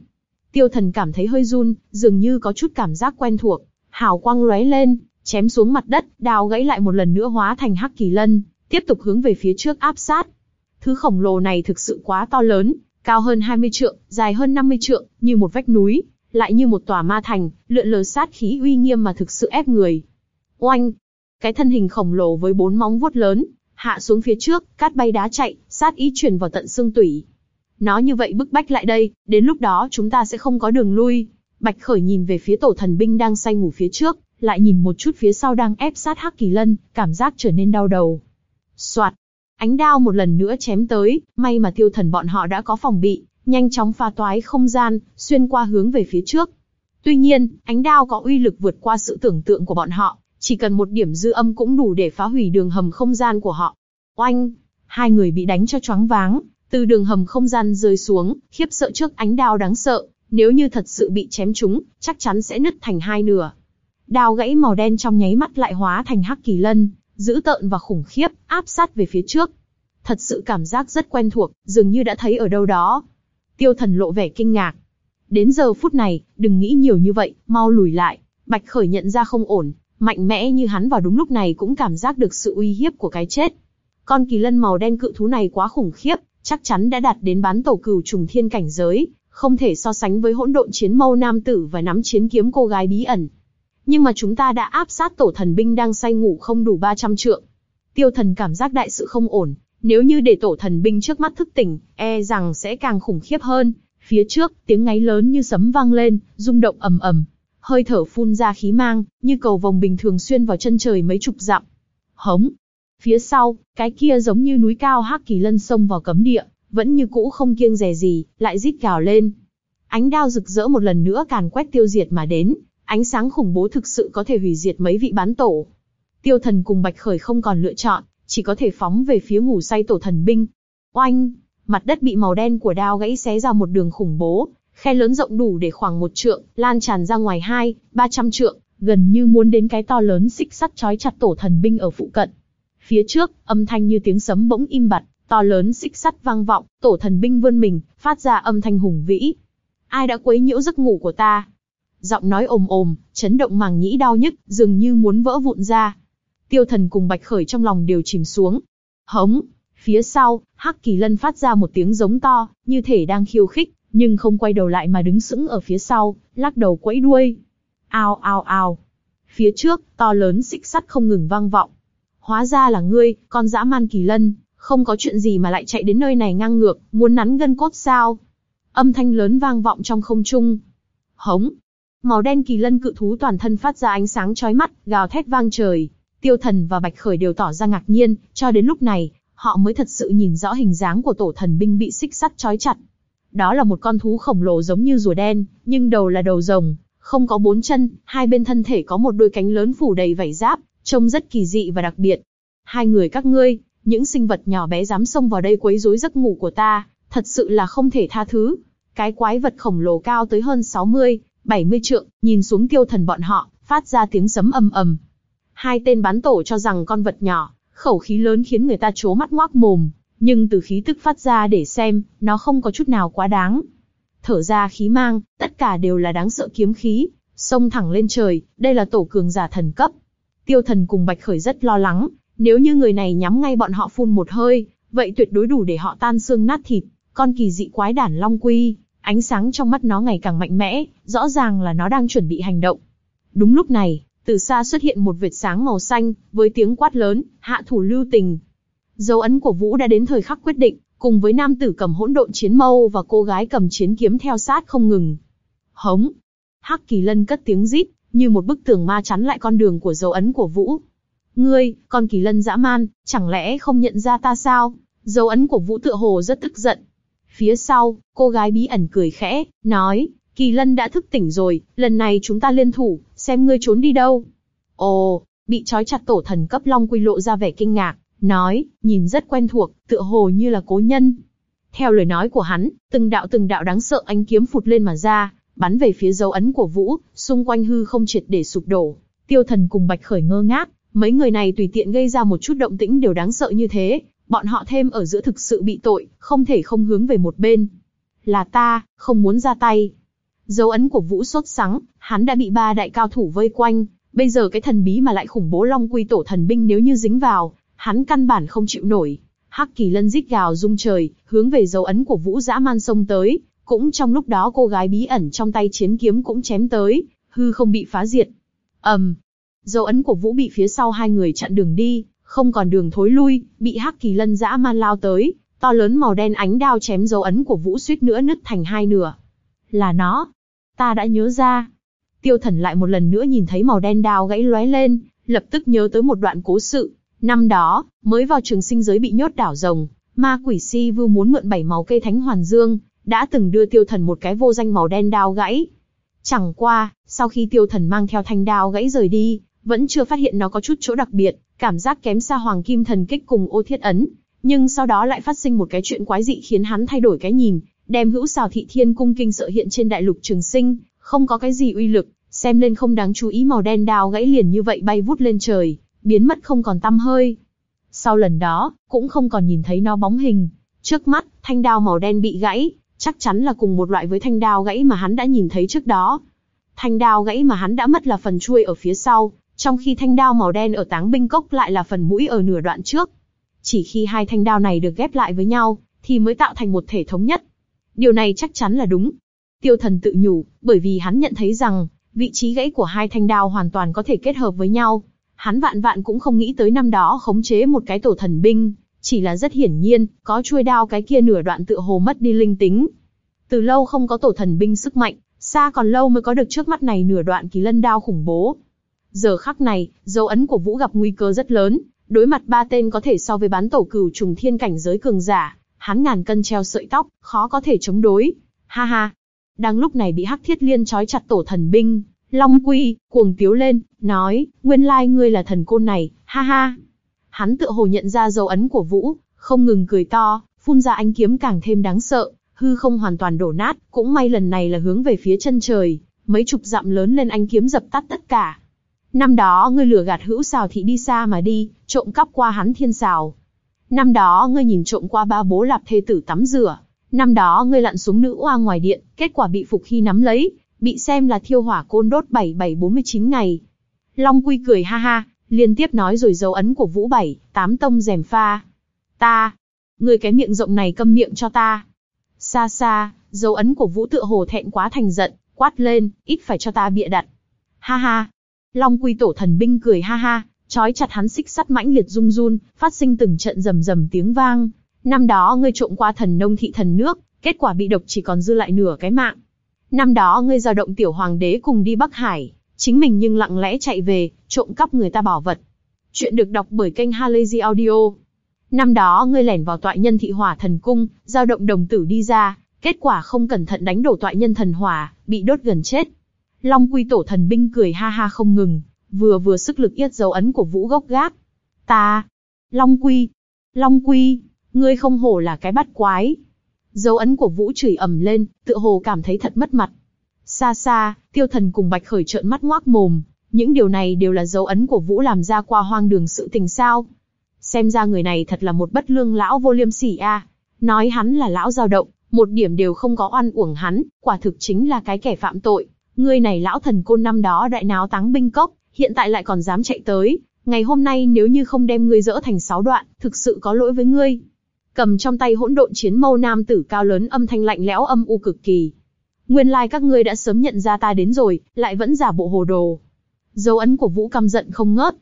Tiêu thần cảm thấy hơi run, dường như có chút cảm giác quen thuộc, hào quang lóe lên, chém xuống mặt đất, đao gãy lại một lần nữa hóa thành hắc kỳ lân, tiếp tục hướng về phía trước áp sát. Thứ khổng lồ này thực sự quá to lớn, cao hơn 20 trượng, dài hơn 50 trượng, như một vách núi, lại như một tòa ma thành, lượn lờ sát khí uy nghiêm mà thực sự ép người. Oanh! Cái thân hình khổng lồ với bốn móng vuốt lớn, hạ xuống phía trước, cát bay đá chạy, sát ý truyền vào tận xương tủy. Nó như vậy bức bách lại đây, đến lúc đó chúng ta sẽ không có đường lui. Bạch Khởi nhìn về phía tổ thần binh đang say ngủ phía trước, lại nhìn một chút phía sau đang ép sát Hắc Kỳ Lân, cảm giác trở nên đau đầu. Soạt, ánh đao một lần nữa chém tới, may mà tiêu thần bọn họ đã có phòng bị, nhanh chóng pha toái không gian, xuyên qua hướng về phía trước. Tuy nhiên, ánh đao có uy lực vượt qua sự tưởng tượng của bọn họ, chỉ cần một điểm dư âm cũng đủ để phá hủy đường hầm không gian của họ. Oanh! Hai người bị đánh cho choáng váng, từ đường hầm không gian rơi xuống, khiếp sợ trước ánh đao đáng sợ, nếu như thật sự bị chém trúng, chắc chắn sẽ nứt thành hai nửa. Đao gãy màu đen trong nháy mắt lại hóa thành hắc kỳ lân, dữ tợn và khủng khiếp, áp sát về phía trước. Thật sự cảm giác rất quen thuộc, dường như đã thấy ở đâu đó. Tiêu thần lộ vẻ kinh ngạc. Đến giờ phút này, đừng nghĩ nhiều như vậy, mau lùi lại. Bạch khởi nhận ra không ổn, mạnh mẽ như hắn vào đúng lúc này cũng cảm giác được sự uy hiếp của cái chết. Con kỳ lân màu đen cự thú này quá khủng khiếp, chắc chắn đã đạt đến bán tổ cửu trùng thiên cảnh giới, không thể so sánh với hỗn độn chiến mâu nam tử và nắm chiến kiếm cô gái bí ẩn. Nhưng mà chúng ta đã áp sát tổ thần binh đang say ngủ không đủ 300 trượng. Tiêu thần cảm giác đại sự không ổn, nếu như để tổ thần binh trước mắt thức tỉnh, e rằng sẽ càng khủng khiếp hơn. Phía trước, tiếng ngáy lớn như sấm vang lên, rung động ầm ầm, hơi thở phun ra khí mang, như cầu vồng bình thường xuyên vào chân trời mấy chục dặm. Hống. Phía sau, cái kia giống như núi cao hắc kỳ lân sông vào cấm địa, vẫn như cũ không kiêng dè gì, lại rít gào lên. Ánh đao rực rỡ một lần nữa càn quét tiêu diệt mà đến, ánh sáng khủng bố thực sự có thể hủy diệt mấy vị bán tổ. Tiêu thần cùng Bạch Khởi không còn lựa chọn, chỉ có thể phóng về phía ngủ say tổ thần binh. Oanh! Mặt đất bị màu đen của đao gãy xé ra một đường khủng bố, khe lớn rộng đủ để khoảng một trượng, lan tràn ra ngoài hai, ba trăm trượng, gần như muốn đến cái to lớn xích sắt trói chặt tổ thần binh ở phụ cận. Phía trước, âm thanh như tiếng sấm bỗng im bặt, to lớn xích sắt vang vọng, tổ thần binh vươn mình, phát ra âm thanh hùng vĩ. Ai đã quấy nhiễu giấc ngủ của ta? Giọng nói ồm ồm, chấn động màng nhĩ đau nhức, dường như muốn vỡ vụn ra. Tiêu Thần cùng Bạch Khởi trong lòng đều chìm xuống. Hống! Phía sau, Hắc Kỳ Lân phát ra một tiếng giống to, như thể đang khiêu khích, nhưng không quay đầu lại mà đứng sững ở phía sau, lắc đầu quẫy đuôi. Ao ao ao! Phía trước, to lớn xích sắt không ngừng vang vọng. Hóa ra là ngươi, con dã man Kỳ Lân, không có chuyện gì mà lại chạy đến nơi này ngang ngược, muốn nắn gân cốt sao? Âm thanh lớn vang vọng trong không trung. Hống! Màu đen kỳ lân cự thú toàn thân phát ra ánh sáng chói mắt, gào thét vang trời. Tiêu Thần và Bạch Khởi đều tỏ ra ngạc nhiên, cho đến lúc này, họ mới thật sự nhìn rõ hình dáng của tổ thần binh bị xích sắt trói chặt. Đó là một con thú khổng lồ giống như rùa đen, nhưng đầu là đầu rồng, không có bốn chân, hai bên thân thể có một đôi cánh lớn phủ đầy vảy giáp, trông rất kỳ dị và đặc biệt. Hai người các ngươi, những sinh vật nhỏ bé dám xông vào đây quấy rối giấc ngủ của ta, thật sự là không thể tha thứ. Cái quái vật khổng lồ cao tới hơn 60, 70 trượng, nhìn xuống tiêu thần bọn họ, phát ra tiếng sấm ầm ầm. Hai tên bán tổ cho rằng con vật nhỏ, khẩu khí lớn khiến người ta chố mắt ngoác mồm, nhưng từ khí tức phát ra để xem, nó không có chút nào quá đáng. Thở ra khí mang, tất cả đều là đáng sợ kiếm khí, xông thẳng lên trời, đây là tổ cường giả thần cấp. Tiêu thần cùng Bạch Khởi rất lo lắng, nếu như người này nhắm ngay bọn họ phun một hơi, vậy tuyệt đối đủ để họ tan xương nát thịt. Con kỳ dị quái đản long quy, ánh sáng trong mắt nó ngày càng mạnh mẽ, rõ ràng là nó đang chuẩn bị hành động. Đúng lúc này, từ xa xuất hiện một vệt sáng màu xanh, với tiếng quát lớn, hạ thủ lưu tình. Dấu ấn của Vũ đã đến thời khắc quyết định, cùng với nam tử cầm hỗn độn chiến mâu và cô gái cầm chiến kiếm theo sát không ngừng. Hống! Hắc kỳ lân cất tiếng rít, như một bức tường ma chắn lại con đường của dấu ấn của Vũ. Ngươi, con kỳ lân dã man, chẳng lẽ không nhận ra ta sao? Dấu ấn của Vũ tựa hồ rất tức giận. Phía sau, cô gái bí ẩn cười khẽ, nói, kỳ lân đã thức tỉnh rồi, lần này chúng ta liên thủ, xem ngươi trốn đi đâu. Ồ, bị trói chặt tổ thần cấp long quy lộ ra vẻ kinh ngạc, nói, nhìn rất quen thuộc, tựa hồ như là cố nhân. Theo lời nói của hắn, từng đạo từng đạo đáng sợ ánh kiếm phụt lên mà ra, bắn về phía dấu ấn của Vũ, xung quanh hư không triệt để sụp đổ. Tiêu thần cùng Bạch Khởi ngơ ngác, Mấy người này tùy tiện gây ra một chút động tĩnh đều đáng sợ như thế, bọn họ thêm ở giữa thực sự bị tội, không thể không hướng về một bên. Là ta, không muốn ra tay. Dấu ấn của Vũ sốt sắng, hắn đã bị ba đại cao thủ vây quanh, bây giờ cái thần bí mà lại khủng bố Long Quy tổ thần binh nếu như dính vào, hắn căn bản không chịu nổi. Hắc Kỳ Lân rít gào rung trời, hướng về dấu ấn của Vũ dã man sông tới, cũng trong lúc đó cô gái bí ẩn trong tay chiến kiếm cũng chém tới, hư không bị phá diệt. ầm, Dấu ấn của Vũ bị phía sau hai người chặn đường đi, không còn đường thối lui, bị Hắc Kỳ Lân dã man lao tới, to lớn màu đen ánh đao chém dấu ấn của Vũ suýt nữa nứt thành hai nửa. Là nó. Ta đã nhớ ra. Tiêu Thần lại một lần nữa nhìn thấy màu đen đao gãy lóe lên, lập tức nhớ tới một đoạn cố sự. Năm đó, mới vào trường sinh giới bị nhốt đảo rồng, ma quỷ si vưu muốn mượn bảy màu cây thánh hoàn dương, đã từng đưa tiêu thần một cái vô danh màu đen đao gãy. Chẳng qua, sau khi tiêu thần mang theo thanh đao gãy rời đi, vẫn chưa phát hiện nó có chút chỗ đặc biệt, cảm giác kém xa Hoàng Kim Thần Kích cùng Ô Thiết Ấn. Nhưng sau đó lại phát sinh một cái chuyện quái dị khiến hắn thay đổi cái nhìn, đem hữu xào thị thiên cung kinh sợ hiện trên đại lục trường sinh, không có cái gì uy lực, xem lên không đáng chú ý màu đen đao gãy liền như vậy bay vút lên trời, biến mất không còn tăm hơi. Sau lần đó, cũng không còn nhìn thấy nó bóng hình. Trước mắt, thanh đao màu đen bị gãy, chắc chắn là cùng một loại với thanh đao gãy mà hắn đã nhìn thấy trước đó. Thanh đao gãy mà hắn đã mất là phần chuôi ở phía sau, trong khi thanh đao màu đen ở táng binh cốc lại là phần mũi ở nửa đoạn trước. Chỉ khi hai thanh đao này được ghép lại với nhau, thì mới tạo thành một thể thống nhất. Điều này chắc chắn là đúng. Tiêu thần tự nhủ, bởi vì hắn nhận thấy rằng, vị trí gãy của hai thanh đao hoàn toàn có thể kết hợp với nhau. Hắn vạn vạn cũng không nghĩ tới năm đó khống chế một cái tổ thần binh, chỉ là rất hiển nhiên, có chuôi đao cái kia nửa đoạn tựa hồ mất đi linh tính. Từ lâu không có tổ thần binh sức mạnh, xa còn lâu mới có được trước mắt này nửa đoạn kỳ lân đao khủng bố. Giờ khắc này, dấu ấn của Vũ gặp nguy cơ rất lớn, đối mặt ba tên có thể so với bán tổ cửu trùng thiên cảnh giới cường giả, hắn ngàn cân treo sợi tóc, khó có thể chống đối. Ha ha. Đang lúc này bị Hắc Thiết Liên trói chặt tổ thần binh, Long Quy cuồng tiếu lên, nói, nguyên lai ngươi là thần côn này, ha ha. Hắn tự hồ nhận ra dấu ấn của Vũ, không ngừng cười to, phun ra ánh kiếm càng thêm đáng sợ, hư không hoàn toàn đổ nát, cũng may lần này là hướng về phía chân trời, mấy chục dặm lớn lên ánh kiếm dập tắt tất cả. Năm đó ngươi lừa gạt hữu xào thị đi xa mà đi, trộm cắp qua hắn thiên xào. Năm đó ngươi nhìn trộm qua ba bố lạp thê tử tắm rửa. Năm đó ngươi lặn xuống nữ oa ngoài điện, kết quả bị phục khi nắm lấy, bị xem là thiêu hỏa côn đốt 7749 ngày. Long Quy cười ha ha, liên tiếp nói rồi dấu ấn của Vũ Bảy, tám tông rèm pha. Ta, người cái miệng rộng này câm miệng cho ta. Xa xa, dấu ấn của Vũ tựa hồ thẹn quá thành giận, quát lên, ít phải cho ta bịa đặt. Ha ha. Long quy tổ thần binh cười ha ha, trói chặt hắn xích sắt mãnh liệt rung run, phát sinh từng trận rầm rầm tiếng vang. Năm đó ngươi trộm qua thần nông thị thần nước, kết quả bị độc chỉ còn dư lại nửa cái mạng. Năm đó ngươi giao động tiểu hoàng đế cùng đi Bắc Hải, chính mình nhưng lặng lẽ chạy về, trộm cắp người ta bảo vật. Chuyện được đọc bởi kênh Halazy Audio. Năm đó ngươi lẻn vào tọa nhân thị hỏa thần cung, giao động đồng tử đi ra, kết quả không cẩn thận đánh đổ tọa nhân thần hỏa, bị đốt gần chết. Long quy tổ thần binh cười ha ha không ngừng, vừa vừa sức lực yết dấu ấn của vũ gốc gác. Ta, Long quy, Long quy, ngươi không hổ là cái bắt quái. Dấu ấn của vũ chửi ầm lên, tựa hồ cảm thấy thật mất mặt. Xa xa, tiêu thần cùng bạch khởi trợn mắt ngoác mồm, những điều này đều là dấu ấn của vũ làm ra qua hoang đường sự tình sao. Xem ra người này thật là một bất lương lão vô liêm sỉ a. Nói hắn là lão dao động, một điểm đều không có oan uổng hắn, quả thực chính là cái kẻ phạm tội. Ngươi này lão thần côn năm đó đại náo táng binh cốc, hiện tại lại còn dám chạy tới. Ngày hôm nay nếu như không đem ngươi dỡ thành sáu đoạn, thực sự có lỗi với ngươi. Cầm trong tay hỗn độn chiến mâu nam tử cao lớn âm thanh lạnh lẽo âm u cực kỳ. Nguyên lai like các ngươi đã sớm nhận ra ta đến rồi, lại vẫn giả bộ hồ đồ. Dấu ấn của Vũ căm giận không ngớt.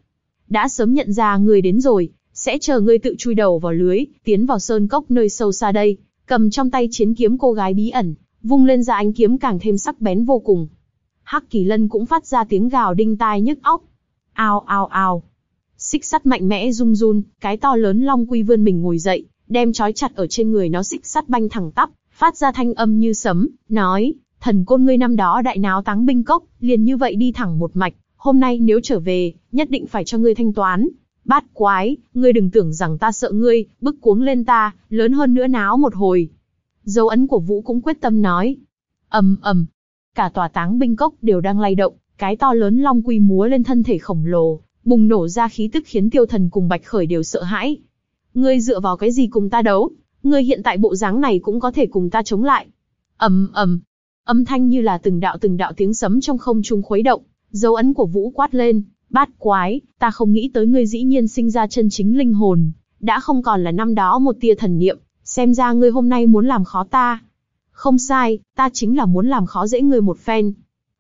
Đã sớm nhận ra ngươi đến rồi, sẽ chờ ngươi tự chui đầu vào lưới, tiến vào sơn cốc nơi sâu xa đây, cầm trong tay chiến kiếm cô gái bí ẩn, vung lên ra ánh kiếm càng thêm sắc bén vô cùng. Hắc Kỳ Lân cũng phát ra tiếng gào đinh tai nhức óc. Ao ao ao. Xích sắt mạnh mẽ rung run, cái to lớn long quy vươn mình ngồi dậy, đem trói chặt ở trên người nó xích sắt banh thẳng tắp, phát ra thanh âm như sấm, nói, thần côn ngươi năm đó đại náo táng binh cốc, liền như vậy đi thẳng một mạch, hôm nay nếu trở về, nhất định phải cho ngươi thanh toán. Bát quái, ngươi đừng tưởng rằng ta sợ ngươi, bức cuống lên ta, lớn hơn nữa náo một hồi. Dấu ấn của Vũ cũng quyết tâm nói. ầm ầm, cả tòa táng binh cốc đều đang lay động, cái to lớn long quy múa lên thân thể khổng lồ, bùng nổ ra khí tức khiến tiêu thần cùng bạch khởi đều sợ hãi. Ngươi dựa vào cái gì cùng ta đấu? Ngươi hiện tại bộ dáng này cũng có thể cùng ta chống lại. ầm ầm, âm thanh như là từng đạo từng đạo tiếng sấm trong không trung khuấy động, dấu ấn của Vũ quát lên, bát quái, ta không nghĩ tới ngươi dĩ nhiên sinh ra chân chính linh hồn, đã không còn là năm đó một tia thần niệm, xem ra ngươi hôm nay muốn làm khó ta. Không sai, ta chính là muốn làm khó dễ ngươi một phen.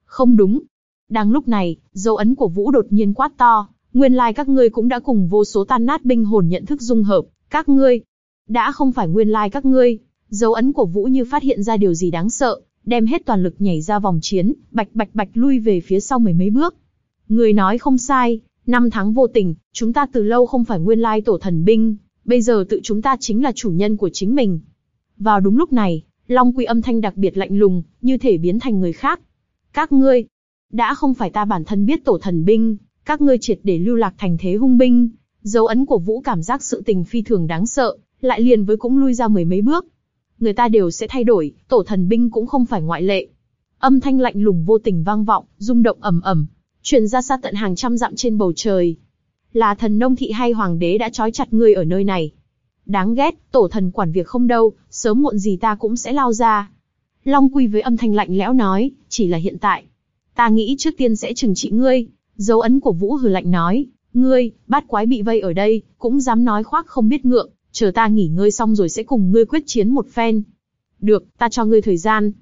Không đúng. Đang lúc này, dấu ấn của Vũ đột nhiên quát to, nguyên lai các ngươi cũng đã cùng vô số tan nát binh hồn nhận thức dung hợp, các ngươi, đã không phải nguyên lai các ngươi. Dấu ấn của Vũ như phát hiện ra điều gì đáng sợ, đem hết toàn lực nhảy ra vòng chiến, bạch bạch bạch lui về phía sau mười mấy bước. Người nói không sai, năm tháng vô tình, chúng ta từ lâu không phải nguyên lai tổ thần binh, bây giờ tự chúng ta chính là chủ nhân của chính mình. Vào đúng lúc này, Long Quy âm thanh đặc biệt lạnh lùng, như thể biến thành người khác. Các ngươi, đã không phải ta bản thân biết tổ thần binh, các ngươi triệt để lưu lạc thành thế hung binh. Dấu ấn của Vũ cảm giác sự tình phi thường đáng sợ, lại liền với cũng lui ra mười mấy bước. Người ta đều sẽ thay đổi, tổ thần binh cũng không phải ngoại lệ. Âm thanh lạnh lùng vô tình vang vọng, rung động ầm ầm, truyền ra xa tận hàng trăm dặm trên bầu trời. Là thần nông thị hay hoàng đế đã trói chặt ngươi ở nơi này? Đáng ghét, tổ thần quản việc không đâu, sớm muộn gì ta cũng sẽ lao ra. Long Quy với âm thanh lạnh lẽo nói, chỉ là hiện tại. Ta nghĩ trước tiên sẽ trừng trị ngươi. Dấu ấn của Vũ hừ lạnh nói, ngươi, bát quái bị vây ở đây, cũng dám nói khoác không biết ngượng, chờ ta nghỉ ngơi xong rồi sẽ cùng ngươi quyết chiến một phen. Được, ta cho ngươi thời gian.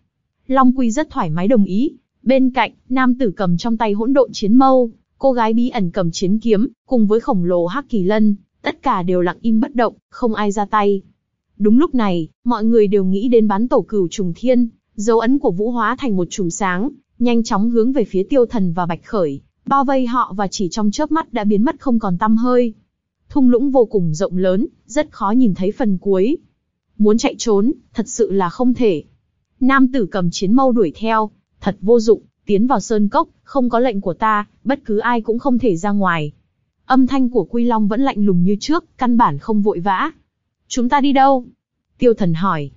Long Quy rất thoải mái đồng ý. Bên cạnh, nam tử cầm trong tay hỗn độn chiến mâu, cô gái bí ẩn cầm chiến kiếm, cùng với khổng lồ hắc kỳ lân, tất cả đều lặng im bất động, không ai ra tay. Đúng lúc này, mọi người đều nghĩ đến bắn tổ cửu trùng thiên, dấu ấn của vũ hóa thành một chùm sáng, nhanh chóng hướng về phía tiêu thần và bạch khởi, bao vây họ và chỉ trong chớp mắt đã biến mất không còn tăm hơi. Thung lũng vô cùng rộng lớn, rất khó nhìn thấy phần cuối. Muốn chạy trốn, thật sự là không thể. Nam tử cầm chiến mâu đuổi theo, thật vô dụng, tiến vào sơn cốc, không có lệnh của ta, bất cứ ai cũng không thể ra ngoài. Âm thanh của Quy Long vẫn lạnh lùng như trước, căn bản không vội vã. Chúng ta đi đâu? Tiêu thần hỏi.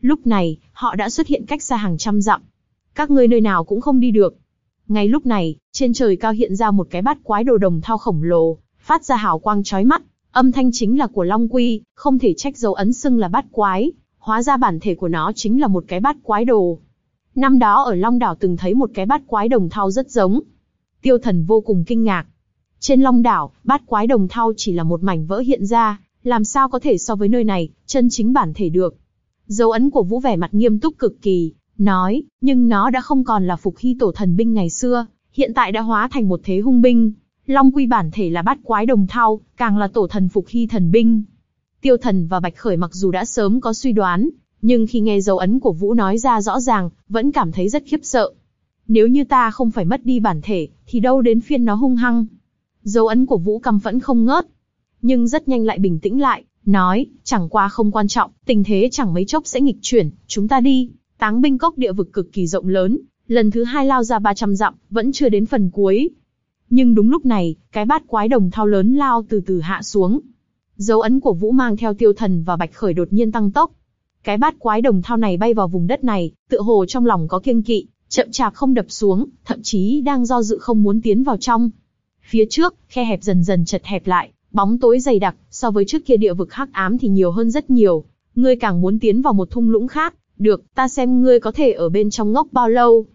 Lúc này, họ đã xuất hiện cách xa hàng trăm dặm. Các ngươi nơi nào cũng không đi được. Ngay lúc này, trên trời cao hiện ra một cái bát quái đồ đồng thao khổng lồ, phát ra hào quang chói mắt. Âm thanh chính là của Long Quy, không thể trách dấu ấn xưng là bát quái. Hóa ra bản thể của nó chính là một cái bát quái đồ. Năm đó ở Long Đảo từng thấy một cái bát quái đồng thau rất giống. Tiêu thần vô cùng kinh ngạc. Trên long đảo, bát quái đồng thau chỉ là một mảnh vỡ hiện ra, làm sao có thể so với nơi này, chân chính bản thể được. Dấu ấn của Vũ vẻ mặt nghiêm túc cực kỳ, nói, nhưng nó đã không còn là phục hy tổ thần binh ngày xưa, hiện tại đã hóa thành một thế hung binh. Long quy bản thể là bát quái đồng thau, càng là tổ thần phục hy thần binh. Tiêu thần và Bạch Khởi mặc dù đã sớm có suy đoán, nhưng khi nghe dấu ấn của Vũ nói ra rõ ràng, vẫn cảm thấy rất khiếp sợ. Nếu như ta không phải mất đi bản thể, thì đâu đến phiên nó hung hăng. Dấu ấn của Vũ căm phẫn không ngớt, nhưng rất nhanh lại bình tĩnh lại, nói, chẳng qua không quan trọng, tình thế chẳng mấy chốc sẽ nghịch chuyển, chúng ta đi. Táng binh cốc địa vực cực kỳ rộng lớn, lần thứ hai lao ra 300 dặm, vẫn chưa đến phần cuối. Nhưng đúng lúc này, cái bát quái đồng thao lớn lao từ từ hạ xuống. Dấu ấn của Vũ mang theo tiêu thần và bạch khởi đột nhiên tăng tốc. Cái bát quái đồng thao này bay vào vùng đất này, tựa hồ trong lòng có kiêng kỵ, chậm chạp không đập xuống, thậm chí đang do dự không muốn tiến vào trong. Phía trước, khe hẹp dần dần chật hẹp lại, bóng tối dày đặc, so với trước kia địa vực hắc ám thì nhiều hơn rất nhiều. Ngươi càng muốn tiến vào một thung lũng khác, được, ta xem ngươi có thể ở bên trong ngốc bao lâu.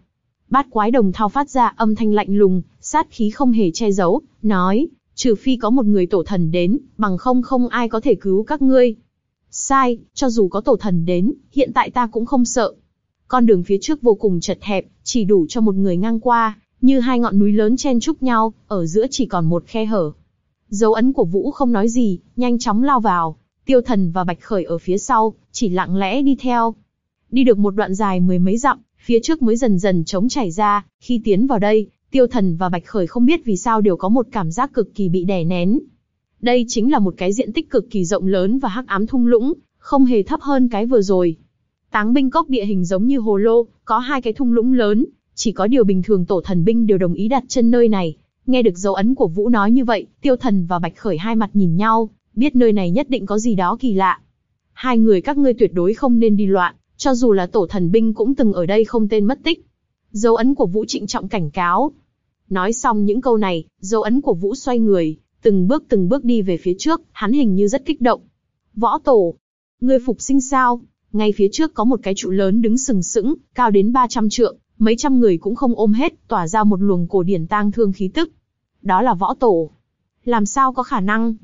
Bát quái đồng thao phát ra âm thanh lạnh lùng, sát khí không hề che giấu, nói, trừ phi có một người tổ thần đến, bằng không không ai có thể cứu các ngươi. Sai, cho dù có tổ thần đến, hiện tại ta cũng không sợ. Con đường phía trước vô cùng chật hẹp, chỉ đủ cho một người ngang qua, như hai ngọn núi lớn chen chúc nhau, ở giữa chỉ còn một khe hở. Dấu ấn của Vũ không nói gì, nhanh chóng lao vào. Tiêu Thần và Bạch Khởi ở phía sau, chỉ lặng lẽ đi theo. Đi được một đoạn dài mười mấy dặm, phía trước mới dần dần trống chảy ra. Khi tiến vào đây, Tiêu Thần và Bạch Khởi không biết vì sao đều có một cảm giác cực kỳ bị đè nén. Đây chính là một cái diện tích cực kỳ rộng lớn và hắc ám thung lũng, không hề thấp hơn cái vừa rồi. Táng binh cốc địa hình giống như hồ lô, có hai cái thung lũng lớn, chỉ có điều bình thường tổ thần binh đều đồng ý đặt chân nơi này, Nghe được dấu ấn của Vũ nói như vậy, Tiêu Thần và Bạch Khởi hai mặt nhìn nhau, biết nơi này nhất định có gì đó kỳ lạ. Hai người các ngươi tuyệt đối không nên đi loạn, cho dù là tổ thần binh cũng từng ở đây không tên mất tích. Dấu ấn của Vũ trịnh trọng cảnh cáo. Nói xong những câu này, dấu ấn của Vũ xoay người, từng bước từng bước đi về phía trước, hắn hình như rất kích động. Võ tổ, ngươi phục sinh sao? Ngay phía trước có một cái trụ lớn đứng sừng sững, cao đến 300 trượng, mấy trăm người cũng không ôm hết, tỏa ra một luồng cổ điển tang thương khí tức. Đó là võ tổ. Làm sao có khả năng?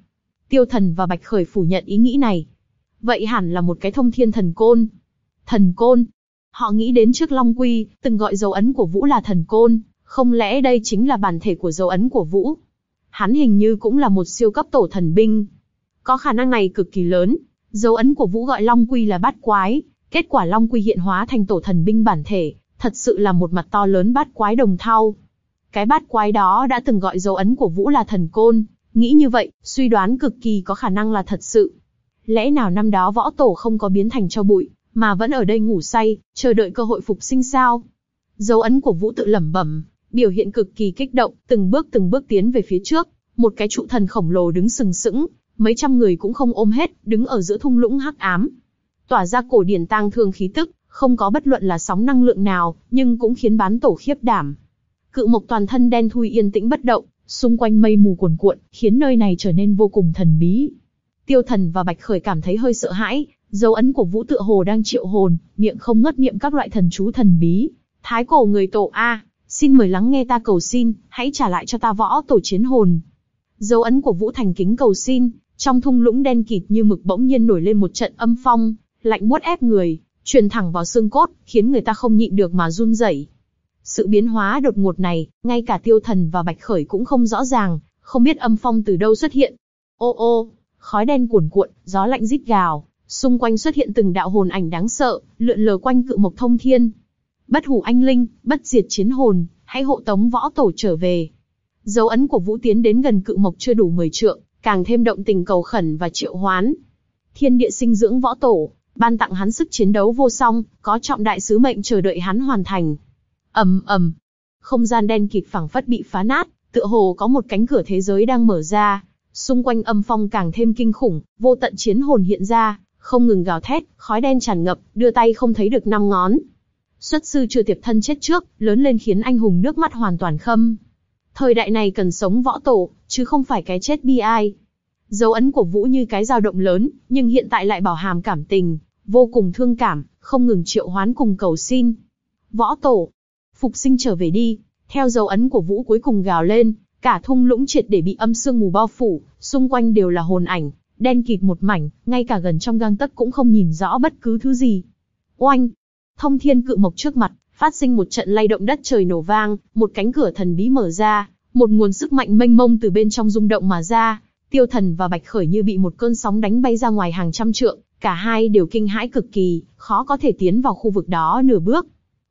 Tiêu thần và Bạch Khởi phủ nhận ý nghĩ này. Vậy hẳn là một cái thông thiên thần côn. Thần côn. Họ nghĩ đến trước Long Quy, từng gọi dấu ấn của Vũ là thần côn, không lẽ đây chính là bản thể của dấu ấn của Vũ? Hắn hình như cũng là một siêu cấp tổ thần binh. Có khả năng này cực kỳ lớn, dấu ấn của Vũ gọi Long Quy là bát quái, kết quả Long Quy hiện hóa thành tổ thần binh bản thể, thật sự là một mặt to lớn bát quái đồng thau. Cái bát quái đó đã từng gọi dấu ấn của Vũ là thần côn, nghĩ như vậy, suy đoán cực kỳ có khả năng là thật sự. Lẽ nào năm đó võ tổ không có biến thành cho bụi, mà vẫn ở đây ngủ say, chờ đợi cơ hội phục sinh sao? Dấu ấn của Vũ tự lẩm bẩm, biểu hiện cực kỳ kích động, từng bước từng bước tiến về phía trước, một cái trụ thần khổng lồ đứng sừng sững, mấy trăm người cũng không ôm hết, đứng ở giữa thung lũng hắc ám, tỏa ra cổ điển tang thương khí tức, không có bất luận là sóng năng lượng nào, nhưng cũng khiến bán tổ khiếp đảm. Cự mộc toàn thân đen thui yên tĩnh bất động, xung quanh mây mù cuồn cuộn, khiến nơi này trở nên vô cùng thần bí. Tiêu thần và Bạch Khởi cảm thấy hơi sợ hãi, dấu ấn của Vũ Tựa Hồ đang triệu hồn, miệng không ngất niệm các loại thần chú thần bí. Thái cổ người tổ A, xin mời lắng nghe ta cầu xin, hãy trả lại cho ta võ tổ chiến hồn. Dấu ấn của Vũ thành kính cầu xin, trong thung lũng đen kịt như mực bỗng nhiên nổi lên một trận âm phong, lạnh buốt ép người, truyền thẳng vào xương cốt, khiến người ta không nhịn được mà run rẩy. Sự biến hóa đột ngột này, ngay cả tiêu thần và bạch khởi cũng không rõ ràng, không biết âm phong từ đâu xuất hiện. Ô ô, khói đen cuồn cuộn, gió lạnh rít gào, xung quanh xuất hiện từng đạo hồn ảnh đáng sợ, lượn lờ quanh cự mộc thông thiên. Bất hủ anh linh, bất diệt chiến hồn, hãy hộ tống võ tổ trở về. Dấu ấn của Vũ Tiến đến gần cự mộc chưa đủ 10 trượng, càng thêm động tình cầu khẩn và triệu hoán. Thiên địa sinh dưỡng võ tổ, ban tặng hắn sức chiến đấu vô song, có trọng đại sứ mệnh chờ đợi hắn hoàn thành. ầm ầm, không gian đen kịt phẳng phất bị phá nát, tựa hồ có một cánh cửa thế giới đang mở ra. Xung quanh âm phong càng thêm kinh khủng, vô tận chiến hồn hiện ra, không ngừng gào thét, khói đen tràn ngập, đưa tay không thấy được năm ngón. Xuất sư chưa tiệp thân chết trước, lớn lên khiến anh hùng nước mắt hoàn toàn khâm. Thời đại này cần sống võ tổ, chứ không phải cái chết bi ai. Dấu ấn của Vũ như cái dao động lớn, nhưng hiện tại lại bảo hàm cảm tình, vô cùng thương cảm, không ngừng triệu hoán cùng cầu xin. Võ tổ, phục sinh trở về đi, theo dấu ấn của Vũ cuối cùng gào lên, Cả thung lũng triệt để bị âm sương mù bao phủ, xung quanh đều là hồn ảnh, đen kịt một mảnh, ngay cả gần trong gang tấc cũng không nhìn rõ bất cứ thứ gì. Oanh! Thông thiên cự mộc trước mặt, phát sinh một trận lay động đất trời nổ vang, một cánh cửa thần bí mở ra, một nguồn sức mạnh mênh mông từ bên trong rung động mà ra. Tiêu thần và Bạch Khởi như bị một cơn sóng đánh bay ra ngoài hàng trăm trượng, cả hai đều kinh hãi cực kỳ, khó có thể tiến vào khu vực đó nửa bước.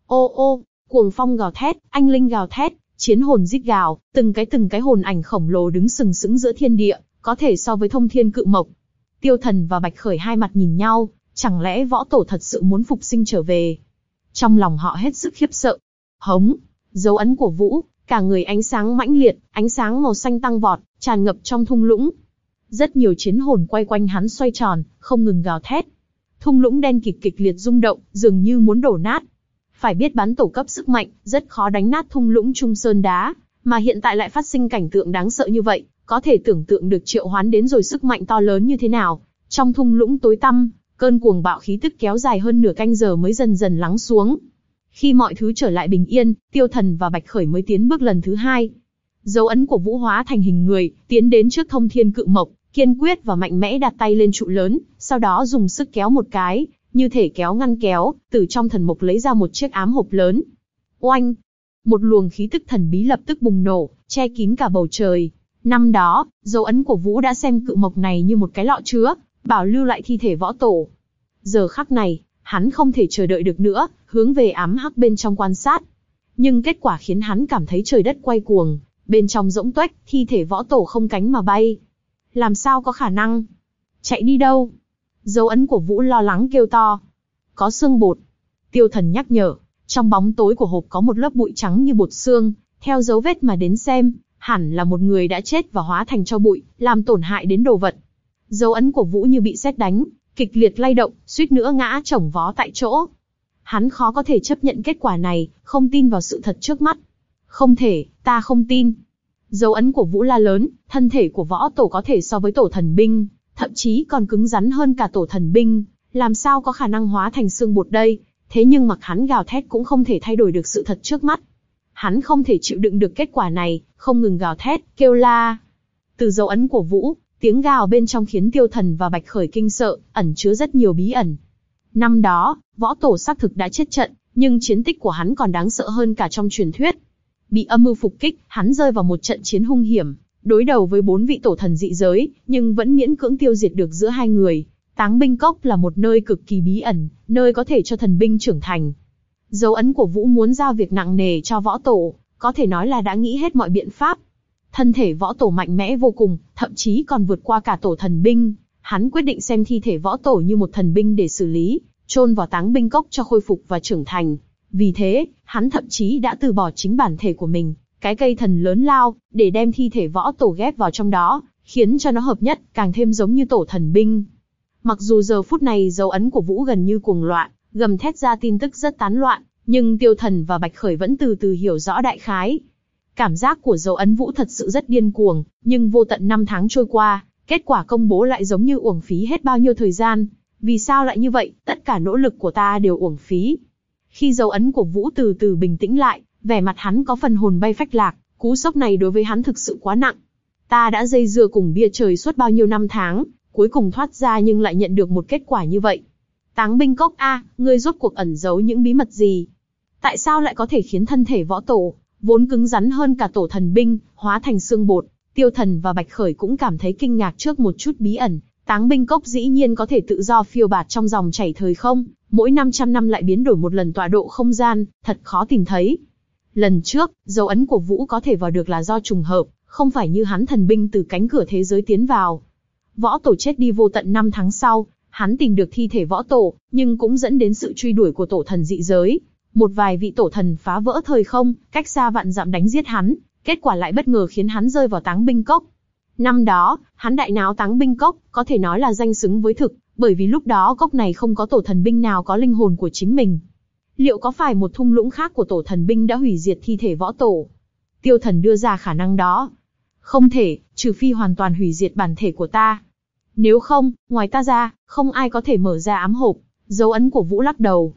Ô ô, cuồng phong gào thét, anh linh gào thét, chiến hồn rít gào, từng cái từng cái hồn ảnh khổng lồ đứng sừng sững giữa thiên địa, có thể so với thông thiên cự mộc. Tiêu thần và Bạch Khởi hai mặt nhìn nhau, chẳng lẽ võ tổ thật sự muốn phục sinh trở về? Trong lòng họ hết sức khiếp sợ. Hống, dấu ấn của Vũ, cả người ánh sáng mãnh liệt, ánh sáng màu xanh tăng vọt, tràn ngập trong thung lũng. Rất nhiều chiến hồn quay quanh hắn xoay tròn, không ngừng gào thét. Thung lũng đen kịch kịch liệt rung động, dường như muốn đổ nát. Phải biết bắn tổ cấp sức mạnh, rất khó đánh nát thung lũng trung sơn đá, mà hiện tại lại phát sinh cảnh tượng đáng sợ như vậy, có thể tưởng tượng được triệu hoán đến rồi sức mạnh to lớn như thế nào. Trong thung lũng tối tăm, cơn cuồng bạo khí tức kéo dài hơn nửa canh giờ mới dần dần lắng xuống. Khi mọi thứ trở lại bình yên, tiêu thần và bạch khởi mới tiến bước lần thứ hai. Dấu ấn của vũ hóa thành hình người, tiến đến trước thông thiên cự mộc, kiên quyết và mạnh mẽ đặt tay lên trụ lớn, sau đó dùng sức kéo một cái, như thể kéo ngăn kéo, từ trong thần mộc lấy ra một chiếc ám hộp lớn. Oanh! Một luồng khí tức thần bí lập tức bùng nổ, che kín cả bầu trời. Năm đó, dấu ấn của Vũ đã xem cự mộc này như một cái lọ chứa, bảo lưu lại thi thể võ tổ. Giờ khắc này, hắn không thể chờ đợi được nữa, hướng về ám hắc bên trong quan sát. Nhưng kết quả khiến hắn cảm thấy trời đất quay cuồng, bên trong rỗng tuếch, thi thể võ tổ không cánh mà bay. Làm sao có khả năng? Chạy đi đâu? Dấu ấn của Vũ lo lắng kêu to. Có xương bột. Tiêu thần nhắc nhở, trong bóng tối của hộp có một lớp bụi trắng như bột xương, theo dấu vết mà đến xem, hẳn là một người đã chết và hóa thành cho bụi, làm tổn hại đến đồ vật. Dấu ấn của Vũ như bị sét đánh, kịch liệt lay động, suýt nữa ngã chồng vó tại chỗ. Hắn khó có thể chấp nhận kết quả này, không tin vào sự thật trước mắt. Không thể, ta không tin. Dấu ấn của Vũ la lớn, thân thể của võ tổ có thể so với tổ thần binh, thậm chí còn cứng rắn hơn cả tổ thần binh, làm sao có khả năng hóa thành xương bột đây? Thế nhưng mặc hắn gào thét cũng không thể thay đổi được sự thật trước mắt. Hắn không thể chịu đựng được kết quả này, không ngừng gào thét, kêu la. Từ dấu ấn của Vũ, tiếng gào bên trong khiến tiêu thần và bạch khởi kinh sợ, ẩn chứa rất nhiều bí ẩn. Năm đó, võ tổ xác thực đã chết trận, nhưng chiến tích của hắn còn đáng sợ hơn cả trong truyền thuyết. Bị âm mưu phục kích, hắn rơi vào một trận chiến hung hiểm, đối đầu với bốn vị tổ thần dị giới, nhưng vẫn miễn cưỡng tiêu diệt được giữa hai người. Táng binh cốc là một nơi cực kỳ bí ẩn, nơi có thể cho thần binh trưởng thành. Dấu ấn của Vũ muốn giao việc nặng nề cho võ tổ, có thể nói là đã nghĩ hết mọi biện pháp. Thân thể võ tổ mạnh mẽ vô cùng, thậm chí còn vượt qua cả tổ thần binh. Hắn quyết định xem thi thể võ tổ như một thần binh để xử lý, chôn vào táng binh cốc cho khôi phục và trưởng thành. Vì thế, hắn thậm chí đã từ bỏ chính bản thể của mình, cái cây thần lớn lao, để đem thi thể võ tổ ghép vào trong đó, khiến cho nó hợp nhất, càng thêm giống như tổ thần binh. Mặc dù giờ phút này dấu ấn của Vũ gần như cuồng loạn, gầm thét ra tin tức rất tán loạn, nhưng tiêu thần và bạch khởi vẫn từ từ hiểu rõ đại khái. Cảm giác của dấu ấn Vũ thật sự rất điên cuồng, nhưng vô tận năm tháng trôi qua, kết quả công bố lại giống như uổng phí hết bao nhiêu thời gian. Vì sao lại như vậy, tất cả nỗ lực của ta đều uổng phí. Khi dấu ấn của Vũ từ từ bình tĩnh lại, vẻ mặt hắn có phần hồn bay phách lạc, cú sốc này đối với hắn thực sự quá nặng. Ta đã dây dưa cùng bia trời suốt bao nhiêu năm tháng, cuối cùng thoát ra nhưng lại nhận được một kết quả như vậy. Táng binh cốc A, ngươi rốt cuộc ẩn giấu những bí mật gì? Tại sao lại có thể khiến thân thể võ tổ, vốn cứng rắn hơn cả tổ thần binh, hóa thành xương bột? Tiêu thần và Bạch Khởi cũng cảm thấy kinh ngạc trước một chút bí ẩn. Táng binh cốc dĩ nhiên có thể tự do phiêu bạt trong dòng chảy thời không, mỗi 500 năm lại biến đổi một lần tọa độ không gian, thật khó tìm thấy. Lần trước, dấu ấn của Vũ có thể vào được là do trùng hợp, không phải như hắn thần binh từ cánh cửa thế giới tiến vào. Võ tổ chết đi vô tận năm tháng sau, hắn tìm được thi thể võ tổ, nhưng cũng dẫn đến sự truy đuổi của tổ thần dị giới. Một vài vị tổ thần phá vỡ thời không, cách xa vạn dặm đánh giết hắn, kết quả lại bất ngờ khiến hắn rơi vào táng binh cốc. Năm đó, hắn đại náo táng binh cốc, có thể nói là danh xứng với thực, bởi vì lúc đó cốc này không có tổ thần binh nào có linh hồn của chính mình. Liệu có phải một thung lũng khác của tổ thần binh đã hủy diệt thi thể võ tổ? Tiêu thần đưa ra khả năng đó. Không thể, trừ phi hoàn toàn hủy diệt bản thể của ta. Nếu không, ngoài ta ra, không ai có thể mở ra ám hộp. Dấu ấn của Vũ lắc đầu.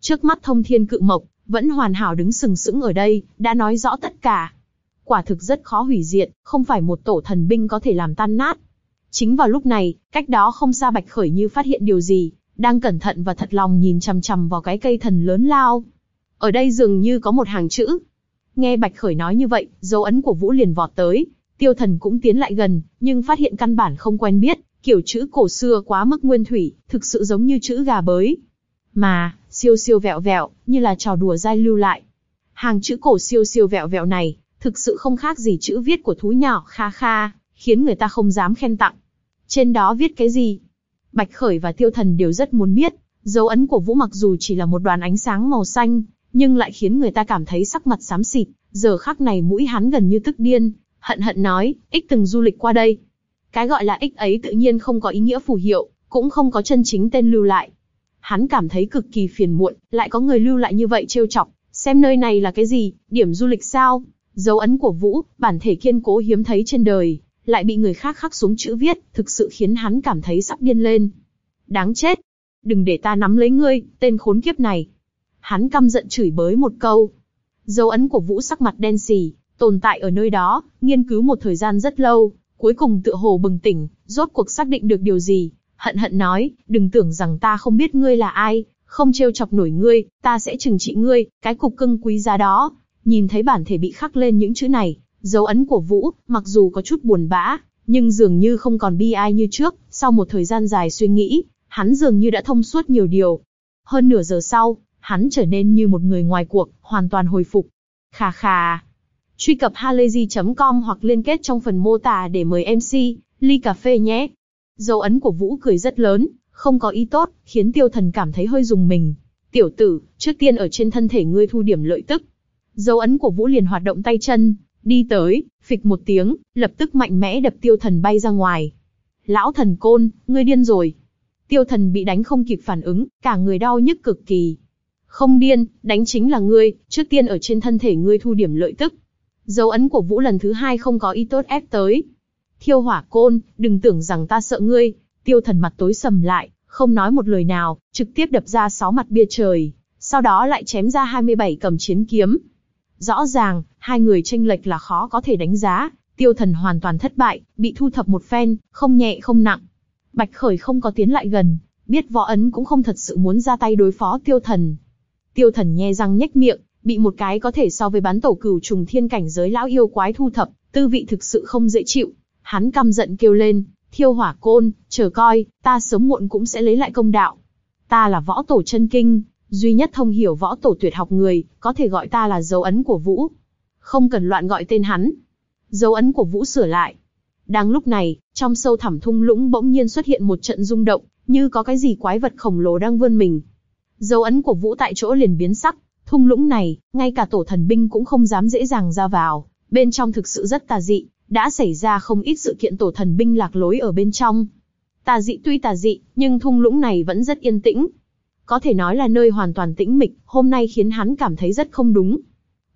Trước mắt thông thiên cự mộc, vẫn hoàn hảo đứng sừng sững ở đây, đã nói rõ tất cả. quả thực rất khó hủy diệt, không phải một tổ thần binh có thể làm tan nát. Chính vào lúc này, cách đó không xa Bạch Khởi như phát hiện điều gì, đang cẩn thận và thật lòng nhìn chằm chằm vào cái cây thần lớn lao. Ở đây dường như có một hàng chữ. Nghe Bạch Khởi nói như vậy, dấu ấn của Vũ liền vọt tới, tiêu thần cũng tiến lại gần, nhưng phát hiện căn bản không quen biết, kiểu chữ cổ xưa quá mức nguyên thủy, thực sự giống như chữ gà bới. Mà, siêu siêu vẹo vẹo, như là trò đùa dai lưu lại. Hàng chữ cổ siêu siêu vẹo vẹo này, thực sự không khác gì chữ viết của thú nhỏ kha kha, khiến người ta không dám khen tặng. Trên đó viết cái gì? Bạch Khởi và Tiêu Thần đều rất muốn biết, dấu ấn của Vũ mặc dù chỉ là một đoàn ánh sáng màu xanh, nhưng lại khiến người ta cảm thấy sắc mặt xám xịt, giờ khắc này mũi hắn gần như tức điên, hận hận nói, ích từng du lịch qua đây. Cái gọi là ích ấy tự nhiên không có ý nghĩa phù hiệu, cũng không có chân chính tên lưu lại. Hắn cảm thấy cực kỳ phiền muộn, lại có người lưu lại như vậy trêu chọc, xem nơi này là cái gì, điểm du lịch sao? Dấu ấn của Vũ, bản thể kiên cố hiếm thấy trên đời, lại bị người khác khắc xuống chữ viết, thực sự khiến hắn cảm thấy sắp điên lên. Đáng chết! Đừng để ta nắm lấy ngươi, tên khốn kiếp này. Hắn căm giận chửi bới một câu. Dấu ấn của Vũ sắc mặt đen xì, tồn tại ở nơi đó, nghiên cứu một thời gian rất lâu, cuối cùng tựa hồ bừng tỉnh, rốt cuộc xác định được điều gì. Hận hận nói, đừng tưởng rằng ta không biết ngươi là ai, không trêu chọc nổi ngươi, ta sẽ trừng trị ngươi, cái cục cưng quý giá đó. Nhìn thấy bản thể bị khắc lên những chữ này, dấu ấn của Vũ, mặc dù có chút buồn bã, nhưng dường như không còn bi ai như trước, sau một thời gian dài suy nghĩ, hắn dường như đã thông suốt nhiều điều. Hơn nửa giờ sau, hắn trở nên như một người ngoài cuộc, hoàn toàn hồi phục. Khà khà. Truy cập halayzi.com hoặc liên kết trong phần mô tả để mời MC, ly cà phê nhé. Dấu ấn của Vũ cười rất lớn, không có ý tốt, khiến tiêu thần cảm thấy hơi dùng mình. Tiểu tử, trước tiên ở trên thân thể ngươi thu điểm lợi tức. Dấu ấn của Vũ liền hoạt động tay chân, đi tới, phịch một tiếng, lập tức mạnh mẽ đập tiêu thần bay ra ngoài. Lão thần côn, ngươi điên rồi. Tiêu thần bị đánh không kịp phản ứng, cả người đau nhức cực kỳ. Không điên, đánh chính là ngươi, trước tiên ở trên thân thể ngươi thu điểm lợi tức. Dấu ấn của Vũ lần thứ hai không có ý tốt ép tới. Thiêu hỏa côn, đừng tưởng rằng ta sợ ngươi. Tiêu thần mặt tối sầm lại, không nói một lời nào, trực tiếp đập ra sáu mặt bia trời. Sau đó lại chém ra 27 cầm chiến kiếm. Rõ ràng, hai người tranh lệch là khó có thể đánh giá. Tiêu thần hoàn toàn thất bại, bị thu thập một phen, không nhẹ không nặng. Bạch Khởi không có tiến lại gần, biết võ ấn cũng không thật sự muốn ra tay đối phó tiêu thần. Tiêu thần nhe răng nhếch miệng, bị một cái có thể so với bán tổ cửu trùng thiên cảnh giới lão yêu quái thu thập, tư vị thực sự không dễ chịu. Hắn căm giận kêu lên, thiêu hỏa côn, chờ coi, ta sớm muộn cũng sẽ lấy lại công đạo. Ta là võ tổ chân kinh, duy nhất thông hiểu võ tổ tuyệt học người, có thể gọi ta là dấu ấn của Vũ. Không cần loạn gọi tên hắn. Dấu ấn của Vũ sửa lại. Đang lúc này, trong sâu thẳm thung lũng bỗng nhiên xuất hiện một trận rung động, như có cái gì quái vật khổng lồ đang vươn mình. Dấu ấn của Vũ tại chỗ liền biến sắc, thung lũng này, ngay cả tổ thần binh cũng không dám dễ dàng ra vào, bên trong thực sự rất tà dị, đã xảy ra không ít sự kiện tổ thần binh lạc lối ở bên trong. Tà dị tuy tà dị, nhưng thung lũng này vẫn rất yên tĩnh. Có thể nói là nơi hoàn toàn tĩnh mịch, hôm nay khiến hắn cảm thấy rất không đúng.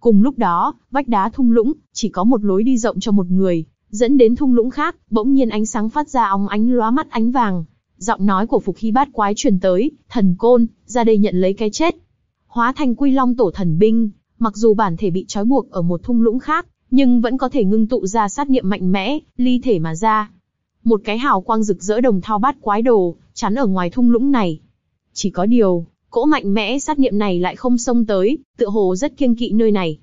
Cùng lúc đó, vách đá thung lũng, chỉ có một lối đi rộng cho một người, dẫn đến thung lũng khác, bỗng nhiên ánh sáng phát ra óng ánh lóa mắt ánh vàng. Giọng nói của Phục Hy Bát Quái truyền tới, thần côn, ra đây nhận lấy cái chết. Hóa thành quy long tổ thần binh, mặc dù bản thể bị trói buộc ở một thung lũng khác, nhưng vẫn có thể ngưng tụ ra sát niệm mạnh mẽ, ly thể mà ra. Một cái hào quang rực rỡ đồng thao bát quái đồ, chắn ở ngoài thung lũng này. Chỉ có điều, cỗ mạnh mẽ sát niệm này lại không xông tới, tựa hồ rất kiêng kỵ nơi này.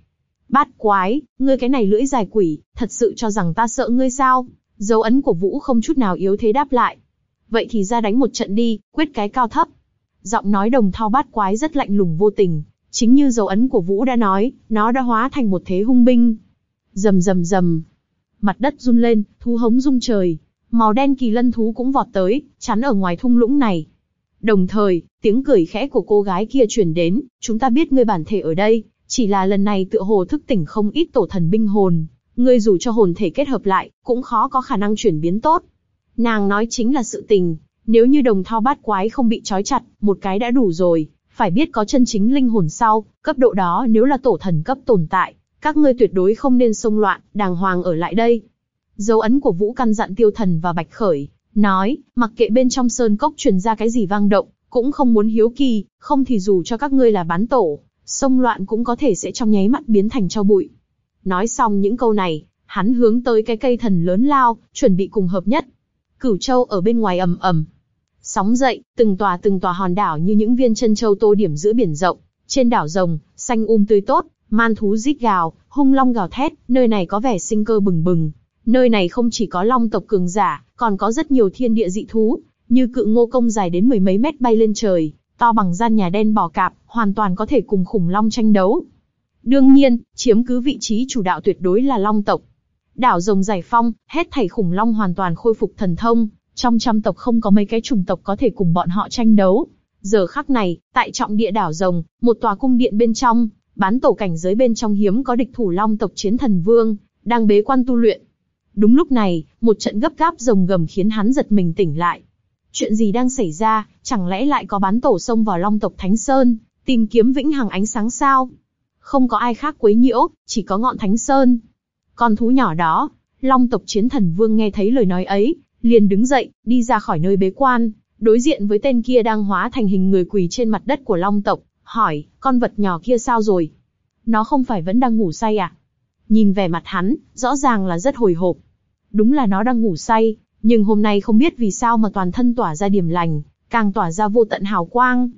Bát quái, ngươi cái này lưỡi dài quỷ, thật sự cho rằng ta sợ ngươi sao? Dấu ấn của Vũ không chút nào yếu thế đáp lại. Vậy thì ra đánh một trận đi, quyết cái cao thấp. Giọng nói đồng thao bát quái rất lạnh lùng vô tình, chính như dấu ấn của Vũ đã nói, nó đã hóa thành một thế hung binh. Rầm rầm rầm. Mặt đất run lên, thú hống rung trời. Màu đen kỳ lân thú cũng vọt tới, chắn ở ngoài thung lũng này. Đồng thời, tiếng cười khẽ của cô gái kia truyền đến, chúng ta biết ngươi bản thể ở đây, chỉ là lần này tựa hồ thức tỉnh không ít tổ thần binh hồn, ngươi dù cho hồn thể kết hợp lại, cũng khó có khả năng chuyển biến tốt. Nàng nói chính là sự tình, nếu như đồng thao bát quái không bị trói chặt, một cái đã đủ rồi, phải biết có chân chính linh hồn sau, cấp độ đó nếu là tổ thần cấp tồn tại, các ngươi tuyệt đối không nên xông loạn, đàng hoàng ở lại đây. Dấu ấn của Vũ căn dặn tiêu thần và bạch khởi, nói, mặc kệ bên trong sơn cốc truyền ra cái gì vang động, cũng không muốn hiếu kỳ, không thì dù cho các ngươi là bán tổ, xông loạn cũng có thể sẽ trong nháy mắt biến thành cho bụi. Nói xong những câu này, hắn hướng tới cái cây thần lớn lao, chuẩn bị cùng hợp nhất. Cửu châu ở bên ngoài ầm ầm, sóng dậy, từng tòa từng tòa hòn đảo như những viên chân châu tô điểm giữa biển rộng. Trên đảo rồng, xanh um tươi tốt, man thú rít gào, hung long gào thét, nơi này có vẻ sinh cơ bừng bừng. Nơi này không chỉ có long tộc cường giả, còn có rất nhiều thiên địa dị thú, như cự ngô công dài đến mười mấy mét bay lên trời, to bằng gian nhà đen bò cạp, hoàn toàn có thể cùng khủng long tranh đấu. Đương nhiên, chiếm cứ vị trí chủ đạo tuyệt đối là long tộc. Đảo rồng giải phong, hết thảy khủng long hoàn toàn khôi phục thần thông, trong trăm tộc không có mấy cái chủng tộc có thể cùng bọn họ tranh đấu. Giờ khắc này, tại trọng địa đảo rồng, một tòa cung điện bên trong, bán tổ cảnh giới bên trong hiếm có địch thủ long tộc chiến thần vương, đang bế quan tu luyện. Đúng lúc này, một trận gấp gáp rồng gầm khiến hắn giật mình tỉnh lại. Chuyện gì đang xảy ra, chẳng lẽ lại có bán tổ xông vào long tộc Thánh Sơn, tìm kiếm vĩnh hằng ánh sáng sao? Không có ai khác quấy nhiễu, chỉ có ngọn Thánh Sơn. Con thú nhỏ đó, long tộc chiến thần vương nghe thấy lời nói ấy, liền đứng dậy, đi ra khỏi nơi bế quan, đối diện với tên kia đang hóa thành hình người quỳ trên mặt đất của long tộc, hỏi, con vật nhỏ kia sao rồi? Nó không phải vẫn đang ngủ say à? Nhìn vẻ mặt hắn, rõ ràng là rất hồi hộp. Đúng là nó đang ngủ say, nhưng hôm nay không biết vì sao mà toàn thân tỏa ra điểm lành, càng tỏa ra vô tận hào quang.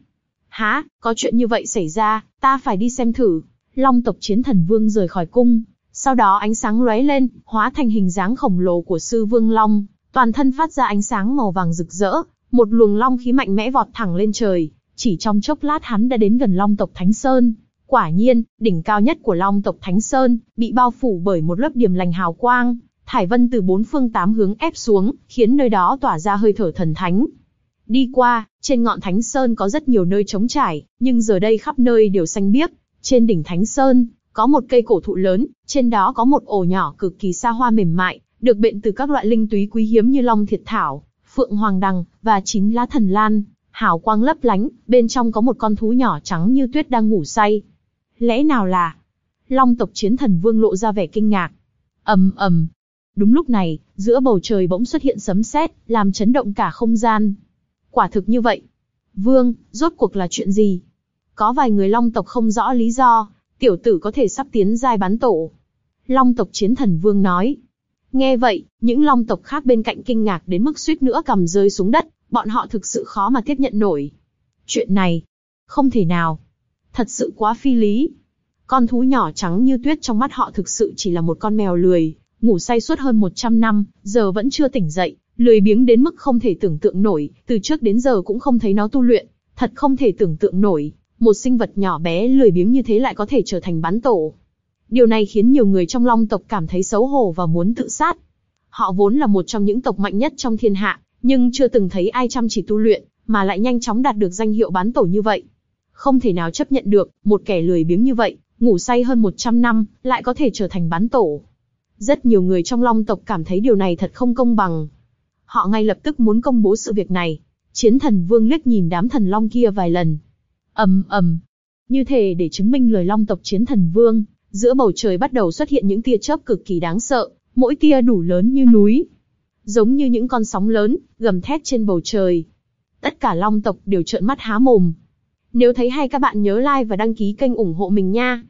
Hả, có chuyện như vậy xảy ra, ta phải đi xem thử. Long tộc chiến thần vương rời khỏi cung, sau đó ánh sáng lóe lên, hóa thành hình dáng khổng lồ của sư vương long, toàn thân phát ra ánh sáng màu vàng rực rỡ, một luồng long khí mạnh mẽ vọt thẳng lên trời, chỉ trong chốc lát hắn đã đến gần long tộc Thánh Sơn. Quả nhiên, đỉnh cao nhất của long tộc Thánh Sơn, bị bao phủ bởi một lớp điểm lành hào quang, thải vân từ bốn phương tám hướng ép xuống, khiến nơi đó tỏa ra hơi thở thần thánh. Đi qua, trên ngọn Thánh Sơn có rất nhiều nơi trống trải, nhưng giờ đây khắp nơi đều xanh biếc. Trên đỉnh Thánh Sơn, có một cây cổ thụ lớn, trên đó có một ổ nhỏ cực kỳ xa hoa mềm mại, được bệnh từ các loại linh túy quý hiếm như long thiệt thảo, phượng hoàng đằng và chín lá thần lan, hào quang lấp lánh, bên trong có một con thú nhỏ trắng như tuyết đang ngủ say. Lẽ nào là Long tộc chiến thần vương lộ ra vẻ kinh ngạc. ầm ầm. Đúng lúc này, giữa bầu trời bỗng xuất hiện sấm sét, làm chấn động cả không gian. Quả thực như vậy. Vương, rốt cuộc là chuyện gì? Có vài người long tộc không rõ lý do, tiểu tử có thể sắp tiến giai bán tổ. Long tộc chiến thần vương nói. Nghe vậy, những long tộc khác bên cạnh kinh ngạc đến mức suýt nữa cầm rơi xuống đất, bọn họ thực sự khó mà tiếp nhận nổi. Chuyện này, không thể nào. Thật sự quá phi lý. Con thú nhỏ trắng như tuyết trong mắt họ thực sự chỉ là một con mèo lười, ngủ say suốt hơn 100 năm, giờ vẫn chưa tỉnh dậy, lười biếng đến mức không thể tưởng tượng nổi, từ trước đến giờ cũng không thấy nó tu luyện, thật không thể tưởng tượng nổi, một sinh vật nhỏ bé lười biếng như thế lại có thể trở thành bán tổ. Điều này khiến nhiều người trong long tộc cảm thấy xấu hổ và muốn tự sát. Họ vốn là một trong những tộc mạnh nhất trong thiên hạ, nhưng chưa từng thấy ai chăm chỉ tu luyện, mà lại nhanh chóng đạt được danh hiệu bán tổ như vậy. Không thể nào chấp nhận được, một kẻ lười biếng như vậy, ngủ say hơn 100 năm, lại có thể trở thành bán tổ. Rất nhiều người trong long tộc cảm thấy điều này thật không công bằng. Họ ngay lập tức muốn công bố sự việc này. Chiến thần vương liếc nhìn đám thần long kia vài lần ầm ầm, như thể để chứng minh lời long tộc chiến thần vương, giữa bầu trời bắt đầu xuất hiện những tia chớp cực kỳ đáng sợ, mỗi tia đủ lớn như núi. Giống như những con sóng lớn, gầm thét trên bầu trời. Tất cả long tộc đều trợn mắt há mồm. Nếu thấy hay các bạn nhớ like và đăng ký kênh ủng hộ mình nha.